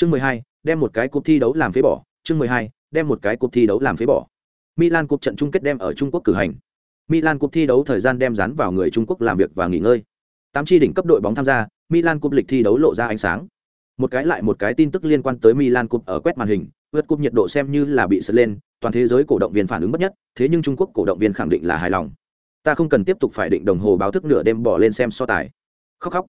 Chương 12, đem một cái cuộc thi đấu làm phế bỏ, chương 12, đem một cái cuộc thi đấu làm phế bỏ. Milan cuộc trận chung kết đem ở Trung Quốc cử hành. Milan cuộc thi đấu thời gian đem dán vào người Trung Quốc làm việc và nghỉ ngơi. Tám chi đỉnh cấp đội bóng tham gia, Milan Cup lịch thi đấu lộ ra ánh sáng. Một cái lại một cái tin tức liên quan tới Milan Cup ở quét màn hình, vượt cúp nhiệt độ xem như là bị sượt lên, toàn thế giới cổ động viên phản ứng bất nhất, thế nhưng Trung Quốc cổ động viên khẳng định là hài lòng. Ta không cần tiếp tục phải định đồng hồ báo thức nửa đêm bỏ lên xem so tài. Khóc khóc.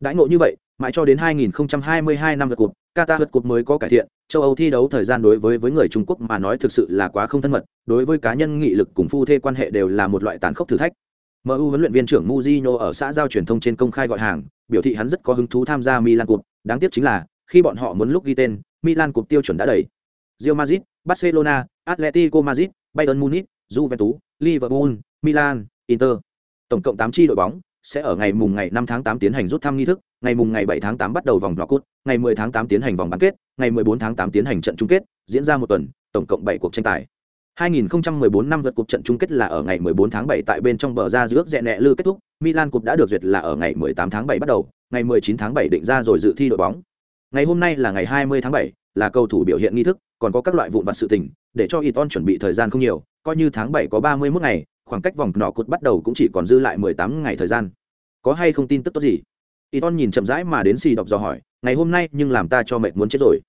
Đãi ngộ như vậy, mãi cho đến 2022 năm lượt cuộc, Qatar lượt cuộc mới có cải thiện, châu Âu thi đấu thời gian đối với với người Trung Quốc mà nói thực sự là quá không thân mật, đối với cá nhân nghị lực cùng phu thê quan hệ đều là một loại tàn khốc thử thách. MU huấn luyện viên trưởng Mourinho ở xã giao truyền thông trên công khai gọi hàng, biểu thị hắn rất có hứng thú tham gia Milan Cup, đáng tiếc chính là khi bọn họ muốn lúc ghi tên, Milan Cup tiêu chuẩn đã đầy. Real Madrid, Barcelona, Atletico Madrid, Bayern Munich, Juventus, Liverpool, Milan, Inter. Tổng cộng 8 chi đội bóng sẽ ở ngày mùng ngày 5 tháng 8 tiến hành rút thăm nghi thức, ngày mùng ngày 7 tháng 8 bắt đầu vòng knockout, ngày 10 tháng 8 tiến hành vòng bán kết, ngày 14 tháng 8 tiến hành trận chung kết, diễn ra một tuần, tổng cộng 7 cuộc tranh tài. 2014 năm vượt cuộc trận chung kết là ở ngày 14 tháng 7 tại bên trong bờ ra giữa rẽ nẹ lư kết thúc, Milan Cup đã được duyệt là ở ngày 18 tháng 7 bắt đầu, ngày 19 tháng 7 định ra rồi dự thi đội bóng. Ngày hôm nay là ngày 20 tháng 7, là cầu thủ biểu hiện nghi thức, còn có các loại vụn vặt sự tình, để cho Iton chuẩn bị thời gian không nhiều, coi như tháng 7 có 31 ngày, khoảng cách vòng nọ cột bắt đầu cũng chỉ còn dư lại 18 ngày thời gian. Có hay không tin tức tốt gì? Iton nhìn chậm rãi mà đến xì đọc do hỏi, ngày hôm nay nhưng làm ta cho mệt muốn chết rồi.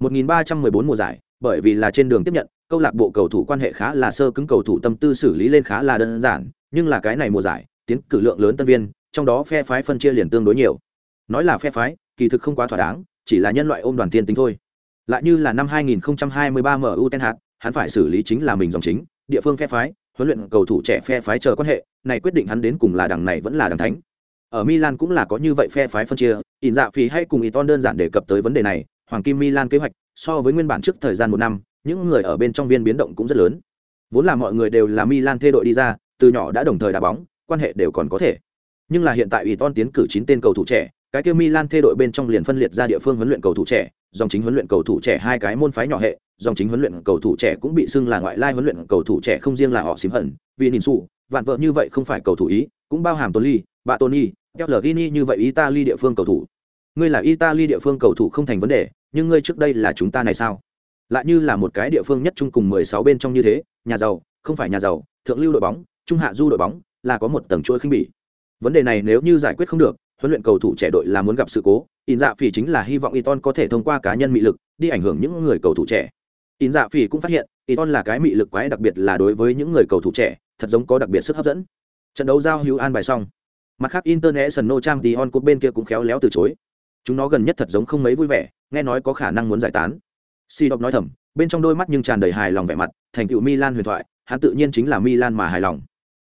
1314 mùa giải, bởi vì là trên đường tiếp nhận, câu lạc bộ cầu thủ quan hệ khá là sơ cứng cầu thủ tâm tư xử lý lên khá là đơn giản, nhưng là cái này mùa giải, tiến cử lượng lớn tân viên, trong đó phe phái phân chia liền tương đối nhiều. Nói là phe phái, kỳ thực không quá thỏa đáng, chỉ là nhân loại ôm đoàn tiên tính thôi. Lại như là năm 2023 MU Ten Hag, hắn phải xử lý chính là mình dòng chính, địa phương phe phái, huấn luyện cầu thủ trẻ phe phái chờ quan hệ, này quyết định hắn đến cùng là đằng này vẫn là đằng thánh. Ở Milan cũng là có như vậy phe phái phân chia, ỉn dạ phí hay cùng Iton đơn giản đề cập tới vấn đề này, Hoàng Kim Milan kế hoạch, so với nguyên bản trước thời gian một năm, những người ở bên trong viên biến động cũng rất lớn. Vốn là mọi người đều là Milan thê đội đi ra, từ nhỏ đã đồng thời đá bóng, quan hệ đều còn có thể. Nhưng là hiện tại Iton tiến cử chín tên cầu thủ trẻ, cái kia Milan thê đội bên trong liền phân liệt ra địa phương huấn luyện cầu thủ trẻ, dòng chính huấn luyện cầu thủ trẻ hai cái môn phái nhỏ hệ, dòng chính huấn luyện cầu thủ trẻ cũng bị xưng là ngoại lai huấn luyện cầu thủ trẻ không riêng là họ xím hận, vì nhìn xù vạn vợ như vậy không phải cầu thủ ý, cũng bao hàm tony Toli, Batoni, gini như vậy Italy địa phương cầu thủ. Ngươi là Italy địa phương cầu thủ không thành vấn đề, nhưng ngươi trước đây là chúng ta này sao? Lại như là một cái địa phương nhất chung cùng 16 bên trong như thế, nhà giàu, không phải nhà giàu, thượng lưu đội bóng, trung hạ du đội bóng, là có một tầng chuỗi khinh bỉ. Vấn đề này nếu như giải quyết không được, huấn luyện cầu thủ trẻ đội là muốn gặp sự cố, in dạ phỉ chính là hy vọng Iton có thể thông qua cá nhân mị lực đi ảnh hưởng những người cầu thủ trẻ. In dạ phỉ cũng phát hiện, Iton là cái mị lực quái đặc biệt là đối với những người cầu thủ trẻ, thật giống có đặc biệt sức hấp dẫn. Trận đấu giao hữu an bài xong, mặt khác international On cup bên kia cũng khéo léo từ chối. Chúng nó gần nhất thật giống không mấy vui vẻ nghe nói có khả năng muốn giải tán. Si đọc nói thầm bên trong đôi mắt nhưng tràn đầy hài lòng vẻ mặt thành tựu milan huyền thoại hắn tự nhiên chính là milan mà hài lòng.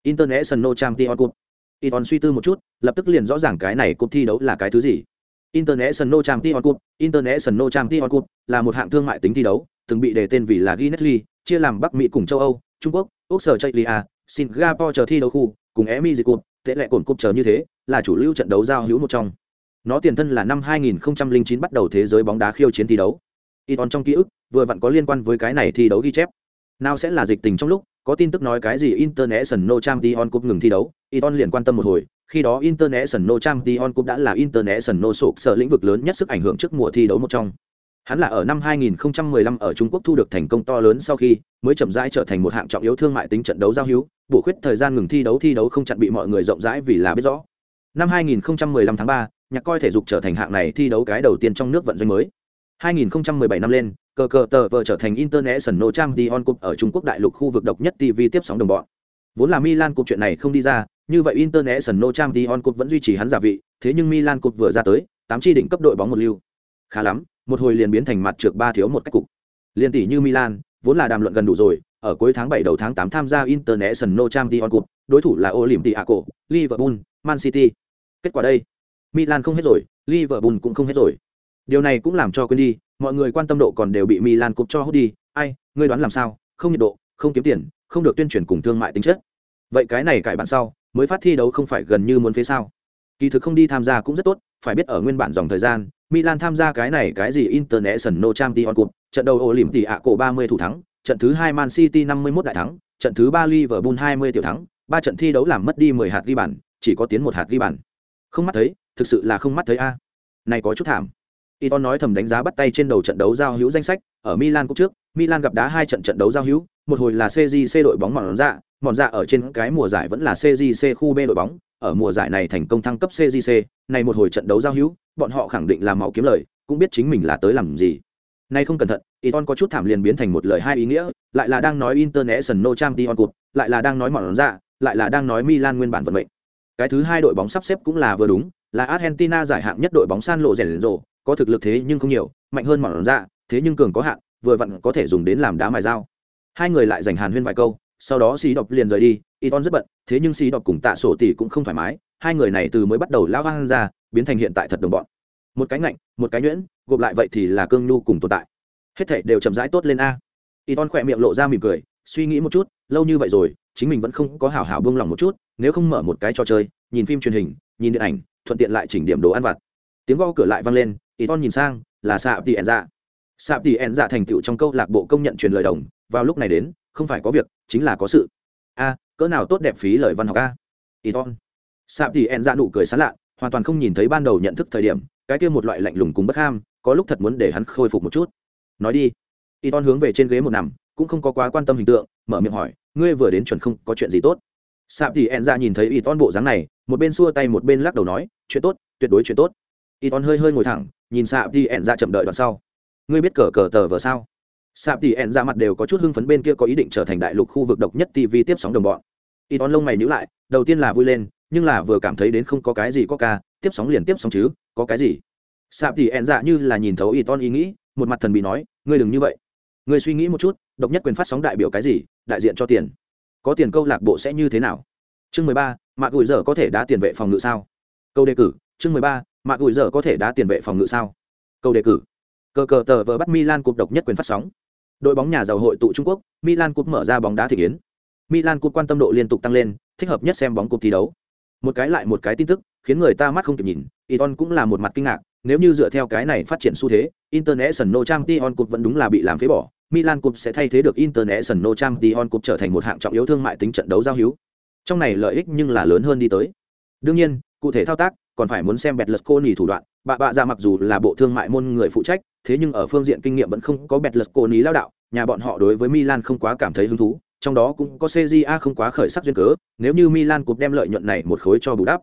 International champion cup. Iton suy tư một chút, lập tức liền rõ ràng cái này cuộc thi đấu là cái thứ gì. International Champions Cup, International Champions Cup là một hạng thương mại tính thi đấu, từng bị đề tên vì là Guinness League, chia làm Bắc Mỹ cùng châu Âu, Trung Quốc, Úc Sở Chailia, Singapore chờ thi đấu khu, cùng Emirates Cup, tệ lệ cổn cúp chờ như thế là chủ lưu trận đấu giao hữu một trong. Nó tiền thân là năm 2009 bắt đầu thế giới bóng đá khiêu chiến thi đấu. Iton trong ký ức vừa vặn có liên quan với cái này thi đấu ghi chép. Nào sẽ là dịch tình trong lúc có tin tức nói cái gì International Champions Cup ngừng thi đấu Iton liền quan tâm một hồi khi đó International Champions Cup đã là International sổ sở lĩnh vực lớn nhất sức ảnh hưởng trước mùa thi đấu một trong Hắn là ở năm 2015 ở Trung Quốc thu được thành công to lớn sau khi mới chậm rãi trở thành một hạng trọng yếu thương mại tính trận đấu giao hữu, bổ khuyết thời gian ngừng thi đấu thi đấu không chặn bị mọi người rộng rãi vì là biết rõ. Năm 2015 tháng 3, nhạc coi thể dục trở thành hạng này thi đấu cái đầu tiên trong nước vận doanh mới. 2017 năm lên, cờ cờ tờ vợ trở thành International Champions Cup ở Trung Quốc đại lục khu vực độc nhất TV tiếp sóng đồng bọn. Vốn là Milan cuộc chuyện này không đi ra, như vậy International Champions Cup vẫn duy trì hắn giả vị, thế nhưng Milan Cup vừa ra tới, tám chi đỉnh cấp đội bóng một lưu. Khá lắm, một hồi liền biến thành mặt trượt ba thiếu một cách cục. Liên tỷ như Milan, vốn là đàm luận gần đủ rồi, ở cuối tháng 7 đầu tháng 8 tham gia International Champions Cup, đối thủ là Olympiacos, Liverpool, Man City. Kết quả đây, Milan không hết rồi, Liverpool cũng không hết rồi. Điều này cũng làm cho quên đi, mọi người quan tâm độ còn đều bị Milan cúp cho hút đi, ai, ngươi đoán làm sao? Không nhiệt độ, không kiếm tiền, không được tuyên truyền cùng thương mại tính chất. Vậy cái này cải bản sau, mới phát thi đấu không phải gần như muốn phế sao? Kỳ thực không đi tham gia cũng rất tốt, phải biết ở nguyên bản dòng thời gian, Milan tham gia cái này cái gì International Champions Cup, trận đầu Olympiacos 30 thủ thắng, trận thứ hai Man City 51 đại thắng, trận thứ ba Liverpool 20 tiểu thắng, ba trận thi đấu làm mất đi 10 hạt ghi bàn, chỉ có tiến một hạt ghi bàn. Không mắt thấy, thực sự là không mắt thấy a. Này có chút thảm. Iton nói thầm đánh giá bắt tay trên đầu trận đấu giao hữu danh sách, ở Milan cũng trước, Milan gặp đá hai trận trận đấu giao hữu, một hồi là CJC đội bóng mỏng dạ, mòn dạ ở trên cái mùa giải vẫn là CJC khu B đội bóng, ở mùa giải này thành công thăng cấp CJC, này một hồi trận đấu giao hữu, bọn họ khẳng định là máu kiếm lời, cũng biết chính mình là tới làm gì. Nay không cẩn thận, Iton có chút thảm liền biến thành một lời hai ý nghĩa, lại là đang nói International Champions Cup, lại là đang nói mòn dạ, lại là đang nói Milan nguyên bản vận mệnh. Cái thứ hai đội bóng sắp xếp cũng là vừa đúng, là Argentina giải hạng nhất đội bóng San lộ rèn rồ, có thực lực thế nhưng không nhiều, mạnh hơn mòn dạ, thế nhưng cường có hạn, vừa vặn có thể dùng đến làm đá mài dao. Hai người lại giành hàn huyên vài câu, sau đó xì đọc liền rời đi, Iton rất bận, thế nhưng xì đọc cùng Tạ Sổ tỷ cũng không thoải mái, hai người này từ mới bắt đầu lao hoang ra, biến thành hiện tại thật đồng bọn. Một cái ngạnh, một cái nhuyễn, gộp lại vậy thì là cương nhu cùng tồn tại. Hết thể đều chậm rãi tốt lên a. Iton khỏe miệng lộ ra mỉm cười, suy nghĩ một chút, lâu như vậy rồi, chính mình vẫn không có hảo hảo buông lòng một chút, nếu không mở một cái trò chơi, nhìn phim truyền hình, nhìn điện ảnh, thuận tiện lại chỉnh điểm đồ ăn vặt. Tiếng gõ cửa lại vang lên, Iton nhìn sang, là Sạp Tỷ ẻn dạ. Sạp Tỷ ẻn dạ thành tựu trong câu lạc bộ công nhận truyền lời đồng, vào lúc này đến, không phải có việc, chính là có sự. A, cỡ nào tốt đẹp phí lời văn học a. Iton. Sạp Tỷ en ra nụ cười sán lạ, hoàn toàn không nhìn thấy ban đầu nhận thức thời điểm, cái kia một loại lạnh lùng cùng bất ham, có lúc thật muốn để hắn khôi phục một chút. Nói đi. Iton hướng về trên ghế một nằm, cũng không có quá quan tâm hình tượng, mở miệng hỏi, ngươi vừa đến chuẩn không có chuyện gì tốt sạp thì en ra nhìn thấy y ton bộ dáng này một bên xua tay một bên lắc đầu nói chuyện tốt tuyệt đối chuyện tốt y ton hơi hơi ngồi thẳng nhìn sạp thì en ra chậm đợi đoạn sau ngươi biết cờ cờ tờ vờ sao sạp tỉ ẹn ra mặt đều có chút hưng phấn bên kia có ý định trở thành đại lục khu vực độc nhất tv tiếp sóng đồng bọn. Y ton lông mày nhữ lại, đầu tiên là vui lên, nhưng là vừa cảm thấy đến không có cái gì có ca, tiếp sóng liền tiếp sóng chứ, có cái gì? Sạp tỉ ẹn dạ như là nhìn thấu y ton ý nghĩ, một mặt thần bị nói, ngươi đừng như vậy. Ngươi suy nghĩ một chút, độc nhất quyền phát sóng đại biểu cái gì, đại diện cho tiền. Có tiền câu lạc bộ sẽ như thế nào? Chương mười ba, mạc gửi giờ có thể đá tiền vệ phòng ngự sao? Câu đề cử, chương mười ba, mạc gửi giờ có thể đá tiền vệ phòng ngự sao? Câu đề cử, cờ cờ tờ vờ bắt milan cục độc nhất quyền phát sóng đội bóng nhà giàu hội tụ trung quốc milan cúp mở ra bóng đá thị kiến milan cúp quan tâm độ liên tục tăng lên thích hợp nhất xem bóng cúp thi đấu một cái lại một cái tin tức khiến người ta mắt không kịp nhìn iton cũng là một mặt kinh ngạc nếu như dựa theo cái này phát triển xu thế international champions cup vẫn đúng là bị làm phế bỏ Milan Cup sẽ thay thế được International Champions Cup trở thành một hạng trọng yếu thương mại tính trận đấu giao hữu. Trong này lợi ích nhưng là lớn hơn đi tới. Đương nhiên, cụ thể thao tác còn phải muốn xem Betlesconi thủ đoạn, bà bạ ra mặc dù là bộ thương mại môn người phụ trách, thế nhưng ở phương diện kinh nghiệm vẫn không có Betlesconi lao đạo, nhà bọn họ đối với Milan không quá cảm thấy hứng thú, trong đó cũng có CJA không quá khởi sắc duyên cớ, nếu như Milan Cup đem lợi nhuận này một khối cho bù đắp.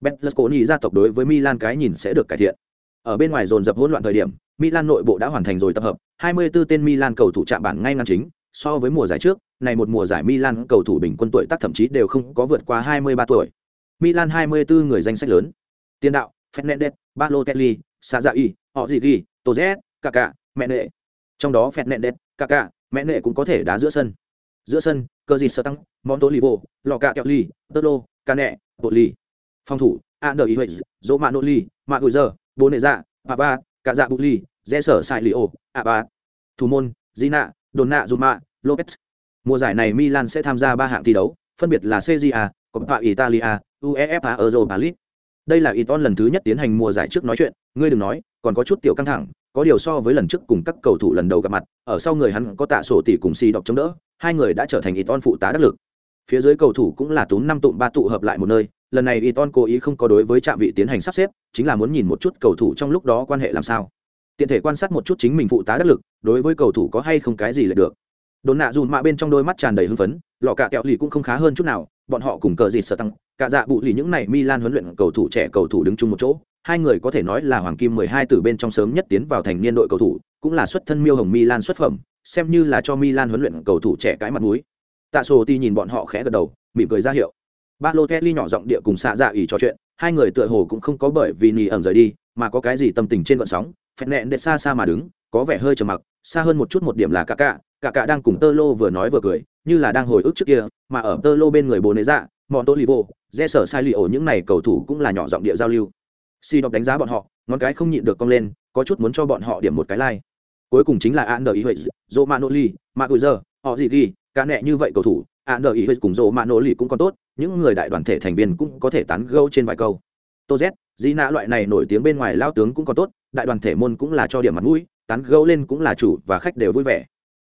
Betlesconi gia tộc đối với Milan cái nhìn sẽ được cải thiện. Ở bên ngoài dồn dập hỗn loạn thời điểm, Milan nội bộ đã hoàn thành rồi tập hợp, 24 tên Milan cầu thủ chạm bản ngay ngang chính, so với mùa giải trước, này một mùa giải Milan cầu thủ bình quân tuổi tác thậm chí đều không có vượt qua 23 tuổi. Milan 24 người danh sách lớn. Tiền đạo, fernandez Balotelli, Sazai, họ gì ghi, Toz, Kaká, mẹ nệ. Trong đó Fernandes, Kaká, mẹ nệ cũng có thể đá giữa sân. Giữa sân, cơ gì sơ tăng, Montolivo, lô Kelly, Tolo, Cane, Boli. Phòng thủ, Ander Iwez, Romanoli, Maguire, Boneza, Papa, cả dạ bù ly dễ sở sai li ô a ba thủ môn gina đồn nạ zuma lopez mùa giải này milan sẽ tham gia ba hạng thi đấu phân biệt là cja coppa italia uefa europa league đây là iton lần thứ nhất tiến hành mùa giải trước nói chuyện ngươi đừng nói còn có chút tiểu căng thẳng có điều so với lần trước cùng các cầu thủ lần đầu gặp mặt ở sau người hắn có tạ sổ tỷ cùng si đọc chống đỡ hai người đã trở thành iton phụ tá đắc lực phía dưới cầu thủ cũng là túm năm tụm ba tụ hợp lại một nơi lần này Iton cố ý không có đối với trạm vị tiến hành sắp xếp, chính là muốn nhìn một chút cầu thủ trong lúc đó quan hệ làm sao. Tiện thể quan sát một chút chính mình phụ tá đắc lực, đối với cầu thủ có hay không cái gì là được. Đồn nạ dùn mạ bên trong đôi mắt tràn đầy hưng phấn, lọ cả kẹo lì cũng không khá hơn chút nào, bọn họ cùng cờ dịt sở tăng, cả dạ bụ lì những này Milan huấn luyện cầu thủ trẻ cầu thủ đứng chung một chỗ, hai người có thể nói là hoàng kim 12 từ bên trong sớm nhất tiến vào thành niên đội cầu thủ, cũng là xuất thân miêu hồng Milan xuất phẩm, xem như là cho Milan huấn luyện cầu thủ trẻ cái mặt mũi. Tạ Sổ Ti nhìn bọn họ khẽ gật đầu, mỉm cười ra hiệu. Ba lô nhỏ giọng địa cùng xạ dạ ỉ trò chuyện hai người tựa hồ cũng không có bởi vì nỉ ẩn rời đi mà có cái gì tâm tình trên vận sóng. Phẹn nẹn để xa xa mà đứng có vẻ hơi trầm mặc xa hơn một chút một điểm là cả cả cả cả đang cùng tơ lô vừa nói vừa cười như là đang hồi ức trước kia mà ở tơ lô bên người bồ nế dạ mọn tô livo re sở sai li ổ những này cầu thủ cũng là nhỏ giọng địa giao lưu. Si đọc đánh giá bọn họ, ngón cái không nhịn được cong lên, có chút muốn cho bọn họ điểm một cái like. Cuối cùng chính là an đờ ý huệ dô manoli mà giờ họ gì ghi ca nẹ như vậy cầu thủ an đờ ý huệ cùng dô manoli cũng còn tốt, những người đại đoàn thể thành viên cũng có thể tán gẫu trên vài câu. Tô z di nạ loại này nổi tiếng bên ngoài lao tướng cũng còn tốt, đại đoàn thể môn cũng là cho điểm mặt mũi, tán gẫu lên cũng là chủ và khách đều vui vẻ.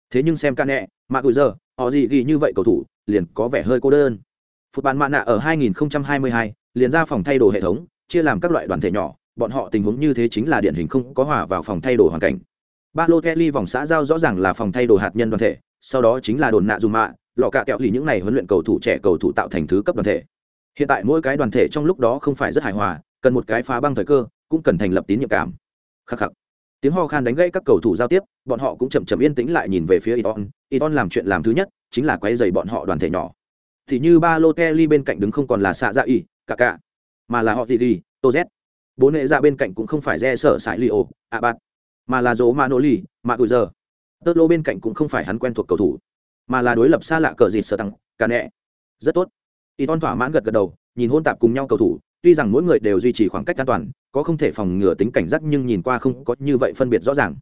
Thế nhưng xem ca nẹ mà gửi giờ họ gì ghi như vậy cầu thủ, liền có vẻ hơi cô đơn phút bán mạ nạ ở 2022 liền ra phòng thay đồ hệ thống, chia làm các loại đoàn thể nhỏ, bọn họ tình huống như thế chính là điển hình không có hòa vào phòng thay đồ hoàn cảnh. Balotelli vòng xã giao rõ ràng là phòng thay đồ hạt nhân đoàn thể, sau đó chính là đồn nạ dùng mạ, lọ cạ kẹo lì những này huấn luyện cầu thủ trẻ cầu thủ tạo thành thứ cấp đoàn thể. Hiện tại mỗi cái đoàn thể trong lúc đó không phải rất hài hòa, cần một cái phá băng thời cơ, cũng cần thành lập tín nhiệm cảm. Khắc khắc. Tiếng ho khan đánh gãy các cầu thủ giao tiếp, bọn họ cũng chậm chậm yên tĩnh lại nhìn về phía iton iton làm chuyện làm thứ nhất, chính là quay rầy bọn họ đoàn thể nhỏ thì như ba lô kelly bên cạnh đứng không còn là xạ dạ ỉ cả cả mà là họ gì đi tô z. Bốn nghệ ra dạ bên cạnh cũng không phải re sở sải li ô ạ bạt, mà là dỗ ma nô li mà gửi giờ. Tơ lô bên cạnh cũng không phải hắn quen thuộc cầu thủ mà là đối lập xa lạ cờ dịt sở tăng cả nẹ. Rất tốt. Y ton thỏa mãn gật gật đầu nhìn hôn tạp cùng nhau cầu thủ tuy rằng mỗi người đều duy trì khoảng cách an toàn có không thể phòng ngừa tính cảnh giác nhưng nhìn qua không có như vậy phân biệt rõ ràng.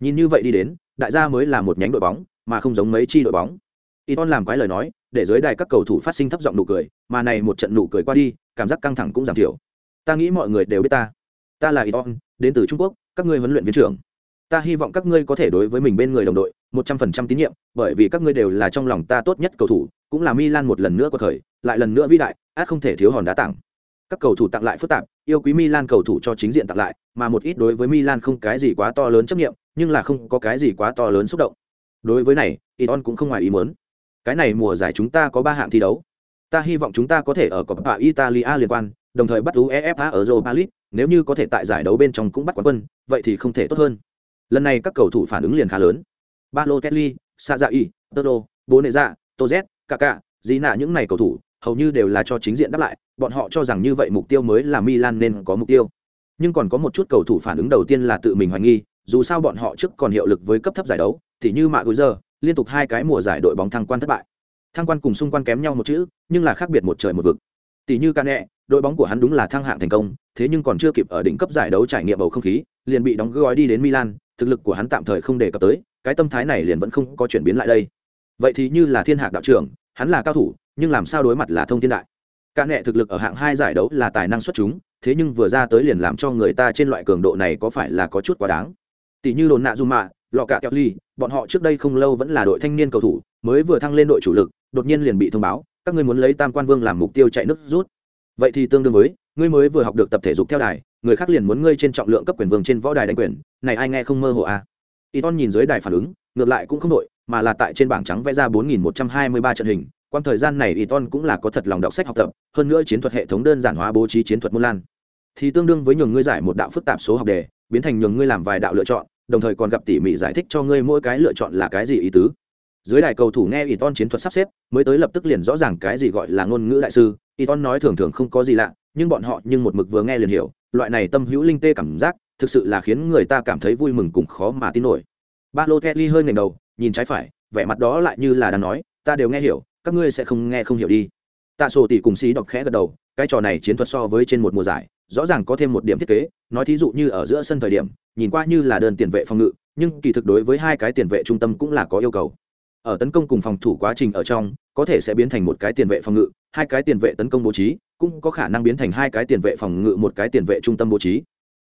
Nhìn như vậy đi đến đại gia mới là một nhánh đội bóng mà không giống mấy chi đội bóng. Iton làm quái lời nói để dưới đài các cầu thủ phát sinh thấp giọng nụ cười mà này một trận nụ cười qua đi cảm giác căng thẳng cũng giảm thiểu. Ta nghĩ mọi người đều biết ta. Ta là Iton đến từ trung quốc các ngươi huấn luyện viên trưởng. Ta hy vọng các ngươi có thể đối với mình bên người đồng đội một trăm phần trăm tín nhiệm bởi vì các ngươi đều là trong lòng ta tốt nhất cầu thủ cũng là milan một lần nữa quật thời lại lần nữa vĩ đại át không thể thiếu hòn đá tặng các cầu thủ tặng lại phức tạp yêu quý milan cầu thủ cho chính diện tặng lại mà một ít đối với milan không cái gì quá to lớn chấp nhiệm, nhưng là không có cái gì quá to lớn xúc động. Đối với này Iton cũng không ngoài ý muốn cái này mùa giải chúng ta có ba hạng thi đấu. Ta hy vọng chúng ta có thể ở coppa italia liên quan, đồng thời bắt uefa ở europa league, nếu như có thể tại giải đấu bên trong cũng bắt quán quân, vậy thì không thể tốt hơn. Lần này các cầu thủ phản ứng liền khá lớn. Balotelli sazai toto boneza toz kaka dí nạ những này cầu thủ, hầu như đều là cho chính diện đáp lại, bọn họ cho rằng như vậy mục tiêu mới là milan nên có mục tiêu. Nhưng còn có một chút cầu thủ phản ứng đầu tiên là tự mình hoài nghi, dù sao bọn họ trước còn hiệu lực với cấp thấp giải đấu, thì như mạ gối giờ liên tục hai cái mùa giải đội bóng thăng quan thất bại. Thăng quan cùng xung quan kém nhau một chữ nhưng là khác biệt một trời một vực. Tỷ như Cane, đội bóng của hắn đúng là thăng hạng thành công thế nhưng còn chưa kịp ở đỉnh cấp giải đấu trải nghiệm bầu không khí liền bị đóng gói đi đến milan thực lực của hắn tạm thời không đề cập tới cái tâm thái này liền vẫn không có chuyển biến lại đây. Vậy thì như là thiên hạc đạo trưởng hắn là cao thủ nhưng làm sao đối mặt là thông thiên đại? Cả nệ thực lực ở hạng hai giải đấu là tài năng xuất chúng thế nhưng vừa ra tới liền làm cho người ta trên loại cường độ này có phải là có chút quá đáng? Tỷ như đồn nạ dung mạ lọ cạ kẹo ly bọn họ trước đây không lâu vẫn là đội thanh niên cầu thủ, mới vừa thăng lên đội chủ lực, đột nhiên liền bị thông báo, các ngươi muốn lấy tam quan vương làm mục tiêu chạy nước rút. Vậy thì tương đương với, ngươi mới vừa học được tập thể dục theo đài, người khác liền muốn ngươi trên trọng lượng cấp quyền vương trên võ đài đánh quyền, này ai nghe không mơ hồ à? Y ton nhìn dưới đài phản ứng, ngược lại cũng không đội mà là tại trên bảng trắng vẽ ra 4.123 trận hình quan thời gian này y ton cũng là có thật lòng đọc sách học tập, hơn nữa chiến thuật hệ thống đơn giản hóa bố trí chiến thuật môn lan. Thì tương đương với nhường ngươi giải một đạo phức tạp số học đề, biến thành nhường ngươi làm vài đạo lựa chọn đồng thời còn gặp tỉ mỉ giải thích cho ngươi mỗi cái lựa chọn là cái gì ý tứ. Dưới đài cầu thủ nghe y ton chiến thuật sắp xếp, mới tới lập tức liền rõ ràng cái gì gọi là ngôn ngữ đại sư. Y ton nói thường thường không có gì lạ, nhưng bọn họ nhưng một mực vừa nghe liền hiểu, loại này tâm hữu linh tê cảm giác, thực sự là khiến người ta cảm thấy vui mừng cùng khó mà tin nổi. Ba lô kelly hơi ngẩng đầu, nhìn trái phải, vẻ mặt đó lại như là đang nói, ta đều nghe hiểu, các ngươi sẽ không nghe không hiểu đi tạ sổ tỷ cùng xí đọc khẽ gật đầu cái trò này chiến thuật so với trên một mùa giải rõ ràng có thêm một điểm thiết kế nói thí dụ như ở giữa sân thời điểm nhìn qua như là đơn tiền vệ phòng ngự nhưng kỳ thực đối với hai cái tiền vệ trung tâm cũng là có yêu cầu. Ở tấn công cùng phòng thủ quá trình ở trong có thể sẽ biến thành một cái tiền vệ phòng ngự hai cái tiền vệ tấn công bố trí cũng có khả năng biến thành hai cái tiền vệ phòng ngự một cái tiền vệ trung tâm bố trí.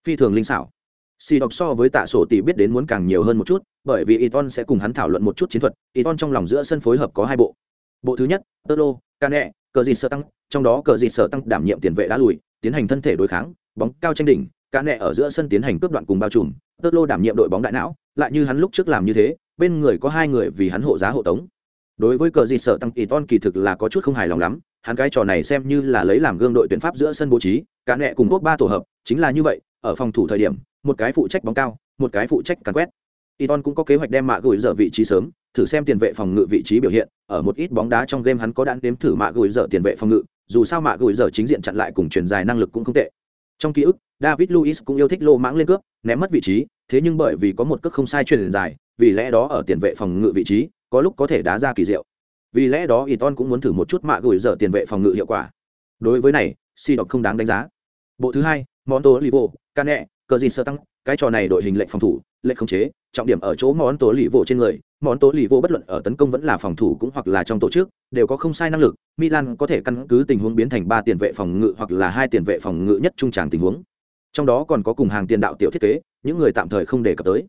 Phi thường linh xảo. Xì đọc so với tạ sổ tỷ biết đến muốn càng nhiều hơn một chút, bởi vì Iton sẽ cùng hắn thảo luận một chút chiến thuật, Iton trong lòng giữa sân phối hợp có hai bộ. Bộ thứ nhất, Tolo, Cane, cờ dịt sở tăng, trong đó cờ dịt sở tăng đảm nhiệm tiền vệ đá lùi, tiến hành thân thể đối kháng, bóng cao tranh đỉnh, cá nẹ ở giữa sân tiến hành cướp đoạn cùng bao trùm, Tolo đảm nhiệm đội bóng đại não, lại như hắn lúc trước làm như thế, bên người có hai người vì hắn hộ giá hộ tống. Đối với cờ dịt sở tăng Iton kỳ thực là có chút không hài lòng lắm, hắn cái trò này xem như là lấy làm gương đội tuyển pháp giữa sân bố trí, cá nẹ cùng quốc ba tổ hợp, chính là như vậy, ở phòng thủ thời điểm, một cái phụ trách bóng cao một cái phụ trách càn quét Iton cũng có kế hoạch đem mạ gửi dở vị trí sớm, thử xem tiền vệ phòng ngự vị trí biểu hiện, ở một ít bóng đá trong game hắn có đạn đếm thử mạ gửi dở tiền vệ phòng ngự, dù sao mạ gửi dở chính diện chặn lại cùng truyền dài năng lực cũng không tệ. Trong ký ức, David Luiz cũng yêu thích lô mãng lên cướp, ném mất vị trí, thế nhưng bởi vì có một cước không sai truyền dài, vì lẽ đó ở tiền vệ phòng ngự vị trí, có lúc có thể đá ra kỳ diệu. Vì lẽ đó Iton cũng muốn thử một chút mạ gửi dở tiền vệ phòng ngự hiệu quả. Đối với này, si đọc không đáng đánh giá. Bộ thứ hai, Monto Livo, Cane, cờ gì sơ tăng, cái trò này đội hình lệnh phòng thủ, lệnh khống chế, trọng điểm ở chỗ món tố lì vô trên người. Món tố lì vô bất luận ở tấn công vẫn là phòng thủ cũng hoặc là trong tổ chức, đều có không sai năng lực. Milan có thể căn cứ tình huống biến thành ba tiền vệ phòng ngự hoặc là hai tiền vệ phòng ngự nhất trung tràng tình huống. Trong đó còn có cùng hàng tiền đạo tiểu thiết kế, những người tạm thời không đề cập tới.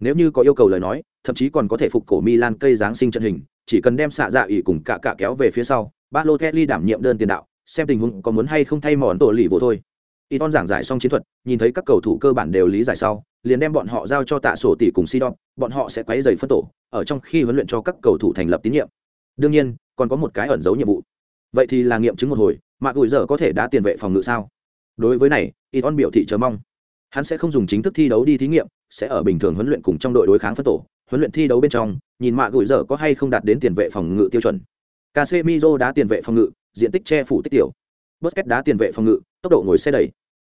Nếu như có yêu cầu lời nói, thậm chí còn có thể phục cổ milan cây giáng sinh trận hình, chỉ cần đem xạ dạ ỉ cùng cả cả kéo về phía sau ba lô kelly đảm nhiệm đơn tiền đạo, xem tình huống có muốn hay không thay món tổ lì vô thôi. Iton giảng giải xong chiến thuật, nhìn thấy các cầu thủ cơ bản đều lý giải sau, liền đem bọn họ giao cho tạ sổ tỷ cùng Sidon, bọn họ sẽ quấy dày phân tổ, ở trong khi huấn luyện cho các cầu thủ thành lập tín nhiệm. Đương nhiên, còn có một cái ẩn giấu nhiệm vụ. Vậy thì là nghiệm chứng một hồi, Mạc Gùi giờ có thể đã tiền vệ phòng ngự sao? Đối với này, Iton biểu thị chờ mong. Hắn sẽ không dùng chính thức thi đấu đi thí nghiệm, sẽ ở bình thường huấn luyện cùng trong đội đối kháng phân tổ, huấn luyện thi đấu bên trong, nhìn Mạ Gùi giờ có hay không đạt đến tiền vệ phòng ngự tiêu chuẩn. Casemiro đá tiền vệ phòng ngự, diện tích che phủ tích tiểu. Busquets đá tiền vệ phòng ngự, tốc độ ngồi xe đẩy.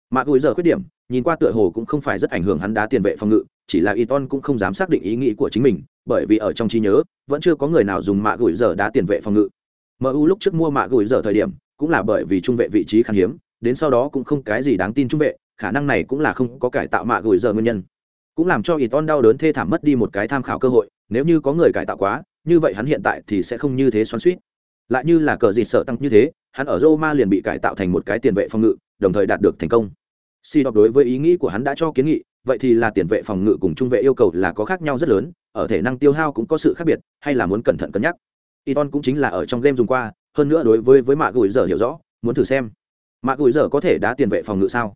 Mạ Gùi giờ khuyết điểm, nhìn qua tựa hồ cũng không phải rất ảnh hưởng hắn đá tiền vệ phòng ngự, chỉ là Iton cũng không dám xác định ý nghĩ của chính mình, bởi vì ở trong trí nhớ, vẫn chưa có người nào dùng mạ Gùi giờ đá tiền vệ phòng ngự. MU lúc trước mua mạ Gùi giờ thời điểm, cũng là bởi vì trung vệ vị trí khan hiếm, đến sau đó cũng không cái gì đáng tin trung vệ, khả năng này cũng là không có cải tạo mạ Gùi giờ nguyên nhân. Cũng làm cho Iton đau đớn thê thảm mất đi một cái tham khảo cơ hội, nếu như có người cải tạo quá, như vậy hắn hiện tại thì sẽ không như thế xoắn xuýt. Lại như là cờ gì sợ tăng như thế, hắn ở Roma liền bị cải tạo thành một cái tiền vệ phòng ngự, đồng thời đạt được thành công. Si đọc đối với ý nghĩ của hắn đã cho kiến nghị, vậy thì là tiền vệ phòng ngự cùng trung vệ yêu cầu là có khác nhau rất lớn, ở thể năng tiêu hao cũng có sự khác biệt, hay là muốn cẩn thận cân nhắc. Iton cũng chính là ở trong game dùng qua, hơn nữa đối với với mạ gùi giờ hiểu rõ, muốn thử xem. Mạ gùi giờ có thể đá tiền vệ phòng ngự sao?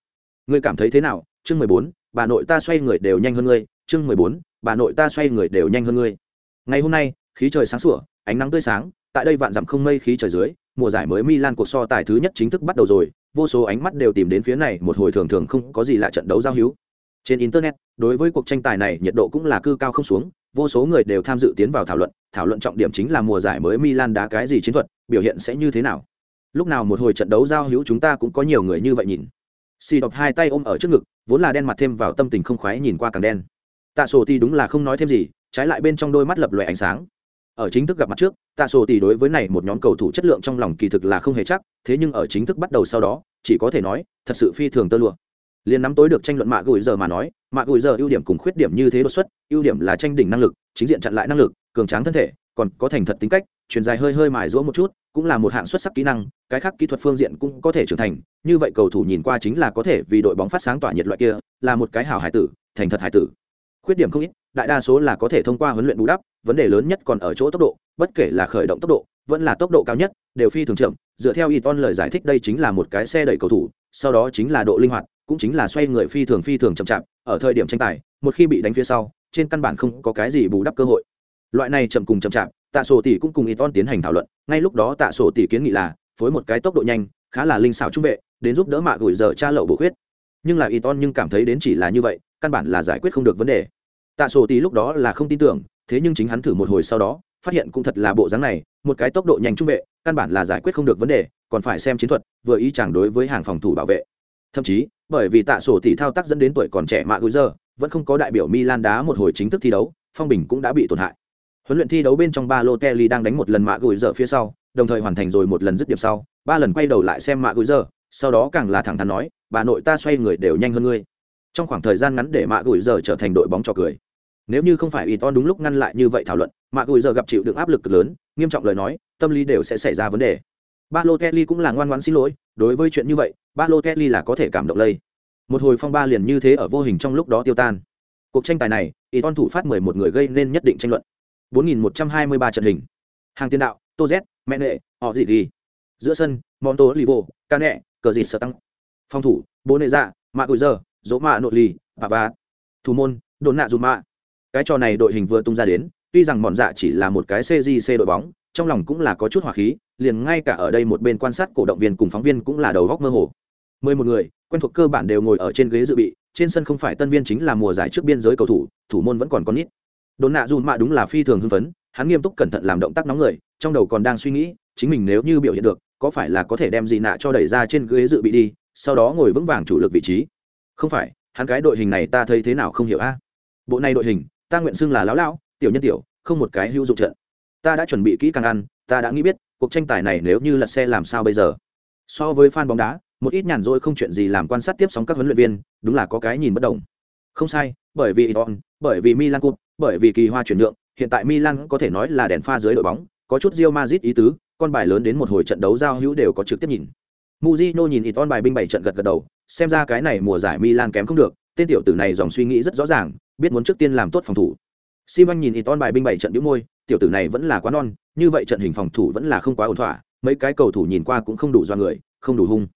Ngươi cảm thấy thế nào? Chương mười bốn, bà nội ta xoay người đều nhanh hơn ngươi, chương mười bốn, bà nội ta xoay người đều nhanh hơn ngươi. Ngày hôm nay, khí trời sáng sủa, ánh nắng tươi sáng, tại đây vạn dặm không mây khí trời dưới, mùa giải mới Milan cuộc so tài thứ nhất chính thức bắt đầu rồi, vô số ánh mắt đều tìm đến phía này một hồi thường thường không có gì lạ trận đấu giao hữu. Trên internet, đối với cuộc tranh tài này nhiệt độ cũng là cư cao không xuống, vô số người đều tham dự tiến vào thảo luận, thảo luận trọng điểm chính là mùa giải mới Milan đá cái gì chiến thuật, biểu hiện sẽ như thế nào. Lúc nào một hồi trận đấu giao hữu chúng ta cũng có nhiều người như vậy nhìn. Si đọc hai tay ôm ở trước ngực, vốn là đen mặt thêm vào tâm tình không khoái nhìn qua càng đen. Tạ Sổ thì đúng là không nói thêm gì, trái lại bên trong đôi mắt lập lòe ánh sáng ở chính thức gặp mặt trước, tạ sổ tỷ đối với này một nhóm cầu thủ chất lượng trong lòng kỳ thực là không hề chắc, thế nhưng ở chính thức bắt đầu sau đó, chỉ có thể nói, thật sự phi thường tơ lụa. Liền nắm tối được tranh luận mạ gùi giờ mà nói, mạ gùi giờ ưu điểm cùng khuyết điểm như thế đột xuất, ưu điểm là tranh đỉnh năng lực, chính diện chặn lại năng lực, cường tráng thân thể, còn có thành thật tính cách, truyền dài hơi hơi mài rũa một chút, cũng là một hạng xuất sắc kỹ năng, cái khác kỹ thuật phương diện cũng có thể trưởng thành, như vậy cầu thủ nhìn qua chính là có thể vì đội bóng phát sáng tỏa nhiệt loại kia, là một cái hảo hải tử, thành thật hải tử khuyết điểm không ít, đại đa số là có thể thông qua huấn luyện bù đắp, vấn đề lớn nhất còn ở chỗ tốc độ, bất kể là khởi động tốc độ, vẫn là tốc độ cao nhất, đều phi thường chậm. Dựa theo Iton lời giải thích đây chính là một cái xe đẩy cầu thủ, sau đó chính là độ linh hoạt, cũng chính là xoay người phi thường phi thường chậm chạp, ở thời điểm tranh tài, một khi bị đánh phía sau, trên căn bản không có cái gì bù đắp cơ hội. Loại này chậm cùng chậm chạp, tạ sổ tỷ cũng cùng Iton tiến hành thảo luận, ngay lúc đó tạ sổ tỷ kiến nghị là, phối một cái tốc độ nhanh, khá là linh xảo trung vệ, đến giúp đỡ mạ gửi giờ cha lậu bổ khuyết. Nhưng là Iton nhưng cảm thấy đến chỉ là như vậy căn bản là giải quyết không được vấn đề. Tạ sổ tỷ lúc đó là không tin tưởng, thế nhưng chính hắn thử một hồi sau đó, phát hiện cũng thật là bộ dáng này, một cái tốc độ nhanh trung vệ, căn bản là giải quyết không được vấn đề, còn phải xem chiến thuật, vừa ý chẳng đối với hàng phòng thủ bảo vệ. Thậm chí, bởi vì tạ sổ tỷ thao tác dẫn đến tuổi còn trẻ mạ gối giờ vẫn không có đại biểu milan đá một hồi chính thức thi đấu, phong bình cũng đã bị tổn hại. Huấn luyện thi đấu bên trong ba lô kelly đang đánh một lần mạ gối giờ phía sau, đồng thời hoàn thành rồi một lần dứt điểm sau, ba lần quay đầu lại xem mạ gối giờ sau đó càng là thẳng thắn nói, bà nội ta xoay người đều nhanh hơn ngươi trong khoảng thời gian ngắn để mạ gửi giờ trở thành đội bóng trò cười. Nếu như không phải y to đúng lúc ngăn lại như vậy thảo luận, mạ gửi giờ gặp chịu được áp lực lớn, nghiêm trọng lời nói, tâm lý đều sẽ xảy ra vấn đề. Ba lô kelly cũng là ngoan ngoãn xin lỗi, đối với chuyện như vậy ba lô kelly là có thể cảm động lây. Một hồi phong ba liền như thế ở vô hình trong lúc đó tiêu tan. Cuộc tranh tài này y ton thủ phát mười một người gây nên nhất định tranh luận. Bốn nghìn một trăm hai mươi ba trận hình. Hàng tiền đạo tô z mẹ nệ họ gì đi giữa sân món tố livo ca nẹ cờ gì sợ tăng phòng thủ bố nệ dạ mạ gửi giờ dỗ mạ nội lì, bà và thủ môn đồn nạ dù mạ. Cái trò này đội hình vừa tung ra đến, tuy rằng mọn dạ chỉ là một cái cgc đội bóng, trong lòng cũng là có chút hỏa khí, liền ngay cả ở đây một bên quan sát cổ động viên cùng phóng viên cũng là đầu góc mơ hồ. Mười một người, quen thuộc cơ bản đều ngồi ở trên ghế dự bị, trên sân không phải tân viên chính là mùa giải trước biên giới cầu thủ thủ môn vẫn còn con nít. Đồn nạ dù mạ đúng là phi thường hưng phấn, hắn nghiêm túc cẩn thận làm động tác nóng người, trong đầu còn đang suy nghĩ, chính mình nếu như biểu hiện được, có phải là có thể đem gì nạ cho đẩy ra trên ghế dự bị đi, sau đó ngồi vững vàng chủ lực vị trí không phải hắn cái đội hình này ta thấy thế nào không hiểu a? Bộ này đội hình ta nguyện xưng là lão lão tiểu nhân tiểu không một cái hữu dụng trận. Ta đã chuẩn bị kỹ càng ăn ta đã nghĩ biết cuộc tranh tài này nếu như lật xe làm sao bây giờ? So với fan bóng đá một ít nhàn rỗi không chuyện gì làm quan sát tiếp sóng các huấn luyện viên đúng là có cái nhìn bất đồng. Không sai bởi vì Iton, bởi vì Milan Cup, bởi vì kỳ hoa chuyển nhượng hiện tại Milan có thể nói là đèn pha dưới đội bóng có chút Real Madrid ý tứ con bài lớn đến một hồi trận đấu giao hữu đều có trực tiếp nhìn. Mujino nhìn Iton bài binh bảy trận gật gật đầu xem ra cái này mùa giải Milan kém không được tên tiểu tử này dòng suy nghĩ rất rõ ràng biết muốn trước tiên làm tốt phòng thủ Simon nhìn Iton bài binh bảy trận nhíu môi, tiểu tử này vẫn là quá non, như vậy trận hình phòng thủ vẫn là không quá ổn thỏa, mấy cái cầu thủ nhìn qua cũng không đủ do người, không đủ hung.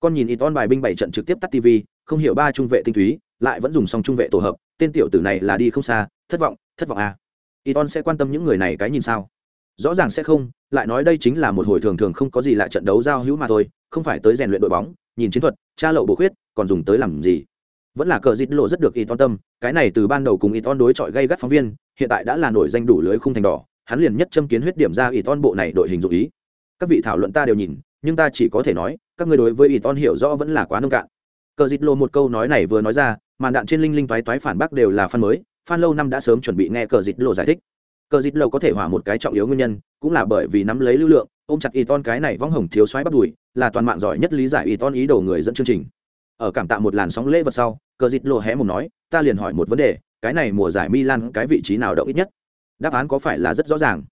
con nhìn Iton bài binh bảy trận trực tiếp tắt TV, không hiểu ba trung vệ tinh túy, lại vẫn dùng song trung vệ tổ hợp, tên tiểu tử này là đi không xa, thất vọng, thất vọng à. Iton sẽ quan tâm những người này cái nhìn sao? Rõ ràng sẽ không, lại nói đây chính là một hồi thường thường không có gì lạ trận đấu giao hữu mà thôi, không phải tới rèn luyện đội bóng, nhìn chiến thuật, tra lậu bổ khuyết, còn dùng tới làm gì? Vẫn là cờ dịt lộ rất được Iton tâm, cái này từ ban đầu cùng Iton đối chọi gây gắt phóng viên, hiện tại đã là nổi danh đủ lưới khung thành đỏ, hắn liền nhất châm kiến huyết điểm ra Iton bộ này đội hình dụ ý. Các vị thảo luận ta đều nhìn, nhưng ta chỉ có thể nói, các người đối với Iton hiểu rõ vẫn là quá nông cạn. Cờ dịt lộ một câu nói này vừa nói ra, màn đạn trên linh linh toái toái phản bác đều là fan mới, fan lâu năm đã sớm chuẩn bị nghe cờ dịt lộ giải thích cờ dịt lộ có thể hỏa một cái trọng yếu nguyên nhân cũng là bởi vì nắm lấy lưu lượng ôm chặt y ton cái này vong hồng thiếu xoáy bắt đùi, là toàn mạng giỏi nhất lý giải y ton ý đồ người dẫn chương trình. Ở cảm tạ một làn sóng lễ vật sau, cờ dịt lộ hé mồm nói, ta liền hỏi một vấn đề, cái này mùa giải milan cái vị trí nào động ít nhất? Đáp án có phải là rất rõ ràng.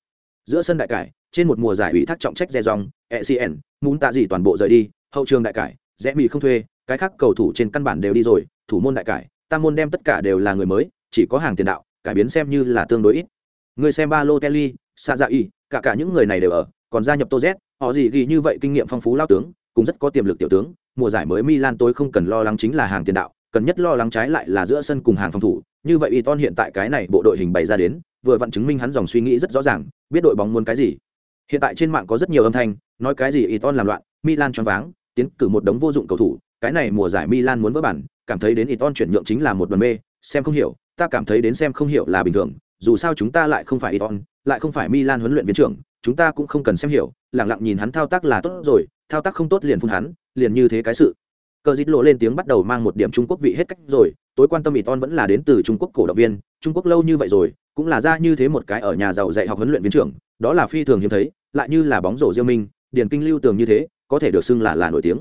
Giữa sân đại cải, trên một mùa giải ủy thác trọng trách re dòng ecn muốn tạ gì toàn bộ rời đi, hậu trường đại cải, rẽ mì không thuê, cái khác cầu thủ trên căn bản đều đi rồi, thủ môn đại cải tam môn đem tất cả đều là người mới, chỉ có hàng tiền đạo, cải biến xem như là tương đối ít. Người xem ba lô kelly sa dạ y cả cả những người này đều ở còn gia nhập tô z họ gì ghi như vậy kinh nghiệm phong phú lao tướng cũng rất có tiềm lực tiểu tướng. Mùa giải mới milan tôi không cần lo lắng chính là hàng tiền đạo cần nhất lo lắng trái lại là giữa sân cùng hàng phòng thủ. Như vậy y ton hiện tại cái này bộ đội hình bày ra đến vừa vặn chứng minh hắn dòng suy nghĩ rất rõ ràng biết đội bóng muốn cái gì. Hiện tại trên mạng có rất nhiều âm thanh nói cái gì y ton làm loạn milan choáng váng tiến cử một đống vô dụng cầu thủ. Cái này mùa giải milan muốn vỡ bản cảm thấy đến y ton chuyển nhượng chính là một đoàn mê xem không hiểu ta cảm thấy đến xem không hiểu là bình thường. Dù sao chúng ta lại không phải Iton, lại không phải Milan huấn luyện viên trưởng, chúng ta cũng không cần xem hiểu, lẳng lặng nhìn hắn thao tác là tốt rồi, thao tác không tốt liền phun hắn, liền như thế cái sự. Cờ Dít lộ lên tiếng bắt đầu mang một điểm Trung Quốc vị hết cách rồi, tối quan tâm Iton vẫn là đến từ Trung Quốc cổ động viên, Trung Quốc lâu như vậy rồi, cũng là ra như thế một cái ở nhà giàu dạy học huấn luyện viên trưởng, đó là phi thường hiếm thấy, lại như là bóng rổ Diêu Minh, Điền kinh lưu tường như thế, có thể được xưng là là nổi tiếng.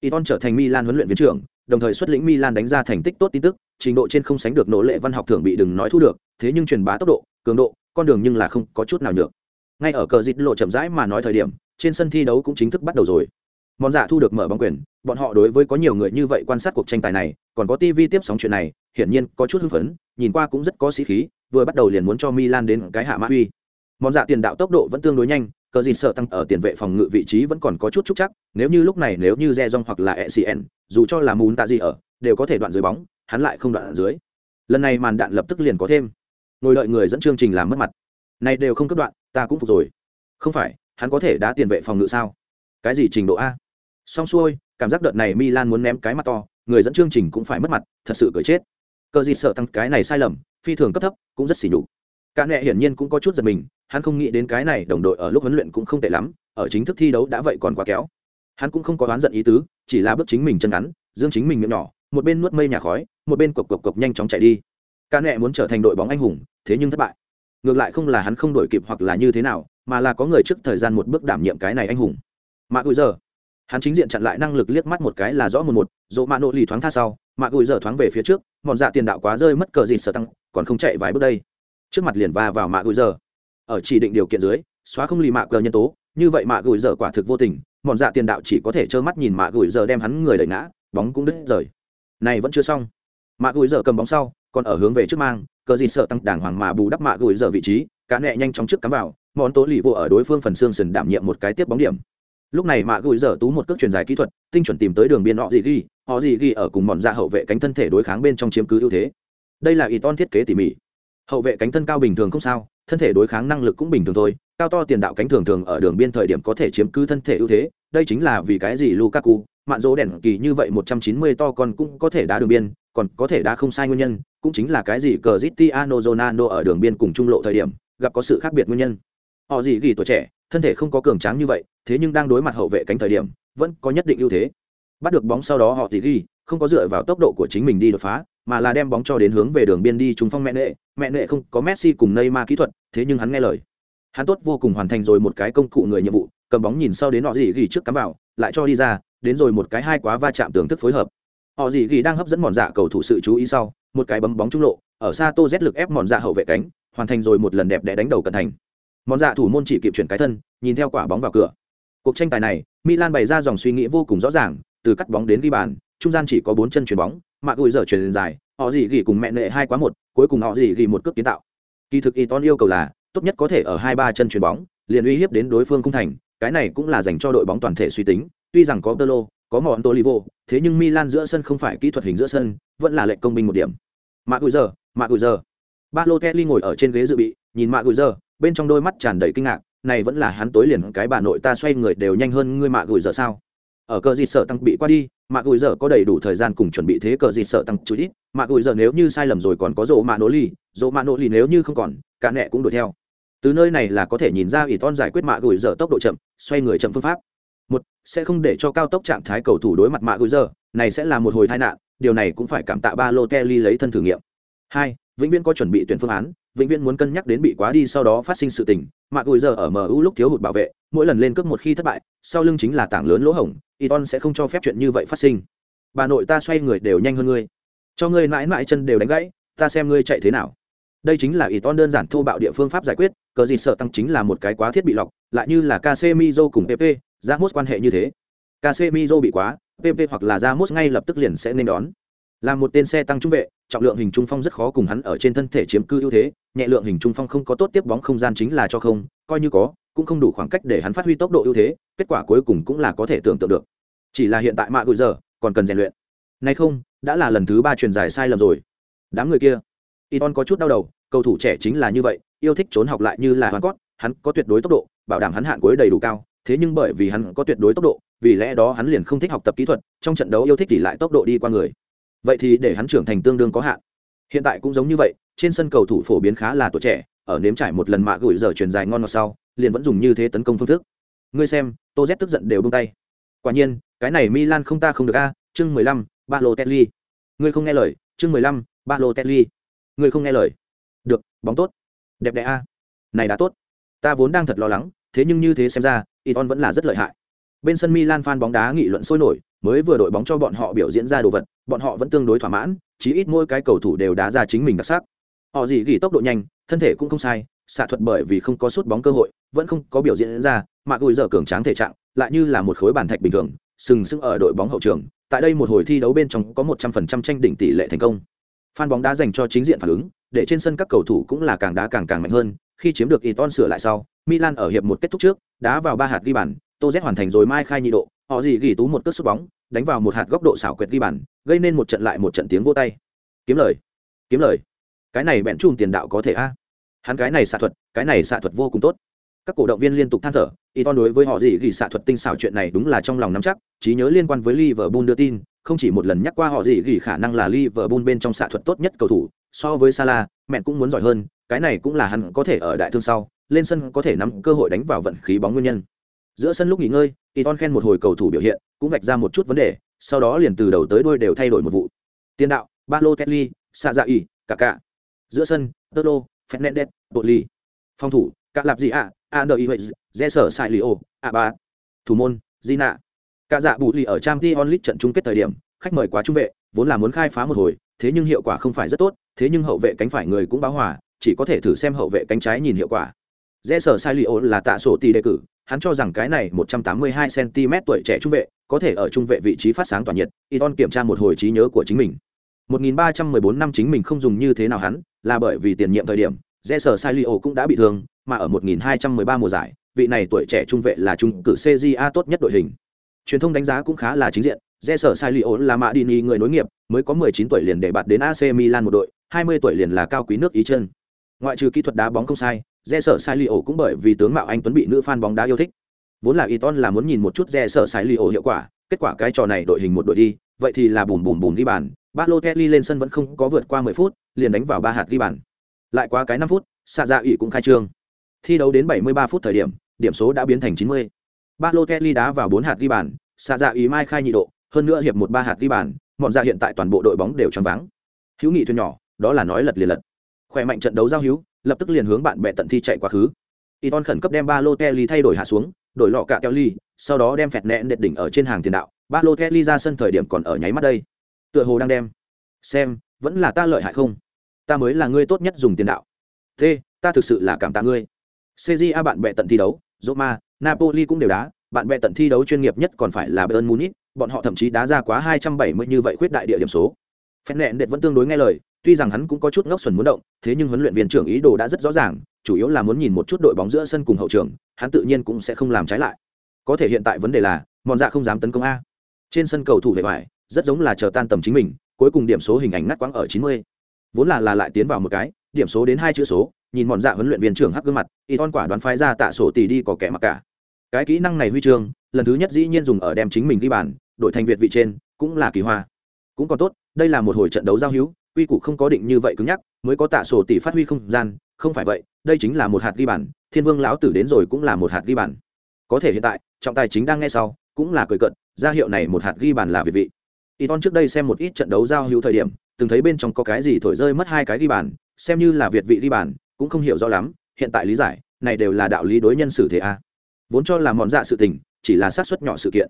Iton trở thành Milan huấn luyện viên trưởng, đồng thời xuất lĩnh Milan đánh ra thành tích tốt tin tức, trình độ trên không sánh được nỗ lệ văn học thường bị đừng nói thu được, thế nhưng truyền bá tốc độ, cường độ con đường nhưng là không có chút nào nhược ngay ở cờ dịt lộ chậm rãi mà nói thời điểm, trên sân thi đấu cũng chính thức bắt đầu rồi. Mòn giả dạ thu được mở bóng quyền, bọn họ đối với có nhiều người như vậy quan sát cuộc tranh tài này, còn có tv tiếp sóng chuyện này, hiển nhiên có chút hưng phấn, nhìn qua cũng rất có sĩ khí, vừa bắt đầu liền muốn cho milan đến cái hạ mã uy. Mòn giả dạ tiền đạo tốc độ vẫn tương đối nhanh, cờ dịt sợ tăng ở tiền vệ phòng ngự vị trí vẫn còn có chút trúc chắc, nếu như lúc này nếu như re hoặc là ecn dù cho là mùn tạ gì ở, đều có thể đoạn dưới bóng, hắn lại không đoạn dưới. Lần này màn đạn lập tức liền có thêm. Ngồi đợi người dẫn chương trình làm mất mặt. Này đều không cấp đoạn ta cũng phục rồi. Không phải, hắn có thể đá tiền vệ phòng ngự sao? Cái gì trình độ a? Xong xuôi, cảm giác đợt này milan muốn ném cái mặt to, người dẫn chương trình cũng phải mất mặt, thật sự cười chết. Cờ gì sợ tăng cái này sai lầm, phi thường cấp thấp, cũng rất xỉ nhục. Cả nẹ hiển nhiên cũng có chút giật mình, hắn không nghĩ đến cái này đồng đội ở lúc huấn luyện cũng không tệ lắm, ở chính thức thi đấu đã vậy còn quá kéo. Hắn cũng không có oán giận ý tứ, chỉ là bước chính mình chân ngắn, dương chính mình miệng nhỏ, một bên nuốt mây nhà khói, một bên cộc cộc cộc nhanh chóng chạy đi. Ca nẹ muốn trở thành đội bóng anh hùng, thế nhưng thất bại ngược lại không là hắn không đổi kịp hoặc là như thế nào, mà là có người trước thời gian một bước đảm nhiệm cái này anh hùng. Mạ gùi giờ hắn chính diện chặn lại năng lực liếc mắt một cái là rõ một một, dỗ mạ nộ lì thoáng tha sau, mạ gùi giờ thoáng về phía trước, mòn dạ tiền đạo quá rơi mất cờ gì sợ tăng, còn không chạy vài bước đây. Trước mặt liền va vào mạ gùi giờ ở chỉ định điều kiện dưới, xóa không lì mạ cờ nhân tố, như vậy mạ gùi giờ quả thực vô tình, mòn dạ tiền đạo chỉ có thể trơ mắt nhìn mạ gùi giờ đem hắn người đẩy ngã, bóng cũng đứt rời. Này vẫn chưa xong. Mạ gùi giờ cầm bóng sau, còn ở hướng về trước mang cờ gì sợ tăng đàng hoàng mà bù đắp mạ gửi giờ vị trí cá nẹ nhanh chóng trước cắm vào, món tố lì vô ở đối phương phần xương sần đảm nhiệm một cái tiếp bóng điểm. Lúc này mạ gửi giờ tú một cước truyền dài kỹ thuật, tinh chuẩn tìm tới đường biên họ gì ghi, họ gì ghi ở cùng mòn ra dạ hậu vệ cánh thân thể đối kháng bên trong chiếm cứ ưu thế. Đây là ý ton thiết kế tỉ mỉ. Hậu vệ cánh thân cao bình thường không sao, thân thể đối kháng năng lực cũng bình thường thôi, cao to tiền đạo cánh thường thường ở đường biên thời điểm có thể chiếm cứ thân thể ưu thế, đây chính là vì cái gì lukaku, mạn dỗ đèn kỳ như vậy một trăm chín mươi to con cũng có thể đá đường biên còn có thể đã không sai nguyên nhân, cũng chính là cái gì cờ Cristiano Ronaldo ở đường biên cùng trung lộ thời điểm, gặp có sự khác biệt nguyên nhân. Họ gì ghi tuổi trẻ, thân thể không có cường tráng như vậy, thế nhưng đang đối mặt hậu vệ cánh thời điểm, vẫn có nhất định ưu thế. Bắt được bóng sau đó họ gì ghi không có dựa vào tốc độ của chính mình đi đột phá, mà là đem bóng cho đến hướng về đường biên đi trung phong mẹ nệ. Mẹ nệ không có Messi cùng Neymar kỹ thuật, thế nhưng hắn nghe lời. Hắn tốt vô cùng hoàn thành rồi một cái công cụ người nhiệm vụ, cầm bóng nhìn sau đến họ gì ghi trước cắm vào, lại cho đi ra, đến rồi một cái hai quá va chạm tưởng thức phối hợp họ gì ghi đang hấp dẫn mòn dạ cầu thủ sự chú ý sau một cái bấm bóng trung lộ ở xa tô z lực ép mòn dạ hậu vệ cánh hoàn thành rồi một lần đẹp đẽ đánh đầu cận thành. Mòn dạ thủ môn chỉ kịp chuyển cái thân nhìn theo quả bóng vào cửa. Cuộc tranh tài này milan bày ra dòng suy nghĩ vô cùng rõ ràng từ cắt bóng đến ghi bàn trung gian chỉ có bốn chân chuyền bóng mạng gùi giờ chuyền dài họ gì ghi cùng mẹ nệ hai quá một cuối cùng họ gì ghi một cước kiến tạo. Kỳ thực y ton yêu cầu là tốt nhất có thể ở hai ba chân chuyền bóng liền uy hiếp đến đối phương không thành cái này cũng là dành cho đội bóng toàn thể suy tính tuy rằng có Tơ Lô, có món Tolivo, thế nhưng Milan giữa sân không phải kỹ thuật hình giữa sân, vẫn là lệnh công binh một điểm. Mạc Gùi giờ, Mạc Gùi giờ. Balotelli ngồi ở trên ghế dự bị, nhìn Mạc Gùi giờ, bên trong đôi mắt tràn đầy kinh ngạc, này vẫn là hắn tối liền cái bà nội ta xoay người đều nhanh hơn ngươi Mạc Gùi giờ sao? Ở cờ gì sợ tăng bị qua đi, Mạc Gùi giờ có đầy đủ thời gian cùng chuẩn bị thế cờ gì sợ tăng chú ít, Mạc Gùi giờ nếu như sai lầm rồi còn có rộ Mạ Nỗ Ly, rộ Mạ Nỗ Ly nếu như không còn, cả nẹ cũng đuổi theo. Từ nơi này là có thể nhìn ra Iton giải quyết Mạc Gùi giờ tốc độ chậm, xoay người chậm phương pháp một sẽ không để cho cao tốc trạng thái cầu thủ đối mặt mạ gối giờ này sẽ là một hồi tai nạn điều này cũng phải cảm tạ ba lô kelly lấy thân thử nghiệm. Hai vĩnh viễn có chuẩn bị tuyển phương án vĩnh viễn muốn cân nhắc đến bị quá đi sau đó phát sinh sự tình mạ gối giờ ở mu lúc thiếu hụt bảo vệ mỗi lần lên cướp một khi thất bại sau lưng chính là tảng lớn lỗ hổng iton sẽ không cho phép chuyện như vậy phát sinh. Bà nội ta xoay người đều nhanh hơn ngươi. Cho ngươi mãi mãi chân đều đánh gãy ta xem ngươi chạy thế nào. Đây chính là Iton đơn giản thô bạo địa phương pháp giải quyết, cờ gì sợ tăng chính là một cái quá thiết bị lọc, lại như là Casemiro cùng PP, Ramos quan hệ như thế. Casemiro bị quá, PP hoặc là Ramos ngay lập tức liền sẽ nên đón. Là một tên xe tăng trung vệ, trọng lượng hình trung phong rất khó cùng hắn ở trên thân thể chiếm cư ưu thế, nhẹ lượng hình trung phong không có tốt tiếp bóng không gian chính là cho không, coi như có, cũng không đủ khoảng cách để hắn phát huy tốc độ ưu thế, kết quả cuối cùng cũng là có thể tưởng tượng được. Chỉ là hiện tại mạ gửi giờ, còn cần rèn luyện. Này không, đã là lần thứ ba truyền dài sai lầm rồi. Đám người kia, Iton có chút đau đầu, cầu thủ trẻ chính là như vậy, yêu thích trốn học lại như là hoàn cốt, hắn có tuyệt đối tốc độ, bảo đảm hắn hạn cuối đầy đủ cao, thế nhưng bởi vì hắn có tuyệt đối tốc độ, vì lẽ đó hắn liền không thích học tập kỹ thuật, trong trận đấu yêu thích thì lại tốc độ đi qua người. Vậy thì để hắn trưởng thành tương đương có hạn. Hiện tại cũng giống như vậy, trên sân cầu thủ phổ biến khá là tuổi trẻ, ở nếm trải một lần mạ gửi giờ truyền dài ngon ngọt sau, liền vẫn dùng như thế tấn công phương thức. Ngươi xem, tô z tức giận đều bung tay. Quả nhiên, cái này milan không ta không được a, chương mười lăm ba lô tetli ngươi không nghe lời, chương mười lăm ba lô tetli ngươi không nghe lời. Được, bóng tốt. Đẹp đẽ a. Này đã tốt. Ta vốn đang thật lo lắng, thế nhưng như thế xem ra Iton vẫn là rất lợi hại. Bên sân Milan fan bóng đá nghị luận sôi nổi, mới vừa đội bóng cho bọn họ biểu diễn ra đồ vật, bọn họ vẫn tương đối thỏa mãn, chí ít mỗi cái cầu thủ đều đá ra chính mình đặc sắc. Họ gì gỉ tốc độ nhanh, thân thể cũng không sai, xạ thuật bởi vì không có sút bóng cơ hội, vẫn không có biểu diễn ra, mà gùi giờ cường tráng thể trạng, lại như là một khối bàn thạch bình thường, sừng sững ở đội bóng hậu trường. Tại đây một hồi thi đấu bên trong có 100% tranh đỉnh tỷ lệ thành công. Fan bóng đá dành cho chính diện phản ứng, để trên sân các cầu thủ cũng là càng đá càng càng mạnh hơn, khi chiếm được Iton sửa lại sau, Milan ở hiệp một kết thúc trước, đá vào ba hạt ghi bàn, Toz hoàn thành rồi mai khai nhị độ, họ gì gỉ tú một cước sút bóng, đánh vào một hạt góc độ xảo quyệt ghi bàn, gây nên một trận lại một trận tiếng vô tay. Kiếm lời, kiếm lời. Cái này bẹn chùm tiền đạo có thể a. Hắn cái này xạ thuật, cái này xạ thuật vô cùng tốt. Các cổ động viên liên tục than thở, Iton đối với họ gì gỉ xạ thuật tinh xảo chuyện này đúng là trong lòng nắm chắc, trí nhớ liên quan với Liverpool đưa tin, không chỉ một lần nhắc qua họ gì gỉ khả năng là Liverpool bên trong xạ thuật tốt nhất cầu thủ, so với Salah, mẹ cũng muốn giỏi hơn, cái này cũng là hắn có thể ở đại thương sau, lên sân có thể nắm cơ hội đánh vào vận khí bóng nguyên nhân. Giữa sân lúc nghỉ ngơi, Iton khen một hồi cầu thủ biểu hiện, cũng vạch ra một chút vấn đề, sau đó liền từ đầu tới đuôi đều thay đổi một vụ. Tiền đạo, Balotelli, cả cả Giữa sân, tơ lô fernandez bột ly Phòng thủ, cả lạp gì ạ, Andoi Huệ, Jesser Sailio, Aba. Thủ môn, Gina. Cả dạ bù lì ở trang Champions onlit trận chung kết thời điểm, khách mời quá trung vệ, vốn là muốn khai phá một hồi, thế nhưng hiệu quả không phải rất tốt, thế nhưng hậu vệ cánh phải người cũng báo hòa, chỉ có thể thử xem hậu vệ cánh trái nhìn hiệu quả. Rẽ sở sai liệu là tạ sổ tỷ đề cử, hắn cho rằng cái này 182 cm tuổi trẻ trung vệ, có thể ở trung vệ vị trí phát sáng tỏa nhiệt, Iton kiểm tra một hồi trí nhớ của chính mình. 1314 năm chính mình không dùng như thế nào hắn, là bởi vì tiền nhiệm thời điểm, Rẽ sở sai liệu cũng đã bị thương, mà ở 1213 mùa giải, vị này tuổi trẻ trung vệ là trung cử CJA tốt nhất đội hình. Truyền thông đánh giá cũng khá là chính diện, Rẽ sở sai liệu là Madini người nối nghiệp, mới có 19 tuổi liền để bạt đến AC Milan một đội, 20 tuổi liền là cao quý nước ý chân. Ngoại trừ kỹ thuật đá bóng không sai, Re sở sai li ổ cũng bởi vì tướng mạo anh tuấn bị nữ fan bóng đá yêu thích. Vốn là Iton là muốn nhìn một chút Re sở sai li ổ hiệu quả, kết quả cái trò này đội hình một đội đi, vậy thì là bùm bùm bùm đi bàn, Balotelli lên sân vẫn không có vượt qua 10 phút, liền đánh vào ba hạt ghi bàn. Lại qua cái năm phút, xạ Dạ ủy cũng khai trương. Thi đấu đến 73 phút thời điểm, điểm số đã biến thành chín mươi. 90. Kelly đá vào bốn hạt ghi bàn, xạ Dạ ủy mai khai nhị độ, hơn nữa hiệp một ba hạt ghi bàn, mọn ra hiện tại toàn bộ đội bóng đều choáng vắng. Hữu nghị thuyền nhỏ, đó là nói lật liền lật. Khỏe mạnh trận đấu giao hữu, lập tức liền hướng bạn bè tận thi chạy quá khứ Iton khẩn cấp đem ba lô Kelly thay đổi hạ xuống, đổi lọ cả Kelly, sau đó đem phẹt nẹn đệt đỉnh ở trên hàng tiền đạo, ba lô Kelly ra sân thời điểm còn ở nháy mắt đây. Tựa hồ đang đem. Xem, vẫn là ta lợi hại không? Ta mới là người tốt nhất dùng tiền đạo. Thế, ta thực sự là cảm tạ ngươi. CJA bạn bè tận thi đấu, Roma, Napoli cũng đều đá, bạn bè tận thi đấu chuyên nghiệp nhất còn phải là Bayern Munich, bọn họ thậm chí đá ra quá 270 như vậy khuyết đại địa điểm số. Phẹt nẹn đệt vẫn tương đối nghe lời, tuy rằng hắn cũng có chút ngốc xuẩn muốn động, thế nhưng huấn luyện viên trưởng ý đồ đã rất rõ ràng, chủ yếu là muốn nhìn một chút đội bóng giữa sân cùng hậu trường, hắn tự nhiên cũng sẽ không làm trái lại. Có thể hiện tại vấn đề là, mòn dạ không dám tấn công a. Trên sân cầu thủ vệ vải, rất giống là chờ tan tầm chính mình, cuối cùng điểm số hình ảnh ngắt quãng ở 90. vốn là là lại tiến vào một cái, điểm số đến hai chữ số, nhìn mòn dạ huấn luyện viên trưởng hắc gương mặt y ton quả đoán phái ra tạ sổ tỷ đi có kẻ mặc cả. Cái kỹ năng này huy chương, lần thứ nhất dĩ nhiên dùng ở đem chính mình ghi bàn đội thành việt vị trên, cũng là kỳ hoa. Cũng còn tốt, đây là một hồi trận đấu giao hữu quy củ không có định như vậy cứng nhắc, mới có tạ sổ tỷ phát huy không gian, không phải vậy, đây chính là một hạt ghi bản. thiên vương lão tử đến rồi cũng là một hạt ghi bản. có thể hiện tại, trọng tài chính đang nghe sau, cũng là cười cận ra hiệu này một hạt ghi bàn là việt vị y ton trước đây xem một ít trận đấu giao hữu thời điểm, từng thấy bên trong có cái gì thổi rơi mất hai cái ghi bàn, xem như là việt vị ghi bàn, cũng không hiểu rõ lắm, hiện tại lý giải, này đều là đạo lý đối nhân xử thế a vốn cho là mọn dạ sự tình, chỉ là xác suất nhỏ sự kiện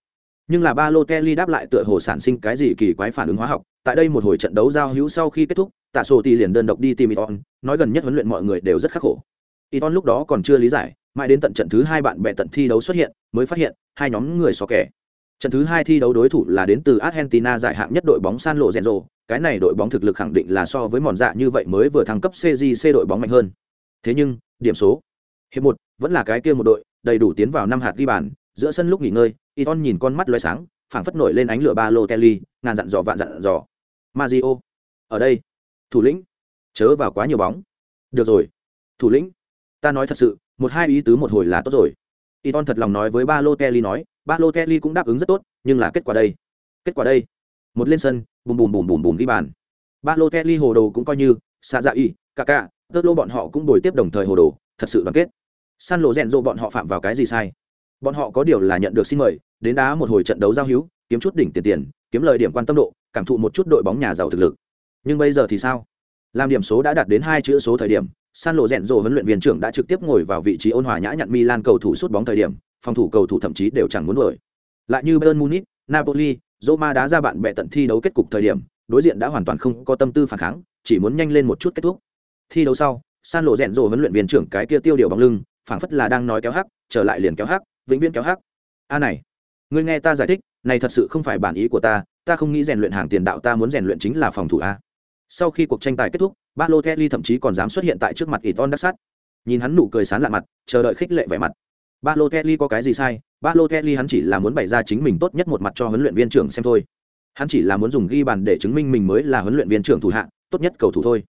nhưng là ba lô kelly đáp lại tựa hồ sản sinh cái gì kỳ quái phản ứng hóa học, tại đây một hồi trận đấu giao hữu sau khi kết thúc, tạ sổ thì liền đơn độc đi tìm iton nói gần nhất huấn luyện mọi người đều rất khắc khổ. Iton lúc đó còn chưa lý giải, mãi đến tận trận thứ hai bạn bè tận thi đấu xuất hiện, mới phát hiện, hai nhóm người xó kẻ. Trận thứ hai thi đấu đối thủ là đến từ argentina giải hạng nhất đội bóng san lộ rèn rộ cái này đội bóng thực lực khẳng định là so với mòn dạ như vậy mới vừa thăng cấp cgc đội bóng mạnh hơn. Thế nhưng, điểm số, hiệp một, vẫn là cái kia một đội, đầy đủ tiến vào năm hạt ghi bàn giữa sân lúc nghỉ ngơi Iton nhìn con mắt loé sáng phảng phất nổi lên ánh lửa ba lô Kelly, ngàn dặn dò vạn dặn dò. Mario, ở đây. Thủ lĩnh, chớ vào quá nhiều bóng. Được rồi. Thủ lĩnh, ta nói thật sự, một hai ý tứ một hồi là tốt rồi. Iton thật lòng nói với ba lô Kelly nói, ba lô Kelly cũng đáp ứng rất tốt, nhưng là kết quả đây. Kết quả đây. Một lên sân, bùm bùm bùm bùm bùm ghi bàn. Ba lô Kelly hồ đồ cũng coi như, xa dạ y, Kaka, tớt lô bọn họ cũng bồi tiếp đồng thời hồ đồ, thật sự đoàn kết. San lộ rèn rộ bọn họ phạm vào cái gì sai? Bọn họ có điều là nhận được xin mời, đến đá một hồi trận đấu giao hữu kiếm chút đỉnh tiền tiền kiếm lời điểm quan tâm độ cảm thụ một chút đội bóng nhà giàu thực lực. Nhưng bây giờ thì sao? Làm điểm số đã đạt đến hai chữ số thời điểm san lộ rèn rộ huấn luyện viên trưởng đã trực tiếp ngồi vào vị trí ôn hòa nhã nhặn milan cầu thủ sút bóng thời điểm phòng thủ cầu thủ thậm chí đều chẳng muốn đuổi. Lại như bayern munich napoli roma đá ra bạn bè tận thi đấu kết cục thời điểm đối diện đã hoàn toàn không có tâm tư phản kháng chỉ muốn nhanh lên một chút kết thúc. Thi đấu sau san lộ rèn rộ huấn luyện viên trưởng cái kia tiêu điều bóng lưng phảng phất là đang nói kéo hắc trở lại liền kéo hắc vĩnh viễn kéo hắc. A à này, ngươi nghe ta giải thích, này thật sự không phải bản ý của ta ta không nghĩ rèn luyện hàng tiền đạo ta muốn rèn luyện chính là phòng thủ a. Sau khi cuộc tranh tài kết thúc ba lô kelly thậm chí còn dám xuất hiện tại trước mặt iton đắc sát nhìn hắn nụ cười sán lạ mặt, chờ đợi khích lệ vẻ mặt. Ba lô kelly có cái gì sai? Ba lô kelly hắn chỉ là muốn bày ra chính mình tốt nhất một mặt cho huấn luyện viên trưởng xem thôi. Hắn chỉ là muốn dùng ghi bàn để chứng minh mình mới là huấn luyện viên trưởng thủ hạng tốt nhất cầu thủ thôi.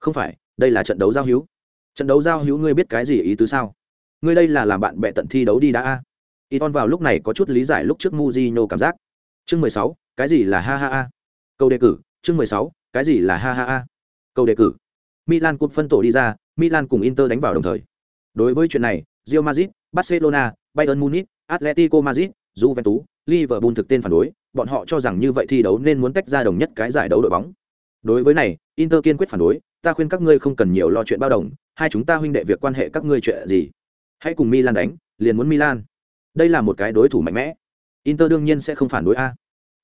Không phải, đây là trận đấu giao hữu. Trận đấu giao hữu ngươi biết cái gì ý tứ sao? Ngươi đây là làm bạn bè tận thi đấu đi đã a Iton vào lúc này có chút lý giải lúc trước Mujinho cảm giác. Chương 16, cái gì là ha ha a Câu đề cử, chương 16, cái gì là ha ha a Câu đề cử. Milan Cup phân tổ đi ra, Milan cùng Inter đánh vào đồng thời. Đối với chuyện này, Real Madrid, Barcelona, Bayern Munich, Atletico Madrid, Juventus, Liverpool thực tên phản đối, bọn họ cho rằng như vậy thi đấu nên muốn tách ra đồng nhất cái giải đấu đội bóng. Đối với này, Inter kiên quyết phản đối, ta khuyên các ngươi không cần nhiều lo chuyện bao đồng, hai chúng ta huynh đệ việc quan hệ các ngươi chuyện gì. Hãy cùng Milan đánh, liền muốn Milan. Đây là một cái đối thủ mạnh mẽ. Inter đương nhiên sẽ không phản đối a.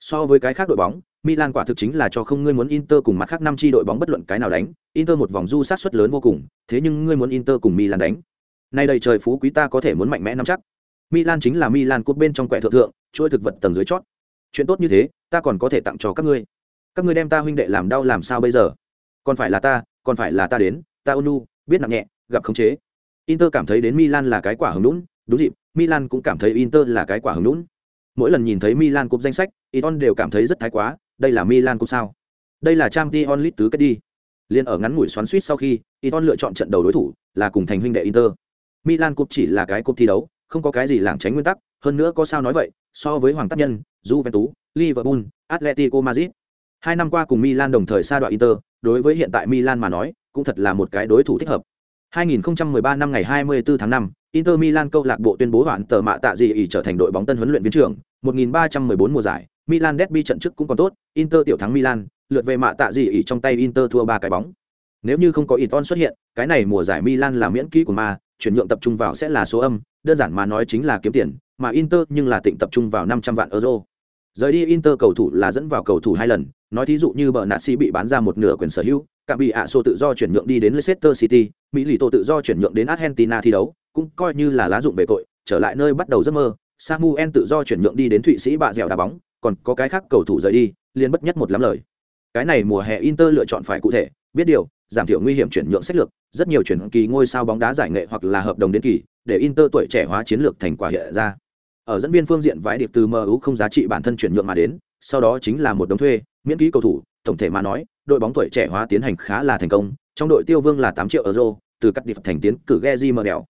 So với cái khác đội bóng milan quả thực chính là cho không ngươi muốn inter cùng mặt khác năm chi đội bóng bất luận cái nào đánh. Inter một vòng du sát suất lớn vô cùng thế nhưng ngươi muốn inter cùng milan đánh. Nay đầy trời phú quý ta có thể muốn mạnh mẽ nắm chắc. Milan chính là milan cốt bên trong quẻ thượng thượng chuỗi thực vật tầng dưới chót. Chuyện tốt như thế ta còn có thể tặng cho các ngươi. Các ngươi đem ta huynh đệ làm đau làm sao bây giờ? Còn phải là ta còn phải là ta đến ta ônu biết nặng nhẹ gặp khống chế inter cảm thấy đến milan là cái quả hứng lũn đúng dịp Milan cũng cảm thấy Inter là cái quả hứng lún. Mỗi lần nhìn thấy Milan cúp danh sách, Iton đều cảm thấy rất thái quá, đây là Milan cúp sao? Đây là Champions League tứ kết đi. Liên ở ngắn ngủi xoắn suýt sau khi, Iton lựa chọn trận đầu đối thủ là cùng thành huynh đệ Inter. Milan cúp chỉ là cái cúp thi đấu, không có cái gì lảng tránh nguyên tắc, hơn nữa có sao nói vậy, so với Hoàng Tất Nhân, Juventus, Liverpool, Atletico Madrid. Hai năm qua cùng Milan đồng thời sa đoạn Inter, đối với hiện tại Milan mà nói, cũng thật là một cái đối thủ thích hợp. 2013 năm ngày 24 tháng 5, Inter Milan câu lạc bộ tuyên bố hoãn tờ mạ tạ gì ỷ trở thành đội bóng tân huấn luyện viên trưởng, 1314 mùa giải, Milan derby trận trước cũng còn tốt, Inter tiểu thắng Milan, lượt về mạ tạ gì ỷ trong tay Inter thua ba cái bóng. Nếu như không có Iton xuất hiện, cái này mùa giải Milan là miễn ký của ma, chuyển nhượng tập trung vào sẽ là số âm, đơn giản mà nói chính là kiếm tiền, mà Inter nhưng là tịnh tập trung vào 500 vạn euro. Rời đi Inter cầu thủ là dẫn vào cầu thủ hai lần, nói thí dụ như bờ nạ sĩ bị bán ra một nửa quyền sở hữu, cả bị ạ sô tự do chuyển nhượng đi đến Leicester City, Mỹ lì tô tự do chuyển nhượng đến Argentina thi đấu, cũng coi như là lá dụng về tội, trở lại nơi bắt đầu giấc mơ. Samuel tự do chuyển nhượng đi đến Thụy Sĩ bạ dẻo đá bóng, còn có cái khác cầu thủ rời đi, liên bất nhất một lắm lời. Cái này mùa hè Inter lựa chọn phải cụ thể, biết điều, giảm thiểu nguy hiểm chuyển nhượng sách lược, rất nhiều chuyển kỳ ngôi sao bóng đá giải nghệ hoặc là hợp đồng đến kỳ, để Inter tuổi trẻ hóa chiến lược thành quả hiện ra. ở dẫn viên phương diện vãi điệp từ MU không giá trị bản thân chuyển nhượng mà đến, sau đó chính là một đống thuê, miễn ký cầu thủ, tổng thể mà nói, đội bóng tuổi trẻ hóa tiến hành khá là thành công, trong đội Tiêu Vương là 8 triệu euro, từ cắt đi thành tiến cử ghe di mờ đèo.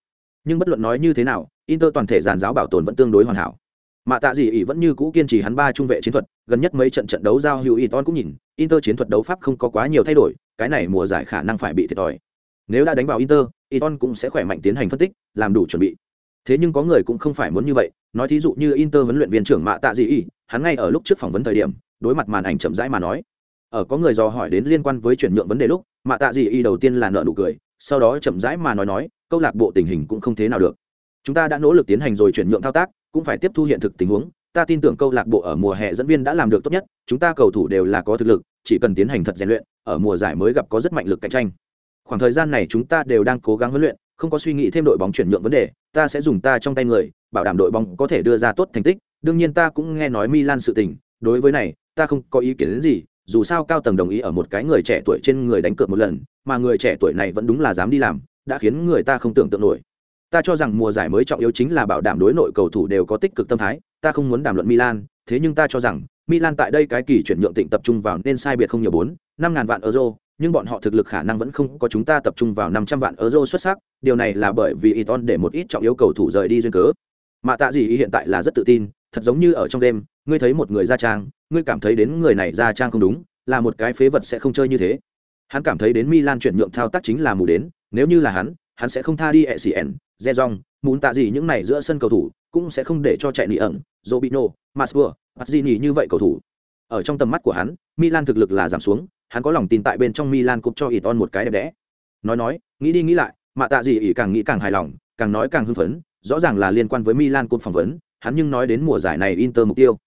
Nhưng bất luận nói như thế nào, Inter toàn thể giàn giáo bảo tồn vẫn tương đối hoàn hảo. mà tạ gì ỷ vẫn như cũ kiên trì hắn ba trung vệ chiến thuật, gần nhất mấy trận trận đấu giao hữu Iton cũng nhìn, Inter chiến thuật đấu pháp không có quá nhiều thay đổi, cái này mùa giải khả năng phải bị thiệt thòi. Nếu đã đánh vào Inter, Iton cũng sẽ khỏe mạnh tiến hành phân tích, làm đủ chuẩn bị. Thế nhưng có người cũng không phải muốn như vậy, nói thí dụ như Inter huấn luyện viên trưởng Mạ tạ gì ỷ, hắn ngay ở lúc trước phỏng vấn thời điểm, đối mặt màn ảnh chậm rãi mà nói. Ở có người dò hỏi đến liên quan với chuyển nhượng vấn đề lúc, Mạ tạ gì y đầu tiên là nợ nụ cười, sau đó chậm rãi mà nói nói, câu lạc bộ tình hình cũng không thế nào được. Chúng ta đã nỗ lực tiến hành rồi chuyển nhượng thao tác, cũng phải tiếp thu hiện thực tình huống, ta tin tưởng câu lạc bộ ở mùa hè dẫn viên đã làm được tốt nhất, chúng ta cầu thủ đều là có thực lực, chỉ cần tiến hành thật rèn luyện, ở mùa giải mới gặp có rất mạnh lực cạnh tranh. Khoảng thời gian này chúng ta đều đang cố gắng huấn luyện, không có suy nghĩ thêm đội bóng chuyển nhượng vấn đề, ta sẽ dùng ta trong tay người, bảo đảm đội bóng có thể đưa ra tốt thành tích. Đương nhiên ta cũng nghe nói Milan sự tình, đối với này, ta không có ý kiến gì, dù sao cao tầng đồng ý ở một cái người trẻ tuổi trên người đánh cược một lần, mà người trẻ tuổi này vẫn đúng là dám đi làm, đã khiến người ta không tưởng tượng nổi. Ta cho rằng mùa giải mới trọng yếu chính là bảo đảm đối nội cầu thủ đều có tích cực tâm thái, ta không muốn đàm luận Milan, thế nhưng ta cho rằng Milan tại đây cái kỳ chuyển nhượng tịnh tập trung vào nên sai biệt không nhiều bốn, năm ngàn vạn euro, nhưng bọn họ thực lực khả năng vẫn không có chúng ta tập trung vào năm trăm vạn euro xuất sắc, điều này là bởi vì Iton để một ít trọng yếu cầu thủ rời đi duyên cớ. Mà tạ gì hiện tại là rất tự tin, thật giống như ở trong đêm, ngươi thấy một người ra trang, ngươi cảm thấy đến người này ra trang không đúng, là một cái phế vật sẽ không chơi như thế. Hắn cảm thấy đến Milan chuyển nhượng thao tác chính là mù đến, nếu như là hắn, hắn sẽ không tha đi ECN, Zezong, muốn tạ gì những này giữa sân cầu thủ, cũng sẽ không để cho chạy nị ẩn, Robinho, Masur, Pazzini như vậy cầu thủ. Ở trong tầm mắt của hắn, Milan thực lực là giảm xuống, hắn có lòng tin tại bên trong Milan cũng cho Iton một cái đẹp đẽ. Nói nói, nghĩ đi nghĩ lại, mà tạ gì ý càng nghĩ càng hài lòng, càng nói càng hưng phấn, rõ ràng là liên quan với Milan cúp phỏng vấn, hắn nhưng nói đến mùa giải này Inter mục tiêu.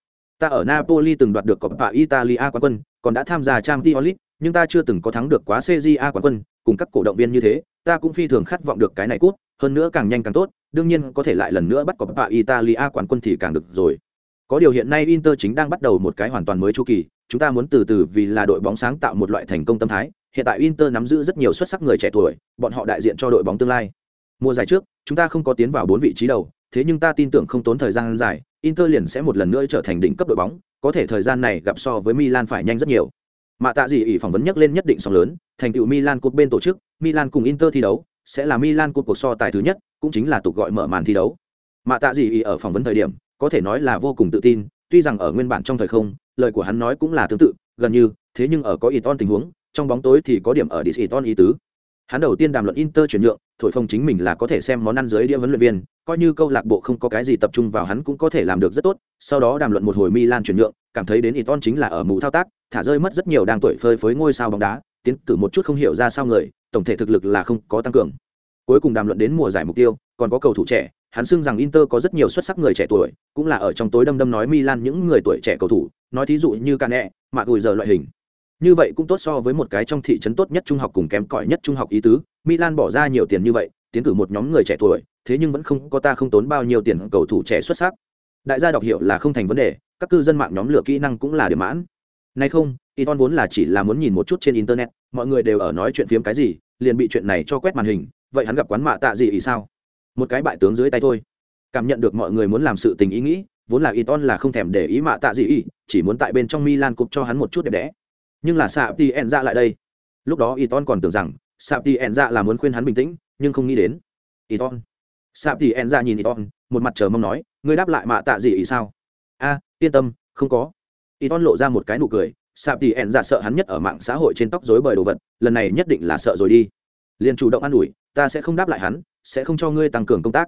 Ta ở Napoli từng đoạt được Coppa Italia quán quân, còn đã tham gia Champions League, nhưng ta chưa từng có thắng được quá CJA quán quân, cùng các cổ động viên như thế, ta cũng phi thường khát vọng được cái này cút, hơn nữa càng nhanh càng tốt, đương nhiên có thể lại lần nữa bắt Coppa Italia quán quân thì càng được rồi. Có điều hiện nay Inter chính đang bắt đầu một cái hoàn toàn mới chu kỳ, chúng ta muốn từ từ vì là đội bóng sáng tạo một loại thành công tâm thái. Hiện tại Inter nắm giữ rất nhiều xuất sắc người trẻ tuổi, bọn họ đại diện cho đội bóng tương lai. Mùa giải trước, chúng ta không có tiến vào bốn vị trí đầu, thế nhưng ta tin tưởng không tốn thời gian dài, Inter liền sẽ một lần nữa trở thành đỉnh cấp đội bóng, có thể thời gian này gặp so với Milan phải nhanh rất nhiều. Mà tạ gì ỷ phỏng vấn nhắc lên nhất định sóng lớn, thành tựu Milan cột bên tổ chức, Milan cùng Inter thi đấu, sẽ là Milan cột cuộc so tài thứ nhất, cũng chính là tục gọi mở màn thi đấu. Mà tạ gì ỷ ở phỏng vấn thời điểm, có thể nói là vô cùng tự tin, tuy rằng ở nguyên bản trong thời không, lời của hắn nói cũng là tương tự, gần như, thế nhưng ở có Iton tình huống, trong bóng tối thì có điểm ở Iton ý tứ. Hắn đầu tiên đàm luận Inter chuyển nhượng, thổi phồng chính mình là có thể xem món ăn dưới đĩa vấn luyện viên, coi như câu lạc bộ không có cái gì tập trung vào hắn cũng có thể làm được rất tốt. Sau đó đàm luận một hồi Milan chuyển nhượng, cảm thấy đến Iton chính là ở mù thao tác, thả rơi mất rất nhiều đang tuổi phơi phới ngôi sao bóng đá, tiến cử một chút không hiểu ra sao người, tổng thể thực lực là không có tăng cường. Cuối cùng đàm luận đến mùa giải mục tiêu, còn có cầu thủ trẻ, hắn xưng rằng Inter có rất nhiều xuất sắc người trẻ tuổi, cũng là ở trong tối đâm đâm nói Milan những người tuổi trẻ cầu thủ, nói thí dụ như Cane, mà gùi giờ loại hình. Như vậy cũng tốt so với một cái trong thị trấn tốt nhất trung học cùng kém cỏi nhất trung học ý tứ, Milan bỏ ra nhiều tiền như vậy, tiến cử một nhóm người trẻ tuổi, thế nhưng vẫn không có ta không tốn bao nhiêu tiền cầu thủ trẻ xuất sắc. Đại gia đọc hiểu là không thành vấn đề, các cư dân mạng nhóm lửa kỹ năng cũng là điểm mãn. Nay không, Iton vốn là chỉ là muốn nhìn một chút trên internet, mọi người đều ở nói chuyện phiếm cái gì, liền bị chuyện này cho quét màn hình, vậy hắn gặp quán mạ tạ gì ý sao? Một cái bại tướng dưới tay thôi. Cảm nhận được mọi người muốn làm sự tình ý nghĩ, vốn là Iton là không thèm để ý mạ tạ gì ý, chỉ muốn tại bên trong Milan cục cho hắn một chút đẹp đẽ. Nhưng là xạ Tien ra lại đây. Lúc đó Iton còn tưởng rằng Sapti Enza dạ là muốn khuyên hắn bình tĩnh, nhưng không nghĩ đến. Iton. ẹn dạ nhìn Iton, một mặt chờ mong nói, ngươi đáp lại mạ tạ gì ý sao? A, yên tâm, không có. Iton lộ ra một cái nụ cười, Sapti Enza dạ sợ hắn nhất ở mạng xã hội trên tóc rối bời đồ vật, lần này nhất định là sợ rồi đi. Liền chủ động an ủi, ta sẽ không đáp lại hắn, sẽ không cho ngươi tăng cường công tác.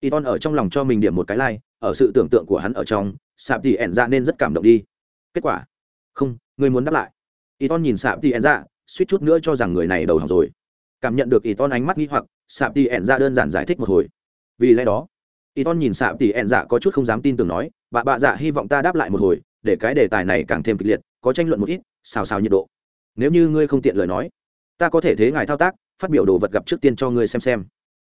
Iton ở trong lòng cho mình điểm một cái lai、like, ở sự tưởng tượng của hắn ở trong, Sapti Enza dạ nên rất cảm động đi. Kết quả, không, ngươi muốn đáp lại y nhìn sạp tì ẹn dạ suýt chút nữa cho rằng người này đầu hỏng rồi. Cảm nhận được y ánh mắt nghi hoặc, sạp tỷ ẹn dạ đơn giản giải thích một hồi. Vì lẽ đó y nhìn sạp tỷ ẹn dạ có chút không dám tin tưởng nói, bà bạ dạ hy vọng ta đáp lại một hồi, để cái đề tài này càng thêm kịch liệt, có tranh luận một ít, xào xào nhiệt độ. Nếu như ngươi không tiện lời nói, ta có thể thế ngài thao tác, phát biểu đồ vật gặp trước tiên cho ngươi xem xem.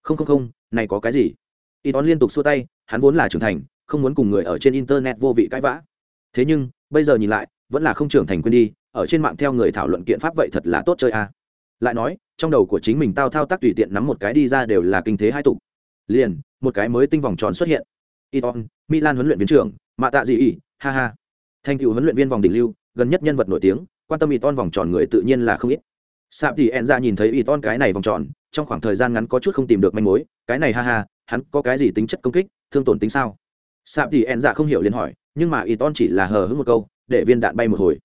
Không không không, này có cái gì? Y liên tục xua tay, hắn vốn là trưởng thành, không muốn cùng người ở trên internet vô vị cãi vã. Thế nhưng, bây giờ nhìn lại, vẫn là không trưởng thành quên đi ở trên mạng theo người thảo luận kiện pháp vậy thật là tốt chơi a à. lại nói trong đầu của chính mình tao thao tác tùy tiện nắm một cái đi ra đều là kinh thế hai tục liền một cái mới tinh vòng tròn xuất hiện Iton, Milan huấn luyện viên trưởng, Mạ Tạ Dị ỉ, ha ha. Thành cựu huấn luyện viên vòng đỉnh lưu, gần nhất nhân vật nổi tiếng, quan tâm Iton vòng tròn người tự nhiên là không ít. Sạp thì En ra nhìn thấy Iton cái này vòng tròn, trong khoảng thời gian ngắn có chút không tìm được manh mối, cái này ha ha, hắn có cái gì tính chất công kích, thương tổn tính sao? Sạp thì En ra không hiểu liền hỏi, nhưng mà Iton chỉ là hờ hững một câu, để viên đạn bay một hồi.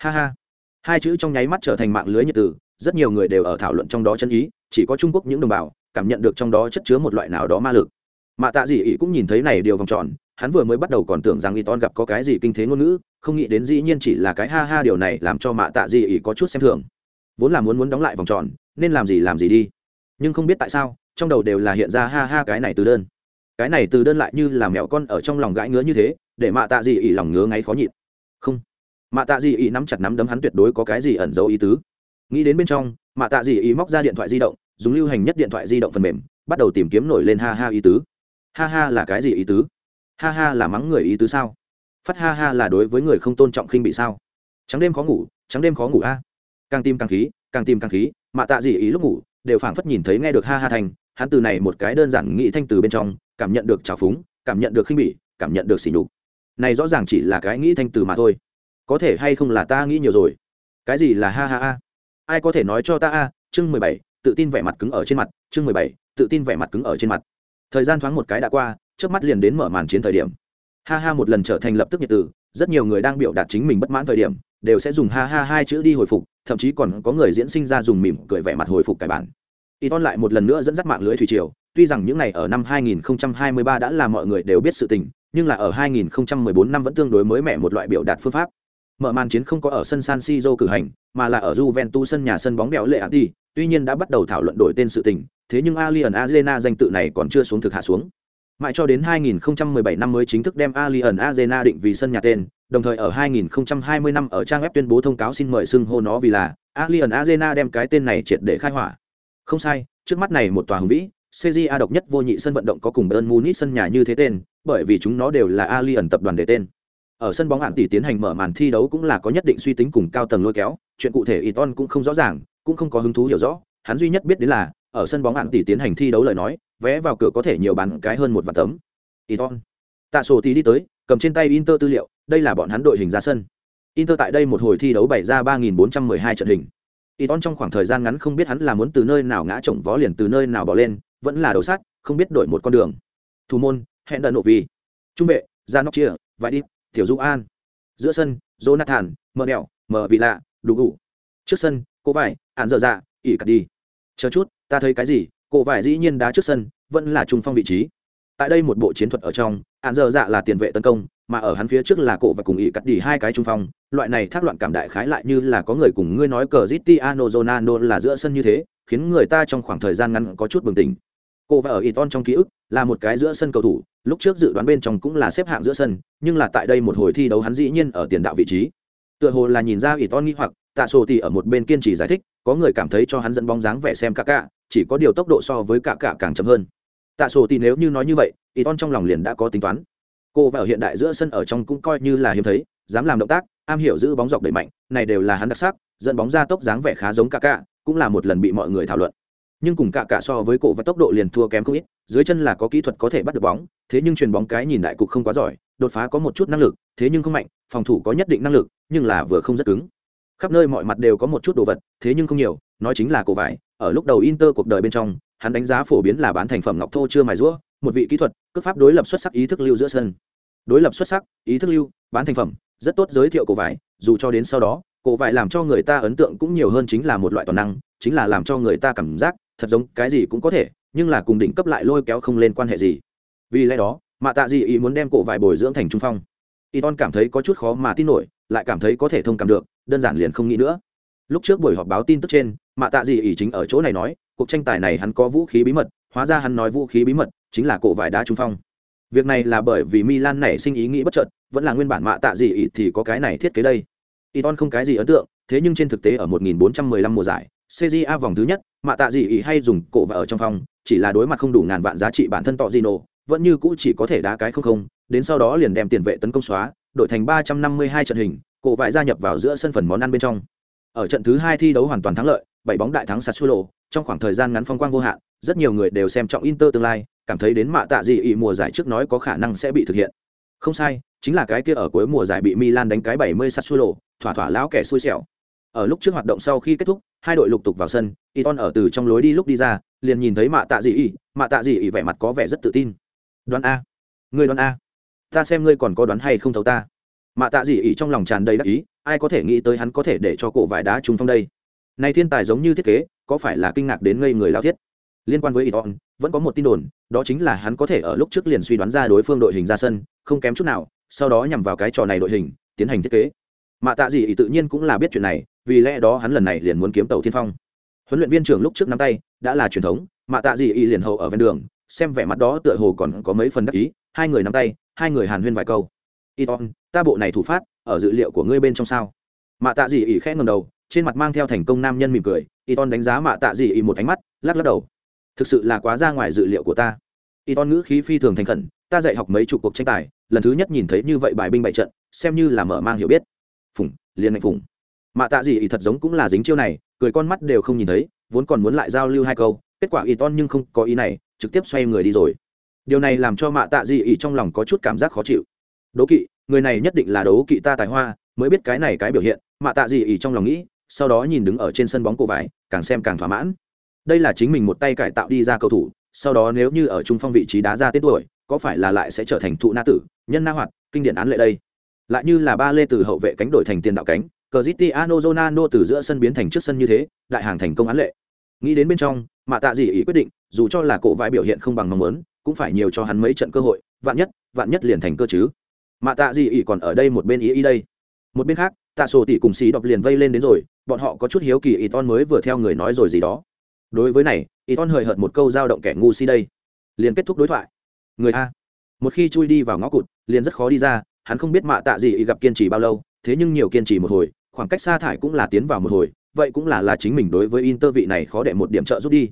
Ha ha. Hai chữ trong nháy mắt trở thành mạng lưới nhiệt tử, rất nhiều người đều ở thảo luận trong đó chân ý, chỉ có Trung Quốc những đồng bào cảm nhận được trong đó chất chứa một loại nào đó ma lực. Mạ tạ dị ỉ cũng nhìn thấy này điều vòng tròn hắn vừa mới bắt đầu còn tưởng rằng y ton gặp có cái gì kinh thế ngôn ngữ không nghĩ đến dĩ nhiên chỉ là cái ha ha điều này làm cho mạ tạ dị ỉ có chút xem thường. Vốn là muốn muốn đóng lại vòng tròn nên làm gì làm gì đi. Nhưng không biết tại sao trong đầu đều là hiện ra ha ha cái này từ đơn. Cái này từ đơn lại như là mẹo con ở trong lòng gãi ngứa như thế để mạ tạ dị ỉ lòng ngứa ngáy khó nhịn mạ tạ dị ý nắm chặt nắm đấm hắn tuyệt đối có cái gì ẩn giấu ý tứ. Nghĩ đến bên trong, mạ tạ dị ý móc ra điện thoại di động, dùng lưu hành nhất điện thoại di động phần mềm, bắt đầu tìm kiếm nổi lên ha ha ý tứ. Ha ha là cái gì ý tứ? Ha ha là mắng người ý tứ sao? Phát ha ha là đối với người không tôn trọng khinh bị sao? Trắng đêm khó ngủ, trắng đêm khó ngủ a. Càng tìm càng khí, càng tìm càng khí, mạ tạ Dị ý lúc ngủ, đều phảng phất nhìn thấy nghe được ha ha thành, hắn từ này một cái đơn giản nghĩ thanh từ bên trong, cảm nhận được trào phúng, cảm nhận được khinh bỉ cảm nhận được sỉ nhục. Này rõ ràng chỉ là cái nghĩ thanh từ mà thôi có thể hay không là ta nghĩ nhiều rồi? Cái gì là ha ha a ai có thể nói cho ta a? Chương mười bảy, tự tin vẻ mặt cứng ở trên mặt, chương mười bảy, tự tin vẻ mặt cứng ở trên mặt. Thời gian thoáng một cái đã qua trước mắt liền đến mở màn chiến thời điểm. Ha ha một lần trở thành lập tức nhiệt từ rất nhiều người đang biểu đạt chính mình bất mãn thời điểm, đều sẽ dùng ha ha hai chữ đi hồi phục, thậm chí còn có người diễn sinh ra dùng mỉm cười vẻ mặt hồi phục cải bản. Y lại một lần nữa dẫn dắt mạng lưới thủy triều, tuy rằng những này ở năm 2023 đã là mọi người đều biết sự tình, nhưng là ở 2014 năm vẫn tương đối mới mẻ một loại biểu đạt phương pháp mở màn chiến không có ở sân San Siro cử hành mà là ở Juventus sân nhà sân bóng bèo lệ đi tuy nhiên đã bắt đầu thảo luận đổi tên sự tình thế nhưng Alien Arena danh tự này còn chưa xuống thực hạ xuống. Mãi cho đến 2017 năm mới chính thức đem Alien Arena định vì sân nhà tên, đồng thời ở 2020 năm ở trang web tuyên bố thông cáo xin mời xưng hô nó vì là Alien Arena đem cái tên này triệt để khai hỏa. Không sai, trước mắt này một tòa hùng vĩ, CJA độc nhất vô nhị sân vận động có cùng Bayern Munich sân nhà như thế tên, bởi vì chúng nó đều là Alien tập đoàn để tên. Ở sân bóng hạn tỷ tiến hành mở màn thi đấu cũng là có nhất định suy tính cùng cao tầng lôi kéo, chuyện cụ thể Iton cũng không rõ ràng, cũng không có hứng thú hiểu rõ, hắn duy nhất biết đến là ở sân bóng hạn tỷ tiến hành thi đấu lời nói vé vào cửa có thể nhiều bán cái hơn một vạn tấm. Iton tạ sổ thì đi tới cầm trên tay inter tư liệu đây là bọn hắn đội hình ra sân. Inter tại đây một hồi thi đấu bày ra ba nghìn bốn trăm mười hai trận hình. Iton trong khoảng thời gian ngắn không biết hắn là muốn từ nơi nào ngã chồng vó liền từ nơi nào bỏ lên vẫn là đầu sát không biết đổi một con đường. Thủ môn hẹn đợi nộ vì. Trung vệ ra nóc chia vải đi tiểu du an. Giữa sân, jonathan mờ đèo mờ vị lạ đủ đủ trước sân, cô vải ạn dở dạ ỉ cắt đi. Chờ chút, ta thấy cái gì? Cổ vải dĩ nhiên đá trước sân, vẫn là trung phong vị trí. Tại đây một bộ chiến thuật ở trong hạn dở dạ là tiền vệ tấn công, mà ở hắn phía trước là cổ và cùng ý cắt đi hai cái trung phong. Loại này thác loạn cảm đại khái lại như là có người cùng ngươi nói cờ Zitiano zonano là giữa sân như thế, khiến người ta trong khoảng thời gian ngắn có chút bừng tỉnh cô và ở Iton trong ký ức, là một cái giữa sân cầu thủ, lúc trước dự đoán bên trong cũng là xếp hạng giữa sân, nhưng là tại đây một hồi thi đấu hắn dĩ nhiên ở tiền đạo vị trí. Tựa hồ là nhìn ra Iton nghi hoặc, tạ sổ thì ở một bên kiên trì giải thích, có người cảm thấy cho hắn dẫn bóng dáng vẻ xem cả cả chỉ có điều tốc độ so với cả cả càng chậm hơn. Tạ sổ thì nếu như nói như vậy Iton trong lòng liền đã có tính toán. Cô và ở hiện đại giữa sân ở trong cũng coi như là hiếm thấy, dám làm động tác, am hiểu giữ bóng dọc đẩy mạnh, này đều là hắn đặc sắc, dẫn bóng ra tốc dáng vẻ khá giống cả cả cũng là một lần bị mọi người thảo luận nhưng cùng cả cả so với cổ và tốc độ liền thua kém không ít, dưới chân là có kỹ thuật có thể bắt được bóng, thế nhưng truyền bóng cái nhìn đại cục không quá giỏi, đột phá có một chút năng lực, thế nhưng không mạnh, phòng thủ có nhất định năng lực, nhưng là vừa không rất cứng. Khắp nơi mọi mặt đều có một chút đồ vật, thế nhưng không nhiều, nói chính là cổ vải, ở lúc đầu inter cuộc đời bên trong, hắn đánh giá phổ biến là bán thành phẩm ngọc thô chưa mài rũa, một vị kỹ thuật, cước pháp đối lập xuất sắc ý thức lưu giữa sân. Đối lập xuất sắc, ý thức lưu, bán thành phẩm, rất tốt giới thiệu cổ vải, dù cho đến sau đó, cổ vải làm cho người ta ấn tượng cũng nhiều hơn chính là một loại toàn năng, chính là làm cho người ta cảm giác thật giống cái gì cũng có thể, nhưng là cùng đỉnh cấp lại lôi kéo không lên quan hệ gì. Vì lẽ đó, mạ tạ gì ý muốn đem cổ vải bồi dưỡng thành trung phong. Y ton cảm thấy có chút khó mà tin nổi, lại cảm thấy có thể thông cảm được, đơn giản liền không nghĩ nữa. Lúc trước buổi họp báo tin tức trên, mạ tạ gì Ý chính ở chỗ này nói, cuộc tranh tài này hắn có vũ khí bí mật, hóa ra hắn nói vũ khí bí mật, chính là cổ vải đá trung phong. Việc này là bởi vì milan nảy sinh ý nghĩ bất chợt, vẫn là nguyên bản mạ tạ gì Ý thì có cái này thiết kế đây. Y ton không cái gì ấn tượng, thế nhưng trên thực tế ở 1415 mùa giải CJA vòng thứ nhất mạ tạ gì Ý hay dùng cổ và ở trong phòng, chỉ là đối mặt không đủ ngàn vạn giá trị bản thân tọ Gino vẫn như cũ chỉ có thể đá cái không không, đến sau đó liền đem tiền vệ tấn công xóa, đổi thành 352 trận hình, cổ vải gia nhập vào giữa sân phần món ăn bên trong. Ở trận thứ hai thi đấu hoàn toàn thắng lợi, bảy bóng đại thắng sassuolo, trong khoảng thời gian ngắn phong quang vô hạn, rất nhiều người đều xem trọng inter tương lai, cảm thấy đến mạ tạ gì Ý mùa giải trước nói có khả năng sẽ bị thực hiện. Không sai, chính là cái kia ở cuối mùa giải bị milan đánh cái 70 sassuolo, thỏa thỏa lão kẻ xui xẻo ở lúc trước hoạt động sau khi kết thúc, hai đội lục tục vào sân Iton ở từ trong lối đi lúc đi ra, liền nhìn thấy mạ tạ dị ỉ mạ tạ dị ỉ vẻ mặt có vẻ rất tự tin. Đoán a người đoán a, ta xem ngươi còn có đoán hay không thấu ta. Mạ tạ dị ỉ trong lòng tràn đầy đắc ý, ai có thể nghĩ tới hắn có thể để cho cổ vải đá trúng phong đây? Này thiên tài giống như thiết kế, có phải là kinh ngạc đến ngây người lao thiết? Liên quan với Iton vẫn có một tin đồn, đó chính là hắn có thể ở lúc trước liền suy đoán ra đối phương đội hình ra sân, không kém chút nào, sau đó nhằm vào cái trò này đội hình, tiến hành thiết kế. Mạ tạ dị ỉ tự nhiên cũng là biết chuyện này vì lẽ đó hắn lần này liền muốn kiếm tàu thiên phong. Huấn luyện viên trưởng lúc trước nắm tay, đã là truyền thống mạ tạ dị y liền hậu ở ven đường, xem vẻ mặt đó tựa hồ còn có mấy phần đắc ý, hai người nắm tay, hai người hàn huyên vài câu. Y tôn, ta bộ này thủ phát, ở dự liệu của ngươi bên trong sao? Mạ tạ dị y khẽ ngầm đầu, trên mặt mang theo thành công nam nhân mỉm cười, y tôn đánh giá mạ tạ dị y một ánh mắt, lắc lắc đầu. Thực sự là quá ra ngoài dự liệu của ta. Y tôn ngữ khí phi thường thành khẩn, ta dạy học mấy chục cuộc tranh tài, lần thứ nhất nhìn thấy như vậy bài binh bại trận, xem như là mở mang hiểu biết. Phùng, liền anh phùng mạ tạ dị ý thật giống cũng là dính chiêu này, cười con mắt đều không nhìn thấy, vốn còn muốn lại giao lưu hai câu, kết quả Iton nhưng không có ý này, trực tiếp xoay người đi rồi. Điều này làm cho mạ tạ dị ý trong lòng có chút cảm giác khó chịu. Đố kỵ, người này nhất định là đố kỵ ta tài hoa, mới biết cái này cái biểu hiện, mạ tạ dị ý trong lòng nghĩ, sau đó nhìn đứng ở trên sân bóng cổ vải, càng xem càng thỏa mãn. Đây là chính mình một tay cải tạo đi ra cầu thủ, sau đó nếu như ở trung phong vị trí đá ra tết tuổi, có phải là lại sẽ trở thành thụ na tử, nhân na hoạt, kinh điển án lệ đây. Lại như là ba lê từ hậu vệ cánh đổi thành tiền đạo cánh Cristiano Ronaldo từ giữa sân biến thành trước sân như thế, đại hàng thành công án lệ. Nghĩ đến bên trong mạ tạ dị ý quyết định, dù cho là cổ vãi biểu hiện không bằng mong muốn, cũng phải nhiều cho hắn mấy trận cơ hội, vạn nhất vạn nhất liền thành cơ chứ. Mạ tạ dị ý còn ở đây một bên ý ý đây. Một bên khác, tạ sổ tỷ cùng xì đọc liền vây lên đến rồi, bọn họ có chút hiếu kỳ ý ton mới vừa theo người nói rồi gì đó. Đối với này ý ton hời hợt một câu dao động kẻ ngu si đây. Liền kết thúc đối thoại. Người a. Một khi chui đi vào ngõ cụt, liền rất khó đi ra, hắn không biết mạ tạ gì ý gặp kiên trì bao lâu, thế nhưng nhiều kiên trì một hồi khoảng cách xa thải cũng là tiến vào một hồi, vậy cũng là là chính mình đối với inter vị này khó để một điểm trợ giúp đi.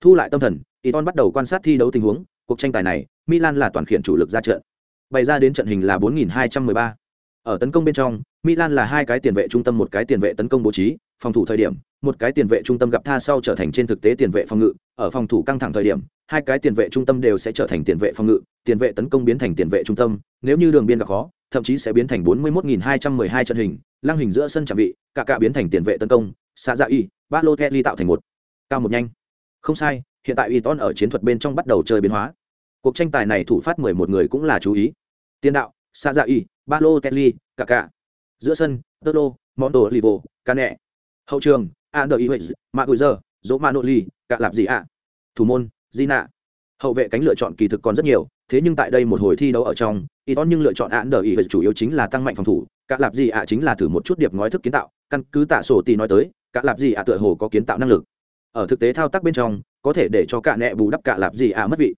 Thu lại tâm thần, iton bắt đầu quan sát thi đấu tình huống, cuộc tranh tài này, milan là toàn khiển chủ lực ra trận. Bày ra đến trận hình là 4213. ở tấn công bên trong, milan là hai cái tiền vệ trung tâm, một cái tiền vệ tấn công bố trí, phòng thủ thời điểm, một cái tiền vệ trung tâm gặp tha sau trở thành trên thực tế tiền vệ phòng ngự. Ở phòng thủ căng thẳng thời điểm, hai cái tiền vệ trung tâm đều sẽ trở thành tiền vệ phòng ngự, tiền vệ tấn công biến thành tiền vệ trung tâm. Nếu như đường biên gặp khó thậm chí sẽ biến thành 41.212 trận hình lăng hình giữa sân chạm vị cả cả biến thành tiền vệ tấn công xa dạ y ba lô kelly tạo thành một cao một nhanh. Không sai hiện tại y ở chiến thuật bên trong bắt đầu chơi biến hóa. Cuộc tranh tài này thủ phát 11 người cũng là chú ý. Tiền đạo xa dạ y ba lô kelly cả cả. Giữa sân tơ Mondo livo cane hậu trường Ander Iwez, Maguire, Zomanoli, cả lạp gì ạ? Thủ môn, Gina. Hậu vệ cánh lựa chọn kỳ thực còn rất nhiều, thế nhưng tại đây một hồi thi đấu ở trong, Iton nhưng lựa chọn Ander Iwez chủ yếu chính là tăng mạnh phòng thủ, cả lạp gì ạ chính là thử một chút điệp ngói thức kiến tạo, căn cứ tạ sổ tì nói tới, cả lạp gì ạ tựa hồ có kiến tạo năng lực. Ở thực tế thao tác bên trong, có thể để cho cả nẹ bù đắp cả lạp gì ạ mất vị.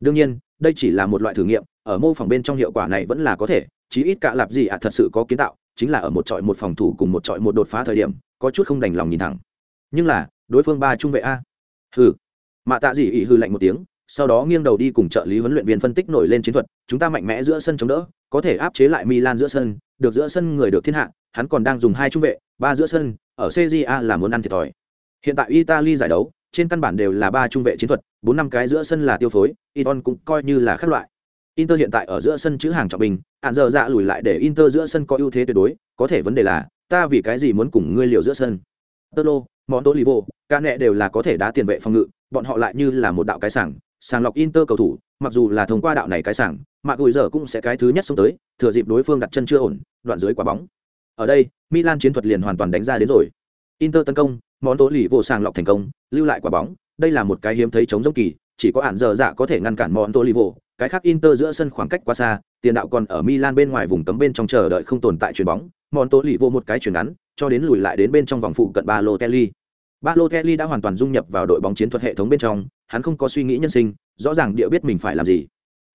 Đương nhiên, đây chỉ là một loại thử nghiệm, ở mô phỏng bên trong hiệu quả này vẫn là có thể, chí ít cả lạp gì ạ thật sự có kiến tạo, chính là ở một trọi một phòng thủ cùng một trọi một đột phá thời điểm, có chút không đành lòng nhìn thẳng nhưng là đối phương ba trung vệ a hừ mạ tạ gì ỉ hư lạnh một tiếng sau đó nghiêng đầu đi cùng trợ lý huấn luyện viên phân tích nổi lên chiến thuật, chúng ta mạnh mẽ giữa sân chống đỡ, có thể áp chế lại milan giữa sân, được giữa sân người được thiên hạ, hắn còn đang dùng hai trung vệ, ba giữa sân, ở cja là muốn ăn thiệt thòi. Hiện tại italy giải đấu, trên căn bản đều là ba trung vệ chiến thuật, bốn năm cái giữa sân là tiêu phối, iton cũng coi như là khác loại. Inter hiện tại ở giữa sân chữ hàng trọng bình, hạn giờ dạ lùi lại để inter giữa sân có ưu thế tuyệt đối, có thể vấn đề là, ta vì cái gì muốn cùng ngươi liều giữa sân? Tơ lô món tô ca nẹ đều là có thể đá tiền vệ phòng ngự, bọn họ lại như là một đạo cái sảng sàng lọc inter cầu thủ mặc dù là thông qua đạo này cái sàng, mà gùi giờ cũng sẽ cái thứ nhất xông tới thừa dịp đối phương đặt chân chưa ổn đoạn dưới quả bóng. Ở đây milan chiến thuật liền hoàn toàn đánh ra đến rồi. Inter tấn công món tố lì vô sàng lọc thành công lưu lại quả bóng. Đây là một cái hiếm thấy chống giống kỳ chỉ có ản giờ dạ có thể ngăn cản món tố lì vô. Cái khác inter giữa sân khoảng cách quá xa tiền đạo còn ở milan bên ngoài vùng cấm bên trong chờ đợi không tồn tại chuyền bóng. Món tố lì vô một cái chuyền ngắn cho đến lùi lại đến bên trong vòng phụ cận ba lô kelly ba lô kelly đã hoàn toàn dung nhập vào đội bóng chiến thuật hệ thống bên trong hắn không có suy nghĩ nhân sinh, rõ ràng địa biết mình phải làm gì.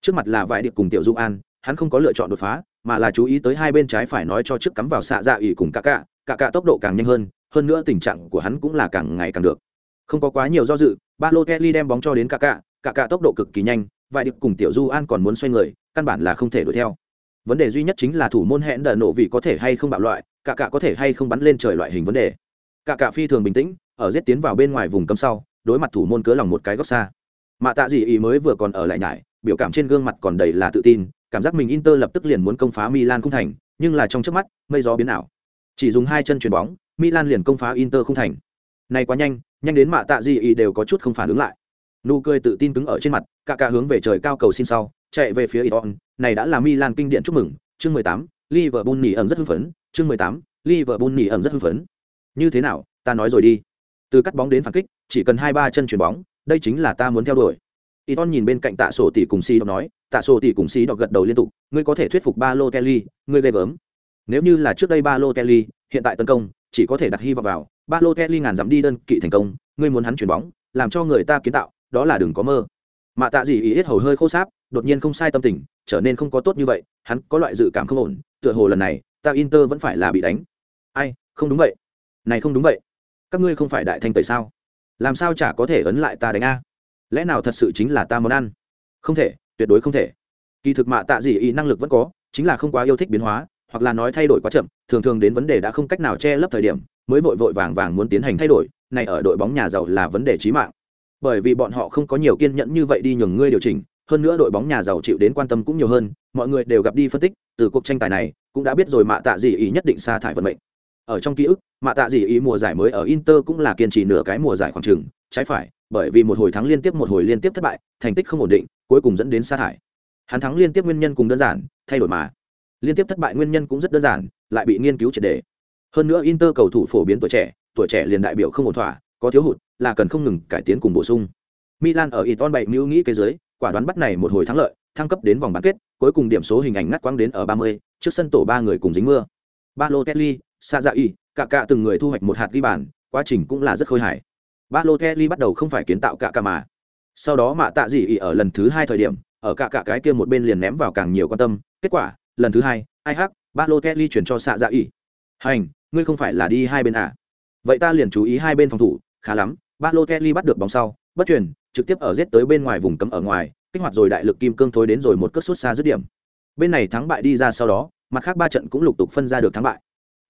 Trước mặt là vài điệp cùng tiểu dung an, hắn không có lựa chọn đột phá, mà là chú ý tới hai bên trái phải nói cho trước cắm vào xạ dạ ỉ cùng cả cả cả cả tốc độ càng nhanh hơn hơn nữa tình trạng của hắn cũng là càng ngày càng được. Không có quá nhiều do dự, ba lô kelly đem bóng cho đến cả cả cả cả tốc độ cực kỳ nhanh, vài điệp cùng tiểu du an còn muốn xoay người, căn bản là không thể đuổi theo. Vấn đề duy nhất chính là thủ môn hẹn đờ nổ vì có thể hay không bạo loại cả cả có thể hay không bắn lên trời loại hình vấn đề. Cả cả phi thường bình tĩnh, ở giết tiến vào bên ngoài vùng cấm sau đối mặt thủ môn cớ lòng một cái góc xa Mạ tạ gì ý mới vừa còn ở lại nhải, biểu cảm trên gương mặt còn đầy là tự tin, cảm giác mình Inter lập tức liền muốn công phá Milan không thành, nhưng là trong chớp mắt, mây gió biến ảo. Chỉ dùng hai chân chuyền bóng, Milan liền công phá Inter không thành. Này quá nhanh, nhanh đến mạ tạ gì ý đều có chút không phản ứng lại. Nụ cười tự tin cứng ở trên mặt, cả cả hướng về trời cao cầu xin sau, chạy về phía Iton, này đã là Milan kinh điển chúc mừng, chương 18, Liverpool nỉ ẩn rất hưng phấn, chương 18, Liverpool nỉ ẩn rất hưng phấn. Như thế nào, ta nói rồi đi. Từ cắt bóng đến phản kích, chỉ cần hai ba chân chuyền bóng, đây chính là ta muốn theo đuổi. Iton nhìn bên cạnh Tạ Sổ tỷ cùng Si đọc nói, Tạ Sổ tỷ cùng Si đọc gật đầu liên tục, ngươi có thể thuyết phục Balotelli, ngươi ghê gớm. Nếu như là trước đây Balotelli, hiện tại tấn công, chỉ có thể đặt hy vọng vào, Balotelli ngàn dặm đi đơn kỵ thành công, ngươi muốn hắn chuyển bóng, làm cho người ta kiến tạo, đó là đừng có mơ. mà Tạ gì ý hết hầu hơi khô sáp, đột nhiên không sai tâm tình, trở nên không có tốt như vậy, hắn có loại dự cảm không ổn, tựa hồ lần này, ta Inter vẫn phải là bị đánh. Ai, không đúng vậy. Này không đúng vậy. Các ngươi không phải đại thanh tẩy sao? Làm sao chả có thể ấn lại ta đánh a? lẽ nào thật sự chính là ta món ăn không thể, tuyệt đối không thể kỳ thực mạ tạ dị ý năng lực vẫn có, chính là không quá yêu thích biến hóa, hoặc là nói thay đổi quá chậm, thường thường đến vấn đề đã không cách nào che lấp thời điểm, mới vội vội vàng vàng muốn tiến hành thay đổi, này ở đội bóng nhà giàu là vấn đề trí mạng bởi vì bọn họ không có nhiều kiên nhẫn như vậy đi nhường ngươi điều chỉnh, hơn nữa đội bóng nhà giàu chịu đến quan tâm cũng nhiều hơn, mọi người đều gặp đi phân tích, từ cuộc tranh tài này, cũng đã biết rồi mạ tạ dị ý nhất định sa thải vận mệnh ở trong ký ức mạ tạ dị ý mùa giải mới ở inter cũng là kiên trì nửa cái mùa giải khoảng trừng trái phải bởi vì một hồi thắng liên tiếp một hồi liên tiếp thất bại thành tích không ổn định cuối cùng dẫn đến sa thải. Hắn thắng liên tiếp nguyên nhân cùng đơn giản thay đổi mà. Liên tiếp thất bại nguyên nhân cũng rất đơn giản lại bị nghiên cứu triệt đề. Hơn nữa inter cầu thủ phổ biến tuổi trẻ tuổi trẻ liền đại biểu không ổn thỏa có thiếu hụt là cần không ngừng cải tiến cùng bổ sung. Milan ở iton bảy mưu nghĩ cái dưới quả đoán bắt này một hồi thắng lợi thăng cấp đến vòng bán kết cuối cùng điểm số hình ảnh ngắt quãng đến ở 30, trước sân tổ ba người cùng dính mưa. Balotelli, Sạ dạ y, cả cả từng người thu hoạch một hạt ghi bàn quá trình cũng là rất khôi hài Balotelli bắt đầu không phải kiến tạo cả cả mà. Sau đó mạ tạ dị y ở lần thứ hai thời điểm, ở cả cả cái kia một bên liền ném vào càng nhiều quan tâm, kết quả, lần thứ hai, ai hắc, Balotelli chuyển cho xạ dạ y. Hành, ngươi không phải là đi hai bên à? Vậy ta liền chú ý hai bên phòng thủ, khá lắm. Balotelli bắt được bóng sau, bất chuyển, trực tiếp ở giết tới bên ngoài vùng cấm ở ngoài, kích hoạt rồi đại lực kim cương thối đến rồi một cất sút xa dứt điểm. Bên này thắng bại đi ra sau đó, mặt khác ba trận cũng lục tục phân ra được thắng bại.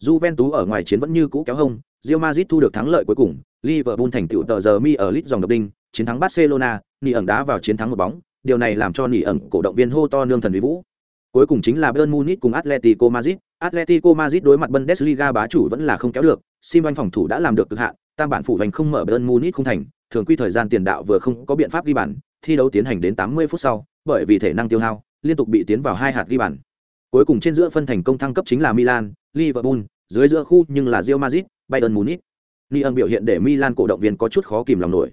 Juventus ở ngoài chiến vẫn như cũ kéo hông, Real Madrid thu được thắng lợi cuối cùng, Liverpool thành tựu tờ giờ mi ở lit dòng độc đinh, chiến thắng Barcelona, nỉ ẩn đá vào chiến thắng một bóng, điều này làm cho nỉ ẩn cổ động viên hô to nương thần uy vũ. Cuối cùng chính là Bayern Munich cùng Atletico Madrid, Atletico Madrid đối mặt Bundesliga bá chủ vẫn là không kéo được, Simon phòng thủ đã làm được cực hạn, tam bản phụ hành không mở Bayern Munich không thành, thường quy thời gian tiền đạo vừa không có biện pháp ghi bàn, thi đấu tiến hành đến 80 phút sau, bởi vì thể năng tiêu hao, liên tục bị tiến vào hai hạt ghi bàn. Cuối cùng trên giữa phân thành công thăng cấp chính là Milan, Liverpool, dưới giữa khu nhưng là Real Madrid, Bayern Munich. Ni biểu hiện để Milan cổ động viên có chút khó kìm lòng nổi.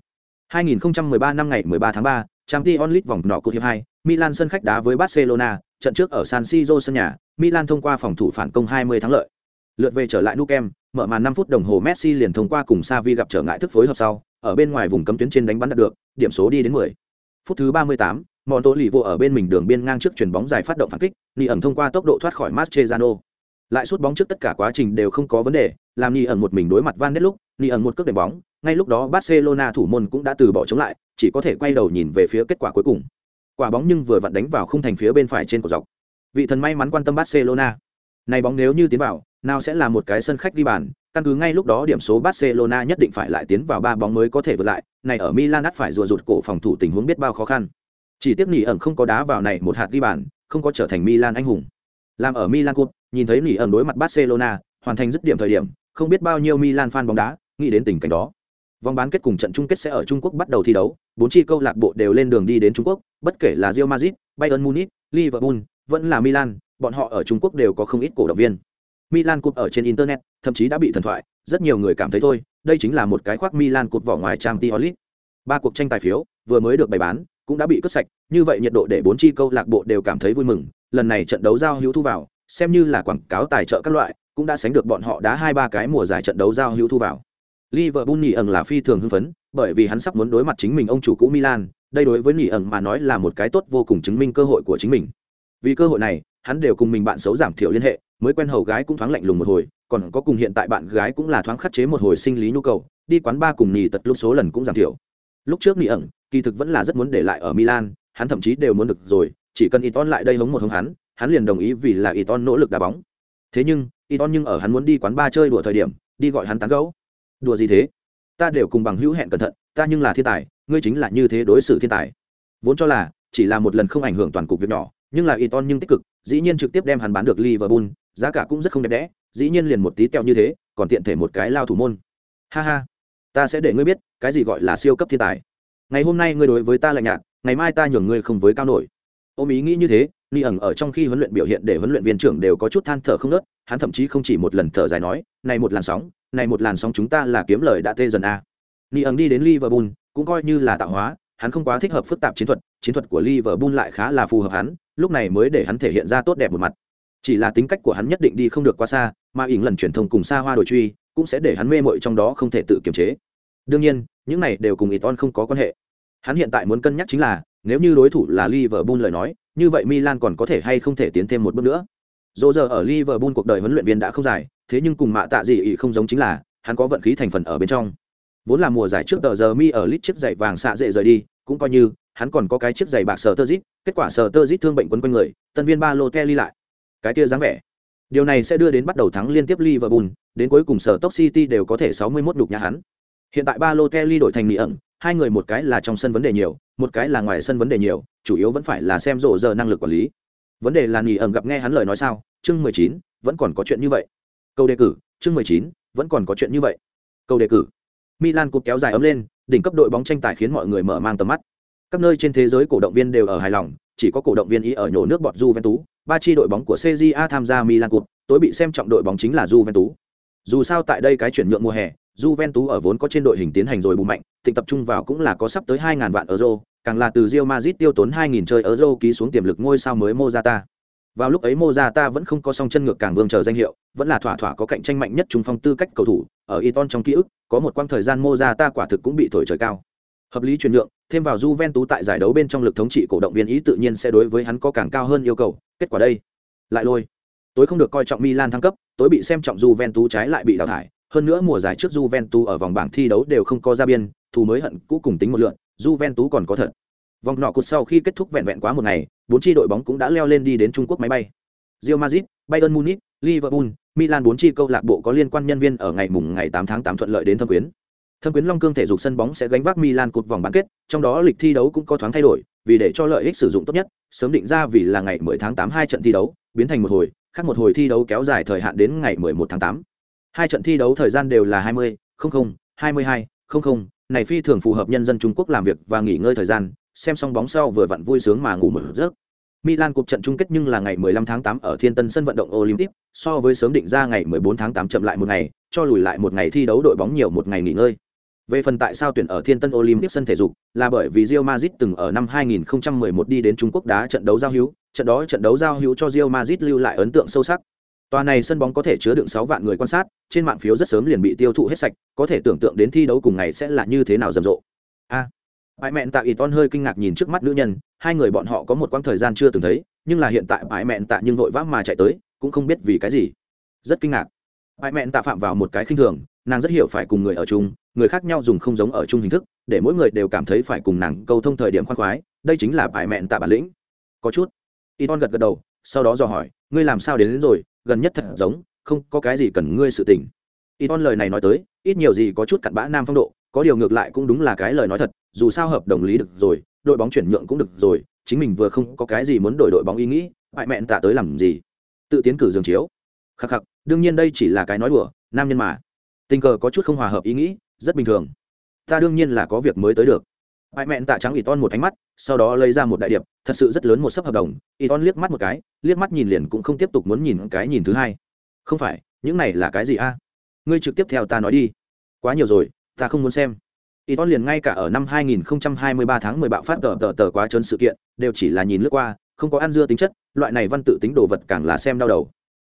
2013 năm ngày 13 tháng 3, Champions League vòng nọ cuộc hiệp 2, Milan sân khách đá với Barcelona, trận trước ở San Siro sân nhà, Milan thông qua phòng thủ phản công 20 thắng lợi. Lượt về trở lại Nou Camp, mở màn 5 phút đồng hồ Messi liền thông qua cùng Xavi gặp trở ngại thức phối hợp sau, ở bên ngoài vùng cấm tuyến trên đánh bắn đạt được, điểm số đi đến 10. Phút thứ 38, Montolivo ở bên mình đường biên ngang trước chuyển bóng dài phát động phản kích, Ni ẩn thông qua tốc độ thoát khỏi Mascherano. Lại sút bóng trước tất cả quá trình đều không có vấn đề, làm Ni ẩn một mình đối mặt Van Ness lúc, Ni ẩn một cước đệm bóng, ngay lúc đó Barcelona thủ môn cũng đã từ bỏ chống lại, chỉ có thể quay đầu nhìn về phía kết quả cuối cùng. Quả bóng nhưng vừa vặn đánh vào khung thành phía bên phải trên cột dọc. Vị thần may mắn quan tâm Barcelona. Này bóng nếu như tiến vào, nào sẽ là một cái sân khách đi bàn, căn cứ ngay lúc đó điểm số Barcelona nhất định phải lại tiến vào ba bóng mới có thể vượt lại, này ở Milan ắt phải rùa rụt cổ phòng thủ tình huống biết bao khó khăn. Chỉ tiếc nỉ ẩn không có đá vào này một hạt ghi bàn, không có trở thành Milan anh hùng. Làm ở Milan Cup, nhìn thấy nỉ ẩn đối mặt Barcelona, hoàn thành dứt điểm thời điểm, không biết bao nhiêu Milan fan bóng đá, nghĩ đến tình cảnh đó. Vòng bán kết cùng trận chung kết sẽ ở Trung Quốc bắt đầu thi đấu, bốn chi câu lạc bộ đều lên đường đi đến Trung Quốc, bất kể là Real Madrid, Bayern Munich, Liverpool, vẫn là Milan, bọn họ ở Trung Quốc đều có không ít cổ động viên. Milan Cup ở trên internet, thậm chí đã bị thần thoại, rất nhiều người cảm thấy thôi, đây chính là một cái khoác Milan Cup vỏ ngoài Champions League. Ba cuộc tranh tài phiếu vừa mới được bày bán, cũng đã bị cướp sạch, như vậy nhiệt độ để bốn chi câu lạc bộ đều cảm thấy vui mừng, lần này trận đấu giao hữu thu vào, xem như là quảng cáo tài trợ các loại, cũng đã sánh được bọn họ đá hai ba cái mùa giải trận đấu giao hữu thu vào. Liverpool nhỉ ẩn là phi thường hưng phấn, bởi vì hắn sắp muốn đối mặt chính mình ông chủ cũ Milan, đây đối với nhỉ ẩn mà nói là một cái tốt vô cùng chứng minh cơ hội của chính mình. Vì cơ hội này, hắn đều cùng mình bạn xấu giảm thiểu liên hệ, mới quen hầu gái cũng thoáng lạnh lùng một hồi, còn có cùng hiện tại bạn gái cũng là thoáng khắc chế một hồi sinh lý nhu cầu, đi quán bar cùng nhỉ tật lúc số lần cũng giảm thiểu. Lúc trước nhỉ ẩn, kỳ thực vẫn là rất muốn để lại ở Milan, hắn thậm chí đều muốn được rồi, chỉ cần Iton lại đây hống một hống hắn, hắn liền đồng ý vì là Iton nỗ lực đá bóng. Thế nhưng, Iton nhưng ở hắn muốn đi quán bar chơi đùa thời điểm, đi gọi hắn tán gẫu. Đùa gì thế? ta đều cùng bằng hữu hẹn cẩn thận ta nhưng là thiên tài ngươi chính là như thế đối xử thiên tài vốn cho là chỉ là một lần không ảnh hưởng toàn cục việc nhỏ nhưng là Iton nhưng tích cực dĩ nhiên trực tiếp đem hắn bán được Liverpool giá cả cũng rất không đẹp đẽ dĩ nhiên liền một tí teo như thế còn tiện thể một cái lao thủ môn ha ha ta sẽ để ngươi biết cái gì gọi là siêu cấp thiên tài ngày hôm nay ngươi đối với ta lạnh nhạt ngày mai ta nhường ngươi không với cao nổi ôm ý nghĩ như thế ni ẩn ở trong khi huấn luyện biểu hiện để huấn luyện viên trưởng đều có chút than thở không nớt, hắn thậm chí không chỉ một lần thở dài nói, này một làn sóng, này một làn sóng chúng ta là kiếm lời đã tê dần a ni ẩn đi đến liverpool, cũng coi như là tạo hóa, hắn không quá thích hợp phức tạp chiến thuật chiến thuật của liverpool lại khá là phù hợp hắn, lúc này mới để hắn thể hiện ra tốt đẹp một mặt. Chỉ là tính cách của hắn nhất định đi không được quá xa, mà ỉng lần truyền thông cùng xa hoa đổi truy, cũng sẽ để hắn mê mội trong đó không thể tự kiềm chế. Đương nhiên, những này đều cùng Iton không có quan hệ. Hắn hiện tại muốn cân nhắc chính là, nếu như đối thủ là Liverpool lời nói như vậy Milan còn có thể hay không thể tiến thêm một bước nữa? Dỗ giờ ở Liverpool cuộc đời huấn luyện viên đã không dài thế nhưng cùng mạ tạ gì ý không giống chính là hắn có vận khí thành phần ở bên trong. Vốn là mùa giải trước tờ giờ mi ở Leeds chiếc giày vàng xạ dễ rời đi cũng coi như hắn còn có cái chiếc giày bạc sờ tơ dít, kết quả sờ tơ dít thương bệnh quấn quanh người tân viên ba lô lại. Cái kia dáng vẻ. Điều này sẽ đưa đến bắt đầu thắng liên tiếp liverpool đến cuối cùng sở tốc city đều có thể 61 đục nhà hắn. Hiện tại ba lô đổi thành mỹ ẩn hai người một cái là trong sân vấn đề nhiều một cái là ngoài sân vấn đề nhiều chủ yếu vẫn phải là xem rộ giờ năng lực quản lý. Vấn đề là nghỉ ẩn gặp nghe hắn lời nói sao chương 19, vẫn còn có chuyện như vậy. Câu đề cử chương 19, vẫn còn có chuyện như vậy. Câu đề cử. Milan cục kéo dài ấm lên đỉnh cấp đội bóng tranh tài khiến mọi người mở mang tầm mắt. Các nơi trên thế giới cổ động viên đều ở hài lòng chỉ có cổ động viên ý ở nhổ nước bọt Juventus, ba chi đội bóng của CJA tham gia Milan Cup, tối bị xem trọng đội bóng chính là Juventus. Dù sao tại đây cái chuyển nhượng mùa hè, Juventus ở vốn có trên đội hình tiến hành rồi bù mạnh, tình tập trung vào cũng là có sắp tới 2000 vạn euro, càng là từ Real Madrid tiêu tốn 2000 chơi euro ký xuống tiềm lực ngôi sao mới Mozata. Vào lúc ấy Mozata vẫn không có song chân ngược càng vương chờ danh hiệu, vẫn là thỏa thỏa có cạnh tranh mạnh nhất trung phong tư cách cầu thủ, ở Eton trong ký ức, có một quãng thời gian Mozata quả thực cũng bị thổi trời cao. Hợp lý chuyển nhượng, thêm vào Juventus tại giải đấu bên trong lực thống trị cổ động viên ý tự nhiên sẽ đối với hắn có càng cao hơn yêu cầu, kết quả đây, lại lôi. Tối không được coi trọng Milan thăng cấp, tối bị xem trọng Juventus trái lại bị đào thải, hơn nữa mùa giải trước Juventus ở vòng bảng thi đấu đều không có ra biên, thù mới hận cũ cùng tính một lượng, Juventus còn có thật. Vòng nọ cột sau khi kết thúc vẹn vẹn quá một ngày, bốn chi đội bóng cũng đã leo lên đi đến Trung Quốc máy bay. Real Madrid, Bayern Munich, Liverpool, Milan bốn chi câu lạc bộ có liên quan nhân viên ở ngày mùng ngày 8 tháng 8 thuận lợi đến thâm quyến. Thâm quyến Long Cương thể dục sân bóng sẽ gánh vác Milan cột vòng bán kết, trong đó lịch thi đấu cũng có thoáng thay đổi, vì để cho lợi ích sử dụng tốt nhất, sớm định ra vì là ngày 10 tháng 8 hai trận thi đấu, biến thành một hồi, khác một hồi thi đấu kéo dài thời hạn đến ngày 11 tháng 8. Hai trận thi đấu thời gian đều là 20, 00, 22, 00, này phi thường phù hợp nhân dân Trung Quốc làm việc và nghỉ ngơi thời gian, xem xong bóng sau vừa vặn vui sướng mà ngủ mở giấc. Milan cuộc trận chung kết nhưng là ngày 15 tháng 8 ở Thiên Tân sân vận động Olympic, so với sớm định ra ngày 14 tháng 8 chậm lại một ngày, cho lùi lại một ngày thi đấu đội bóng nhiều một ngày nghỉ ngơi. Về phần tại sao tuyển ở Thiên Tân Olympic sân thể dục, là bởi vì Real Madrid từng ở năm 2011 đi đến Trung Quốc đá trận đấu giao hữu, trận đó trận đấu giao hữu cho Real Madrid lưu lại ấn tượng sâu sắc. Tòa này sân bóng có thể chứa đựng 6 vạn người quan sát, trên mạng phiếu rất sớm liền bị tiêu thụ hết sạch, có thể tưởng tượng đến thi đấu cùng ngày sẽ là như thế nào rầm rộ. A. À, Bãi mẹn tạ Iton hơi kinh ngạc nhìn trước mắt nữ nhân, hai người bọn họ có một quãng thời gian chưa từng thấy, nhưng là hiện tại bãi mẹn tạ nhưng vội vã mà chạy tới, cũng không biết vì cái gì. Rất kinh ngạc. Bãi mẹn tạ phạm vào một cái khinh thường, nàng rất hiểu phải cùng người ở chung, người khác nhau dùng không giống ở chung hình thức, để mỗi người đều cảm thấy phải cùng nàng câu thông thời điểm khoan khoái, đây chính là bãi mẹn tạ bản lĩnh. Có chút. Iton gật gật đầu, sau đó dò hỏi, ngươi làm sao đến, đến rồi, gần nhất thật giống, không có cái gì cần ngươi sự tình. Iton lời này nói tới, ít nhiều gì có chút cặn bã nam phong độ, có điều ngược lại cũng đúng là cái lời nói thật, dù sao hợp đồng lý được rồi, đội bóng chuyển nhượng cũng được rồi, chính mình vừa không có cái gì muốn đổi đội bóng ý nghĩ, bại mẹn tạ tới làm gì? Tự tiến cử giường chiếu. Khắc khắc, đương nhiên đây chỉ là cái nói đùa, nam nhân mà. Tình cờ có chút không hòa hợp ý nghĩ, rất bình thường. Ta đương nhiên là có việc mới tới được. Bại mẹn tạ trắng Iton một ánh mắt, sau đó lấy ra một đại điệp, thật sự rất lớn một sấp hợp đồng, Iton liếc mắt một cái, liếc mắt nhìn liền cũng không tiếp tục muốn nhìn cái nhìn thứ hai. Không phải, những này là cái gì a? Ngươi trực tiếp theo ta nói đi. Quá nhiều rồi, ta không muốn xem. Iton liền ngay cả ở năm 2023 tháng 10 bạo phát tờ tờ tờ quá trơn sự kiện, đều chỉ là nhìn lướt qua, không có ăn dưa tính chất, loại này văn tự tính đồ vật càng là xem đau đầu.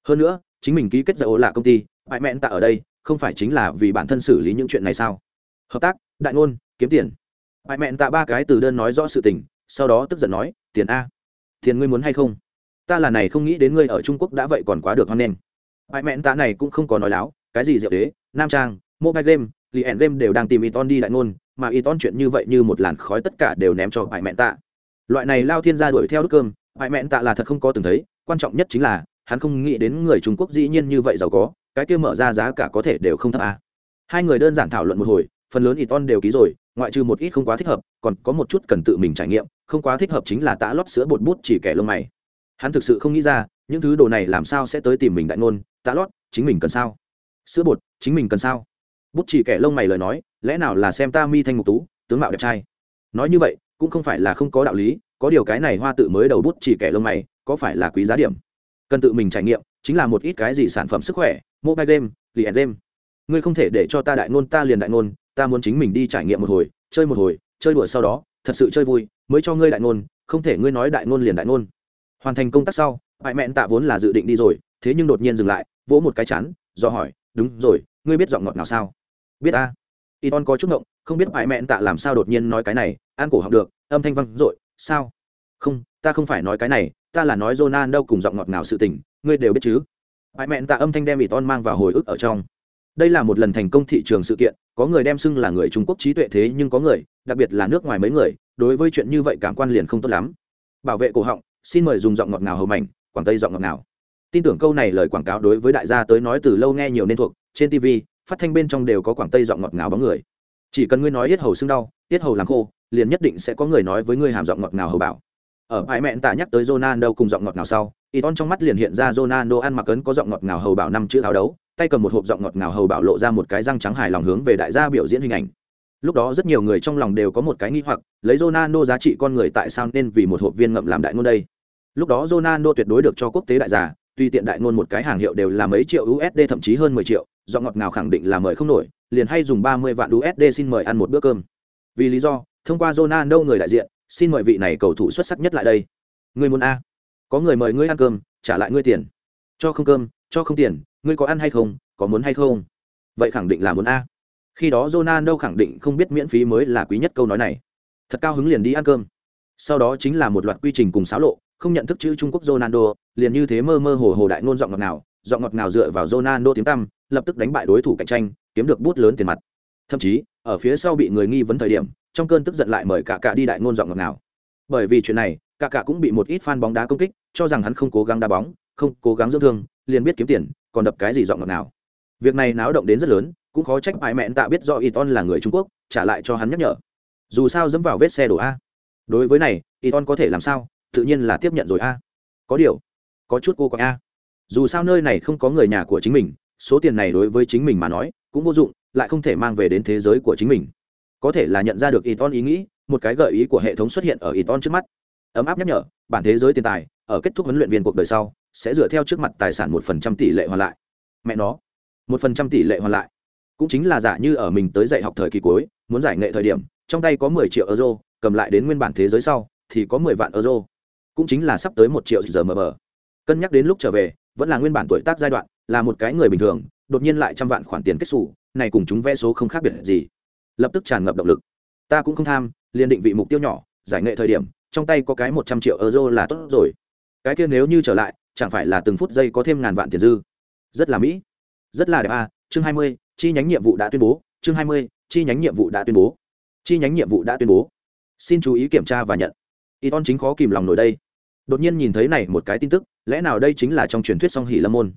Hơn nữa, chính mình ký kết giải ố là công ty, bại mẹn tạ ở đây, không phải chính là vì bản thân xử lý những chuyện này sao? Hợp tác, đại ngôn, kiếm tiền. Bại mẹn tạ ba cái từ đơn nói rõ sự tình, sau đó tức giận nói, tiền a, tiền ngươi muốn hay không? Ta là này không nghĩ đến ngươi ở Trung Quốc đã vậy còn quá được hoan nghênh. Bại mẹn tạ này cũng không có nói láo, cái gì diệu đế, nam trang, mobile game, lì ẻn game đều đang tìm Iton đi đại ngôn, mà Iton chuyện như vậy như một làn khói tất cả đều ném cho bại mẹn tạ. Loại này lao thiên gia đuổi theo đứt cơm, bại mẹn tạ là thật không có từng thấy, quan trọng nhất chính là hắn không nghĩ đến người Trung Quốc dĩ nhiên như vậy giàu có, cái kia mở ra giá cả có thể đều không thấp à. Hai người đơn giản thảo luận một hồi, phần lớn Iton đều ký rồi ngoại trừ một ít không quá thích hợp, còn có một chút cần tự mình trải nghiệm, không quá thích hợp chính là tã lót sữa bột bút chỉ kẻ lông mày. Hắn thực sự không nghĩ ra, những thứ đồ này làm sao sẽ tới tìm mình đại ngôn, tã lót, chính mình cần sao? Sữa bột, chính mình cần sao? Bút chỉ kẻ lông mày lời nói, lẽ nào là xem ta mi thanh ngục tú, tướng mạo đẹp trai? Nói như vậy, cũng không phải là không có đạo lý, có điều cái này hoa tự mới đầu bút chỉ kẻ lông mày, có phải là quý giá điểm? Cần tự mình trải nghiệm, chính là một ít cái gì sản phẩm sức khỏe, mobile game liền game. Ngươi không thể để cho ta đại ngôn, ta liền đại ngôn ta muốn chính mình đi trải nghiệm một hồi, chơi một hồi, chơi đùa sau đó, thật sự chơi vui, mới cho ngươi đại ngôn, không thể ngươi nói đại ngôn liền đại ngôn. Hoàn thành công tác sau, bại mẹn tạ vốn là dự định đi rồi, thế nhưng đột nhiên dừng lại, vỗ một cái chán, do hỏi, đúng rồi, ngươi biết giọng ngọt nào sao? Biết a. Y ton có chút ngộng, không biết bại mẹn tạ làm sao đột nhiên nói cái này, an cổ học được, âm thanh văng r sao? Không, ta không phải nói cái này, ta là nói jonan đâu cùng giọng ngọt nào sự tình, ngươi đều biết chứ? Bại mẹn tạ âm thanh đem y ton mang vào hồi ức ở trong đây là một lần thành công thị trường sự kiện có người đem xưng là người trung quốc trí tuệ thế nhưng có người đặc biệt là nước ngoài mấy người đối với chuyện như vậy cảm quan liền không tốt lắm. Bảo vệ cổ họng xin mời dùng giọng ngọt ngào hầu mảnh quảng tây giọng ngọt ngào. Tin tưởng câu này lời quảng cáo đối với đại gia tới nói từ lâu nghe nhiều nên thuộc trên tv phát thanh bên trong đều có quảng tây giọng ngọt ngào bóng người. Chỉ cần ngươi nói yết hầu sưng đau yết hầu làm khô liền nhất định sẽ có người nói với ngươi hàm giọng ngọt ngào hầu bảo. Ở bãi mẹn tạ nhắc tới Ronaldo cùng giọng ngọt ngào sau, Iton trong mắt liền hiện ra Ronaldo ăn mặc ấn có giọng ngọt ngào hầu bảo năm chữ áo đấu, tay cầm một hộp giọng ngọt ngào hầu bảo lộ ra một cái răng trắng hài lòng hướng về đại gia biểu diễn hình ảnh. Lúc đó rất nhiều người trong lòng đều có một cái nghi hoặc, lấy Ronaldo giá trị con người tại sao nên vì một hộp viên ngậm làm đại ngôn đây? Lúc đó Ronaldo tuyệt đối được cho quốc tế đại giả, tuy tiện đại ngôn một cái hàng hiệu đều là mấy triệu USD thậm chí hơn 10 triệu, giọng ngọt ngào khẳng định là mời không nổi, liền hay dùng 30 vạn USD xin mời ăn một bữa cơm. Vì lý do, thông qua Ronaldo người đại diện, xin mời vị này cầu thủ xuất sắc nhất lại đây. Người muốn a? Có người mời ngươi ăn cơm, trả lại ngươi tiền. Cho không cơm, cho không tiền, ngươi có ăn hay không, có muốn hay không? Vậy khẳng định là muốn a. Khi đó Ronaldo khẳng định không biết miễn phí mới là quý nhất câu nói này. Thật cao hứng liền đi ăn cơm. Sau đó chính là một loạt quy trình cùng xáo lộ, không nhận thức chữ Trung Quốc Ronaldo, liền như thế mơ mơ hồ hồ đại ngôn giọng ngọt nào, giọng ngọt nào dựa vào Ronaldo tiếng tăm, lập tức đánh bại đối thủ cạnh tranh, kiếm được bút lớn tiền mặt. Thậm chí, ở phía sau bị người nghi vấn thời điểm, trong cơn tức giận lại mời cả cả đi đại ngôn giọng ngọt nào. Bởi vì chuyện này, cả cả cũng bị một ít fan bóng đá công kích, cho rằng hắn không cố gắng đá bóng, không cố gắng dưỡng thương, liền biết kiếm tiền, còn đập cái gì giọng ngọt nào. Việc này náo động đến rất lớn, cũng khó trách bại mẹn tạ biết do Iton là người Trung Quốc, trả lại cho hắn nhắc nhở. Dù sao dẫm vào vết xe đổ a. Đối với này, Iton có thể làm sao? Tự nhiên là tiếp nhận rồi a. Có điều, có chút cô có a. Dù sao nơi này không có người nhà của chính mình, số tiền này đối với chính mình mà nói cũng vô dụng, lại không thể mang về đến thế giới của chính mình. Có thể là nhận ra được Iton ý nghĩ, một cái gợi ý của hệ thống xuất hiện ở Iton trước mắt. Ấm áp nhắc nhở, bản thế giới tiền tài, ở kết thúc huấn luyện viên cuộc đời sau, sẽ dựa theo trước mặt tài sản một phần trăm tỷ lệ hoàn lại. Mẹ nó, một phần trăm tỷ lệ hoàn lại. Cũng chính là giả như ở mình tới dạy học thời kỳ cuối muốn giải nghệ thời điểm trong tay có mười triệu euro cầm lại đến nguyên bản thế giới sau thì có mười vạn euro. Cũng chính là sắp tới một triệu giờ mờ bờ cân nhắc đến lúc trở về vẫn là nguyên bản tuổi tác giai đoạn là một cái người bình thường đột nhiên lại trăm vạn khoản tiền kết xù này cùng chúng vẽ số không khác biệt gì. Lập tức tràn ngập động lực. Ta cũng không tham liền định vị mục tiêu nhỏ giải nghệ thời điểm trong tay có cái một trăm triệu euro là tốt rồi. Cái kia nếu như trở lại chẳng phải là từng phút giây có thêm ngàn vạn tiền dư. Rất là mỹ. Rất là đẹp a chương hai mươi, chi nhánh nhiệm vụ đã tuyên bố. Chương hai mươi, chi nhánh nhiệm vụ đã tuyên bố. Chi nhánh nhiệm vụ đã tuyên bố. Xin chú ý kiểm tra và nhận. Y ton chính khó kìm lòng nổi đây. Đột nhiên nhìn thấy này một cái tin tức, lẽ nào đây chính là trong truyền thuyết song hỷ lâm môn?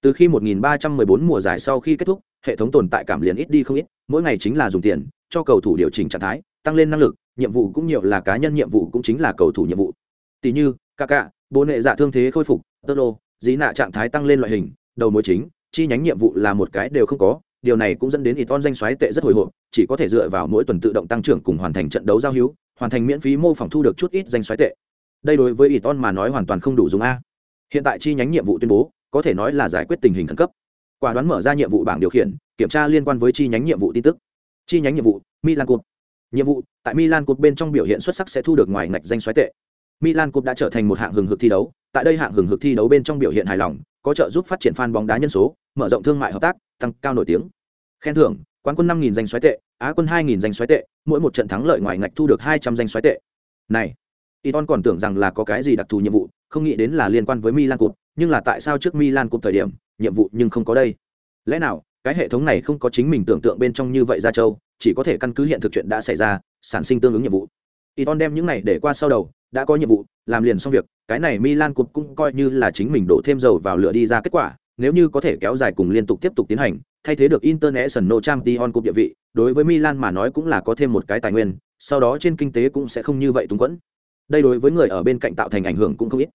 Từ khi 1314 mùa giải sau khi kết thúc, hệ thống tồn tại cảm liền ít đi không ít, mỗi ngày chính là dùng tiền, cho cầu thủ điều chỉnh trạng thái, tăng lên năng lực, nhiệm vụ cũng nhiều là cá nhân nhiệm vụ cũng chính là cầu thủ nhiệm vụ. Tỷ như ca ca bố nệ dạ thương thế khôi phục tơ lô dí nạ trạng thái tăng lên loại hình đầu mối chính chi nhánh nhiệm vụ là một cái đều không có điều này cũng dẫn đến Iton danh xoáy tệ rất hồi hộp, chỉ có thể dựa vào mỗi tuần tự động tăng trưởng cùng hoàn thành trận đấu giao hữu, hoàn thành miễn phí mô phỏng thu được chút ít danh xoáy tệ. Đây đối với Iton mà nói hoàn toàn không đủ dùng a. Hiện tại chi nhánh nhiệm vụ tuyên bố, có thể nói là giải quyết tình hình khẩn cấp. Quả đoán mở ra nhiệm vụ bảng điều khiển, kiểm tra liên quan với chi nhánh nhiệm vụ tin tức. Chi nhánh nhiệm vụ, Milan cột Nhiệm vụ, tại Milan cột bên trong biểu hiện xuất sắc sẽ thu được ngoài ngạch danh xoáy tệ. Milan Cup đã trở thành một hạng hừng hực thi đấu, tại đây hạng hừng hực thi đấu bên trong biểu hiện hài lòng, có trợ giúp phát triển fan bóng đá nhân số, mở rộng thương mại hợp tác, tăng cao nổi tiếng. Khen thưởng quán quân năm nghìn danh xoáy tệ á quân hai nghìn danh xoáy tệ mỗi một trận thắng lợi ngoài ngạch thu được hai trăm danh xoáy tệ. Này Iton còn tưởng rằng là có cái gì đặc thù nhiệm vụ không nghĩ đến là liên quan với milan cup nhưng là tại sao trước milan cup thời điểm nhiệm vụ nhưng không có đây? Lẽ nào cái hệ thống này không có chính mình tưởng tượng bên trong như vậy ra châu chỉ có thể căn cứ hiện thực chuyện đã xảy ra sản sinh tương ứng nhiệm vụ. Iton đem những này để qua sau đầu đã có nhiệm vụ làm liền xong việc cái này milan cục cũng coi như là chính mình đổ thêm dầu vào lửa đi ra kết quả nếu như có thể kéo dài cùng liên tục tiếp tục tiến hành thay thế được International Champions cục địa vị, đối với Milan mà nói cũng là có thêm một cái tài nguyên, sau đó trên kinh tế cũng sẽ không như vậy túng quẫn. Đây đối với người ở bên cạnh tạo thành ảnh hưởng cũng không ít.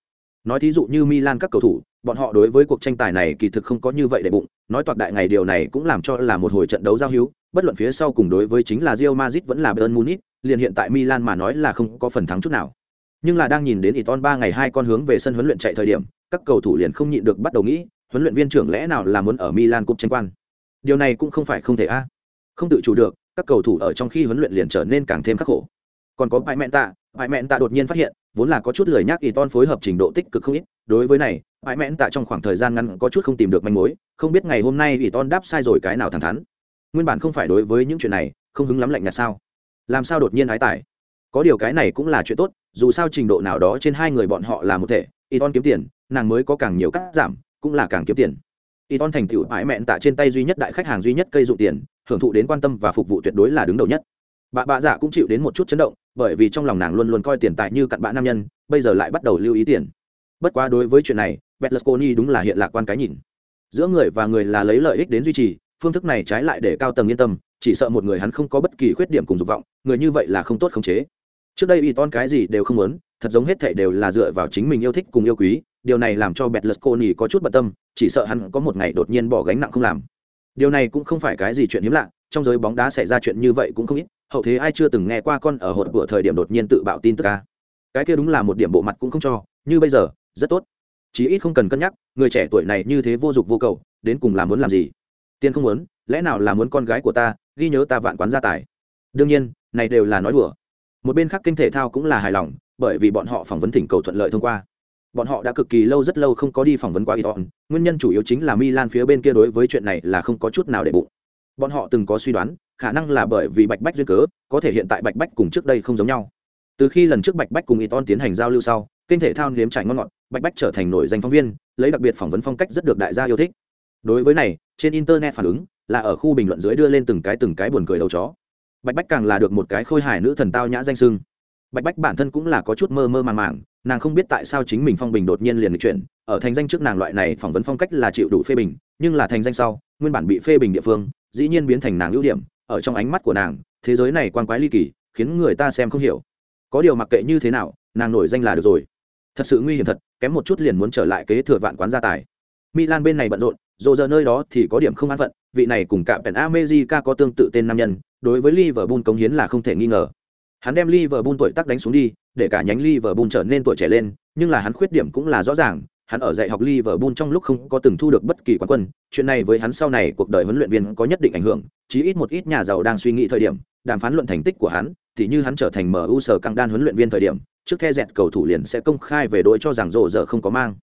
Nói thí dụ như Milan các cầu thủ, bọn họ đối với cuộc tranh tài này kỳ thực không có như vậy để bụng, nói toạc đại ngày điều này cũng làm cho là một hồi trận đấu giao hữu, bất luận phía sau cùng đối với chính là Real Madrid vẫn là Bayern Munich, liền hiện tại Milan mà nói là không có phần thắng chút nào. Nhưng là đang nhìn đến Iton ba ngày hai con hướng về sân huấn luyện chạy thời điểm, các cầu thủ liền không nhịn được bắt đầu nghĩ, huấn luyện viên trưởng lẽ nào là muốn ở Milan cúp tranh quan. Điều này cũng không phải không thể a. Không tự chủ được, các cầu thủ ở trong khi huấn luyện liền trở nên càng thêm khắc khổ. Còn có Bại Mện Tạ, Bại Mện Tạ đột nhiên phát hiện, vốn là có chút lười nhác Iton phối hợp trình độ tích cực không ít, đối với này, Bại Mện Tạ trong khoảng thời gian ngắn có chút không tìm được manh mối, không biết ngày hôm nay Iton đáp sai rồi cái nào thẳng thắn. Nguyên bản không phải đối với những chuyện này, không hứng lắm lạnh nhạt sao? Làm sao đột nhiên ái tải Có điều cái này cũng là chuyện tốt, dù sao trình độ nào đó trên hai người bọn họ là một thể, Iton kiếm tiền, nàng mới có càng nhiều cắt giảm, cũng là càng kiếm tiền. Y ton thành tựu mãi mẹn tạ trên tay duy nhất đại khách hàng duy nhất cây dụng tiền hưởng thụ đến quan tâm và phục vụ tuyệt đối là đứng đầu nhất. Bà bạ dạ cũng chịu đến một chút chấn động bởi vì trong lòng nàng luôn luôn coi tiền tài như cặn bã nam nhân bây giờ lại bắt đầu lưu ý tiền. Bất quá đối với chuyện này betlusconi đúng là hiện lạc quan cái nhìn. Giữa người và người là lấy lợi ích đến duy trì phương thức này trái lại để cao tầng yên tâm chỉ sợ một người hắn không có bất kỳ khuyết điểm cùng dục vọng người như vậy là không tốt khống chế trước đây y ton cái gì đều không muốn thật giống hết thảy đều là dựa vào chính mình yêu thích cùng yêu quý điều này làm cho Betlesconi có chút bận tâm, chỉ sợ hắn có một ngày đột nhiên bỏ gánh nặng không làm. Điều này cũng không phải cái gì chuyện hiếm lạ, trong giới bóng đá xảy ra chuyện như vậy cũng không ít, hậu thế ai chưa từng nghe qua con ở hột của thời điểm đột nhiên tự bạo tin tức ca Cái kia đúng là một điểm bộ mặt cũng không cho, như bây giờ, rất tốt. Chí ít không cần cân nhắc, người trẻ tuổi này như thế vô dục vô cầu, đến cùng là muốn làm gì? Tiền không muốn, lẽ nào là muốn con gái của ta, ghi nhớ ta vạn quán gia tài. Đương nhiên, này đều là nói đùa. Một bên khác kinh thể thao cũng là hài lòng, bởi vì bọn họ phỏng vấn thỉnh cầu thuận lợi thông qua bọn họ đã cực kỳ lâu rất lâu không có đi phỏng vấn qua Iton, nguyên nhân chủ yếu chính là Milan phía bên kia đối với chuyện này là không có chút nào để bụng. Bọn họ từng có suy đoán, khả năng là bởi vì Bạch Bách duyên cớ, có thể hiện tại Bạch Bách cùng trước đây không giống nhau. Từ khi lần trước Bạch Bách cùng Iton tiến hành giao lưu sau, kênh thể thao nếm trải ngon ngọt, Bạch Bách trở thành nổi danh phóng viên, lấy đặc biệt phỏng vấn phong cách rất được đại gia yêu thích. Đối với này, trên internet phản ứng là ở khu bình luận dưới đưa lên từng cái từng cái buồn cười đầu chó. Bạch Bách càng là được một cái khôi hài nữ thần tao nhã danh sưng. Bạch Bách bản thân cũng là có chút mơ mơ màng màng, nàng không biết tại sao chính mình phong bình đột nhiên liền được chuyển ở thành danh trước nàng loại này phỏng vấn phong cách là chịu đủ phê bình nhưng là thành danh sau nguyên bản bị phê bình địa phương dĩ nhiên biến thành nàng ưu điểm ở trong ánh mắt của nàng thế giới này quan quái ly kỳ khiến người ta xem không hiểu. Có điều mặc kệ như thế nào nàng nổi danh là được rồi. Thật sự nguy hiểm thật kém một chút liền muốn trở lại kế thừa vạn quán gia tài. Milan bên này bận rộn dồ giờ nơi đó thì có điểm không an phận vị này cùng cả pèn amejica có tương tự tên nam nhân đối với liverpool cống hiến là không thể nghi ngờ hắn đem liverpool tuổi tác đánh xuống đi để cả nhánh Liverpool trở nên tuổi trẻ lên, nhưng là hắn khuyết điểm cũng là rõ ràng, hắn ở dạy học Liverpool trong lúc không có từng thu được bất kỳ quán quân, chuyện này với hắn sau này cuộc đời huấn luyện viên có nhất định ảnh hưởng, chí ít một ít nhà giàu đang suy nghĩ thời điểm, đàm phán luận thành tích của hắn, thì như hắn trở thành MU sở căng đan huấn luyện viên thời điểm, trước the dẹt cầu thủ liền sẽ công khai về đội cho rằng rộ giờ không có mang.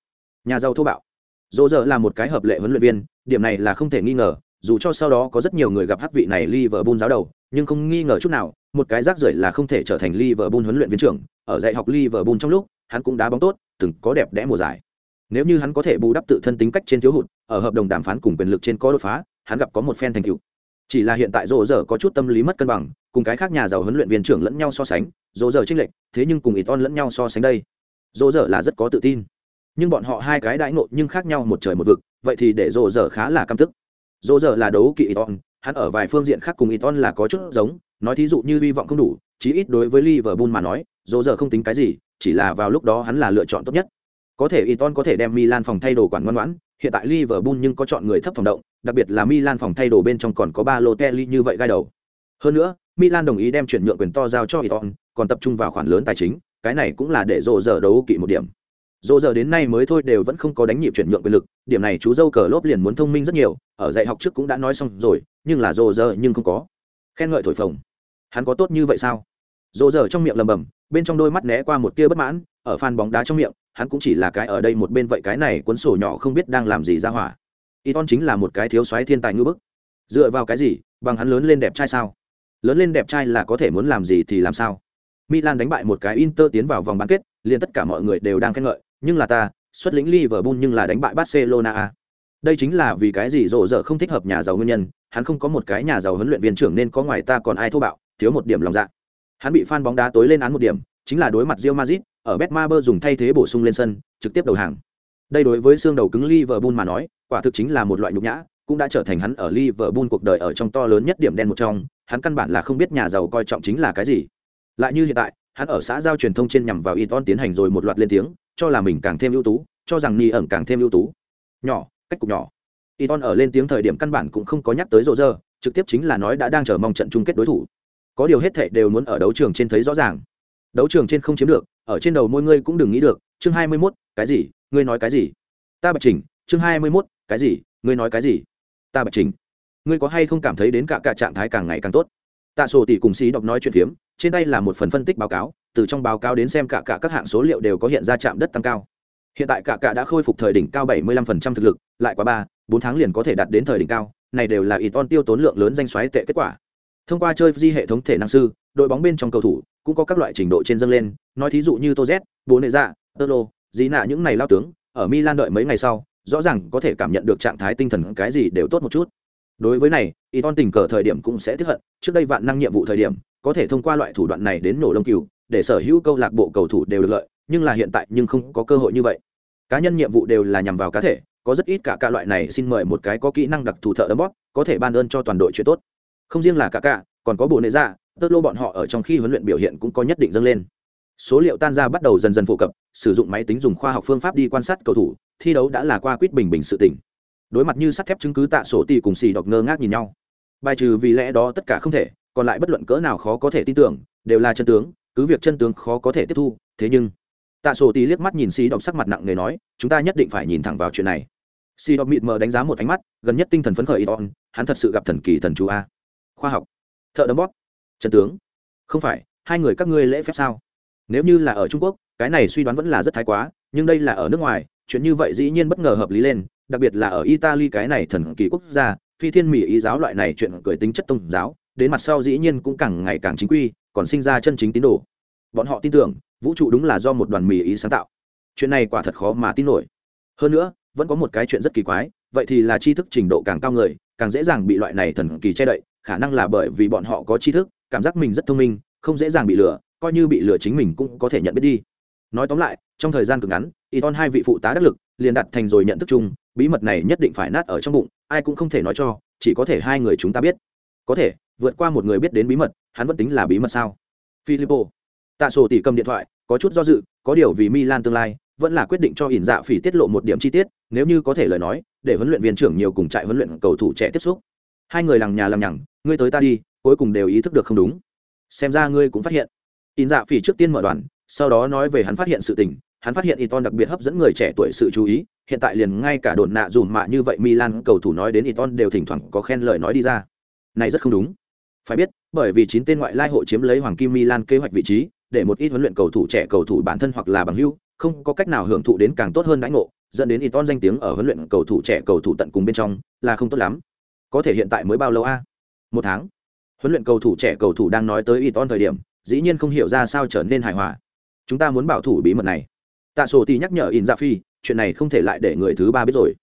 Nhà giàu thô bạo. Rộ giờ là một cái hợp lệ huấn luyện viên, điểm này là không thể nghi ngờ, dù cho sau đó có rất nhiều người gặp hắc vị này Liverpool giáo đầu, nhưng không nghi ngờ chút nào, một cái rác rưởi là không thể trở thành Liverpool huấn luyện viên trưởng, ở dạy học Liverpool trong lúc, hắn cũng đá bóng tốt, từng có đẹp đẽ mùa giải. Nếu như hắn có thể bù đắp tự thân tính cách trên thiếu hụt, ở hợp đồng đàm phán cùng quyền lực trên có đột phá, hắn gặp có một phen thành tựu. Chỉ là hiện tại Rô giờ có chút tâm lý mất cân bằng, cùng cái khác nhà giàu huấn luyện viên trưởng lẫn nhau so sánh, Rô giờ chênh lệch, thế nhưng cùng Iton lẫn nhau so sánh đây. Rô giờ là rất có tự tin, nhưng bọn họ hai cái đãi ngộ nhưng khác nhau một trời một vực, vậy thì để Rô giờ khá là căm tức. Rô giờ là đấu kỵ Iton, hắn ở vài phương diện khác cùng Iton là có chút giống, nói thí dụ như hy vọng không đủ, chí ít đối với Liverpool mà nói, dỗ giờ không tính cái gì, chỉ là vào lúc đó hắn là lựa chọn tốt nhất. Có thể Iton có thể đem Milan phòng thay đồ quản ngoan ngoãn, hiện tại Liverpool nhưng có chọn người thấp phòng động, đặc biệt là Milan phòng thay đồ bên trong còn có ba lô telly như vậy gai đầu. Hơn nữa, Milan đồng ý đem chuyển nhượng quyền to giao cho Iton, còn tập trung vào khoản lớn tài chính, cái này cũng là để dỗ giờ đấu kỵ một điểm. Dỗ giờ đến nay mới thôi đều vẫn không có đánh nhịp chuyển nhượng quyền lực, điểm này chú dâu cờ lốp liền muốn thông minh rất nhiều, ở dạy học trước cũng đã nói xong rồi, nhưng là dỗ giờ nhưng không có. Khen ngợi thổi phồng. Hắn có tốt như vậy sao? Dỗ giờ trong miệng lầm bầm, bên trong đôi mắt né qua một tia bất mãn ở phan bóng đá trong miệng hắn cũng chỉ là cái ở đây một bên vậy cái này cuốn sổ nhỏ không biết đang làm gì ra hỏa Iton chính là một cái thiếu soái thiên tài ngư bức dựa vào cái gì bằng hắn lớn lên đẹp trai sao lớn lên đẹp trai là có thể muốn làm gì thì làm sao Milan đánh bại một cái Inter tiến vào vòng bán kết liền tất cả mọi người đều đang khen ngợi nhưng là ta xuất lĩnh Liverpool nhưng là đánh bại Barcelona à. đây chính là vì cái gì rộ rợ không thích hợp nhà giàu nguyên nhân hắn không có một cái nhà giàu huấn luyện viên trưởng nên có ngoài ta còn ai thô bạo thiếu một điểm lòng dạ Hắn bị fan bóng đá tối lên án một điểm, chính là đối mặt Real Madrid, ở Betmaber dùng thay thế bổ sung lên sân, trực tiếp đầu hàng. Đây đối với xương đầu cứng Liverpool mà nói, quả thực chính là một loại nhục nhã, cũng đã trở thành hắn ở Liverpool cuộc đời ở trong to lớn nhất điểm đen một trong, hắn căn bản là không biết nhà giàu coi trọng chính là cái gì. Lại như hiện tại, hắn ở xã giao truyền thông trên nhằm vào Iton tiến hành rồi một loạt lên tiếng, cho là mình càng thêm ưu tú, cho rằng Ni ẩn càng thêm ưu tú. Nhỏ, cách cục nhỏ. Iton ở lên tiếng thời điểm căn bản cũng không có nhắc tới rộ rơ, trực tiếp chính là nói đã đang chờ mong trận chung kết đối thủ. Có điều hết thệ đều muốn ở đấu trường trên thấy rõ ràng. Đấu trường trên không chiếm được, ở trên đầu môi ngươi cũng đừng nghĩ được, chương 21, cái gì? Ngươi nói cái gì? Ta bạch chỉnh, chương 21, cái gì? Ngươi nói cái gì? Ta bạch chỉnh. Ngươi có hay không cảm thấy đến cả cả trạng thái càng ngày càng tốt? Tạ Sổ tỷ cùng sĩ đọc nói chuyện phiếm, trên tay là một phần phân tích báo cáo, từ trong báo cáo đến xem cả cả các hạng số liệu đều có hiện ra chạm đất tăng cao. Hiện tại cả cả đã khôi phục thời đỉnh cao 75% thực lực, lại quá 3, 4 tháng liền có thể đạt đến thời đỉnh cao, này đều là Iton tiêu tốn lượng lớn danh xoáy tệ kết quả. Thông qua chơi di hệ thống thể năng sư, đội bóng bên trong cầu thủ cũng có các loại trình độ trên dâng lên, nói thí dụ như Toz, Bố Nệ Dạ, Tolo, Dí nạ những này lao tướng, ở Milan đợi mấy ngày sau, rõ ràng có thể cảm nhận được trạng thái tinh thần cái gì đều tốt một chút. Đối với này, Iton tình cờ thời điểm cũng sẽ tiếc hận, trước đây vạn năng nhiệm vụ thời điểm, có thể thông qua loại thủ đoạn này đến nổ lông cừu, để sở hữu câu lạc bộ cầu thủ đều được lợi, nhưng là hiện tại nhưng không có cơ hội như vậy. Cá nhân nhiệm vụ đều là nhằm vào cá thể, có rất ít cả cả loại này xin mời một cái có kỹ năng đặc thù thợ đấm bóp, có thể ban ơn cho toàn đội chuyện tốt. Không riêng là cả cả, còn có bộ nệ dạ, ra, tơ lô bọn họ ở trong khi huấn luyện biểu hiện cũng có nhất định dâng lên. Số liệu tan ra bắt đầu dần dần phổ cập, sử dụng máy tính dùng khoa học phương pháp đi quan sát cầu thủ, thi đấu đã là qua quyết bình bình sự tỉnh. Đối mặt như sắt thép chứng cứ tạ sổ tỷ cùng xì đọc ngơ ngác nhìn nhau. Bài trừ vì lẽ đó tất cả không thể, còn lại bất luận cỡ nào khó có thể tin tưởng, đều là chân tướng, cứ việc chân tướng khó có thể tiếp thu, thế nhưng tạ sổ tí liếc mắt nhìn xì đọc sắc mặt nặng nề nói, chúng ta nhất định phải nhìn thẳng vào chuyện này. Xì đọc mịt mờ đánh giá một ánh mắt, gần nhất tinh thần phấn khởi Iton, hắn thật sự gặp thần kỳ thần chú a. Khoa học, thợ đấm bóp, chân tướng. Không phải, hai người các ngươi lễ phép sao? Nếu như là ở Trung Quốc, cái này suy đoán vẫn là rất thái quá, nhưng đây là ở nước ngoài, chuyện như vậy dĩ nhiên bất ngờ hợp lý lên, đặc biệt là ở Italy cái này thần kỳ quốc gia, phi thiên mỹ ý giáo loại này chuyện cười tính chất tôn giáo, đến mặt sau dĩ nhiên cũng càng ngày càng chính quy, còn sinh ra chân chính tín đồ. Bọn họ tin tưởng, vũ trụ đúng là do một đoàn mì ý sáng tạo. Chuyện này quả thật khó mà tin nổi. Hơn nữa, vẫn có một cái chuyện rất kỳ quái, vậy thì là tri thức trình độ càng cao người, càng dễ dàng bị loại này thần kỳ che đậy, khả năng là bởi vì bọn họ có tri thức, cảm giác mình rất thông minh, không dễ dàng bị lừa, coi như bị lừa chính mình cũng có thể nhận biết đi nói tóm lại trong thời gian cực ngắn y t hai vị phụ tá đắc lực liền đặt thành rồi nhận thức chung bí mật này nhất định phải nát ở trong bụng ai cũng không thể nói cho chỉ có thể hai người chúng ta biết có thể vượt qua một người biết đến bí mật hắn vẫn tính là bí mật sao? Filippo. Tạ sổ tỉ cầm điện thoại có chút do dự có điều vì milan tương lai vẫn là quyết định cho ỉn dạ phỉ tiết lộ một điểm chi tiết nếu như có thể lời nói để huấn luyện viên trưởng nhiều cùng trại huấn luyện cầu thủ trẻ tiếp xúc. Hai người lằng nhà lằng nhằng ngươi tới ta đi cuối cùng đều ý thức được không đúng. Xem ra ngươi cũng phát hiện. Ỉn dạ phỉ trước tiên mở đoàn sau đó nói về hắn phát hiện sự tình hắn phát hiện Iton đặc biệt hấp dẫn người trẻ tuổi sự chú ý, hiện tại liền ngay cả đồn nạ dùm mạ như vậy Milan cầu thủ nói đến Iton đều thỉnh thoảng có khen lời nói đi ra. Này rất không đúng. Phải biết, bởi vì chín tên ngoại lai hộ chiếm lấy Hoàng Kim Milan kế hoạch vị trí, để một ít huấn luyện cầu thủ trẻ cầu thủ bản thân hoặc là bằng hữu, không có cách nào hưởng thụ đến càng tốt hơn đãi ngộ, dẫn đến Iton danh tiếng ở huấn luyện cầu thủ trẻ cầu thủ tận cùng bên trong là không tốt lắm. Có thể hiện tại mới bao lâu a? Một tháng. Huấn luyện cầu thủ trẻ cầu thủ đang nói tới Iton thời điểm, dĩ nhiên không hiểu ra sao trở nên hài hòa chúng ta muốn bảo thủ bí mật này tạ sổ thì nhắc nhở in dạ phi chuyện này không thể lại để người thứ ba biết rồi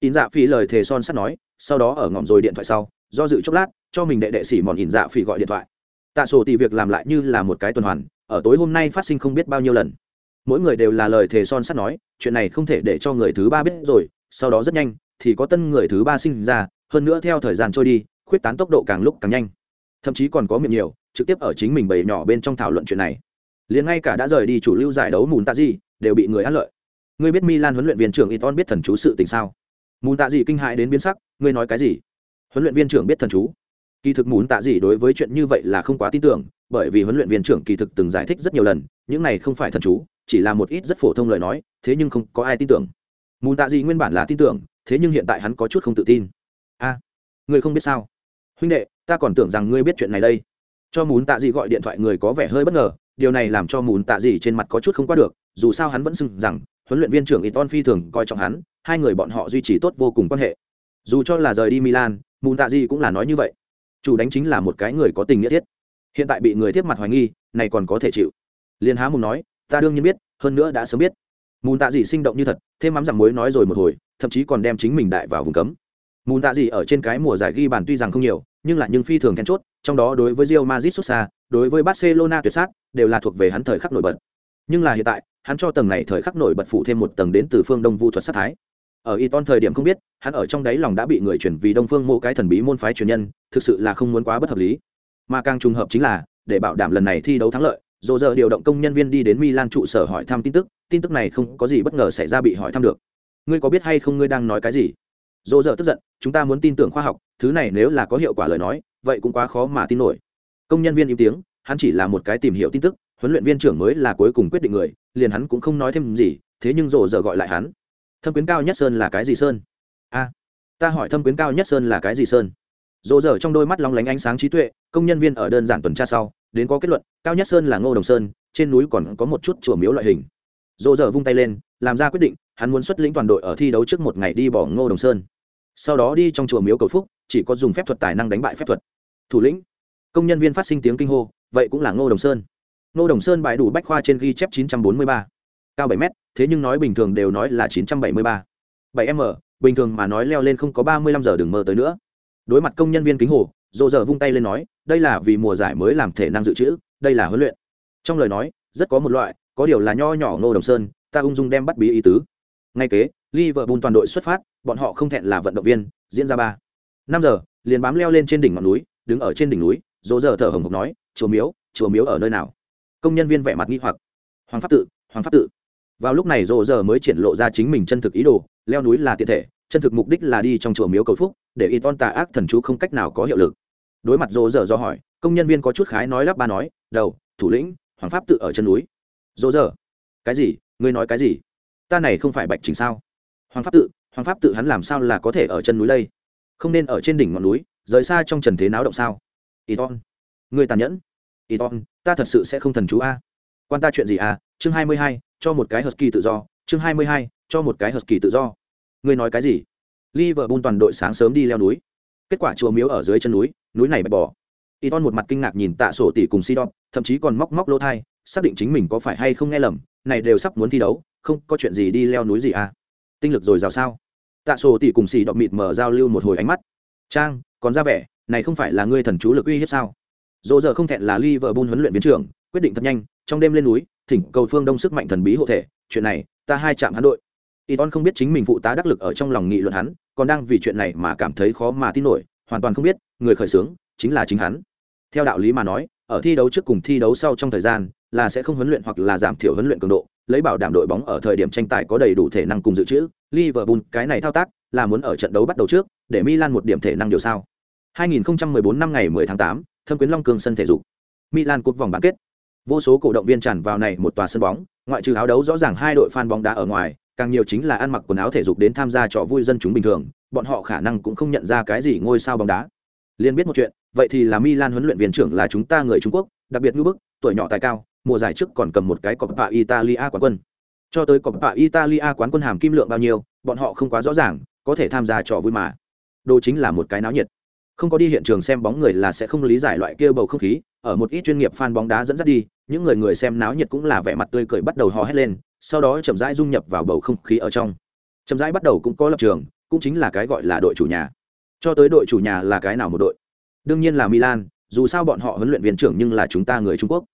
in dạ phi lời thề son sắt nói sau đó ở ngỏm rồi điện thoại sau do dự chốc lát cho mình đệ đệ xỉ mòn ỉn dạ phỉ gọi điện thoại. Tạ sổ thì việc làm lại như là một cái tuần hoàn, ở tối hôm nay phát sinh không biết bao nhiêu lần. Mỗi người đều là lời thề son sắt nói, chuyện này không thể để cho người thứ ba biết rồi, sau đó rất nhanh, thì có tân người thứ ba sinh ra, hơn nữa theo thời gian trôi đi, khuyết tán tốc độ càng lúc càng nhanh. Thậm chí còn có miệng nhiều, trực tiếp ở chính mình bầy nhỏ bên trong thảo luận chuyện này. Liền ngay cả đã rời đi chủ lưu giải đấu mùn tạ gì đều bị người ăn lợi. Ngươi biết milan huấn luyện viên trưởng iton biết thần chú sự tình sao? Mùn tạ gì kinh hại đến biến sắc, ngươi nói cái gì? Huấn luyện viên trưởng biết thần chú kỳ thực muốn tạ gì đối với chuyện như vậy là không quá tin tưởng, bởi vì huấn luyện viên trưởng kỳ thực từng giải thích rất nhiều lần, những này không phải thần chú, chỉ là một ít rất phổ thông lời nói, thế nhưng không có ai tin tưởng. Muốn tạ gì nguyên bản là tin tưởng, thế nhưng hiện tại hắn có chút không tự tin. A, người không biết sao. Huynh đệ, ta còn tưởng rằng ngươi biết chuyện này đây. Cho muốn tạ gì gọi điện thoại người có vẻ hơi bất ngờ, điều này làm cho muốn tạ gì trên mặt có chút không qua được, dù sao hắn vẫn xưng rằng, huấn luyện viên trưởng Iton phi thường coi trọng hắn, hai người bọn họ duy trì tốt vô cùng quan hệ. Dù cho là rời đi milan, mùn tạ gì cũng là nói như vậy chủ đánh chính là một cái người có tình nghĩa thiết. Hiện tại bị người tiếp mặt hoài nghi, này còn có thể chịu. Liên há mùng nói, ta đương nhiên biết, hơn nữa đã sớm biết. Mùn tạ gì sinh động như thật, thêm mắm rằng muối nói rồi một hồi, thậm chí còn đem chính mình đại vào vùng cấm. Mùn tạ gì ở trên cái mùa giải ghi bàn tuy rằng không nhiều, nhưng là nhưng phi thường then chốt, trong đó đối với Real Madrid xuất xa, đối với Barcelona tuyệt sát, đều là thuộc về hắn thời khắc nổi bật. Nhưng là hiện tại, hắn cho tầng này thời khắc nổi bật phụ thêm một tầng đến từ phương đông vu thuật sát thái ở y ton thời điểm không biết, hắn ở trong đáy lòng đã bị người chuyển vì đông phương mô cái thần bí môn phái truyền nhân, thực sự là không muốn quá bất hợp lý. Mà càng trùng hợp chính là, để bảo đảm lần này thi đấu thắng lợi dồ dơ điều động công nhân viên đi đến milan trụ sở hỏi thăm tin tức tin tức này không có gì bất ngờ xảy ra bị hỏi thăm được. Ngươi có biết hay không ngươi đang nói cái gì? Dồ dơ tức giận, chúng ta muốn tin tưởng khoa học, thứ này nếu là có hiệu quả lời nói, vậy cũng quá khó mà tin nổi. Công nhân viên im tiếng, hắn chỉ là một cái tìm hiểu tin tức, huấn luyện viên trưởng mới là cuối cùng quyết định người, liền hắn cũng không nói thêm gì, thế nhưng dồ dơ gọi lại hắn thâm quyến cao nhất sơn là cái gì sơn? A, ta hỏi thâm quyến cao nhất sơn là cái gì sơn? Dỗ dở trong đôi mắt long lánh ánh sáng trí tuệ, công nhân viên ở đơn giản tuần tra sau, đến có kết luận, cao nhất sơn là ngô đồng sơn, trên núi còn có một chút chùa miếu loại hình. Dỗ dở vung tay lên, làm ra quyết định, hắn muốn xuất lĩnh toàn đội ở thi đấu trước một ngày đi bỏ ngô đồng sơn. Sau đó đi trong chùa miếu cầu phúc, chỉ có dùng phép thuật tài năng đánh bại phép thuật. Thủ lĩnh, công nhân viên phát sinh tiếng kinh hô, vậy cũng là ngô đồng sơn. Ngô đồng sơn bài đủ bách khoa trên ghi chép 943 cao 7 m thế nhưng nói bình thường đều nói là 973. 7 m, bình thường mà nói leo lên không có 35 giờ đừng mơ tới nữa. Đối mặt công nhân viên kính hồ dồ dở vung tay lên nói, đây là vì mùa giải mới làm thể năng dự trữ, đây là huấn luyện. Trong lời nói, rất có một loại, có điều là nho nhỏ ngô đồng sơn, ta ung dung đem bắt bí ý tứ. Ngay kế, liverpool toàn đội xuất phát, bọn họ không thẹn là vận động viên, diễn ra ba. Năm giờ, liền bám leo lên trên đỉnh ngọn núi, đứng ở trên đỉnh núi dỗ Dở thở hồng hộc nói chùa miếu chùa miếu ở nơi nào? Công nhân viên vẻ mặt nghi hoặc. Hoàng pháp tự, hoàng pháp tự vào lúc này rộ giờ mới triển lộ ra chính mình chân thực ý đồ, leo núi là tiện thể, chân thực mục đích là đi trong chùa miếu cầu phúc, để y ton tà ác thần chú không cách nào có hiệu lực. Đối mặt rộ giờ do hỏi, công nhân viên có chút khái nói lắp ba nói, đầu, thủ lĩnh, hoàng pháp tự ở chân núi. Rộ giờ cái gì? Ngươi nói cái gì? Ta này không phải bạch trình sao? Hoàng pháp tự, hoàng pháp tự hắn làm sao là có thể ở chân núi đây? Không nên ở trên đỉnh ngọn núi, rời xa trong trần thế náo động sao? Y ton người tàn nhẫn. Y ton ta thật sự sẽ không thần chú a. Quan ta chuyện gì à chương hai mươi hai cho một cái husky tự do, chương hai mươi hai, cho một cái husky tự do. Ngươi nói cái gì? Liverpool toàn đội sáng sớm đi leo núi. Kết quả chùa miếu ở dưới chân núi núi này bạch bỏ y ton một mặt kinh ngạc nhìn tạ sổ tỷ cùng si đon thậm chí còn móc móc lỗ thai, xác định chính mình có phải hay không nghe lầm, này đều sắp muốn thi đấu, không có chuyện gì đi leo núi gì à? Tinh lực rồi rào sao? Tạ sổ tỷ cùng si đọc mịt mở giao lưu một hồi ánh mắt. Trang, còn ra vẻ, này không phải là ngươi thần chú lực uy hiếp sao? Dỗ giờ không thẹn là Liverpool huấn luyện viên trưởng, quyết định thật nhanh, trong đêm lên núi thỉnh cầu phương đông sức mạnh thần bí hộ thể chuyện này ta hai chạm hắn đội. Iton không biết chính mình phụ tá đắc lực ở trong lòng nghị luận hắn còn đang vì chuyện này mà cảm thấy khó mà tin nổi hoàn toàn không biết người khởi xướng chính là chính hắn. Theo đạo lý mà nói ở thi đấu trước cùng thi đấu sau trong thời gian là sẽ không huấn luyện hoặc là giảm thiểu huấn luyện cường độ lấy bảo đảm đội bóng ở thời điểm tranh tài có đầy đủ thể năng cùng dự trữ. Liverpool cái này thao tác là muốn ở trận đấu bắt đầu trước để Milan một điểm thể năng điều sao. 2014 năm ngày 10 tháng 8, thâm quyến long cường sân thể dục. Milan cúp vòng bán kết vô số cổ động viên tràn vào này một tòa sân bóng, ngoại trừ áo đấu rõ ràng hai đội fan bóng đá ở ngoài, càng nhiều chính là ăn mặc quần áo thể dục đến tham gia trò vui dân chúng bình thường, bọn họ khả năng cũng không nhận ra cái gì ngôi sao bóng đá. Liên biết một chuyện, vậy thì là Milan huấn luyện viên trưởng là chúng ta người Trung Quốc, đặc biệt ngữ bức, tuổi nhỏ tài cao, mùa giải trước còn cầm một cái cọp bạ italia quán quân. Cho tới cọp bạ italia quán quân hàm kim lượng bao nhiêu, bọn họ không quá rõ ràng, có thể tham gia trò vui mà. Đồ chính là một cái náo nhiệt. Không có đi hiện trường xem bóng người là sẽ không lý giải loại kia bầu không khí, ở một ít chuyên nghiệp fan bóng đá dẫn dắt đi những người người xem náo nhiệt cũng là vẻ mặt tươi cười bắt đầu hò hét lên, sau đó chậm rãi dung nhập vào bầu không khí ở trong. Chậm rãi bắt đầu cũng có lập trường, cũng chính là cái gọi là đội chủ nhà. Cho tới đội chủ nhà là cái nào một đội? Đương nhiên là milan, dù sao bọn họ huấn luyện viên trưởng nhưng là chúng ta người trung quốc.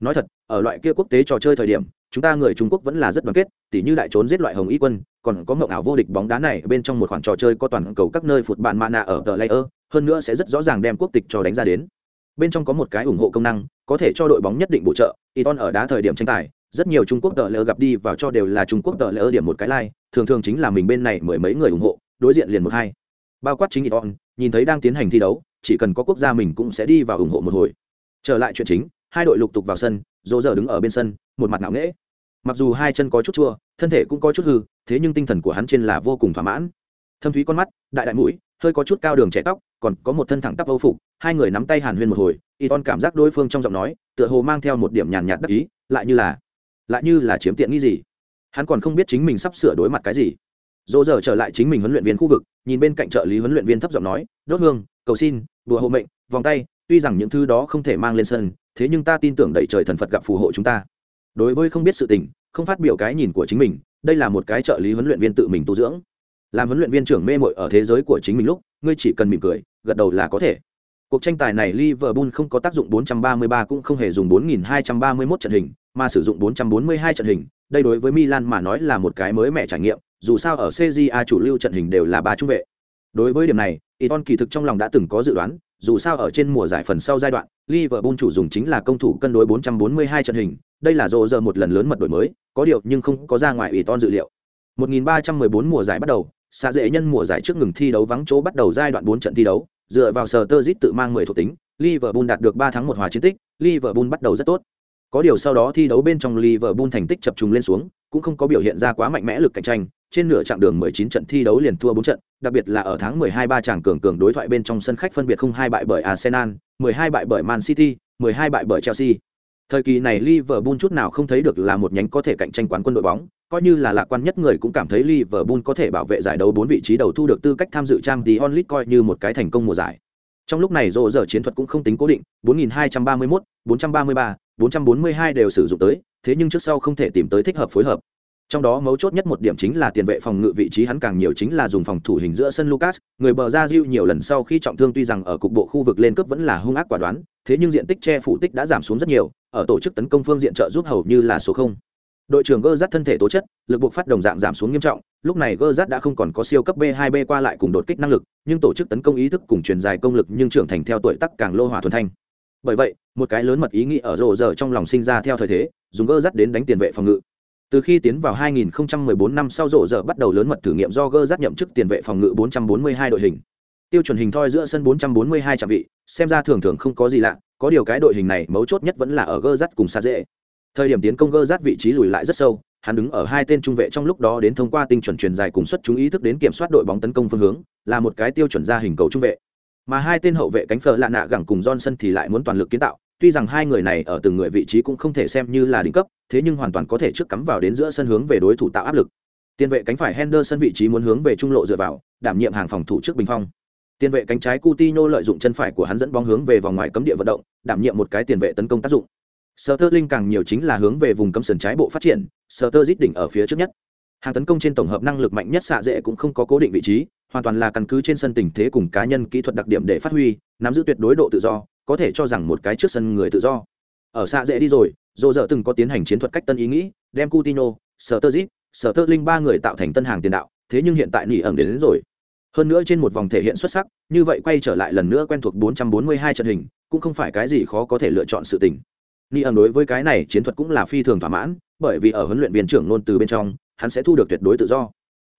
Nói thật, ở loại kia quốc tế trò chơi thời điểm, chúng ta người trung quốc vẫn là rất đoàn kết, tỉ như đại trốn giết loại hồng y quân, còn có mộng ảo vô địch bóng đá này, bên trong một khoản trò chơi có toàn cầu các nơi phụt bạn mạ nạ ở tờ layer, hơn nữa sẽ rất rõ ràng đem quốc tịch cho đánh ra đến bên trong có một cái ủng hộ công năng có thể cho đội bóng nhất định bổ trợ Iton ở đá thời điểm tranh tài rất nhiều Trung Quốc tờ lỡ gặp đi vào cho đều là Trung Quốc tờ lỡ điểm một cái like, thường thường chính là mình bên này mười mấy người ủng hộ, đối diện liền một hai. Bao quát chính Iton, nhìn thấy đang tiến hành thi đấu, chỉ cần có quốc gia mình cũng sẽ đi vào ủng hộ một hồi. Trở lại chuyện chính, hai đội lục tục vào sân, dỗ giờ đứng ở bên sân một mặt ngạo nghễ mặc dù hai chân có chút chua thân thể cũng có chút hư thế nhưng tinh thần của hắn trên là vô cùng thỏa mãn thâm thúy con mắt đại đại mũi hơi có chút cao đường trẻ tóc, còn có một thân thẳng tắp âu phục, hai người nắm tay hàn huyên một hồi, y ton cảm giác đối phương trong giọng nói, tựa hồ mang theo một điểm nhàn nhạt đắc ý, lại như là, lại như là chiếm tiện nghi gì. Hắn còn không biết chính mình sắp sửa đối mặt cái gì. Dỗ giờ trở lại chính mình huấn luyện viên khu vực, nhìn bên cạnh trợ lý huấn luyện viên thấp giọng nói, đốt hương, cầu xin đùa hộ mệnh, vòng tay, tuy rằng những thứ đó không thể mang lên sân, thế nhưng ta tin tưởng đẩy trời thần phật gặp phù hộ chúng ta. Đối với không biết sự tình, không phát biểu cái nhìn của chính mình, đây là một cái trợ lý huấn luyện viên tự mình tu dưỡng làm huấn luyện viên trưởng mê mội ở thế giới của chính mình lúc ngươi chỉ cần mỉm cười gật đầu là có thể cuộc tranh tài này liverpool không có tác dụng 433 cũng không hề dùng 4231 trận hình mà sử dụng 442 trận hình đây đối với milan mà nói là một cái mới mẻ trải nghiệm dù sao ở CJA chủ lưu trận hình đều là ba trung vệ. Đối với điểm này, Iton kỳ thực trong lòng đã từng có dự đoán, dù sao ở trên mùa giải phần sau giai đoạn, Liverpool chủ dùng chính là công thủ cân đối 442 trận hình, đây là rộ giờ một lần lớn mật đổi mới, có điều nhưng không có ra ngoài Iton dự liệu. 1314 mùa giải bắt đầu, xa dễ nhân mùa giải trước ngừng thi đấu vắng chỗ bắt đầu giai đoạn 4 trận thi đấu, dựa vào sở tơ tự mang 10 thuộc tính, Liverpool đạt được 3 thắng 1 hòa chiến tích, Liverpool bắt đầu rất tốt. Có điều sau đó thi đấu bên trong Liverpool thành tích chập trùng lên xuống, cũng không có biểu hiện ra quá mạnh mẽ lực cạnh tranh, trên nửa chặng đường 19 trận thi đấu liền thua 4 trận, đặc biệt là ở tháng 12 ba chàng cường cường đối thoại bên trong sân khách phân biệt không hai bại bởi Arsenal, 12 bại bởi Man City, 12 bại bởi Chelsea. Thời kỳ này Liverpool chút nào không thấy được là một nhánh có thể cạnh tranh quán quân đội bóng, coi như là lạc quan nhất người cũng cảm thấy Liverpool có thể bảo vệ giải đấu 4 vị trí đầu thu được tư cách tham dự Champions League coi như một cái thành công mùa giải. Trong lúc này rộ giờ chiến thuật cũng không tính cố định, 4231, 433, 442 đều sử dụng tới, thế nhưng trước sau không thể tìm tới thích hợp phối hợp. Trong đó mấu chốt nhất một điểm chính là tiền vệ phòng ngự vị trí hắn càng nhiều chính là dùng phòng thủ hình giữa sân Lucas, người bờ ra Diu nhiều lần sau khi trọng thương tuy rằng ở cục bộ khu vực lên cấp vẫn là hung ác quả đoán, thế nhưng diện tích che phủ tích đã giảm xuống rất nhiều, ở tổ chức tấn công phương diện trợ giúp hầu như là số không. Đội trưởng Gerrard thân thể tố chất, lực buộc phát đồng dạng giảm xuống nghiêm trọng, lúc này Gerrard đã không còn có siêu cấp B2B qua lại cùng đột kích năng lực, nhưng tổ chức tấn công ý thức cùng truyền dài công lực nhưng trưởng thành theo tuổi tác càng lô hỏa thuần thanh. Bởi vậy, một cái lớn mật ý nghĩ ở rồ giờ trong lòng sinh ra theo thời thế, dùng Gerrard đến đánh tiền vệ phòng ngự. Từ khi tiến vào 2014 năm sau rộ giờ bắt đầu lớn mật thử nghiệm do Gerrard nhậm chức tiền vệ phòng ngự 442 đội hình. Tiêu chuẩn hình thoi giữa sân 442 trạm vị, xem ra thường thường không có gì lạ, có điều cái đội hình này mấu chốt nhất vẫn là ở Gerrard cùng xa dễ thời điểm tiến công gơ rát vị trí lùi lại rất sâu hắn đứng ở hai tên trung vệ trong lúc đó đến thông qua tinh chuẩn truyền dài cùng xuất chúng ý thức đến kiểm soát đội bóng tấn công phương hướng là một cái tiêu chuẩn ra hình cầu trung vệ mà hai tên hậu vệ cánh phở lạ nạ gẳng cùng johnson thì lại muốn toàn lực kiến tạo tuy rằng hai người này ở từng người vị trí cũng không thể xem như là đỉnh cấp thế nhưng hoàn toàn có thể trước cắm vào đến giữa sân hướng về đối thủ tạo áp lực. Tiền vệ cánh phải henderson vị trí muốn hướng về trung lộ dựa vào đảm nhiệm hàng phòng thủ trước bình phong. Tiền vệ cánh trái Coutinho lợi dụng chân phải của hắn dẫn bóng hướng về vòng ngoài cấm địa vận động đảm nhiệm một cái tiền vệ tấn công tác dụng. Sterling càng nhiều chính là hướng về vùng cấm sườn trái bộ phát triển, Sterling đỉnh ở phía trước nhất. Hàng tấn công trên tổng hợp năng lực mạnh nhất xạ dễ cũng không có cố định vị trí, hoàn toàn là căn cứ trên sân tình thế cùng cá nhân kỹ thuật đặc điểm để phát huy, nắm giữ tuyệt đối độ tự do, có thể cho rằng một cái trước sân người tự do. Ở xa dễ đi rồi, Dỗ dở từng có tiến hành chiến thuật cách tân ý nghĩ, đem Coutinho, Sở Tơ Dít, Sở Tơ Linh ba người tạo thành tân hàng tiền đạo, thế nhưng hiện tại nỉ ẩn đến, đến rồi. Hơn nữa trên một vòng thể hiện xuất sắc, như vậy quay trở lại lần nữa quen thuộc 442 trận hình, cũng không phải cái gì khó có thể lựa chọn sự tình nỉ ẩn đối với cái này chiến thuật cũng là phi thường thỏa mãn bởi vì ở huấn luyện viên trưởng luôn từ bên trong hắn sẽ thu được tuyệt đối tự do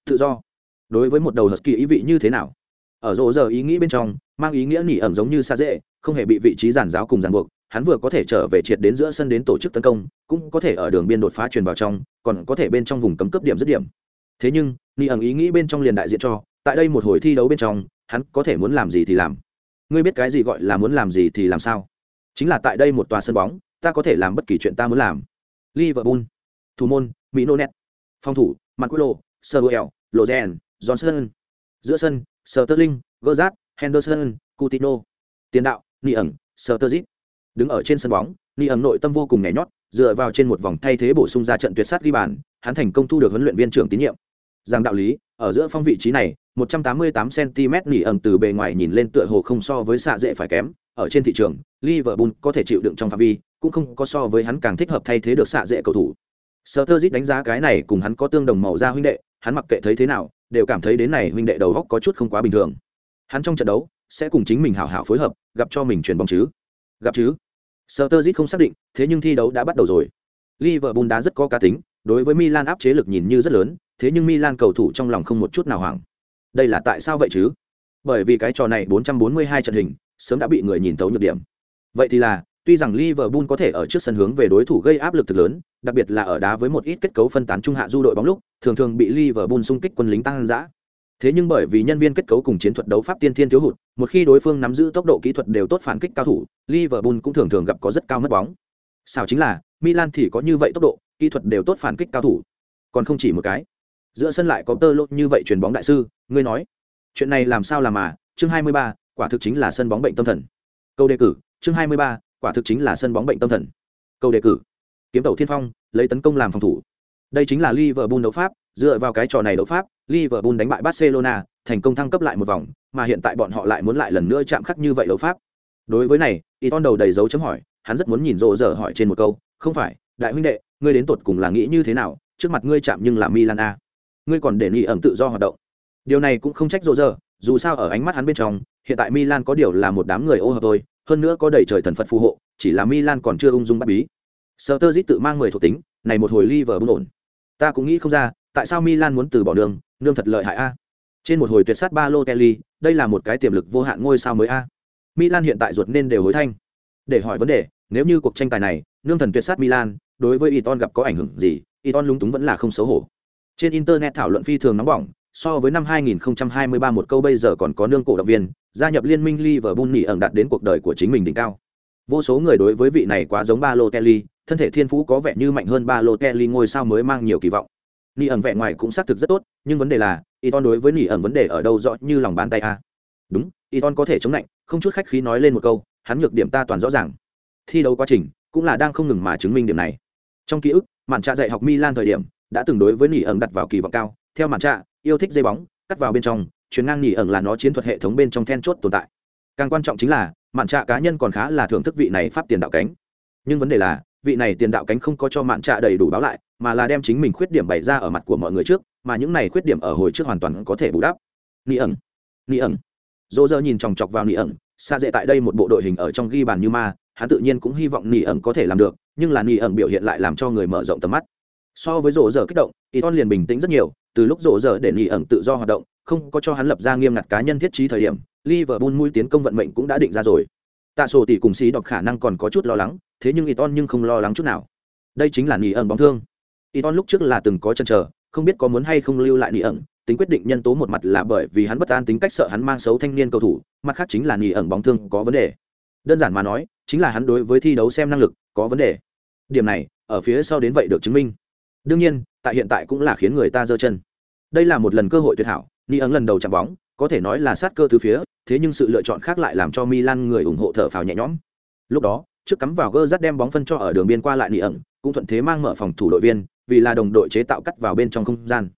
tự do đối với một đầu hật kỳ ý vị như thế nào ở rộ giờ ý nghĩ bên trong mang ý nghĩa nỉ ẩn giống như xa dễ, không hề bị vị trí giản giáo cùng giàn buộc. Hắn vừa có thể trở về triệt đến giữa sân đến tổ chức tấn công, cũng có thể ở đường biên đột phá truyền vào trong, còn có thể bên trong vùng cấm cấp điểm dứt điểm. Thế nhưng, nỉ ẩn ý nghĩ bên trong liền đại diện cho, tại đây một hồi thi đấu bên trong, hắn có thể muốn làm gì thì làm. Ngươi biết cái gì gọi là muốn làm gì thì làm sao? Chính là tại đây một tòa sân bóng, ta có thể làm bất kỳ chuyện ta muốn làm. Liverpool, thủ môn mỹ nô net phòng thủ manquillo seruel lozen johnson. Giữa sân sơ tơ linh gơ gerrard henderson, coutinho, tiền đạo ni ẩn sterling đứng ở trên sân bóng ni ẩn nội tâm vô cùng nhảy nhót, dựa vào trên một vòng thay thế bổ sung ra trận tuyệt sát ghi bàn, hắn thành công thu được huấn luyện viên trưởng tín nhiệm. Giang đạo lý, ở giữa phong vị trí này 188 cm nỉ ẩn từ bề ngoài nhìn lên tựa hồ không so với xạ dễ phải kém. Ở trên thị trường, liverpool có thể chịu đựng trong phạm vi, cũng không có so với hắn càng thích hợp thay thế được xạ dễ cầu thủ. Sơ đánh giá cái này cùng hắn có tương đồng màu da huynh đệ, hắn mặc kệ thấy thế nào, đều cảm thấy đến này huynh đệ đầu góc có chút không quá bình thường hắn trong trận đấu sẽ cùng chính mình hảo hảo phối hợp gặp cho mình chuyền bóng chứ. Gặp chứ? Sơ tơ không xác định thế nhưng thi đấu đã bắt đầu rồi. Liverpool đã rất có cá tính đối với milan áp chế lực nhìn như rất lớn thế nhưng milan cầu thủ trong lòng không một chút nào hoảng. Đây là tại sao vậy chứ? Bởi vì cái trò này 442 trận hình sớm đã bị người nhìn thấu nhược điểm. Vậy thì là Tuy rằng Liverpool có thể ở trước sân hướng về đối thủ gây áp lực thực lớn, đặc biệt là ở đá với một ít kết cấu phân tán trung hạ du đội bóng lúc, thường thường bị Liverpool xung kích quân lính tăng dã. Thế nhưng bởi vì nhân viên kết cấu cùng chiến thuật đấu pháp tiên thiên thiếu hụt, một khi đối phương nắm giữ tốc độ kỹ thuật đều tốt phản kích cao thủ, Liverpool cũng thường thường gặp có rất cao mất bóng. Sao chính là, Milan thì có như vậy tốc độ, kỹ thuật đều tốt phản kích cao thủ. Còn không chỉ một cái. Giữa sân lại có tơ lốt như vậy truyền bóng đại sư, ngươi nói, chuyện này làm sao làm mà, chương 23, quả thực chính là sân bóng bệnh tâm thần. Câu đề cử, chương 23, quả thực chính là sân bóng bệnh tâm thần câu đề cử kiếm tàu thiên phong lấy tấn công làm phòng thủ đây chính là liverpool đấu pháp dựa vào cái trò này đấu pháp, liverpool đánh bại barcelona, thành công thăng cấp lại một vòng, mà hiện tại bọn họ lại muốn lại lần nữa chạm khắc như vậy đấu pháp. Đối với này y ton đầu đầy dấu chấm hỏi, hắn rất muốn nhìn rộ dở hỏi trên một câu, không phải, đại huynh đệ, ngươi đến tột cùng là nghĩ như thế nào? Trước mặt ngươi chạm nhưng là milan a. Ngươi còn để nghỉ ẩn tự do hoạt động. Điều này cũng không trách rộ giờ dù sao ở ánh mắt hắn bên trong, hiện tại milan có điều là một đám người ô hợp thôi, hơn nữa có đầy trời thần phật phù hộ, chỉ là milan còn chưa ung dung bắt bí. Sợ tơ tự mang mười thuộc tính, này một hồi liverpool ổn. Ta cũng nghĩ không ra tại sao milan muốn từ bỏ đường nương thật lợi hại a. Trên một hồi tuyệt sát Balotelli, đây là một cái tiềm lực vô hạn ngôi sao mới a. Milan hiện tại ruột nên đều hối thanh. Để hỏi vấn đề nếu như cuộc tranh tài này nương thần tuyệt sát milan đối với iton gặp có ảnh hưởng gì? Iton lúng túng vẫn là không xấu hổ. Trên internet thảo luận phi thường nóng bỏng so với năm 2023 một câu bây giờ còn có nương cổ động viên gia nhập liên minh liverpool nghỉ ẩn đạt đến cuộc đời của chính mình đỉnh cao. Vô số người đối với vị này quá giống Balotelli, thân thể thiên phú có vẻ như mạnh hơn Balotelli ngôi sao mới mang nhiều kỳ vọng nỉ ẩn vẻ ngoài cũng xác thực rất tốt, nhưng vấn đề là iton đối với nỉ ẩn vấn đề ở đâu rõ như lòng bàn tay a? Đúng iton có thể chống lạnh, không chút khách khí nói lên một câu, hắn nhược điểm ta toàn rõ ràng. Thi đấu quá trình, cũng là đang không ngừng mà chứng minh điểm này. Trong ký ức, mạn trạ dạy học milan thời điểm, đã từng đối với nỉ ẩn đặt vào kỳ vọng cao. Theo mạn trạ, yêu thích dây bóng, cắt vào bên trong chuyến ngang nỉ ẩn là nó chiến thuật hệ thống bên trong then chốt tồn tại. Càng quan trọng chính là, mạn trạ cá nhân còn khá là thưởng thức vị này pháp tiền đạo cánh. Nhưng vấn đề là, vị này tiền đạo cánh không có cho mạn trạ đầy đủ báo lại mà là đem chính mình khuyết điểm bày ra ở mặt của mọi người trước, mà những này khuyết điểm ở hồi trước hoàn toàn có thể bù đắp. Ni ẩn ni ẩn. Dỗ dơ nhìn chòng chọc vào ni ẩn xa dễ tại đây một bộ đội hình ở trong ghi bàn như ma, hắn tự nhiên cũng hy vọng ni ẩn có thể làm được, nhưng là ni ẩn biểu hiện lại làm cho người mở rộng tầm mắt. So với rổ dở kích động y ton liền bình tĩnh rất nhiều, từ lúc rổ dở để nỉ ẩn tự do hoạt động, không có cho hắn lập ra nghiêm ngặt cá nhân thiết trí thời điểm, liverpool mũi tiến công vận mệnh cũng đã định ra rồi. Tạ sổ tỷ cùng xí đọc khả năng còn có chút lo lắng, thế nhưng y ton nhưng không lo lắng chút nào. Đây chính là nỉ ẩn bóng thương y ton lúc trước là từng có chân chờ, không biết có muốn hay không lưu lại nỉ ẩn. Tính quyết định nhân tố một mặt là bởi vì hắn bất an tính cách sợ hắn mang xấu thanh niên cầu thủ, mặt khác chính là nỉ ẩn bóng thương có vấn đề. Đơn giản mà nói, chính là hắn đối với thi đấu xem năng lực có vấn đề. Điểm này, ở phía sau đến vậy được chứng minh. Đương nhiên, tại hiện tại cũng là khiến người ta giơ chân. Đây là một lần cơ hội tuyệt hảo ni ấn lần đầu chạm bóng, có thể nói là sát cơ từ phía, thế nhưng sự lựa chọn khác lại làm cho milan người ủng hộ thở phào nhẹ nhõm. Lúc đó trước cắm vào gơ rắt đem bóng phân cho ở đường biên qua lại nỉ ẩn, cũng thuận thế mang mở phòng thủ đội viên, vì là đồng đội chế tạo cắt vào bên trong không gian.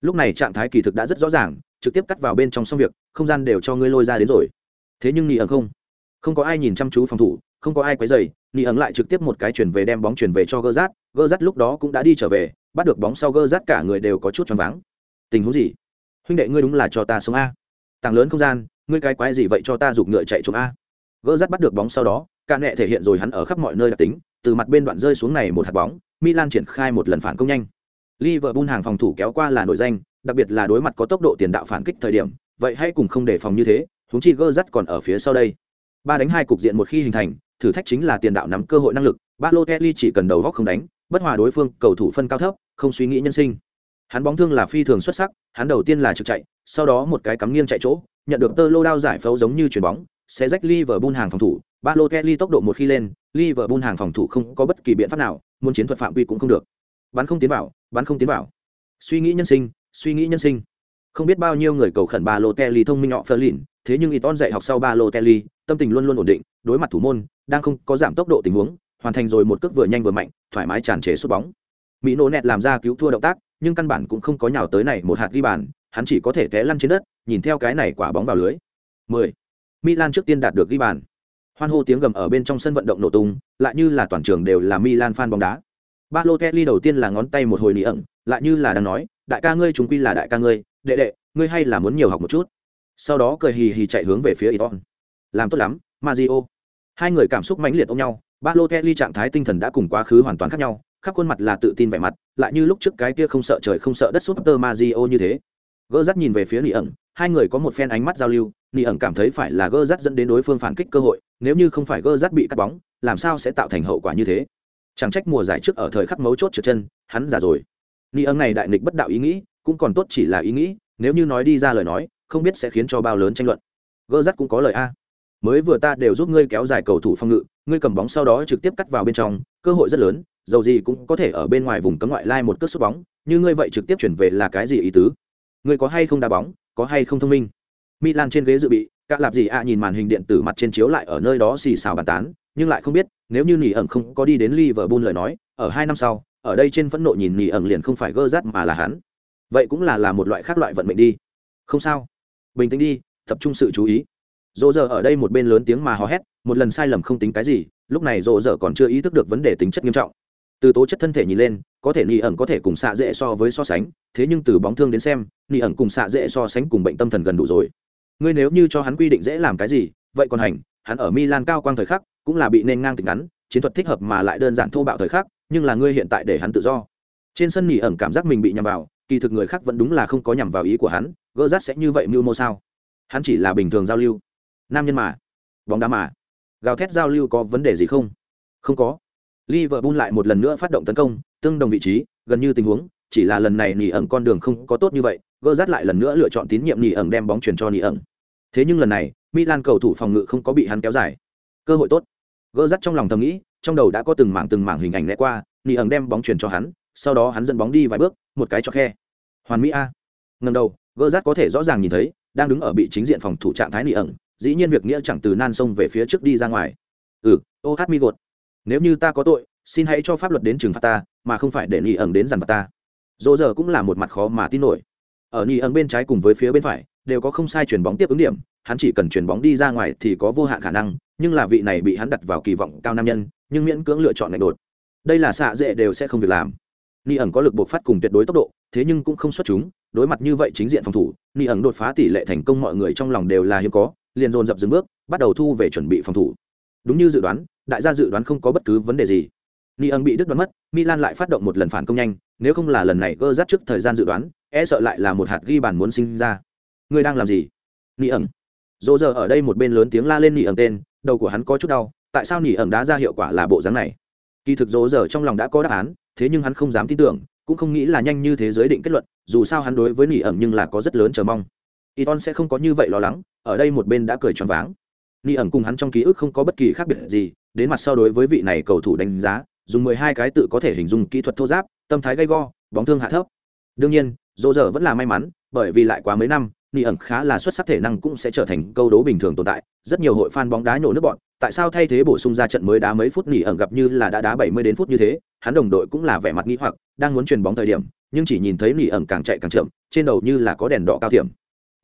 Lúc này trạng thái kỳ thực đã rất rõ ràng, trực tiếp cắt vào bên trong xong việc, không gian đều cho ngươi lôi ra đến rồi. Thế nhưng nỉ ẩn không? Không có ai nhìn chăm chú phòng thủ, không có ai quấy dày nỉ ẩn lại trực tiếp một cái chuyển về đem bóng chuyển về cho gơ rát gơ rát lúc đó cũng đã đi trở về, bắt được bóng sau gơ rát cả người đều có chút choáng váng. Tình huống gì? Huynh đệ ngươi đúng là cho ta sống a. Tàng lớn không gian, ngươi cái quái gì vậy cho ta giục ngựa chạy trộm a. Gơ rát bắt được bóng sau đó cả nệ thể hiện rồi hắn ở khắp mọi nơi đặc tính, từ mặt bên đoạn rơi xuống này một hạt bóng, milan triển khai một lần phản công nhanh. Liverpool hàng phòng thủ kéo qua là nổi danh, đặc biệt là đối mặt có tốc độ tiền đạo phản kích thời điểm, vậy hãy cùng không để phòng như thế, huống chi gơ rát còn ở phía sau đây. Ba đánh hai cục diện một khi hình thành, thử thách chính là tiền đạo nắm cơ hội năng lực, Balotelli chỉ cần đầu góc không đánh, bất hòa đối phương, cầu thủ phân cao thấp, không suy nghĩ nhân sinh. Hắn bóng thương là phi thường xuất sắc, hắn đầu tiên là trực chạy, sau đó một cái cắm nghiêng chạy chỗ, nhận được tơ lô đao giải phẫu giống như chuyền bóng sẽ rách Liverpool hàng phòng thủ. Balotelli tốc độ một khi lên Liverpool hàng phòng thủ không có bất kỳ biện pháp nào muốn chiến thuật phạm vi cũng không được. Bắn không tiến vào bắn không tiến vào. Suy nghĩ nhân sinh suy nghĩ nhân sinh. Không biết bao nhiêu người cầu khẩn Balotelli thông minh nhọ Ferlin, lìn thế nhưng Iton dạy học sau Balotelli tâm tình luôn luôn ổn định đối mặt thủ môn đang không có giảm tốc độ tình huống hoàn thành rồi một cước vừa nhanh vừa mạnh thoải mái tràn trề sút bóng. Mỹ nổ nẹt làm ra cứu thua động tác nhưng căn bản cũng không có nhào tới này một hạt ghi bàn hắn chỉ có thể té lăn trên đất nhìn theo cái này quả bóng vào lưới. 10. Milan trước tiên đạt được ghi bàn. Hoan hô tiếng gầm ở bên trong sân vận động nổ tung lại như là toàn trường đều là Milan fan bóng đá. Balotelli đầu tiên là ngón tay một hồi nỉ ẩn lại như là đang nói đại ca ngươi chúng quy là đại ca ngươi đệ đệ ngươi hay là muốn nhiều học một chút. Sau đó cười hì hì chạy hướng về phía Iton. Làm tốt lắm Mario. Hai người cảm xúc mãnh liệt ôm nhau Balotelli trạng thái tinh thần đã cùng quá khứ hoàn toàn khác nhau, khắp khuôn mặt là tự tin vẻ mặt, lại như lúc trước cái kia không sợ trời không sợ đất Super Mario như thế. Gơ rắt nhìn về phía Nị ẩn, hai người có một phen ánh mắt giao lưu, Nị ẩn cảm thấy phải là Gơ rắt dẫn đến đối phương phản kích cơ hội, nếu như không phải Gơ rắt bị cắt bóng, làm sao sẽ tạo thành hậu quả như thế? Chẳng trách mùa giải trước ở thời khắc mấu chốt trượt chân, hắn già rồi. Nị ẩn này đại nghịch bất đạo ý nghĩ, cũng còn tốt chỉ là ý nghĩ, nếu như nói đi ra lời nói, không biết sẽ khiến cho bao lớn tranh luận. Gơ rắt cũng có lời a mới vừa ta đều giúp ngươi kéo dài cầu thủ phòng ngự ngươi cầm bóng sau đó trực tiếp cắt vào bên trong cơ hội rất lớn dầu gì cũng có thể ở bên ngoài vùng cấm ngoại lai một cước sút bóng như ngươi vậy trực tiếp chuyển về là cái gì ý tứ người có hay không đá bóng, có hay không thông minh? Milan trên ghế dự bị các lạp gì ạ nhìn màn hình điện tử mặt trên chiếu lại ở nơi đó xì xào bàn tán, nhưng lại không biết, nếu như nỉ ẩn không có đi đến liverpool lời nói, ở hai năm sau, ở đây trên phẫn nộ nhìn nỉ ẩn liền không phải gơ rát mà là hắn. Vậy cũng là là một loại khác loại vận mệnh đi. Không sao. Bình tĩnh đi, tập trung sự chú ý. Dỗ dở ở đây một bên lớn tiếng mà hò hét, một lần sai lầm không tính cái gì, lúc này dỗ dở còn chưa ý thức được vấn đề tính chất nghiêm trọng. Từ tố chất thân thể nhìn lên có thể nỉ ẩn có thể cùng xạ dễ so với so sánh, thế nhưng từ bóng thương đến xem nỉ ẩn cùng xạ dễ so sánh cùng bệnh tâm thần gần đủ rồi. Ngươi nếu như cho hắn quy định dễ làm cái gì, vậy còn hành, hắn ở milan cao quang thời khắc cũng là bị nên ngang tình ngắn, chiến thuật thích hợp mà lại đơn giản thô bạo thời khắc, nhưng là ngươi hiện tại để hắn tự do. Trên sân nỉ ẩn cảm giác mình bị nhầm vào, kỳ thực người khác vẫn đúng là không có nhằm vào ý của hắn, gỡ rát sẽ như vậy mưu mô sao? Hắn chỉ là bình thường giao lưu. Nam nhân mà. Bóng đá mà. Gào thét giao lưu có vấn đề gì không? Không có. Liverpool lại một lần nữa phát động tấn công tương đồng vị trí, gần như tình huống, chỉ là lần này nỉ ẩn con đường không có tốt như vậy, gỡ rát lại lần nữa lựa chọn tín nhiệm nỉ ẩn đem bóng chuyển cho nỉ ẩn. Thế nhưng lần này, milan cầu thủ phòng ngự không có bị hắn kéo dài. Cơ hội tốt. Gỡ rát trong lòng thầm nghĩ, trong đầu đã có từng mảng từng mảng hình ảnh lẽ qua, nỉ ẩn đem bóng chuyển cho hắn, sau đó hắn dẫn bóng đi vài bước, một cái cho khe. Hoàn mỹ a. Ngần đầu, gỡ rát có thể rõ ràng nhìn thấy, đang đứng ở bị chính diện phòng thủ trạng thái nỉ ẩn, dĩ nhiên việc nghĩa chẳng từ nan sông về phía trước đi ra ngoài. Ừ ô hát mi gột. Nếu như ta có tội xin hãy cho pháp luật đến trừng phạt ta, mà không phải để nghi ẩn đến dằn vặt ta. Dỗ giờ cũng là một mặt khó mà tin nổi. Ở nghi ẩn bên trái cùng với phía bên phải, đều có không sai chuyển bóng tiếp ứng điểm, hắn chỉ cần chuyển bóng đi ra ngoài thì có vô hạn khả năng, nhưng là vị này bị hắn đặt vào kỳ vọng cao nam nhân, nhưng miễn cưỡng lựa chọn ngạch đột. Đây là xạ dễ đều sẽ không việc làm. Ni ẩn có lực bộc phát cùng tuyệt đối tốc độ, thế nhưng cũng không xuất chúng, đối mặt như vậy chính diện phòng thủ ni ẩn đột phá tỷ lệ thành công mọi người trong lòng đều là hiếm có, liền dồn dập dừng bước, bắt đầu thu về chuẩn bị phòng thủ. Đúng như dự đoán, đại gia dự đoán không có bất cứ vấn đề gì ni ẩn bị đứt đoán mất, milan lại phát động một lần phản công nhanh, nếu không là lần này gơ rắt trước thời gian dự đoán e sợ lại là một hạt ghi bàn muốn sinh ra. Ngươi đang làm gì? Ni ẩn dỗ giờ ở đây một bên lớn tiếng la lên ni ẩn tên, đầu của hắn có chút đau, tại sao ni ẩn đã ra hiệu quả là bộ dáng này? Kỳ thực dỗ giờ trong lòng đã có đáp án, thế nhưng hắn không dám tin tưởng, cũng không nghĩ là nhanh như thế giới định kết luận, dù sao hắn đối với nỉ ẩn nhưng là có rất lớn chờ mong. Y ton sẽ không có như vậy lo lắng, ở đây một bên đã cười choáng váng. Nỉ ẩn cùng hắn trong ký ức không có bất kỳ khác biệt gì, đến mặt sau đối với vị này cầu thủ đánh giá dùng mười hai cái tự có thể hình dung kỹ thuật thô giáp, tâm thái gay go, bóng thương hạ thấp. Đương nhiên dỗ dở vẫn là may mắn, bởi vì lại quá mấy năm nỉ ẩn khá là xuất sắc thể năng cũng sẽ trở thành câu đố bình thường tồn tại. Rất nhiều hội fan bóng đá nhổ nước bọn, tại sao thay thế bổ sung ra trận mới đá mấy phút nỉ ẩn gặp như là đã đá bảy mươi đến phút như thế, hắn đồng đội cũng là vẻ mặt nghĩ hoặc, đang muốn truyền bóng thời điểm, nhưng chỉ nhìn thấy nỉ ẩn càng chạy càng chậm, trên đầu như là có đèn đỏ cao thiểm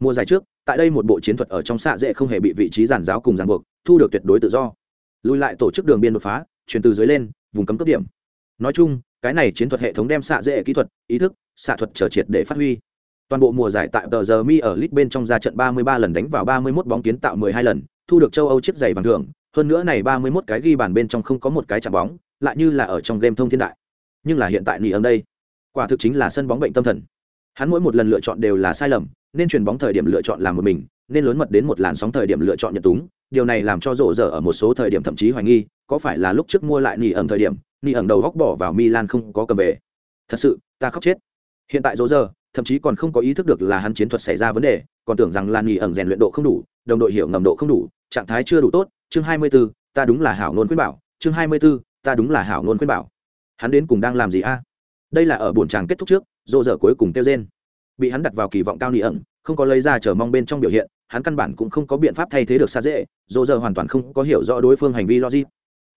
mùa giải trước, tại đây một bộ chiến thuật ở trong xạ dễ không hề bị vị trí giàn giáo cùng giàn buộc, thu được tuyệt đối tự do. Lùi lại tổ chức đường biên đột phá truyền từ dưới lên, vùng cấm cấp điểm. Nói chung, cái này chiến thuật hệ thống đem xạ dễ kỹ thuật, ý thức, xạ thuật trở triệt để phát huy. Toàn bộ mùa giải tại tờ giờ mi ở lit bên trong ra trận 33 lần đánh vào 31 bóng kiến tạo 12 lần, thu được châu âu chiếc giày vàng thưởng. Hơn nữa này 31 cái ghi bàn bên trong không có một cái chạm bóng, lại như là ở trong game thông thiên đại. Nhưng là hiện tại nỉ ấm đây. Quả thực chính là sân bóng bệnh tâm thần. Hắn mỗi một lần lựa chọn đều là sai lầm, nên chuyền bóng thời điểm lựa chọn làm một mình, nên lớn mật đến một làn sóng thời điểm lựa chọn nhận túng điều này làm cho rộ rỡ ở một số thời điểm thậm chí hoài nghi có phải là lúc trước mua lại nỉ ẩn thời điểm nỉ ẩn đầu góc bỏ vào milan không có cầm về. Thật sự ta khóc chết. Hiện tại rộ rỡ thậm chí còn không có ý thức được là hắn chiến thuật xảy ra vấn đề còn tưởng rằng là nỉ ẩn rèn luyện độ không đủ đồng đội hiểu ngầm độ không đủ trạng thái chưa đủ tốt chương 24, ta đúng là hảo nôn khuyên bảo chương 24, ta đúng là hảo nôn khuyên bảo. Hắn đến cùng đang làm gì a? Đây là ở buồn tràng kết thúc trước rộ rỡ cuối cùng tiêu rên. Bị hắn đặt vào kỳ vọng cao nỉ ẩn không có lấy ra chờ mong bên trong biểu hiện, hắn căn bản cũng không có biện pháp thay thế được xa dễ dỗ rỡ hoàn toàn không có hiểu rõ đối phương hành vi logic.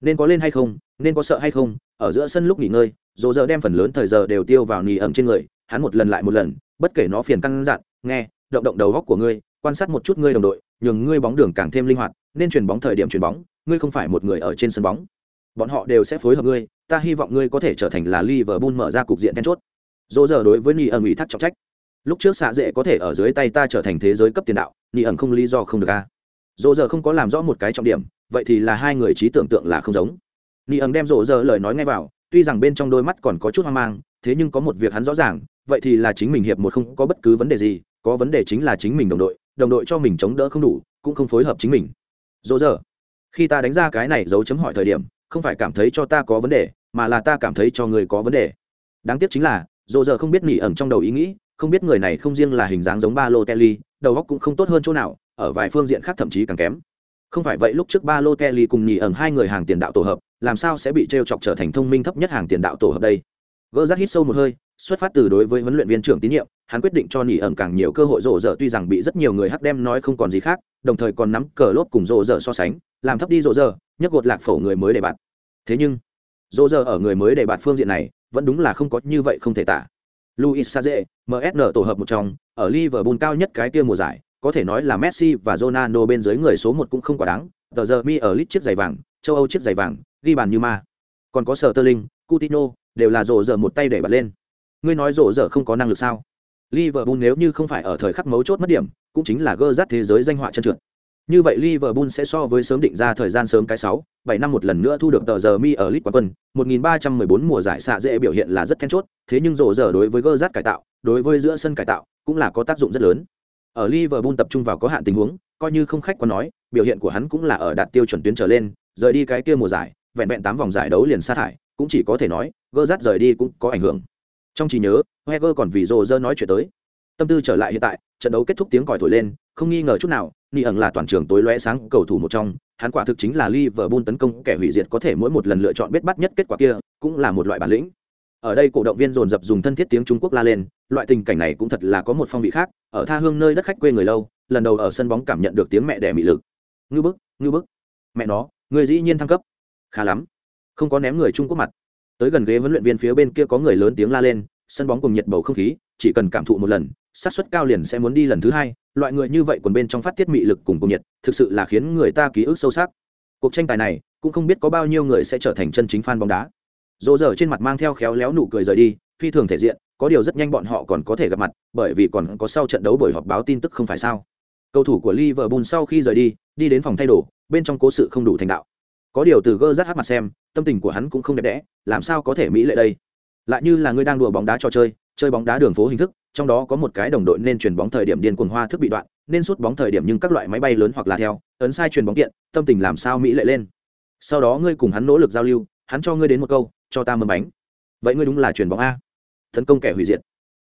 Nên có lên hay không, nên có sợ hay không, ở giữa sân lúc nghỉ ngơi dỗ rỡ đem phần lớn thời giờ đều tiêu vào nì ẩm trên người, hắn một lần lại một lần, bất kể nó phiền căng dặn, nghe, động động đầu góc của ngươi, quan sát một chút ngươi đồng đội, nhường ngươi bóng đường càng thêm linh hoạt, nên chuyền bóng thời điểm chuyền bóng, ngươi không phải một người ở trên sân bóng. Bọn họ đều sẽ phối hợp ngươi, ta hy vọng ngươi có thể trở thành là Liverpool mở ra cục diện then chốt. Dỗ giờ đối với nì ẩm ủy thác trọng trách lúc trước xạ dễ có thể ở dưới tay ta trở thành thế giới cấp tiền đạo nhị ẩn không lý do không được a. Dỗ giờ không có làm rõ một cái trọng điểm, vậy thì là hai người trí tưởng tượng là không giống. Nhị ẩn đem dỗ giờ lời nói ngay vào, tuy rằng bên trong đôi mắt còn có chút hoang mang, thế nhưng có một việc hắn rõ ràng, vậy thì là chính mình hiệp một không có bất cứ vấn đề gì, có vấn đề chính là chính mình đồng đội đồng đội cho mình chống đỡ không đủ, cũng không phối hợp chính mình. Dỗ giờ khi ta đánh ra cái này dấu chấm hỏi thời điểm, không phải cảm thấy cho ta có vấn đề, mà là ta cảm thấy cho người có vấn đề. Đáng tiếc chính là, dỗ giờ không biết nỉ ẩn trong đầu ý nghĩ không biết người này không riêng là hình dáng giống ba lô đầu óc cũng không tốt hơn chỗ nào, ở vài phương diện khác thậm chí càng kém. Không phải vậy lúc trước ba lô cùng nỉ ẩn hai người hàng tiền đạo tổ hợp, làm sao sẽ bị t chọc trở thành thông minh thấp nhất hàng tiền đạo tổ hợp đây? Gỡ rác hít sâu một hơi, xuất phát từ đối với huấn luyện viên trưởng tín nhiệm, hắn quyết định cho nỉ ẩn càng nhiều cơ hội rộ rỡ, tuy rằng bị rất nhiều người hắc đem nói không còn gì khác, đồng thời còn nắm cờ lốp cùng rộ rỡ so sánh, làm thấp đi rộ rỡ, nhấc gột lạc phổ người mới để bạn thế nhưng, rộ rỡ ở người mới để bạt phương diện này, vẫn đúng là không có như vậy không thể tả luis saze msn tổ hợp một trong ở liverpool cao nhất cái kia mùa giải có thể nói là messi và ronaldo bên dưới người số một cũng không quá đáng tờ giờ mi ở lit chiếc giày vàng châu âu chiếc giày vàng ghi bàn như ma còn có Sterling, Coutinho đều là rổ giờ một tay để bật lên. Ngươi nói rổ giờ không có năng lực sao? Liverpool nếu như không phải ở thời khắc mấu chốt mất điểm, cũng chính là gơ rát thế giới danh họa chân trượt. Như vậy Liverpool sẽ so với sớm định ra thời gian sớm cái 6, 7 năm một lần nữa thu được tờ giờ mi ở League quân, 1314 mùa giải xạ dễ biểu hiện là rất then chốt, thế nhưng rổ giờ đối với gơ rát cải tạo, đối với giữa sân cải tạo cũng là có tác dụng rất lớn. Ở Liverpool tập trung vào có hạn tình huống, coi như không khách có nói, biểu hiện của hắn cũng là ở đạt tiêu chuẩn tuyến trở lên, rời đi cái kia mùa giải, vẹn vẹn 8 vòng giải đấu liền sa thải, cũng chỉ có thể nói, gơ rát rời đi cũng có ảnh hưởng. Trong trí nhớ, Wenger còn vì rổ giờ nói chuyện tới. Tâm tư trở lại hiện tại, trận đấu kết thúc tiếng còi thổi lên, không nghi ngờ chút nào, Ni ẩn là toàn trường tối lóe sáng cầu thủ một trong, hắn quả thực chính là Liverpool tấn công kẻ hủy diệt có thể mỗi một lần lựa chọn biết bắt nhất kết quả kia, cũng là một loại bản lĩnh. Ở đây cổ động viên dồn dập dùng thân thiết tiếng Trung Quốc la lên, loại tình cảnh này cũng thật là có một phong vị khác, ở tha hương nơi đất khách quê người lâu, lần đầu ở sân bóng cảm nhận được tiếng mẹ đẻ mị lực. Ngư bức, ngư bức. Mẹ nó, người dĩ nhiên thăng cấp. Khá lắm. Không có ném người Trung Quốc mặt. Tới gần ghế huấn luyện viên phía bên kia có người lớn tiếng la lên, sân bóng cùng nhiệt bầu không khí, chỉ cần cảm thụ một lần, xác suất cao liền sẽ muốn đi lần thứ hai, loại người như vậy còn bên trong phát tiết mị lực cùng cùng nhiệt, thực sự là khiến người ta ký ức sâu sắc. Cuộc tranh tài này, cũng không biết có bao nhiêu người sẽ trở thành chân chính fan bóng đá. Dỗ dở trên mặt mang theo khéo léo nụ cười rời đi, phi thường thể diện, có điều rất nhanh bọn họ còn có thể gặp mặt, bởi vì còn có sau trận đấu bởi họp báo tin tức không phải sao. Cầu thủ của liverpool sau khi rời đi đi đến phòng thay đồ, bên trong cố sự không đủ thành đạo. Có điều từ gơ rắt hát mặt xem, tâm tình của hắn cũng không đẹp đẽ, làm sao có thể mỹ lệ đây? Lại như là người đang đùa bóng đá trò chơi chơi bóng đá đường phố hình thức trong đó có một cái đồng đội nên chuyển bóng thời điểm điên cuồng hoa thức bị đoạn, nên sút bóng thời điểm nhưng các loại máy bay lớn hoặc là theo, ấn sai chuyền bóng kiện, tâm tình làm sao mỹ lệ lên. Sau đó ngươi cùng hắn nỗ lực giao lưu, hắn cho ngươi đến một câu, cho ta mâm bánh. Vậy ngươi đúng là chuyền bóng a. Tấn công kẻ hủy diệt.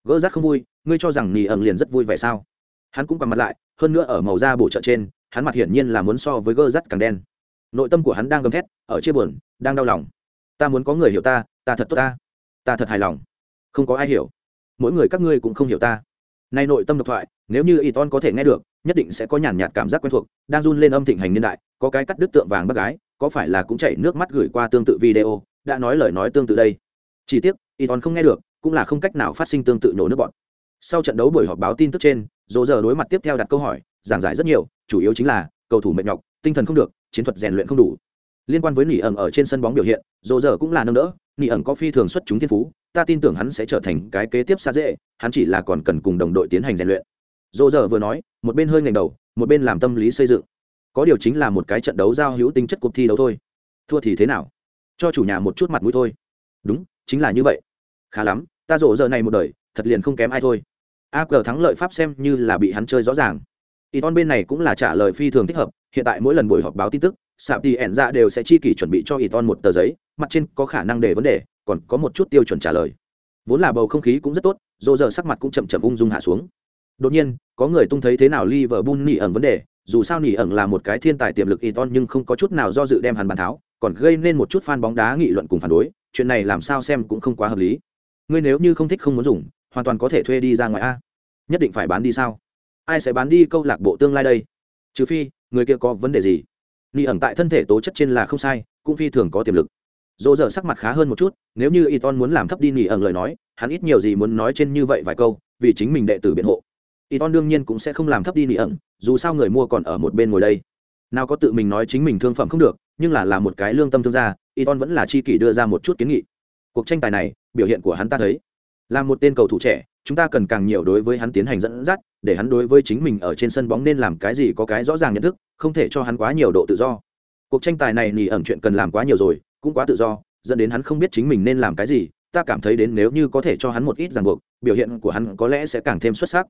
Gỡ rác không vui, ngươi cho rằng nỉ ẩn liền rất vui vẻ sao? Hắn cũng quằn mặt lại, hơn nữa ở màu da bổ trợ trên, hắn mặt hiển nhiên là muốn so với gỡ rắt càng đen. Nội tâm của hắn đang gầm thét, ở chia buồn, đang đau lòng. Ta muốn có người hiểu ta ta thật tốt ta. Ta thật hài lòng. Không có ai hiểu mỗi người các ngươi cũng không hiểu ta. Nay nội tâm độc thoại, nếu như y ton có thể nghe được, nhất định sẽ có nhàn nhạt cảm giác quen thuộc, đang run lên âm thịnh hành niên đại, có cái cắt đứt tượng vàng bác gái, có phải là cũng chảy nước mắt gửi qua tương tự video, đã nói lời nói tương tự đây. Chỉ tiếc y ton không nghe được, cũng là không cách nào phát sinh tương tự nổ nước bọn. Sau trận đấu buổi họp báo tin tức trên dỗ giờ đối mặt tiếp theo đặt câu hỏi, giảng giải rất nhiều, chủ yếu chính là cầu thủ mệt nhọc, tinh thần không được, chiến thuật rèn luyện không đủ. Liên quan với nỉ ẩn ở trên sân bóng biểu hiện dỗ giờ cũng là nâng đỡ, nỉ ẩn có phi thường xuất chúng thiên phú ta tin tưởng hắn sẽ trở thành cái kế tiếp xa dễ, hắn chỉ là còn cần cùng đồng đội tiến hành rèn luyện. Dỗ dở vừa nói, một bên hơi ngành đầu, một bên làm tâm lý xây dựng. Có điều chính là một cái trận đấu giao hữu tính chất cuộc thi đấu thôi. Thua thì thế nào? Cho chủ nhà một chút mặt mũi thôi. Đúng, chính là như vậy. Khá lắm, ta rộ giờ này một đời, thật liền không kém ai thôi. A cờ thắng lợi pháp xem như là bị hắn chơi rõ ràng. Y ton bên này cũng là trả lời phi thường thích hợp, hiện tại mỗi lần buổi họp báo tin tức, sạp thì ẻn ra đều sẽ chi kỷ chuẩn bị cho y ton một tờ giấy, mặt trên có khả năng để vấn đề còn có một chút tiêu chuẩn trả lời. Vốn là bầu không khí cũng rất tốt dỗ giờ sắc mặt cũng chậm chậm ung dung hạ xuống. Đột nhiên, có người tung thấy thế nào liverpool nỉ ẩn vấn đề, dù sao nỉ ẩn là một cái thiên tài tiềm lực y ton nhưng không có chút nào do dự đem hắn bàn tháo, còn gây nên một chút fan bóng đá nghị luận cùng phản đối, chuyện này làm sao xem cũng không quá hợp lý. Ngươi nếu như không thích không muốn dùng, hoàn toàn có thể thuê đi ra ngoài a. Nhất định phải bán đi sao? Ai sẽ bán đi câu lạc bộ tương lai đây? Trừ phi, người kia có vấn đề gì? Nỉ ẩn tại thân thể tố chất trên là không sai, cũng phi thường có tiềm lực dỗ dở sắc mặt khá hơn một chút, nếu như y ton muốn làm thấp đi nghỉ ẩn lời nói, hắn ít nhiều gì muốn nói trên như vậy vài câu, vì chính mình đệ tử biện hộ. Y ton đương nhiên cũng sẽ không làm thấp đi nghỉ ẩn, dù sao người mua còn ở một bên ngồi đây. Nào có tự mình nói chính mình thương phẩm không được, nhưng là làm một cái lương tâm thương gia y ton vẫn là chi kỷ đưa ra một chút kiến nghị. Cuộc tranh tài này, biểu hiện của hắn ta thấy. Là một tên cầu thủ trẻ, chúng ta cần càng nhiều đối với hắn tiến hành dẫn dắt, để hắn đối với chính mình ở trên sân bóng nên làm cái gì có cái rõ ràng nhận thức, không thể cho hắn quá nhiều độ tự do. Cuộc tranh tài này nỉ ẩn chuyện cần làm quá nhiều rồi cũng quá tự do, dẫn đến hắn không biết chính mình nên làm cái gì, ta cảm thấy đến nếu như có thể cho hắn một ít ràng buộc, biểu hiện của hắn có lẽ sẽ càng thêm xuất sắc.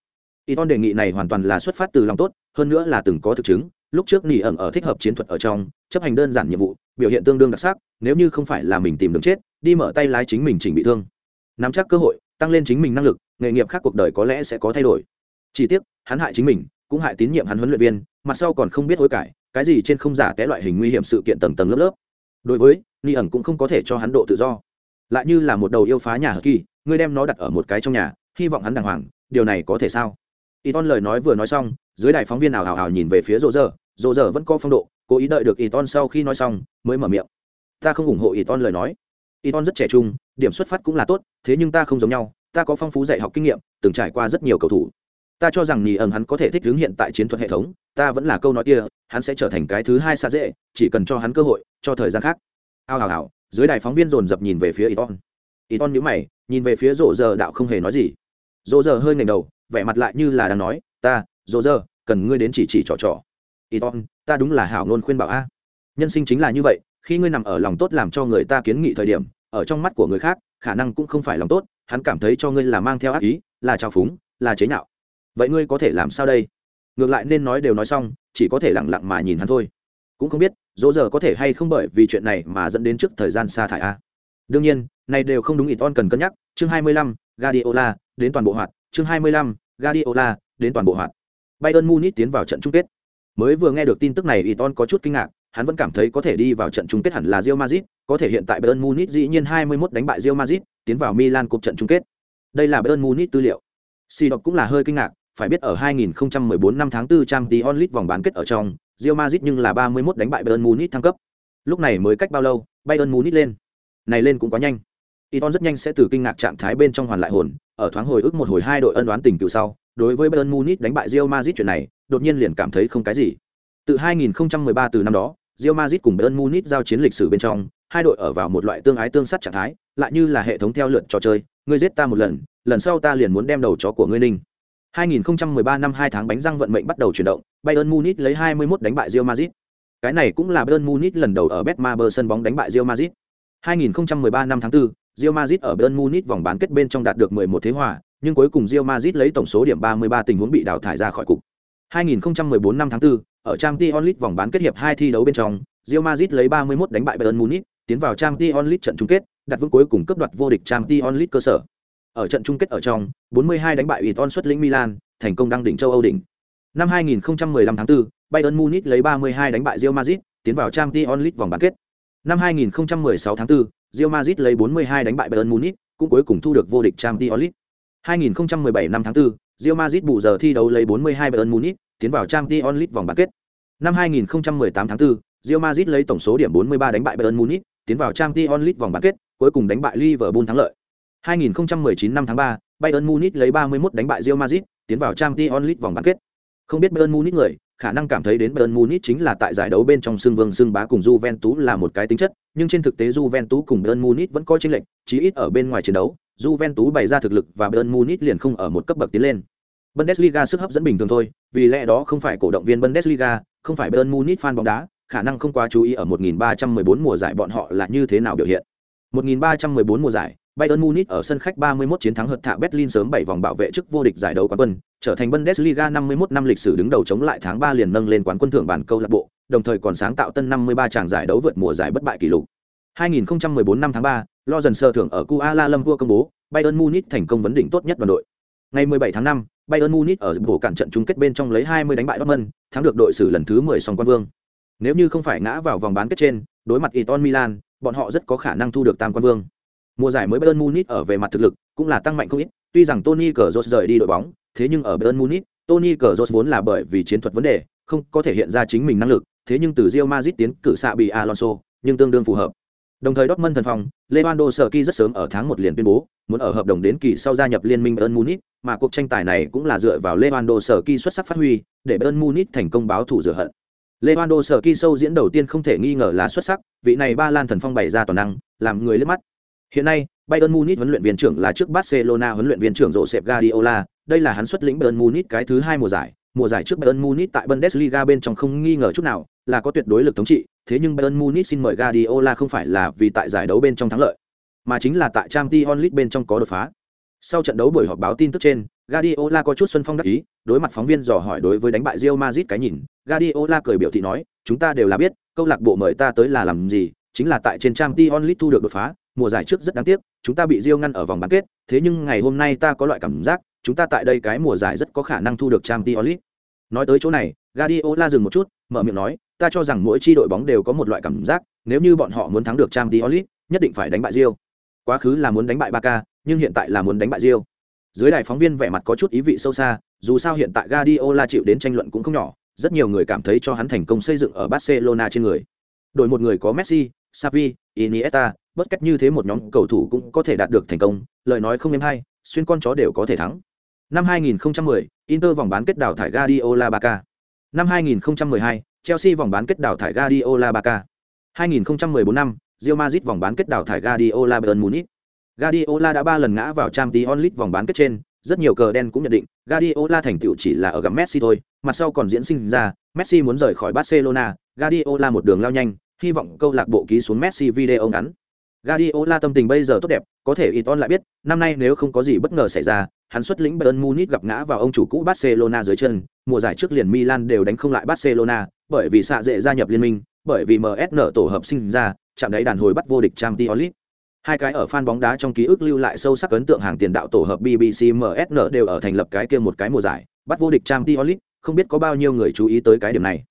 Y ton đề nghị này hoàn toàn là xuất phát từ lòng tốt, hơn nữa là từng có thực chứng, lúc trước nỉ ẩn ở thích hợp chiến thuật ở trong, chấp hành đơn giản nhiệm vụ, biểu hiện tương đương đặc sắc, nếu như không phải là mình tìm đường chết, đi mở tay lái chính mình chỉnh bị thương. Nắm chắc cơ hội, tăng lên chính mình năng lực, nghề nghiệp khác cuộc đời có lẽ sẽ có thay đổi. Chỉ tiếc, hắn hại chính mình, cũng hại tín nhiệm hắn huấn luyện viên mặt sau còn không biết hối cải, cái gì trên không giả cái loại hình nguy hiểm sự kiện tầng tầng lớp lớp. Đối với ni ẩn cũng không có thể cho hắn độ tự do. Lại như là một đầu yêu phá nhà hờ kỳ ngươi đem nó đặt ở một cái trong nhà, hy vọng hắn đàng hoàng, điều này có thể sao? Y ton lời nói vừa nói xong, dưới đài phóng viên nào hào hào nhìn về phía rô rơ rô rơ vẫn có phong độ, cố ý đợi được y ton sau khi nói xong, mới mở miệng. Ta không ủng hộ y ton lời nói. Y ton rất trẻ trung, điểm xuất phát cũng là tốt, thế nhưng ta không giống nhau, ta có phong phú dạy học kinh nghiệm, từng trải qua rất nhiều cầu thủ. Ta cho rằng nhì ẩn hắn có thể thích ứng hiện tại chiến thuật hệ thống, ta vẫn là câu nói kia, hắn sẽ trở thành cái thứ hai xa dễ, chỉ cần cho hắn cơ hội, cho thời gian khác ao ào ào dưới đài phóng viên dồn dập nhìn về phía Iton. Iton nhíu mày, nhìn về phía Rộ Giờ đạo không hề nói gì. Rộ Giờ hơi ngẩng đầu, vẻ mặt lại như là đang nói, "Ta, Rộ Giờ, cần ngươi đến chỉ chỉ trò trò." Iton, ta đúng là hảo ngôn khuyên bảo a. Nhân sinh chính là như vậy, khi ngươi nằm ở lòng tốt làm cho người ta kiến nghị thời điểm, ở trong mắt của người khác, khả năng cũng không phải lòng tốt, hắn cảm thấy cho ngươi là mang theo ác ý, là trào phúng, là chế nhạo. Vậy ngươi có thể làm sao đây? Ngược lại nên nói đều nói xong, chỉ có thể lặng lặng mà nhìn hắn thôi cũng không biết dỗ giờ có thể hay không bởi vì chuyện này mà dẫn đến trước thời gian sa thải a. Đương nhiên này đều không đúng ít on cần cân nhắc. Chương 25, Guardiola đến toàn bộ hoạt. Chương 25, Guardiola đến toàn bộ hoạt. Bayern Munich tiến vào trận chung kết. Mới vừa nghe được tin tức này Iton có chút kinh ngạc. Hắn vẫn cảm thấy có thể đi vào trận chung kết hẳn là Real Madrid. Có thể hiện tại Bayern Munich dĩ nhiên 21 đánh bại Real Madrid tiến vào Milan cuộc trận chung kết. Đây là Bayern Munich tư liệu. Si đọc cũng là hơi kinh ngạc. Phải biết ở 2014 năm tháng 4 Champions League vòng bán kết ở trong Real Madrid nhưng là 31 đánh bại Bayern Munich thăng cấp. Lúc này mới cách bao lâu, Bayern Munich lên. Này lên cũng quá nhanh. Iton rất nhanh sẽ từ kinh ngạc trạng thái bên trong hoàn lại hồn, ở thoáng hồi ức một hồi hai đội ân đoán tình cựu sau, đối với Bayern Munich đánh bại Real Madrid chuyện này, đột nhiên liền cảm thấy không cái gì. Từ 2013 từ năm đó, Real Madrid cùng Bayern Munich giao chiến lịch sử bên trong, hai đội ở vào một loại tương ái tương sát trạng thái, lại như là hệ thống theo lượt trò chơi, ngươi giết ta một lần, lần sau ta liền muốn đem đầu chó của ngươi ninh. 2013 năm 2 tháng bánh răng vận mệnh bắt đầu chuyển động, Bayern Munich lấy 21 đánh bại Real Madrid. Cái này cũng là Bayern Munich lần đầu ở Betmaber sân bóng đánh bại Real Madrid. 2013 năm tháng 4, Real Madrid ở Bayern Munich vòng bán kết bên trong đạt được 11 thế hòa, nhưng cuối cùng Real Madrid lấy tổng số điểm 33 tình huống bị đào thải ra khỏi cục. 2014 năm tháng 4, ở Champions League vòng bán kết hiệp 2 thi đấu bên trong, Real Madrid lấy 31 đánh bại Bayern Munich, tiến vào Champions League trận chung kết, đặt vững cuối cùng cấp đoạt vô địch Champions League cơ sở. Ở trận chung kết ở trong, 42 đánh bại Iton xuất lĩnh Milan, thành công đăng đỉnh châu Âu đỉnh. Năm 2015 tháng 4, Bayern Munich lấy 32 đánh bại Real Madrid, tiến vào Champions League vòng bán kết. Năm 2016 tháng 4, Real Madrid lấy 42 đánh bại Bayern Munich, cũng cuối cùng thu được vô địch Champions League. 2017 năm tháng 4, Real Madrid bù giờ thi đấu lấy 42 Bayern Munich, tiến vào Champions League vòng bán kết. Năm 2018 tháng 4, Real Madrid lấy tổng số điểm 43 đánh bại Bayern Munich, tiến vào Champions League vòng bán kết, cuối cùng đánh bại Liverpool thắng lợi. 2019 năm tháng 3, Bayern Munich lấy 31 đánh bại Real Madrid, tiến vào Champions League vòng bán kết. Không biết Bayern Munich người, khả năng cảm thấy đến Bayern Munich chính là tại giải đấu bên trong xương vương xương bá cùng Juventus là một cái tính chất, nhưng trên thực tế Juventus cùng Bayern Munich vẫn có chênh lệch, chí ít ở bên ngoài chiến đấu, Juventus bày ra thực lực và Bayern Munich liền không ở một cấp bậc tiến lên. Bundesliga sức hấp dẫn bình thường thôi, vì lẽ đó không phải cổ động viên Bundesliga, không phải Bayern Munich fan bóng đá, khả năng không quá chú ý ở 1314 mùa giải bọn họ là như thế nào biểu hiện. 1314 mùa giải, Bayern Munich ở sân khách 31 chiến thắng hợt thạ Berlin sớm 7 vòng bảo vệ chức vô địch giải đấu quán quân, trở thành Bundesliga 51 năm lịch sử đứng đầu chống lại tháng 3 liền nâng lên quán quân thưởng bản câu lạc bộ, đồng thời còn sáng tạo tân 53 tràng giải đấu vượt mùa giải bất bại kỷ lục. 2014 năm tháng 3, lo dần sơ thưởng ở Kuala Lumpur công bố, Bayern Munich thành công vấn đỉnh tốt nhất đoàn đội. Ngày 17 tháng 5, Bayern Munich ở bổ cản trận chung kết bên trong lấy 20 đánh bại Dortmund, thắng được đội xử lần thứ 10 song quan vương. Nếu như không phải ngã vào vòng bán kết trên, đối mặt Inter Milan, bọn họ rất có khả năng thu được tam quan vương. Mùa giải mới Bayern Munich ở về mặt thực lực cũng là tăng mạnh không ít, tuy rằng Tony Kroos rời đi đội bóng, thế nhưng ở Bayern Munich, Tony Kroos vốn là bởi vì chiến thuật vấn đề, không có thể hiện ra chính mình năng lực, thế nhưng từ Real Madrid tiến cử xạ bị Alonso, nhưng tương đương phù hợp. Đồng thời Dortmund thần phòng, Lewandowski rất sớm ở tháng 1 liền tuyên bố, muốn ở hợp đồng đến kỳ sau gia nhập liên minh Bayern Munich, mà cuộc tranh tài này cũng là dựa vào Lewandowski xuất sắc phát huy, để Bayern Munich thành công báo thủ rửa hận. Lewandowski sâu diễn đầu tiên không thể nghi ngờ là xuất sắc, vị này ba lan thần phong bày ra toàn năng, làm người liếc mắt. Hiện nay, Bayern Munich huấn luyện viên trưởng là trước Barcelona huấn luyện viên trưởng Josep Guardiola, đây là hắn xuất lĩnh Bayern Munich cái thứ hai mùa giải, mùa giải trước Bayern Munich tại Bundesliga bên trong không nghi ngờ chút nào, là có tuyệt đối lực thống trị, thế nhưng Bayern Munich xin mời Guardiola không phải là vì tại giải đấu bên trong thắng lợi, mà chính là tại Champions League bên trong có đột phá. Sau trận đấu buổi họp báo tin tức trên, Guardiola có chút xuân phong đắc ý, đối mặt phóng viên dò hỏi đối với đánh bại Real Madrid cái nhìn, Guardiola cười biểu thị nói, chúng ta đều là biết, câu lạc bộ mời ta tới là làm gì, chính là tại trên Champions League thu được đột phá, mùa giải trước rất đáng tiếc, chúng ta bị Real ngăn ở vòng bán kết, thế nhưng ngày hôm nay ta có loại cảm giác, chúng ta tại đây cái mùa giải rất có khả năng thu được Champions League. Nói tới chỗ này, Guardiola dừng một chút, mở miệng nói, ta cho rằng mỗi chi đội bóng đều có một loại cảm giác, nếu như bọn họ muốn thắng được Champions League, nhất định phải đánh bại Real. Quá khứ là muốn đánh bại Barca, nhưng hiện tại là muốn đánh bại Real. Dưới đài phóng viên vẻ mặt có chút ý vị sâu xa, dù sao hiện tại Guardiola chịu đến tranh luận cũng không nhỏ, rất nhiều người cảm thấy cho hắn thành công xây dựng ở Barcelona trên người. Đội một người có Messi, Xavi, Iniesta, bất cách như thế một nhóm cầu thủ cũng có thể đạt được thành công, lời nói không êm hay, xuyên con chó đều có thể thắng. Năm 2010, Inter vòng bán kết đào thải Guardiola Barca. Năm 2012, Chelsea vòng bán kết đào thải Guardiola Barca. 2014 năm, Real Madrid vòng bán kết đào thải Guardiola Bayern Munich. Guardiola đã 3 lần ngã vào Champions League vòng bán kết trên, rất nhiều cờ đen cũng nhận định Guardiola thành tựu chỉ là ở gặp Messi thôi, mặt sau còn diễn sinh ra, Messi muốn rời khỏi Barcelona, Guardiola một đường lao nhanh, hy vọng câu lạc bộ ký xuống Messi video ngắn. Guardiola tâm tình bây giờ tốt đẹp, có thể Iton lại biết, năm nay nếu không có gì bất ngờ xảy ra, hắn xuất lĩnh Bayern Munich gặp ngã vào ông chủ cũ Barcelona dưới chân, mùa giải trước liền Milan đều đánh không lại Barcelona, bởi vì xạ dễ gia nhập liên minh, bởi vì MSN tổ hợp sinh ra, chạm đáy đàn hồi bắt vô địch Champions League. Hai cái ở fan bóng đá trong ký ức lưu lại sâu sắc ấn tượng hàng tiền đạo tổ hợp BBC MSN đều ở thành lập cái kia một cái mùa giải, bắt vô địch Champions League, không biết có bao nhiêu người chú ý tới cái điểm này.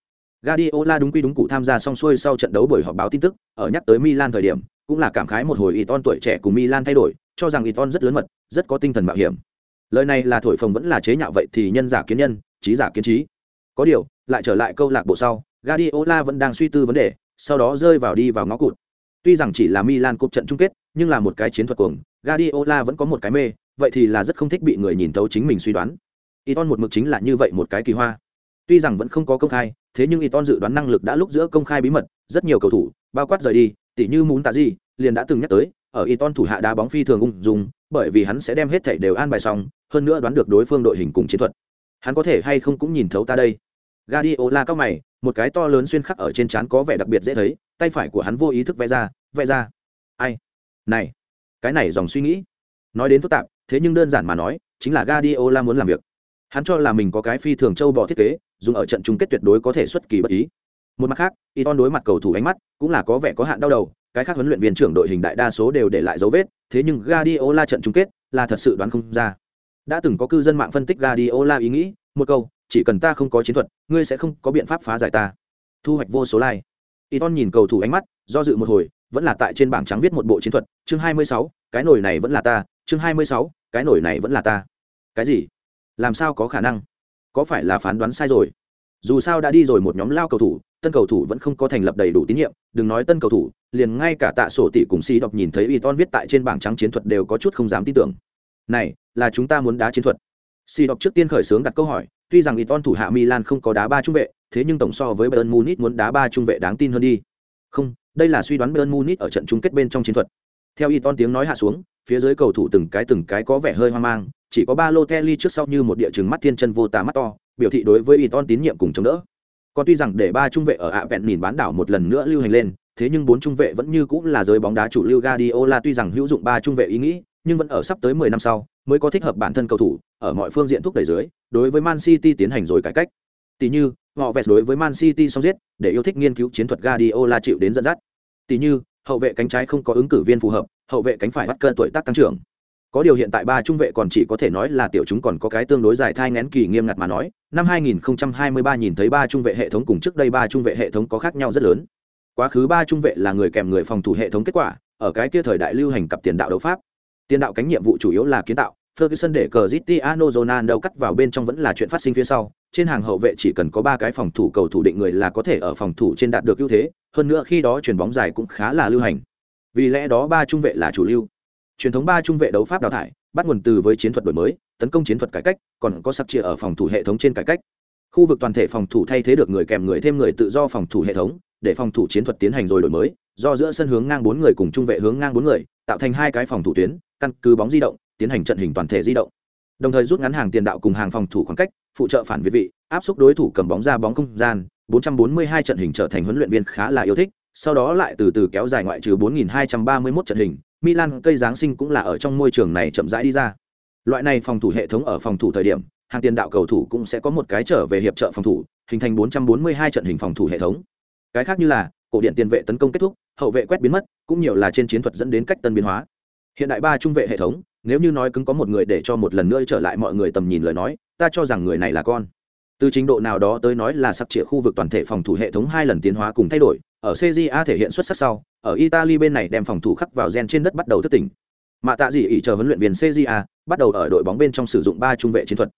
Guardiola đúng quy đúng cụ tham gia xong xuôi sau trận đấu buổi họp báo tin tức, ở nhắc tới Milan thời điểm, cũng là cảm khái một hồi Iton tuổi trẻ cùng Milan thay đổi, cho rằng Iton rất lớn mật, rất có tinh thần mạo hiểm. Lời này là thổi phồng vẫn là chế nhạo vậy thì nhân giả kiến nhân, trí giả kiến trí. Có điều, lại trở lại câu lạc bộ sau, Guardiola vẫn đang suy tư vấn đề, sau đó rơi vào đi vào ngõ cụt. Tuy rằng chỉ là Milan cúp trận chung kết, nhưng là một cái chiến thuật cuồng, Guardiola vẫn có một cái mê, vậy thì là rất không thích bị người nhìn thấu chính mình suy đoán. Iton một mực chính là như vậy một cái kỳ hoa. Tuy rằng vẫn không có công khai, thế nhưng Iton dự đoán năng lực đã lúc giữa công khai bí mật, rất nhiều cầu thủ, bao quát rời đi, tỉ như muốn tạ gì, liền đã từng nhắc tới, ở Iton thủ hạ đá bóng phi thường ung dung, bởi vì hắn sẽ đem hết thảy đều an bài xong, hơn nữa đoán được đối phương đội hình cùng chiến thuật. Hắn có thể hay không cũng nhìn thấu ta đây. Guardiola cao mày, một cái to lớn xuyên khắc ở trên trán có vẻ đặc biệt dễ thấy, tay phải của hắn vô ý thức vẽ ra, vẽ ra. Ai? Này, cái này dòng suy nghĩ. Nói đến phức tạp, thế nhưng đơn giản mà nói, chính là Guardiola muốn làm việc. Hắn cho là mình có cái phi thường châu bò thiết kế, dùng ở trận chung kết tuyệt đối có thể xuất kỳ bất ý. Một mặt khác, Iton đối mặt cầu thủ ánh mắt, cũng là có vẻ có hạn đau đầu, cái khác huấn luyện viên trưởng đội hình đại đa số đều để lại dấu vết, thế nhưng Guardiola trận chung kết là thật sự đoán không ra. Đã từng có cư dân mạng phân tích Guardiola ý nghĩ, một câu, chỉ cần ta không có chiến thuật, ngươi sẽ không có biện pháp phá giải ta. Thu hoạch vô số like. Iton nhìn cầu thủ ánh mắt, do dự một hồi, vẫn là tại trên bảng trắng viết một bộ chiến thuật, chương 26, cái nổi này vẫn là ta, chương 26, cái nổi này vẫn là ta. Cái gì? Làm sao có khả năng? Có phải là phán đoán sai rồi? Dù sao đã đi rồi một nhóm lao cầu thủ, tân cầu thủ vẫn không có thành lập đầy đủ tín nhiệm, đừng nói tân cầu thủ, liền ngay cả tạ sổ tỷ cùng si đọc nhìn thấy Iton viết tại trên bảng trắng chiến thuật đều có chút không dám tin tưởng. Này, là chúng ta muốn đá chiến thuật. Si đọc trước tiên khởi xướng đặt câu hỏi, tuy rằng Iton thủ hạ Milan không có đá ba trung vệ, thế nhưng tổng so với Bayern Munich muốn đá ba trung vệ đáng tin hơn đi. Không, đây là suy đoán Bayern Munich ở trận chung kết bên trong chiến thuật. Theo Iton tiếng nói hạ xuống, phía dưới cầu thủ từng cái từng cái có vẻ hơi hoang mang, chỉ có ba Balotelli trước sau như một địa chừng mắt thiên chân vô tà mắt to, biểu thị đối với Iton tín nhiệm cùng chống đỡ. Còn tuy rằng để ba trung vệ ở ạ vẹn nhìn bán đảo một lần nữa lưu hành lên, thế nhưng bốn trung vệ vẫn như cũng là giới bóng đá chủ lưu Guardiola tuy rằng hữu dụng ba trung vệ ý nghĩ, nhưng vẫn ở sắp tới 10 năm sau mới có thích hợp bản thân cầu thủ, ở mọi phương diện thúc đẩy dưới, đối với Man City tiến hành rồi cải cách. Tỷ như, họ vẹt đối với Man City xong giết, để yêu thích nghiên cứu chiến thuật Guardiola chịu đến dẫn dắt. Tỷ như, hậu vệ cánh trái không có ứng cử viên phù hợp, hậu vệ cánh phải bắt cơn tuổi tác tăng trưởng. Có điều hiện tại ba trung vệ còn chỉ có thể nói là tiểu chúng còn có cái tương đối dài thai ngén kỳ nghiêm ngặt mà nói, năm 2023 nhìn thấy ba trung vệ hệ thống cùng trước đây ba trung vệ hệ thống có khác nhau rất lớn. Quá khứ ba trung vệ là người kèm người phòng thủ hệ thống kết quả, ở cái kia thời đại lưu hành cặp tiền đạo đấu pháp. Tiền đạo cánh nhiệm vụ chủ yếu là kiến tạo, Ferguson để cờ Cristiano Ronaldo cắt vào bên trong vẫn là chuyện phát sinh phía sau, trên hàng hậu vệ chỉ cần có ba cái phòng thủ cầu thủ định người là có thể ở phòng thủ trên đạt được ưu thế, hơn nữa khi đó chuyền bóng dài cũng khá là lưu hành. Vì lẽ đó ba trung vệ là chủ lưu. Truyền thống ba trung vệ đấu pháp đào thải, bắt nguồn từ với chiến thuật đổi mới, tấn công chiến thuật cải cách, còn có sặc chia ở phòng thủ hệ thống trên cải cách. Khu vực toàn thể phòng thủ thay thế được người kèm người thêm người tự do phòng thủ hệ thống, để phòng thủ chiến thuật tiến hành rồi đổi mới, do giữa sân hướng ngang bốn người cùng trung vệ hướng ngang bốn người, tạo thành hai cái phòng thủ tuyến, căn cứ bóng di động, tiến hành trận hình toàn thể di động. Đồng thời rút ngắn hàng tiền đạo cùng hàng phòng thủ khoảng cách, phụ trợ phản việt vị, áp xúc đối thủ cầm bóng ra bóng không gian, 442 trận hình trở thành huấn luyện viên khá là yêu thích, sau đó lại từ từ kéo dài ngoại trừ 4231 trận hình, Milan cây giáng sinh cũng là ở trong môi trường này chậm rãi đi ra. Loại này phòng thủ hệ thống ở phòng thủ thời điểm, hàng tiền đạo cầu thủ cũng sẽ có một cái trở về hiệp trợ phòng thủ, hình thành 442 trận hình phòng thủ hệ thống. Cái khác như là cổ điện tiền vệ tấn công kết thúc, hậu vệ quét biến mất, cũng nhiều là trên chiến thuật dẫn đến cách tân biến hóa. Hiện đại ba trung vệ hệ thống, nếu như nói cứng có một người để cho một lần nữa trở lại mọi người tầm nhìn lời nói, ta cho rằng người này là con. Từ trình độ nào đó tới nói là sắp trịa khu vực toàn thể phòng thủ hệ thống hai lần tiến hóa cùng thay đổi, ở CJA thể hiện xuất sắc sau, ở Italy bên này đem phòng thủ khắc vào gen trên đất bắt đầu thức tỉnh. Mà tạ gì ỷ chờ huấn luyện viên CJA, bắt đầu ở đội bóng bên trong sử dụng ba trung vệ chiến thuật.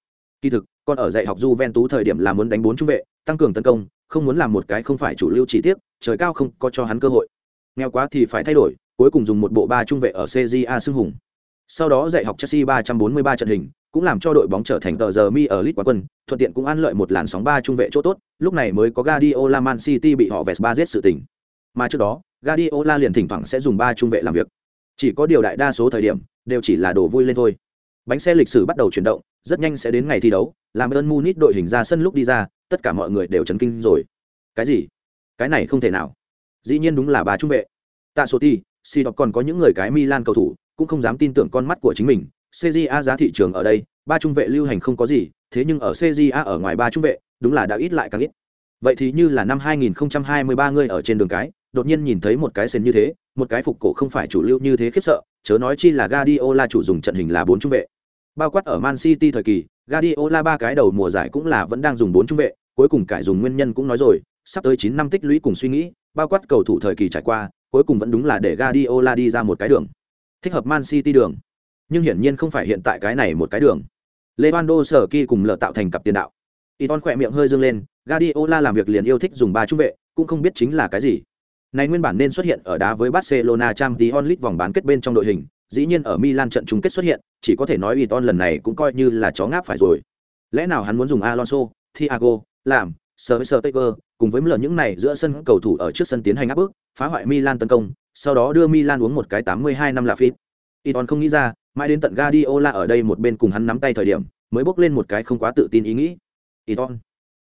Kỳ thực, còn ở dạy học Juventus thời điểm là muốn đánh bốn trung vệ, tăng cường tấn công, không muốn làm một cái không phải chủ lưu chỉ tiết, trời cao không có cho hắn cơ hội. Nghèo quá thì phải thay đổi, cuối cùng dùng một bộ ba trung vệ ở CJA xưng hùng. Sau đó dạy học Chelsea 343 trận hình, cũng làm cho đội bóng trở thành tờ giờ mi ở League quán quân, thuận tiện cũng an lợi một làn sóng ba trung vệ chỗ tốt, lúc này mới có Guardiola Man City bị họ Vest ba giết sự tình. Mà trước đó, Guardiola liền thỉnh thoảng sẽ dùng ba trung vệ làm việc. Chỉ có điều đại đa số thời điểm đều chỉ là đổ vui lên thôi. Bánh xe lịch sử bắt đầu chuyển động, rất nhanh sẽ đến ngày thi đấu, làm ơn Munich đội hình ra sân lúc đi ra, tất cả mọi người đều chấn kinh rồi. Cái gì? Cái này không thể nào. Dĩ nhiên đúng là ba trung vệ. Tạ Soti, Si đọc còn có những người cái Milan cầu thủ, cũng không dám tin tưởng con mắt của chính mình. CJA giá thị trường ở đây, ba trung vệ lưu hành không có gì, thế nhưng ở CJA ở ngoài ba trung vệ, đúng là đã ít lại càng ít. Vậy thì như là năm 2023 người ở trên đường cái, đột nhiên nhìn thấy một cái sền như thế, một cái phục cổ không phải chủ lưu như thế khiếp sợ, chớ nói chi là Guardiola chủ dùng trận hình là bốn trung vệ. Bao quát ở Man City thời kỳ, Guardiola ba cái đầu mùa giải cũng là vẫn đang dùng bốn trung vệ, cuối cùng cải dùng nguyên nhân cũng nói rồi, sắp tới 9 năm tích lũy cùng suy nghĩ, bao quát cầu thủ thời kỳ trải qua, cuối cùng vẫn đúng là để Guardiola đi ra một cái đường. Thích hợp Man City đường. Nhưng hiển nhiên không phải hiện tại cái này một cái đường. Lewandowski cùng lờ tạo thành cặp tiền đạo. Iton khỏe miệng hơi dương lên, Guardiola làm việc liền yêu thích dùng ba trung vệ, cũng không biết chính là cái gì. Này nguyên bản nên xuất hiện ở đá với Barcelona Champions League vòng bán kết bên trong đội hình, dĩ nhiên ở Milan trận chung kết xuất hiện, chỉ có thể nói Iton lần này cũng coi như là chó ngáp phải rồi. Lẽ nào hắn muốn dùng Alonso, Thiago, làm, Sergio cùng với lần những này giữa sân cầu thủ ở trước sân tiến hành áp bức, phá hoại Milan tấn công, sau đó đưa Milan uống một cái 82 năm là phít. Iton không nghĩ ra, mãi đến tận Guardiola ở đây một bên cùng hắn nắm tay thời điểm, mới bốc lên một cái không quá tự tin ý nghĩ. Iton.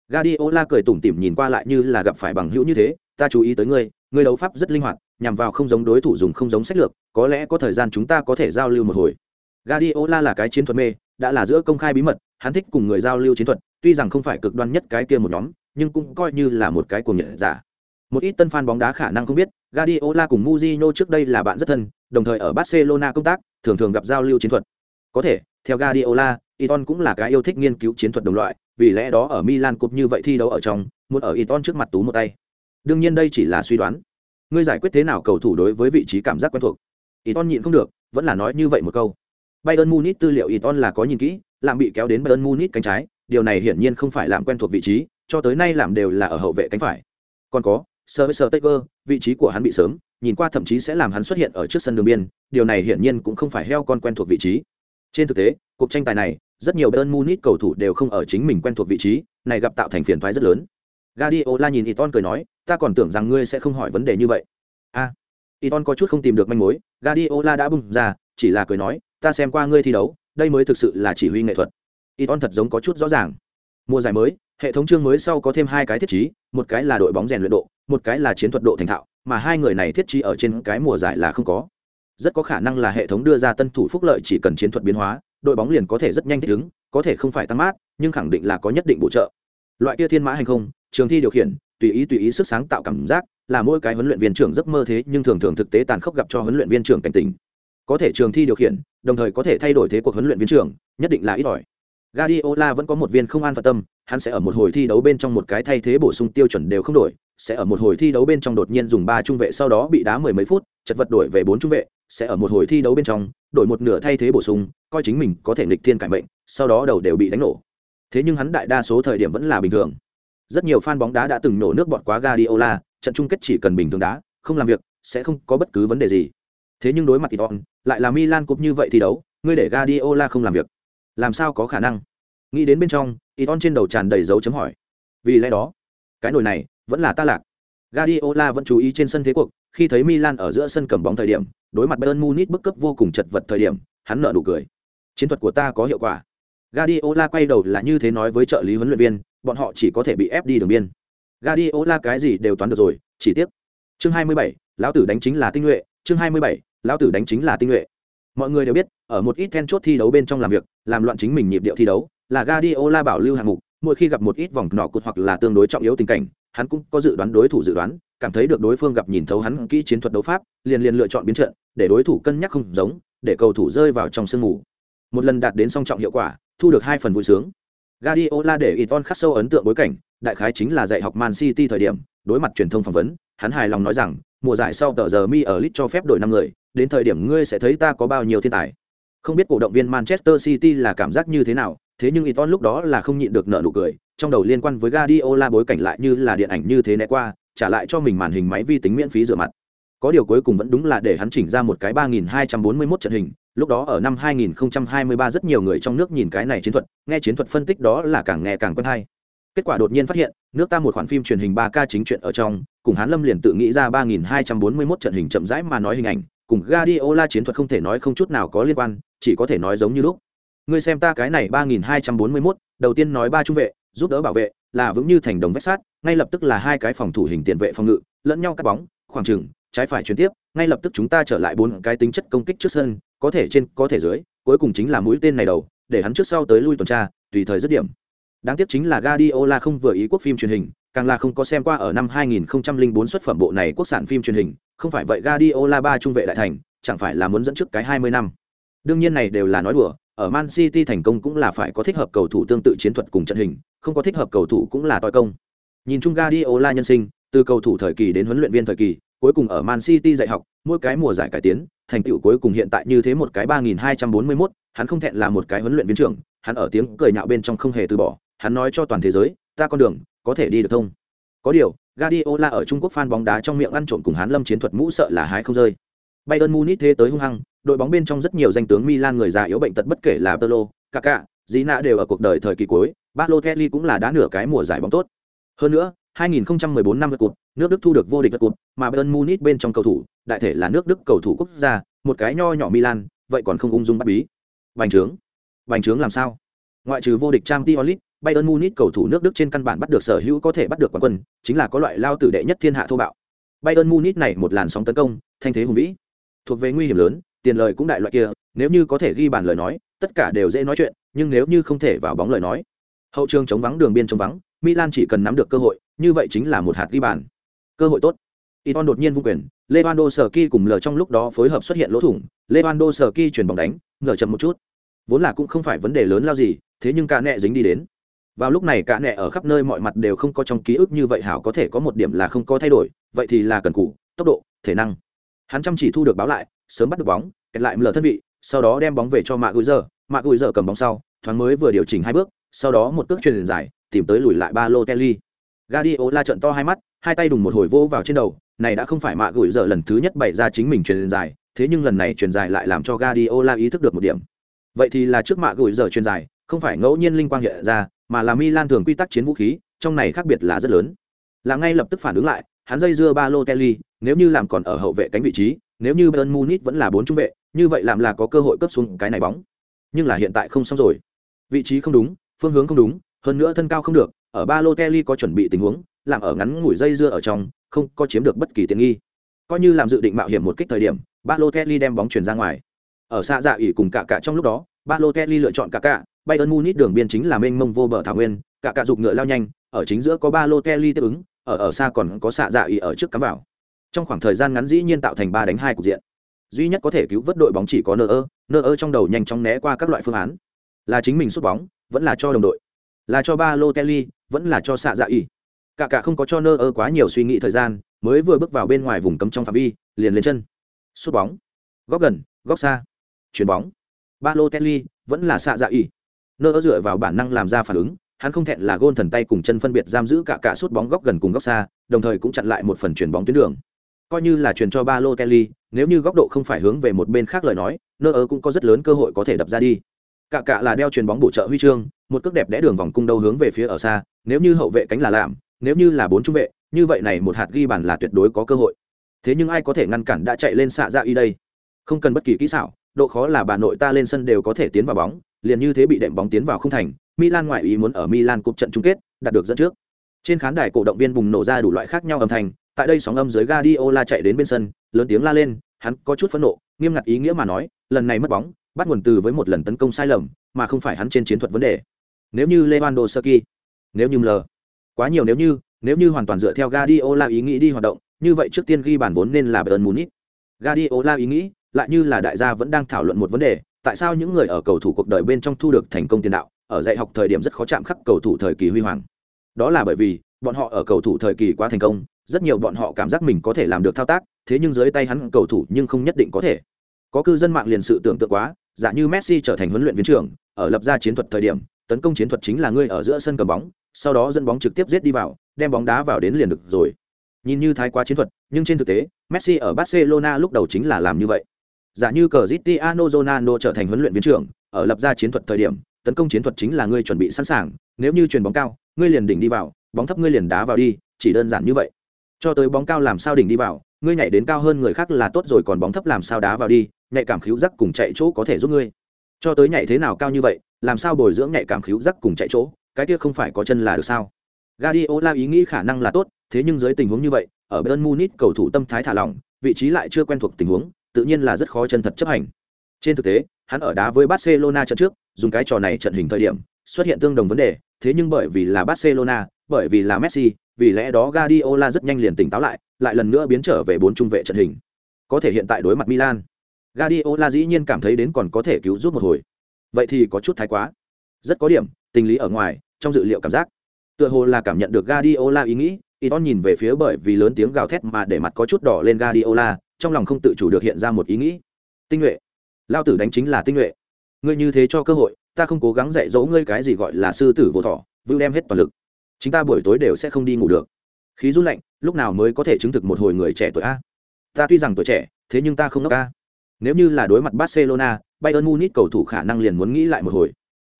Guardiola cười tủm tỉm nhìn qua lại như là gặp phải bằng hữu như thế, ta chú ý tới ngươi, ngươi đấu pháp rất linh hoạt, nhằm vào không giống đối thủ dùng không giống sách lược, có lẽ có thời gian chúng ta có thể giao lưu một hồi. Guardiola là cái chiến thuật mê, đã là giữa công khai bí mật, hắn thích cùng người giao lưu chiến thuật, tuy rằng không phải cực đoan nhất cái kia một nhóm, nhưng cũng coi như là một cái cuồng nhiệt giả. Một ít tân fan bóng đá khả năng không biết, Guardiola cùng Mourinho trước đây là bạn rất thân, đồng thời ở Barcelona công tác, thường thường gặp giao lưu chiến thuật. Có thể, theo Guardiola, Iton cũng là cái yêu thích nghiên cứu chiến thuật đồng loại, vì lẽ đó ở Milan Cup như vậy thi đấu ở trong, muốn ở Iton trước mặt tú một tay. Đương nhiên đây chỉ là suy đoán. Ngươi giải quyết thế nào cầu thủ đối với vị trí cảm giác quen thuộc? Iton nhịn không được, vẫn là nói như vậy một câu. Bayern Munich tư liệu Iton là có nhìn kỹ, làm bị kéo đến Bayern Munich cánh trái, điều này hiển nhiên không phải làm quen thuộc vị trí, cho tới nay làm đều là ở hậu vệ cánh phải. Còn có, sơ sơ Taker, vị trí của hắn bị sớm, nhìn qua thậm chí sẽ làm hắn xuất hiện ở trước sân đường biên, điều này hiển nhiên cũng không phải heo con quen thuộc vị trí. Trên thực tế, cuộc tranh tài này, rất nhiều Bayern Munich cầu thủ đều không ở chính mình quen thuộc vị trí, này gặp tạo thành phiền toái rất lớn. Guardiola nhìn Iton cười nói, ta còn tưởng rằng ngươi sẽ không hỏi vấn đề như vậy. A, à, Iton có chút không tìm được manh mối, Guardiola đã bùng ra, chỉ là cười nói, ta xem qua ngươi thi đấu, đây mới thực sự là chỉ huy nghệ thuật. Iton thật giống có chút rõ ràng. Mùa giải mới, hệ thống chương mới sau có thêm hai cái thiết trí, một cái là đội bóng rèn luyện độ, một cái là chiến thuật độ thành thạo, mà hai người này thiết trí ở trên cái mùa giải là không có. Rất có khả năng là hệ thống đưa ra tân thủ phúc lợi chỉ cần chiến thuật biến hóa, đội bóng liền có thể rất nhanh thích ứng, có thể không phải tăng mát, nhưng khẳng định là có nhất định bổ trợ. Loại kia thiên mã hành không, trường thi điều khiển, tùy ý tùy ý sức sáng tạo cảm giác, là mỗi cái huấn luyện viên trưởng giấc mơ thế nhưng thường thường thực tế tàn khốc gặp cho huấn luyện viên trưởng cảnh tỉnh. Có thể trường thi điều khiển, đồng thời có thể thay đổi thế cuộc huấn luyện viên trưởng, nhất định là ít ỏi. Guardiola vẫn có một viên không an phận tâm, hắn sẽ ở một hồi thi đấu bên trong một cái thay thế bổ sung tiêu chuẩn đều không đổi, sẽ ở một hồi thi đấu bên trong đột nhiên dùng ba trung vệ sau đó bị đá mười mấy phút, chật vật đổi về bốn trung vệ, sẽ ở một hồi thi đấu bên trong đổi một nửa thay thế bổ sung, coi chính mình có thể nghịch thiên cải mệnh, sau đó đầu đều bị đánh nổ. Thế nhưng hắn đại đa số thời điểm vẫn là bình thường. Rất nhiều fan bóng đá đã từng nổ nước bọt quá Guardiola, trận chung kết chỉ cần bình thường đá, không làm việc, sẽ không có bất cứ vấn đề gì. Thế nhưng đối mặt Iton, lại là Milan cúp như vậy thi đấu, ngươi để Guardiola không làm việc, làm sao có khả năng? Nghĩ đến bên trong, Iton trên đầu tràn đầy dấu chấm hỏi. Vì lẽ đó, cái nồi này vẫn là ta lạc. Guardiola vẫn chú ý trên sân thế cuộc, khi thấy Milan ở giữa sân cầm bóng thời điểm, đối mặt Bayern Munich bức cấp vô cùng chật vật thời điểm, hắn nở nụ cười. Chiến thuật của ta có hiệu quả. Guardiola quay đầu là như thế nói với trợ lý huấn luyện viên, bọn họ chỉ có thể bị ép đi đường biên. Guardiola cái gì đều toán được rồi, chỉ tiếc. Chương 27, lão tử đánh chính là tinh nhuệ, chương 27, lão tử đánh chính là tinh nhuệ. Mọi người đều biết, ở một ít then chốt thi đấu bên trong làm việc, làm loạn chính mình nhịp điệu thi đấu, là Guardiola bảo lưu hạng mục, mỗi khi gặp một ít vòng nọ cột hoặc là tương đối trọng yếu tình cảnh, hắn cũng có dự đoán đối thủ dự đoán, cảm thấy được đối phương gặp nhìn thấu hắn kỹ chiến thuật đấu pháp, liền liền lựa chọn biến trận, để đối thủ cân nhắc không giống, để cầu thủ rơi vào trong sương mù. Một lần đạt đến song trọng hiệu quả, thu được hai phần vui sướng. Guardiola để Iton khắc sâu ấn tượng bối cảnh, đại khái chính là dạy học Man City thời điểm, đối mặt truyền thông phỏng vấn, hắn hài lòng nói rằng, mùa giải sau tờ giờ mi ở Leeds cho phép đổi năm người, đến thời điểm ngươi sẽ thấy ta có bao nhiêu thiên tài. Không biết cổ động viên Manchester City là cảm giác như thế nào, thế nhưng Iton lúc đó là không nhịn được nở nụ cười, trong đầu liên quan với Guardiola bối cảnh lại như là điện ảnh như thế né qua, trả lại cho mình màn hình máy vi tính miễn phí rửa mặt. Có điều cuối cùng vẫn đúng là để hắn chỉnh ra một cái 3241 trận hình, lúc đó ở năm 2023 rất nhiều người trong nước nhìn cái này chiến thuật, nghe chiến thuật phân tích đó là càng nghe càng quen hay. kết quả đột nhiên phát hiện nước ta một khoản phim truyền hình ba k chính truyện ở trong cùng hán lâm liền tự nghĩ ra 3241 trận hình chậm rãi mà nói hình ảnh cùng Guardiola chiến thuật không thể nói không chút nào có liên quan chỉ có thể nói giống như lúc ngươi xem ta cái này 3241, đầu tiên nói ba trung vệ giúp đỡ bảo vệ là vững như thành đồng vách sát ngay lập tức là hai cái phòng thủ hình tiền vệ phòng ngự lẫn nhau cắt bóng khoảng trừng trái phải chuyển tiếp ngay lập tức chúng ta trở lại bốn cái tính chất công kích trước sân có thể trên, có thể dưới, cuối cùng chính là mũi tên này đầu, để hắn trước sau tới lui tuần tra, tùy thời dứt điểm. Đáng tiếc chính là Guardiola không vừa ý quốc phim truyền hình, càng là không có xem qua ở năm 2004 xuất phẩm bộ này quốc sản phim truyền hình, không phải vậy Guardiola ba trung vệ đại thành, chẳng phải là muốn dẫn trước cái 20 năm. Đương nhiên này đều là nói đùa, ở Man City thành công cũng là phải có thích hợp cầu thủ tương tự chiến thuật cùng trận hình, không có thích hợp cầu thủ cũng là toi công. Nhìn chung Guardiola nhân sinh, từ cầu thủ thời kỳ đến huấn luyện viên thời kỳ, cuối cùng ở Man City dạy học, mỗi cái mùa giải cải tiến thành tựu cuối cùng hiện tại như thế một cái 3241 hắn không thẹn là một cái huấn luyện viên trưởng hắn ở tiếng cười nhạo bên trong không hề từ bỏ hắn nói cho toàn thế giới ta con đường có thể đi được thông có điều Guardiola ở Trung Quốc fan bóng đá trong miệng ăn trộm cùng hắn lâm chiến thuật mũ sợ là hái không rơi Bayern Munich thế tới hung hăng đội bóng bên trong rất nhiều danh tướng Milan người già yếu bệnh tật bất kể là Pirlo, Kaká, Zina đều ở cuộc đời thời kỳ cuối, Balotelli cũng là đá nửa cái mùa giải bóng tốt. Hơn nữa, 2014 năm lượt cột, nước Đức thu được vô địch lượt cột, mà Bayern Munich bên trong cầu thủ, đại thể là nước Đức cầu thủ quốc gia, một cái nho nhỏ Milan, vậy còn không ung dung bắt bí. Bành trướng. Bành trướng làm sao? Ngoại trừ vô địch Champions League, Bayern Munich cầu thủ nước Đức trên căn bản bắt được sở hữu có thể bắt được quán quân, chính là có loại lao tử đệ nhất thiên hạ thô bạo. Bayern Munich này một làn sóng tấn công, thanh thế hùng vĩ. Thuộc về nguy hiểm lớn, tiền lời cũng đại loại kia, nếu như có thể ghi bàn lời nói, tất cả đều dễ nói chuyện, nhưng nếu như không thể vào bóng lời nói, hậu trường chống vắng đường biên chống vắng, Milan chỉ cần nắm được cơ hội, như vậy chính là một hạt ghi bàn. Cơ hội tốt. Iton đột nhiên vung quyền, Lewandowski cùng lờ trong lúc đó phối hợp xuất hiện lỗ thủng, Lewandowski chuyển bóng đánh, ngờ chậm một chút. Vốn là cũng không phải vấn đề lớn lao gì, thế nhưng cả nẹ dính đi đến. Vào lúc này cả nẹ ở khắp nơi mọi mặt đều không có trong ký ức như vậy hảo có thể có một điểm là không có thay đổi, vậy thì là cần cù, tốc độ, thể năng. Hắn chăm chỉ thu được báo lại, sớm bắt được bóng, kẹt lại lờ thân vị, sau đó đem bóng về cho Mạc Gùi giờ, Mạc Gùi giờ cầm bóng sau, thoáng mới vừa điều chỉnh hai bước, sau đó một cước truyền dài, tìm tới lùi lại ba lô Kelly. Guardiola trợn to hai mắt, hai tay đùng một hồi vỗ vào trên đầu, này đã không phải mạ gửi giờ lần thứ nhất bày ra chính mình truyền dài, thế nhưng lần này truyền dài lại làm cho Guardiola ý thức được một điểm. Vậy thì là trước mạ gửi giờ truyền dài, không phải ngẫu nhiên linh quang hiện ra, mà là Milan thường quy tắc chiến vũ khí, trong này khác biệt là rất lớn. Là ngay lập tức phản ứng lại, hắn dây dưa ba lô Kelly nếu như làm còn ở hậu vệ cánh vị trí, nếu như Bayern Munich vẫn là bốn trung vệ, như vậy làm là có cơ hội cấp xuống cái này bóng. Nhưng là hiện tại không xong rồi. Vị trí không đúng, phương hướng không đúng, hơn nữa thân cao không được, ở ba lô Kelly có chuẩn bị tình huống, làm ở ngắn ngủi dây dưa ở trong, không có chiếm được bất kỳ tiện nghi. Coi như làm dự định mạo hiểm một kích thời điểm, ba lô Kelly đem bóng chuyển ra ngoài. Ở xa dạ ỉ cùng cả cả trong lúc đó, ba lô Kelly lựa chọn cả cả, Bayern Munich đường biên chính là mênh mông vô bờ thảo nguyên, cả cả dục ngựa lao nhanh, ở chính giữa có ba lô Kelly tiếp ứng, ở ở xa còn có xạ dạ ỉ ở trước cắm vào. Trong khoảng thời gian ngắn dĩ nhiên tạo thành ba đánh hai cục diện. Duy nhất có thể cứu vớt đội bóng chỉ có Nơ, Nơ trong đầu nhanh chóng né qua các loại phương án. Là chính mình sút bóng, vẫn là cho đồng đội là cho ba lô kelly, vẫn là cho xạ dạ ỉ. Cả cả không có cho nơ ơ quá nhiều suy nghĩ thời gian, mới vừa bước vào bên ngoài vùng cấm trong phạm vi, liền lên chân. Sút bóng. Góc gần, góc xa. Chuyền bóng. Ba lô kelly, vẫn là xạ dạ ỉ. Nơ ơ dựa vào bản năng làm ra phản ứng, hắn không thẹn là gôn thần tay cùng chân phân biệt giam giữ cả cả sút bóng góc gần cùng góc xa, đồng thời cũng chặn lại một phần chuyền bóng tuyến đường. Coi như là chuyền cho ba lô kelly, nếu như góc độ không phải hướng về một bên khác lời nói, nơ ơ cũng có rất lớn cơ hội có thể đập ra đi. Cả cả là đeo chuyền bóng bổ trợ huy chương một cước đẹp đẽ đường vòng cung đâu hướng về phía ở xa, nếu như hậu vệ cánh là làm nếu như là bốn trung vệ, như vậy này một hạt ghi bàn là tuyệt đối có cơ hội. Thế nhưng ai có thể ngăn cản đã chạy lên xạ ra y đây? Không cần bất kỳ kỹ xảo, độ khó là bà nội ta lên sân đều có thể tiến vào bóng, liền như thế bị đệm bóng tiến vào không thành, milan ngoại ý muốn ở milan cúp trận chung kết, đạt được dẫn trước. Trên khán đài cổ động viên bùng nổ ra đủ loại khác nhau âm thanh, tại đây sóng âm dưới Guardiola chạy đến bên sân, lớn tiếng la lên, hắn có chút phẫn nộ, nghiêm ngặt ý nghĩa mà nói, lần này mất bóng, bắt nguồn từ với một lần tấn công sai lầm, mà không phải hắn trên chiến thuật vấn đề nếu như Lewandowski, nếu như L, quá nhiều nếu như, nếu như hoàn toàn dựa theo Guardiola ý nghĩ đi hoạt động, như vậy trước tiên ghi bàn vốn nên là Bayern Munich. Guardiola ý nghĩ, lại như là đại gia vẫn đang thảo luận một vấn đề, tại sao những người ở cầu thủ cuộc đời bên trong thu được thành công tiền đạo, ở dạy học thời điểm rất khó chạm khắc cầu thủ thời kỳ huy hoàng. Đó là bởi vì, bọn họ ở cầu thủ thời kỳ quá thành công, rất nhiều bọn họ cảm giác mình có thể làm được thao tác, thế nhưng dưới tay hắn cầu thủ nhưng không nhất định có thể. Có cư dân mạng liền sự tưởng tượng quá, giả như Messi trở thành huấn luyện viên trưởng, ở lập ra chiến thuật thời điểm, tấn công chiến thuật chính là ngươi ở giữa sân cầm bóng, sau đó dẫn bóng trực tiếp giết đi vào, đem bóng đá vào đến liền được rồi. Nhìn như thái quá chiến thuật, nhưng trên thực tế, Messi ở Barcelona lúc đầu chính là làm như vậy. Giả như Cristiano Ronaldo trở thành huấn luyện viên trưởng, ở lập ra chiến thuật thời điểm, tấn công chiến thuật chính là ngươi chuẩn bị sẵn sàng, nếu như chuyền bóng cao, ngươi liền đỉnh đi vào bóng thấp ngươi liền đá vào đi chỉ đơn giản như vậy cho tới bóng cao làm sao đỉnh đi vào ngươi nhảy đến cao hơn người khác là tốt rồi còn bóng thấp làm sao đá vào đi nhạy cảm khíu giác cùng chạy chỗ có thể giúp ngươi cho tới nhảy thế nào cao như vậy, làm sao bồi dưỡng nhạy cảm khíu rắc cùng chạy chỗ, cái kia không phải có chân là được sao? Guardiola ý nghĩ khả năng là tốt, thế nhưng dưới tình huống như vậy, ở Bayern Munich cầu thủ tâm thái thả lỏng, vị trí lại chưa quen thuộc tình huống, tự nhiên là rất khó chân thật chấp hành. Trên thực tế, hắn ở đá với Barcelona trận trước, dùng cái trò này trận hình thời điểm, xuất hiện tương đồng vấn đề, thế nhưng bởi vì là Barcelona, bởi vì là Messi, vì lẽ đó Guardiola rất nhanh liền tỉnh táo lại lại lần nữa biến trở về bốn trung vệ trận hình. Có thể hiện tại đối mặt Milan. Guardiola dĩ nhiên cảm thấy đến còn có thể cứu giúp một hồi. Vậy thì có chút thái quá. Rất có điểm, tình lý ở ngoài, trong dự liệu cảm giác. Tựa hồ là cảm nhận được Guardiola ý nghĩ, Iton nhìn về phía bởi vì lớn tiếng gào thét mà để mặt có chút đỏ lên Guardiola, trong lòng không tự chủ được hiện ra một ý nghĩ. Tinh nhuệ. Lao tử đánh chính là tinh nhuệ. Ngươi như thế cho cơ hội, ta không cố gắng dạy dỗ ngươi cái gì gọi là sư tử vô thọ vưu đem hết toàn lực. Chúng ta buổi tối đều sẽ không đi ngủ được. Khí run lạnh, lúc nào mới có thể chứng thực một hồi người trẻ tuổi a? Ta tuy rằng tuổi trẻ, thế nhưng ta không nốc a nếu như là đối mặt barcelona bayern munich cầu thủ khả năng liền muốn nghĩ lại một hồi.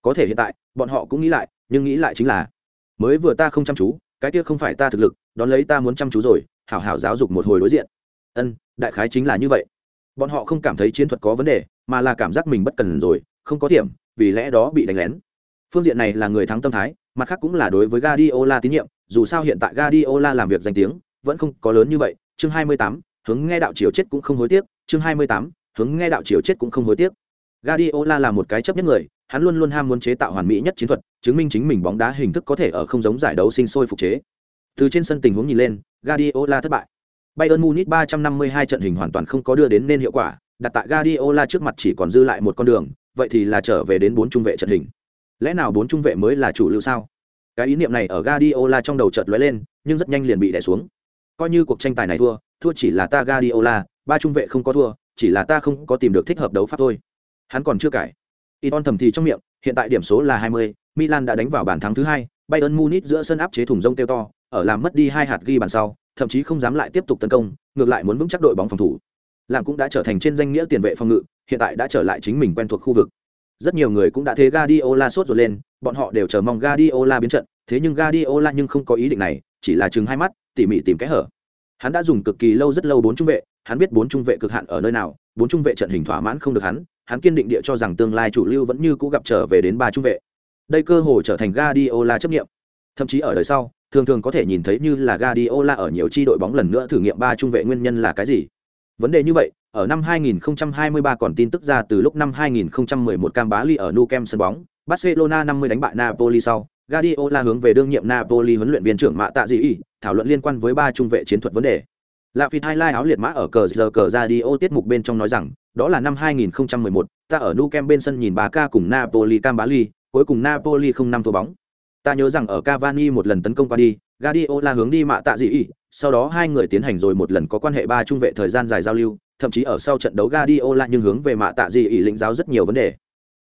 Có thể hiện tại bọn họ cũng nghĩ lại nhưng nghĩ lại chính là mới vừa ta không chăm chú cái kia không phải ta thực lực đón lấy ta muốn chăm chú rồi hảo hảo giáo dục một hồi đối diện. Ân đại khái chính là như vậy. Bọn họ không cảm thấy chiến thuật có vấn đề mà là cảm giác mình bất cần rồi không có điểm vì lẽ đó bị đánh lén. Phương diện này là người thắng tâm thái mặt khác cũng là đối với Guardiola tín nhiệm dù sao hiện tại Guardiola làm việc danh tiếng vẫn không có lớn như vậy. Chương 28, hướng nghe đạo chiều chết cũng không hối tiếc. Chương 28, hướng nghe đạo chiều chết cũng không hối tiếc Guardiola là một cái chấp nhất người hắn luôn luôn ham muốn chế tạo hoàn mỹ nhất chiến thuật chứng minh chính mình bóng đá hình thức có thể ở không giống giải đấu sinh sôi phục chế từ trên sân tình huống nhìn lên Guardiola thất bại Bayern Munich 352 trận hình hoàn toàn không có đưa đến nên hiệu quả, đặt tại Guardiola trước mặt chỉ còn dư lại một con đường, vậy thì là trở về đến bốn trung vệ trận hình. Lẽ nào bốn trung vệ mới là chủ lưu sao? Cái ý niệm này ở Guardiola trong đầu chợt lóe lên, nhưng rất nhanh liền bị đè xuống. Coi như cuộc tranh tài này thua, thua chỉ là ta Guardiola, ba trung vệ không có thua, chỉ là ta không có tìm được thích hợp đấu pháp thôi. Hắn còn chưa cải. Iton thầm thì trong miệng, hiện tại điểm số là 20, Milan đã đánh vào bàn thắng thứ hai, Bayern Munich giữa sân áp chế thủng rông tiêu to, ở làm mất đi hai hạt ghi bàn sau, thậm chí không dám lại tiếp tục tấn công ngược lại muốn vững chắc đội bóng phòng thủ làm cũng đã trở thành trên danh nghĩa tiền vệ phòng ngự hiện tại đã trở lại chính mình quen thuộc khu vực rất nhiều người cũng đã thế Guardiola sốt rồi lên bọn họ đều chờ mong Guardiola biến trận thế nhưng Guardiola nhưng không có ý định này chỉ là chừng hai mắt tỉ mỉ tìm cái hở hắn đã dùng cực kỳ lâu rất lâu bốn trung vệ hắn biết bốn trung vệ cực hạn ở nơi nào bốn trung vệ trận hình thỏa mãn không được hắn hắn kiên định địa cho rằng tương lai chủ lưu vẫn như cũ gặp trở về đến ba trung vệ đây cơ hội trở thành Guardiola chấp nghiệm thậm chí ở đời sau thường thường có thể nhìn thấy như là Guardiola ở nhiều chi đội bóng lần nữa thử nghiệm ba trung vệ nguyên nhân là cái gì. Vấn đề như vậy, ở năm 2023 còn tin tức ra từ lúc năm 2011 Cam Bá Ly ở Nou Camp sân bóng, Barcelona 50 đánh bại Napoli sau, Guardiola hướng về đương nhiệm Napoli huấn luyện viên trưởng Mạ Tạ Dị thảo luận liên quan với ba trung vệ chiến thuật vấn đề. Lạ Phi Lai áo liệt mã ở cờ giờ cờ radio tiết mục bên trong nói rằng, đó là năm 2011, ta ở Nou bên sân nhìn bà ca cùng Napoli Cam Bá Ly, cuối cùng Napoli không năm thua bóng. Ta nhớ rằng ở Cavani một lần tấn công qua đi, Guardiola hướng đi mạ tạ dị ý, sau đó hai người tiến hành rồi một lần có quan hệ ba trung vệ thời gian dài giao lưu, thậm chí ở sau trận đấu Guardiola nhưng hướng về mạ tạ dị ý lĩnh giáo rất nhiều vấn đề.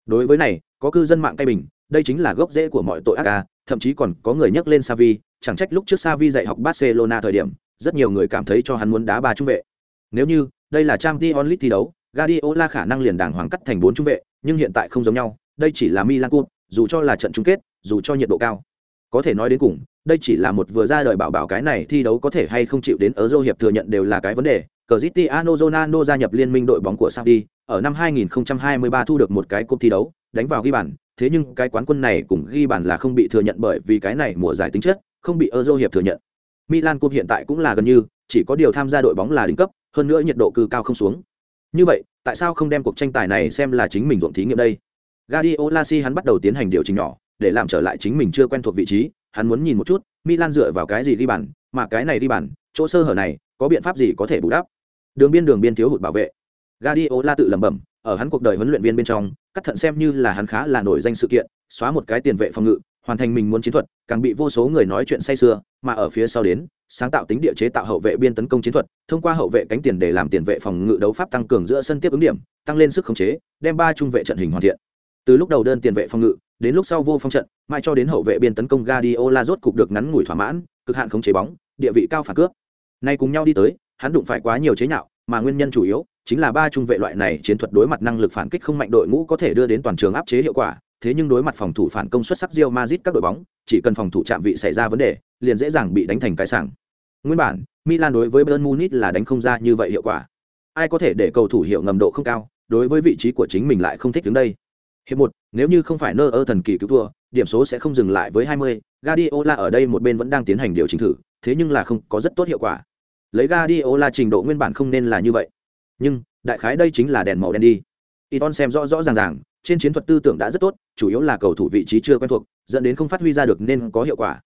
Đối với này, có cư dân mạng cay bình, đây chính là gốc rễ của mọi tội ác, à, thậm chí còn có người nhắc lên Xavi, chẳng trách lúc trước Xavi dạy học Barcelona thời điểm, rất nhiều người cảm thấy cho hắn muốn đá ba trung vệ. Nếu như đây là Champions League thi đấu, Guardiola khả năng liền đàng hoàng cắt thành bốn trung vệ, nhưng hiện tại không giống nhau, đây chỉ là Milan Cup, dù cho là trận chung kết, dù cho nhiệt độ cao. Có thể nói đến cùng đây chỉ là một vừa ra đời bảo bảo cái này thi đấu có thể hay không chịu đến ở hiệp thừa nhận đều là cái vấn đề. Cristiano Ronaldo gia nhập liên minh đội bóng của Saudi ở năm 2023 thu được một cái cúp thi đấu đánh vào ghi bàn. Thế nhưng cái quán quân này cũng ghi bàn là không bị thừa nhận bởi vì cái này mùa giải tính chất không bị Euro hiệp thừa nhận. Milan Cup hiện tại cũng là gần như chỉ có điều tham gia đội bóng là đỉnh cấp hơn nữa nhiệt độ cư cao không xuống như vậy tại sao không đem cuộc tranh tài này xem là chính mình ruộng thí nghiệm đây Guardiola si hắn bắt đầu tiến hành điều chỉnh nhỏ để làm trở lại chính mình chưa quen thuộc vị trí, hắn muốn nhìn một chút, Milan dựa vào cái gì đi bàn, mà cái này đi bàn, chỗ sơ hở này, có biện pháp gì có thể bù đắp. Đường biên đường biên thiếu hụt bảo vệ. Guardiola tự lẩm bẩm, ở hắn cuộc đời huấn luyện viên bên trong, cắt thận xem như là hắn khá là nổi danh sự kiện, xóa một cái tiền vệ phòng ngự, hoàn thành mình muốn chiến thuật, càng bị vô số người nói chuyện say sưa, mà ở phía sau đến, sáng tạo tính địa chế tạo hậu vệ biên tấn công chiến thuật, thông qua hậu vệ cánh tiền để làm tiền vệ phòng ngự đấu pháp tăng cường giữa sân tiếp ứng điểm, tăng lên sức khống chế, đem ba trung vệ trận hình hoàn thiện. Từ lúc đầu đơn tiền vệ phòng ngự, đến lúc sau vô phong trận, mai cho đến hậu vệ biên tấn công Guardiola rốt cục được ngắn ngủi thỏa mãn, cực hạn khống chế bóng, địa vị cao phản cướp. Nay cùng nhau đi tới, hắn đụng phải quá nhiều chế nhạo, mà nguyên nhân chủ yếu chính là ba trung vệ loại này chiến thuật đối mặt năng lực phản kích không mạnh đội ngũ có thể đưa đến toàn trường áp chế hiệu quả, thế nhưng đối mặt phòng thủ phản công xuất sắc Real Madrid các đội bóng, chỉ cần phòng thủ chạm vị xảy ra vấn đề, liền dễ dàng bị đánh thành cái sảng. Nguyên bản, Milan đối với Bayern Munich là đánh không ra như vậy hiệu quả. Ai có thể để cầu thủ hiệu ngầm độ không cao, đối với vị trí của chính mình lại không thích đứng đây. Hiệp một, nếu như không phải nơ ơ thần kỳ cứu thua, điểm số sẽ không dừng lại với 20, Guardiola ở đây một bên vẫn đang tiến hành điều chỉnh thử, thế nhưng là không có rất tốt hiệu quả. Lấy Guardiola trình độ nguyên bản không nên là như vậy. Nhưng, đại khái đây chính là đèn màu đen đi. Iton xem rõ rõ ràng ràng, trên chiến thuật tư tưởng đã rất tốt, chủ yếu là cầu thủ vị trí chưa quen thuộc, dẫn đến không phát huy ra được nên có hiệu quả.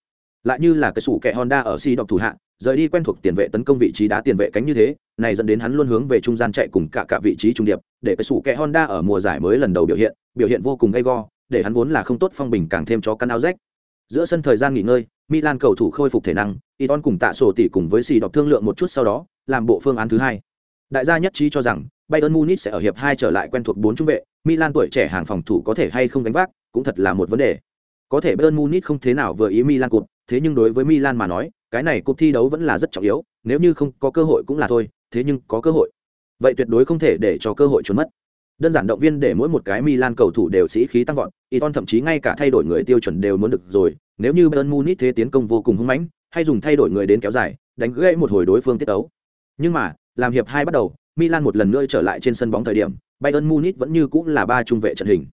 Lại như là cái sủ kẻ Honda ở si đọc thủ hạ, rời đi quen thuộc tiền vệ tấn công vị trí đá tiền vệ cánh như thế, này dẫn đến hắn luôn hướng về trung gian chạy cùng cả cả vị trí trung điệp, để cái sủ kẻ Honda ở mùa giải mới lần đầu biểu hiện, biểu hiện vô cùng gay go, để hắn vốn là không tốt phong bình càng thêm cho căn áo rách. Giữa sân thời gian nghỉ ngơi, Milan cầu thủ khôi phục thể năng, Iton cùng tạ sổ tỷ cùng với si đọc thương lượng một chút sau đó, làm bộ phương án thứ hai. Đại gia nhất trí cho rằng Bayern Munich sẽ ở hiệp hai trở lại quen thuộc bốn trung vệ, Milan tuổi trẻ hàng phòng thủ có thể hay không gánh vác, cũng thật là một vấn đề. Có thể Bayern Munich không thế nào vừa ý Milan cột, thế nhưng đối với Milan mà nói, cái này cuộc thi đấu vẫn là rất trọng yếu, nếu như không có cơ hội cũng là thôi, thế nhưng có cơ hội. Vậy tuyệt đối không thể để cho cơ hội trốn mất. Đơn giản động viên để mỗi một cái Milan cầu thủ đều sĩ khí tăng vọt, Iton thậm chí ngay cả thay đổi người tiêu chuẩn đều muốn được rồi, nếu như Bayern Munich thế tiến công vô cùng hung mãnh, hay dùng thay đổi người đến kéo dài, đánh gãy một hồi đối phương tiết tấu. Nhưng mà, làm hiệp hai bắt đầu, Milan một lần nữa trở lại trên sân bóng thời điểm, Bayern Munich vẫn như cũng là ba trung vệ trận hình.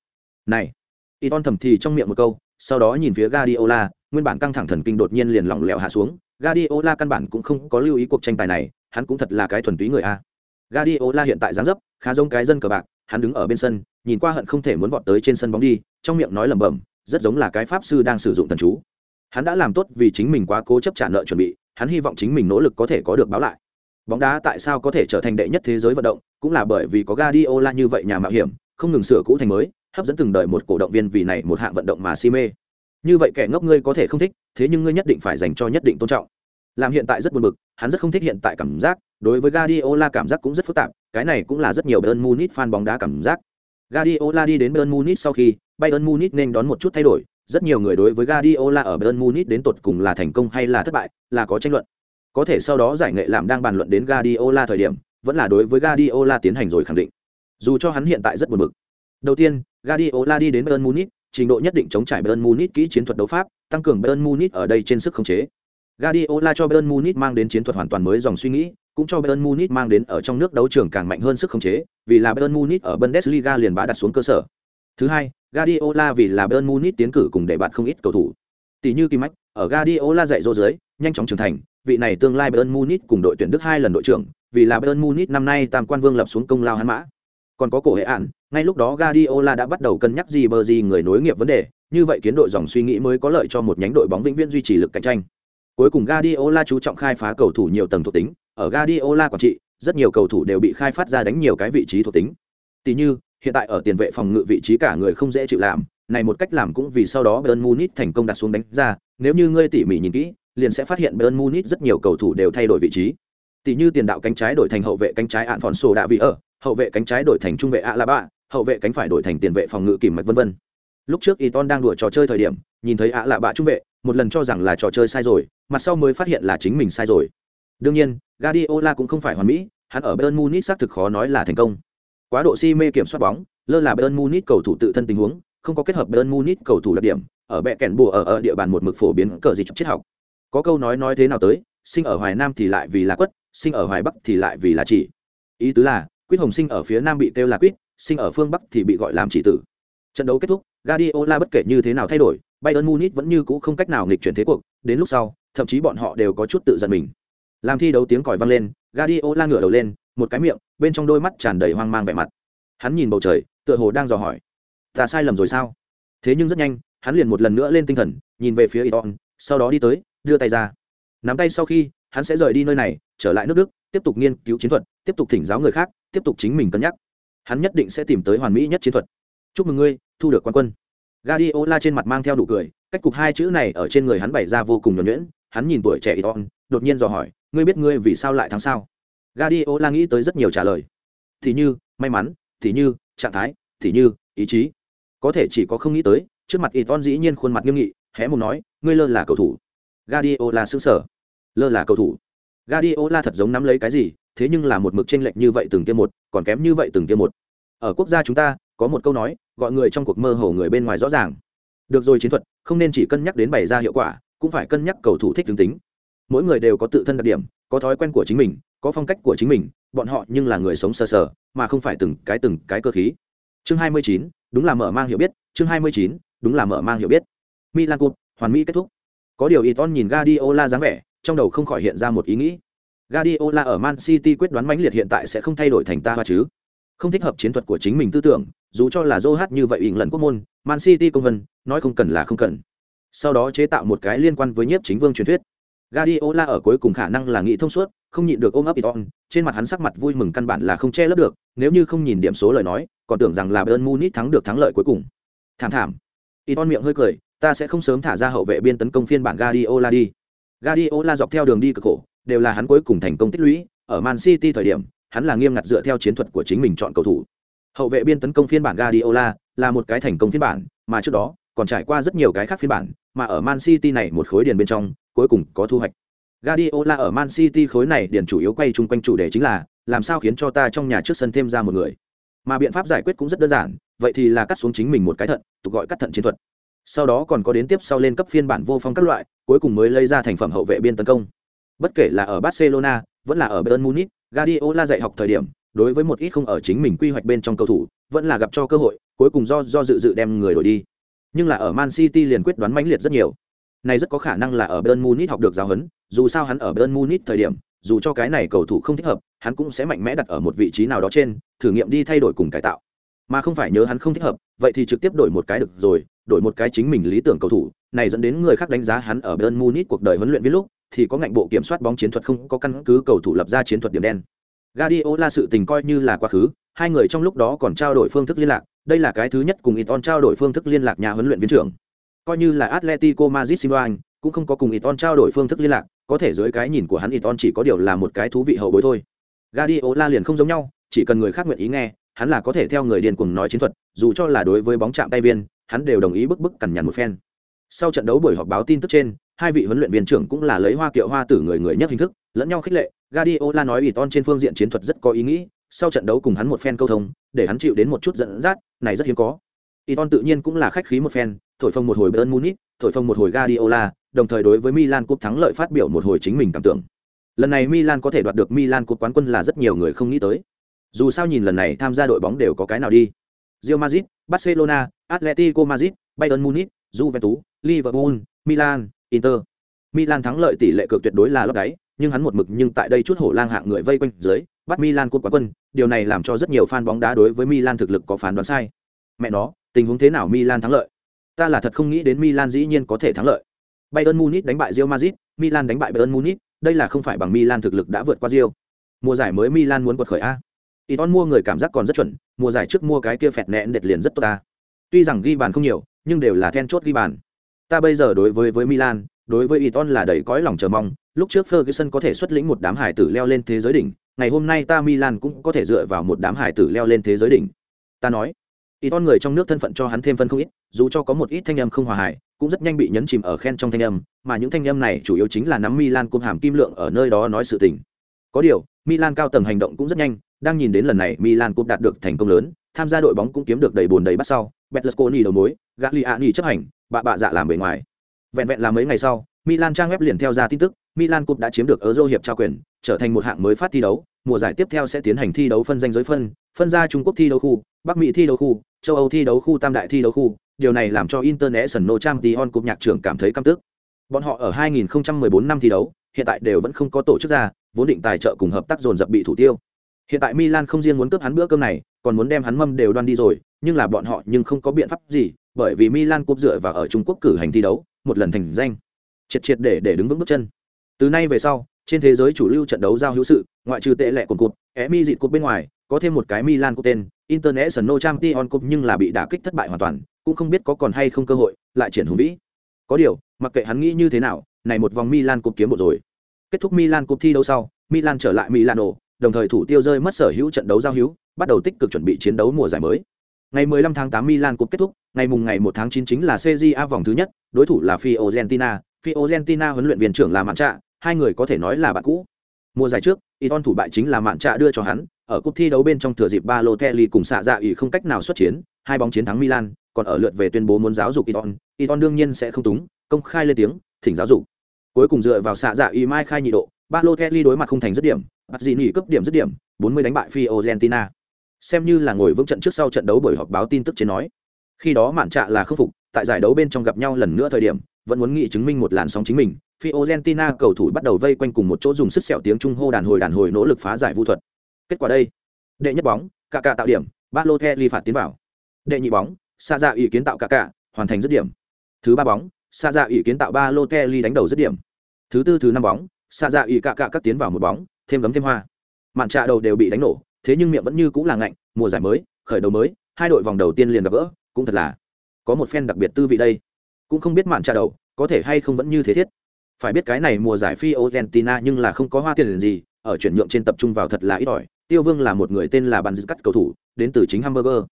Này, Iton thầm thì trong miệng một câu, sau đó nhìn phía Guardiola, nguyên bản căng thẳng thần kinh đột nhiên liền lỏng lẻo hạ xuống, Guardiola căn bản cũng không có lưu ý cuộc tranh tài này, hắn cũng thật là cái thuần túy người a. Guardiola hiện tại dáng dấp, khá giống cái dân cờ bạc, hắn đứng ở bên sân, nhìn qua hận không thể muốn vọt tới trên sân bóng đi, trong miệng nói lẩm bẩm, rất giống là cái pháp sư đang sử dụng thần chú. Hắn đã làm tốt vì chính mình quá cố chấp trả nợ chuẩn bị, hắn hy vọng chính mình nỗ lực có thể có được báo lại. Bóng đá tại sao có thể trở thành đệ nhất thế giới vận động, cũng là bởi vì có Guardiola như vậy nhà mạo hiểm, không ngừng sửa cũ thành mới, hấp dẫn từng đời một cổ động viên vì này một hạng vận động mà si mê. Như vậy kẻ ngốc ngươi có thể không thích, thế nhưng ngươi nhất định phải dành cho nhất định tôn trọng. Làm hiện tại rất buồn bực, hắn rất không thích hiện tại cảm giác, đối với Guardiola cảm giác cũng rất phức tạp, cái này cũng là rất nhiều Bayern Munich fan bóng đá cảm giác. Guardiola đi đến Bayern Munich sau khi, Bayern Munich nên đón một chút thay đổi, rất nhiều người đối với Guardiola ở Bayern Munich đến tột cùng là thành công hay là thất bại, là có tranh luận. Có thể sau đó giải nghệ làm đang bàn luận đến Guardiola thời điểm, vẫn là đối với Guardiola tiến hành rồi khẳng định. Dù cho hắn hiện tại rất buồn bực. Đầu tiên, Guardiola đi đến Bayern Munich, trình độ nhất định chống trải Bayern Munich kỹ chiến thuật đấu pháp, tăng cường Bayern Munich ở đây trên sức khống chế. Guardiola cho Bayern Munich mang đến chiến thuật hoàn toàn mới dòng suy nghĩ, cũng cho Bayern Munich mang đến ở trong nước đấu trường càng mạnh hơn sức khống chế, vì là Bayern Munich ở Bundesliga liền bá đặt xuống cơ sở. Thứ hai, Guardiola vì là Bayern Munich tiến cử cùng để bạn không ít cầu thủ. Tỷ như Kimmich, ở Guardiola dạy dỗ dưới, nhanh chóng trưởng thành, vị này tương lai Bayern Munich cùng đội tuyển Đức hai lần đội trưởng, vì là Bayern Munich năm nay tam quan vương lập xuống công lao hắn mã. Còn có cổ hệ ản, ngay lúc đó Guardiola đã bắt đầu cân nhắc gì bờ gì người nối nghiệp vấn đề, như vậy kiến đội dòng suy nghĩ mới có lợi cho một nhánh đội bóng vĩnh viễn duy trì lực cạnh tranh. Cuối cùng Guardiola chú trọng khai phá cầu thủ nhiều tầng thuộc tính, ở Guardiola quản trị, rất nhiều cầu thủ đều bị khai phát ra đánh nhiều cái vị trí thuộc tính. Tỷ như, hiện tại ở tiền vệ phòng ngự vị trí cả người không dễ chịu làm, này một cách làm cũng vì sau đó Bayern Munich thành công đặt xuống đánh ra, nếu như ngươi tỉ mỉ nhìn kỹ, liền sẽ phát hiện Bayern Munich rất nhiều cầu thủ đều thay đổi vị trí. Tỷ như tiền đạo cánh trái đổi thành hậu vệ cánh trái Alfonso đã vị ở, hậu vệ cánh trái đổi thành trung vệ Alaba, hậu vệ cánh phải đổi thành tiền vệ phòng ngự kìm mạch vân vân. Lúc trước Iton đang đùa trò chơi thời điểm, nhìn thấy Alaba trung vệ, một lần cho rằng là trò chơi sai rồi, mặt sau mới phát hiện là chính mình sai rồi. Đương nhiên, Guardiola cũng không phải hoàn mỹ, hắn ở Bayern Munich xác thực khó nói là thành công. Quá độ si mê kiểm soát bóng, lơ là Bayern Munich cầu thủ tự thân tình huống, không có kết hợp Bayern Munich cầu thủ đặc điểm, ở bệ kèn bùa ở ở địa bàn một mực phổ biến cờ gì triết học. Có câu nói nói thế nào tới, sinh ở Hoài Nam thì lại vì là quất, sinh ở Hoài Bắc thì lại vì là chỉ. Ý tứ là, Quyết Hồng sinh ở phía Nam bị kêu là Quyết, sinh ở phương Bắc thì bị gọi làm chỉ tử. Trận đấu kết thúc, Guardiola bất kể như thế nào thay đổi, Bayern Munich vẫn như cũ không cách nào nghịch chuyển thế cuộc, đến lúc sau, thậm chí bọn họ đều có chút tự giận mình. Làm thi đấu tiếng còi vang lên, Guardiola ngửa đầu lên, một cái miệng, bên trong đôi mắt tràn đầy hoang mang vẻ mặt. Hắn nhìn bầu trời, tựa hồ đang dò hỏi: "Ta sai lầm rồi sao?" Thế nhưng rất nhanh, hắn liền một lần nữa lên tinh thần, nhìn về phía Iton, sau đó đi tới, đưa tay ra. Nắm tay sau khi, hắn sẽ rời đi nơi này, trở lại nước Đức, tiếp tục nghiên cứu chiến thuật, tiếp tục thỉnh giáo người khác, tiếp tục chính mình cân nhắc. Hắn nhất định sẽ tìm tới hoàn mỹ nhất chiến thuật. Chúc mừng ngươi, thu được quan quân. gadiola trên mặt mang theo đủ cười, cách cục hai chữ này ở trên người hắn bày ra vô cùng nhuần nhuyễn, hắn nhìn tuổi trẻ Iton, đột nhiên dò hỏi, ngươi biết ngươi vì sao lại thắng sao? gadiola nghĩ tới rất nhiều trả lời. Thì như, may mắn, thì như, trạng thái, thì như, ý chí. Có thể chỉ có không nghĩ tới, trước mặt Iton dĩ nhiên khuôn mặt nghiêm nghị, hé mù nói, ngươi lơ là cầu thủ. Guardiola sững sờ. Lơ là cầu thủ. Guardiola thật giống nắm lấy cái gì, thế nhưng là một mực chênh lệch như vậy từng tiêm một, còn kém như vậy từng tiêm một. Ở quốc gia chúng ta, có một câu nói, gọi người trong cuộc mơ hồ người bên ngoài rõ ràng. Được rồi chiến thuật, không nên chỉ cân nhắc đến bày ra hiệu quả cũng phải cân nhắc cầu thủ thích tướng tính mỗi người đều có tự thân đặc điểm có thói quen của chính mình có phong cách của chính mình bọn họ nhưng là người sống sơ sở, mà không phải từng cái từng cái cơ khí chương 29, đúng là mở mang hiểu biết chương 29, đúng là mở mang hiểu biết milan cup hoàn mỹ kết thúc có điều iton nhìn Guardiola dáng vẻ trong đầu không khỏi hiện ra một ý nghĩ Guardiola ở Man City quyết đoán mãnh liệt hiện tại sẽ không thay đổi thành ta hoa chứ không thích hợp chiến thuật của chính mình tư tưởng dù cho là Joe như vậy ỉn lần quốc môn Man City công vân nói không cần là không cần sau đó chế tạo một cái liên quan với nhiếp chính vương truyền thuyết Guardiola ở cuối cùng khả năng là nghĩ thông suốt, không nhịn được ôm ấp Iton, trên mặt hắn sắc mặt vui mừng căn bản là không che lấp được, nếu như không nhìn điểm số lời nói, còn tưởng rằng là Bayern Munich thắng được thắng lợi cuối cùng. Thảm thảm. Iton miệng hơi cười, ta sẽ không sớm thả ra hậu vệ biên tấn công phiên bản Guardiola đi. Guardiola dọc theo đường đi cực khổ, đều là hắn cuối cùng thành công tích lũy, ở Man City thời điểm, hắn là nghiêm ngặt dựa theo chiến thuật của chính mình chọn cầu thủ. Hậu vệ biên tấn công phiên bản Guardiola là một cái thành công phiên bản, mà trước đó còn trải qua rất nhiều cái khác phiên bản, mà ở Man City này một khối điền bên trong, cuối cùng có thu hoạch. Guardiola ở Man City khối này điền chủ yếu quay chung quanh chủ đề chính là làm sao khiến cho ta trong nhà trước sân thêm ra một người. Mà biện pháp giải quyết cũng rất đơn giản, vậy thì là cắt xuống chính mình một cái thận, tục gọi cắt thận chiến thuật. Sau đó còn có đến tiếp sau lên cấp phiên bản vô phong các loại, cuối cùng mới lấy ra thành phẩm hậu vệ biên tấn công. Bất kể là ở Barcelona, vẫn là ở Bayern Munich, Guardiola dạy học thời điểm, đối với một ít không ở chính mình quy hoạch bên trong cầu thủ, vẫn là gặp cho cơ hội, cuối cùng do do dự dự đem người đổi đi. Nhưng là ở Man City liền quyết đoán mãnh liệt rất nhiều. Này rất có khả năng là ở Bayern Munich học được giáo huấn, dù sao hắn ở Bayern Munich thời điểm, dù cho cái này cầu thủ không thích hợp, hắn cũng sẽ mạnh mẽ đặt ở một vị trí nào đó trên, thử nghiệm đi thay đổi cùng cải tạo. Mà không phải nhớ hắn không thích hợp, vậy thì trực tiếp đổi một cái được rồi, đổi một cái chính mình lý tưởng cầu thủ, này dẫn đến người khác đánh giá hắn ở Bayern Munich cuộc đời huấn luyện viên lúc, thì có ngạnh bộ kiểm soát bóng chiến thuật không có căn cứ cầu thủ lập ra chiến thuật điểm đen. Guardiola sự tình coi như là quá khứ, hai người trong lúc đó còn trao đổi phương thức liên lạc, đây là cái thứ nhất cùng Iton trao đổi phương thức liên lạc nhà huấn luyện viên trưởng. Coi như là Atletico Madrid Simba cũng không có cùng Iton trao đổi phương thức liên lạc, có thể dưới cái nhìn của hắn Iton chỉ có điều là một cái thú vị hậu bối thôi. Guardiola liền không giống nhau, chỉ cần người khác nguyện ý nghe, hắn là có thể theo người điên cuồng nói chiến thuật, dù cho là đối với bóng chạm tay viên, hắn đều đồng ý bức bức cằn nhằn một phen. Sau trận đấu buổi họp báo tin tức trên, hai vị huấn luyện viên trưởng cũng là lấy hoa kiệu hoa tử người người nhất hình thức, lẫn nhau khích lệ, Guardiola nói Iton trên phương diện chiến thuật rất có ý nghĩ, sau trận đấu cùng hắn một phen câu thông, để hắn chịu đến một chút giận dắt, này rất hiếm có. Iton tự nhiên cũng là khách khí một phen, thổi phồng một hồi Bayern Munich, thổi phồng một hồi Guardiola, đồng thời đối với Milan Cup thắng lợi phát biểu một hồi chính mình cảm tưởng. Lần này Milan có thể đoạt được Milan Cup quán quân là rất nhiều người không nghĩ tới. Dù sao nhìn lần này tham gia đội bóng đều có cái nào đi. Real Madrid, Barcelona, Atletico Madrid, Bayern Munich, Juventus, Liverpool, Milan, Inter. Milan thắng lợi tỷ lệ cực tuyệt đối là lót đáy, nhưng hắn một mực nhưng tại đây chút hổ lang hạng người vây quanh dưới, bắt Milan cuốn quán quân, điều này làm cho rất nhiều fan bóng đá đối với Milan thực lực có phán đoán sai. Mẹ nó, tình huống thế nào Milan thắng lợi? Ta là thật không nghĩ đến Milan dĩ nhiên có thể thắng lợi. Bayern Munich đánh bại Real Madrid, Milan đánh bại Bayern Munich, đây là không phải bằng Milan thực lực đã vượt qua Real. Mùa giải mới Milan muốn quật khởi a. Iton mua người cảm giác còn rất chuẩn, mùa giải trước mua cái kia phẹt nẹn đệt liền rất tốt ta. Tuy rằng ghi bàn không nhiều, nhưng đều là then chốt ghi bàn. Ta bây giờ đối với với Milan, đối với Iton là đầy cõi lòng chờ mong, lúc trước Ferguson có thể xuất lĩnh một đám hải tử leo lên thế giới đỉnh, ngày hôm nay ta Milan cũng có thể dựa vào một đám hải tử leo lên thế giới đỉnh. Ta nói, Iton người trong nước thân phận cho hắn thêm phân không ít, dù cho có một ít thanh âm không hòa hài, cũng rất nhanh bị nhấn chìm ở khen trong thanh âm, mà những thanh âm này chủ yếu chính là nắm Milan cung hàm kim lượng ở nơi đó nói sự tình. Có điều, Milan cao tầng hành động cũng rất nhanh, đang nhìn đến lần này Milan cũng đạt được thành công lớn, tham gia đội bóng cũng kiếm được đầy buồn đầy bắt sau, Betlesconi đầu mối, Gagliani chấp hành, bạ bạ dạ làm bề ngoài. Vẹn vẹn là mấy ngày sau, Milan trang web liền theo ra tin tức, Milan Cup đã chiếm được Euro hiệp trao quyền, trở thành một hạng mới phát thi đấu, mùa giải tiếp theo sẽ tiến hành thi đấu phân danh giới phân, phân ra Trung Quốc thi đấu khu, Bắc Mỹ thi đấu khu, châu Âu thi đấu khu tam đại thi đấu khu, điều này làm cho International Champions Cup nhạc trưởng cảm thấy căm tức. Bọn họ ở 2014 năm thi đấu, hiện tại đều vẫn không có tổ chức ra, vốn định tài trợ cùng hợp tác dồn dập bị thủ tiêu. Hiện tại Milan không riêng muốn cướp hắn bữa cơm này, còn muốn đem hắn mâm đều đoan đi rồi, nhưng là bọn họ nhưng không có biện pháp gì, bởi vì Milan Cup dựa vào ở Trung Quốc cử hành thi đấu, một lần thành danh. Triệt triệt để để đứng vững bước chân. Từ nay về sau, trên thế giới chủ lưu trận đấu giao hữu sự, ngoại trừ tệ lệ quần cụt, Emi dịt cột bên ngoài, có thêm một cái Milan Cup tên, International Champions Cup nhưng là bị đả kích thất bại hoàn toàn, cũng không biết có còn hay không cơ hội lại triển hùng vĩ. Có điều, mặc kệ hắn nghĩ như thế nào, này một vòng Milan Cup kiếm một rồi. Kết thúc Milan Cup thi đấu sau, Milan trở lại Milano, đồng thời thủ tiêu rơi mất sở hữu trận đấu giao hữu, bắt đầu tích cực chuẩn bị chiến đấu mùa giải mới. Ngày 15 tháng 8 Milan Cup kết thúc, ngày mùng ngày 1 tháng 9 chính là CJA vòng thứ nhất, đối thủ là Fiorentina, Fiorentina huấn luyện viên trưởng là Mạn Trạ, hai người có thể nói là bạn cũ. Mùa giải trước, Iton thủ bại chính là Mạn Trạ đưa cho hắn, ở cúp thi đấu bên trong thừa dịp Balotelli cùng xạ dạ ủy không cách nào xuất chiến, hai bóng chiến thắng Milan, còn ở lượt về tuyên bố muốn giáo dục Iton, Iton đương nhiên sẽ không túng, công khai lên tiếng, thỉnh giáo dục. Cuối cùng dựa vào xạ dạ y mai khai nhị độ, Balotelli đối mặt không thành dứt điểm, bắt gì nghỉ cấp điểm dứt điểm, 40 đánh bại Fiorentina. Xem như là ngồi vững trận trước sau trận đấu bởi họp báo tin tức trên nói. Khi đó mạn trạ là khắc phục, tại giải đấu bên trong gặp nhau lần nữa thời điểm, vẫn muốn nghị chứng minh một làn sóng chính mình. Fiorentina cầu thủ bắt đầu vây quanh cùng một chỗ dùng sức sẹo tiếng trung hô đàn hồi đàn hồi nỗ lực phá giải vũ thuật. Kết quả đây, đệ nhất bóng, cả cả tạo điểm, Balotelli phạt tiến vào. Đệ nhị bóng, xa dạ ý kiến tạo cả cả, hoàn thành dứt điểm. Thứ ba bóng, xa dạ ý kiến tạo Balotelli đánh đầu dứt điểm. Thứ tư thứ năm bóng, xa dạ ý cả cả các tiến vào một bóng, thêm gấm thêm hoa. Mạn trạ đầu đều bị đánh nổ, thế nhưng miệng vẫn như cũ là ngạnh, mùa giải mới, khởi đầu mới, hai đội vòng đầu tiên liền gặp gỡ, cũng thật là có một phen đặc biệt tư vị đây. Cũng không biết mạn trạ đầu, có thể hay không vẫn như thế thiết. Phải biết cái này mùa giải phi Argentina nhưng là không có hoa tiền gì, ở chuyển nhượng trên tập trung vào thật là ít ỏi. Tiêu Vương là một người tên là Bàn Cắt cầu thủ, đến từ chính Hamburger.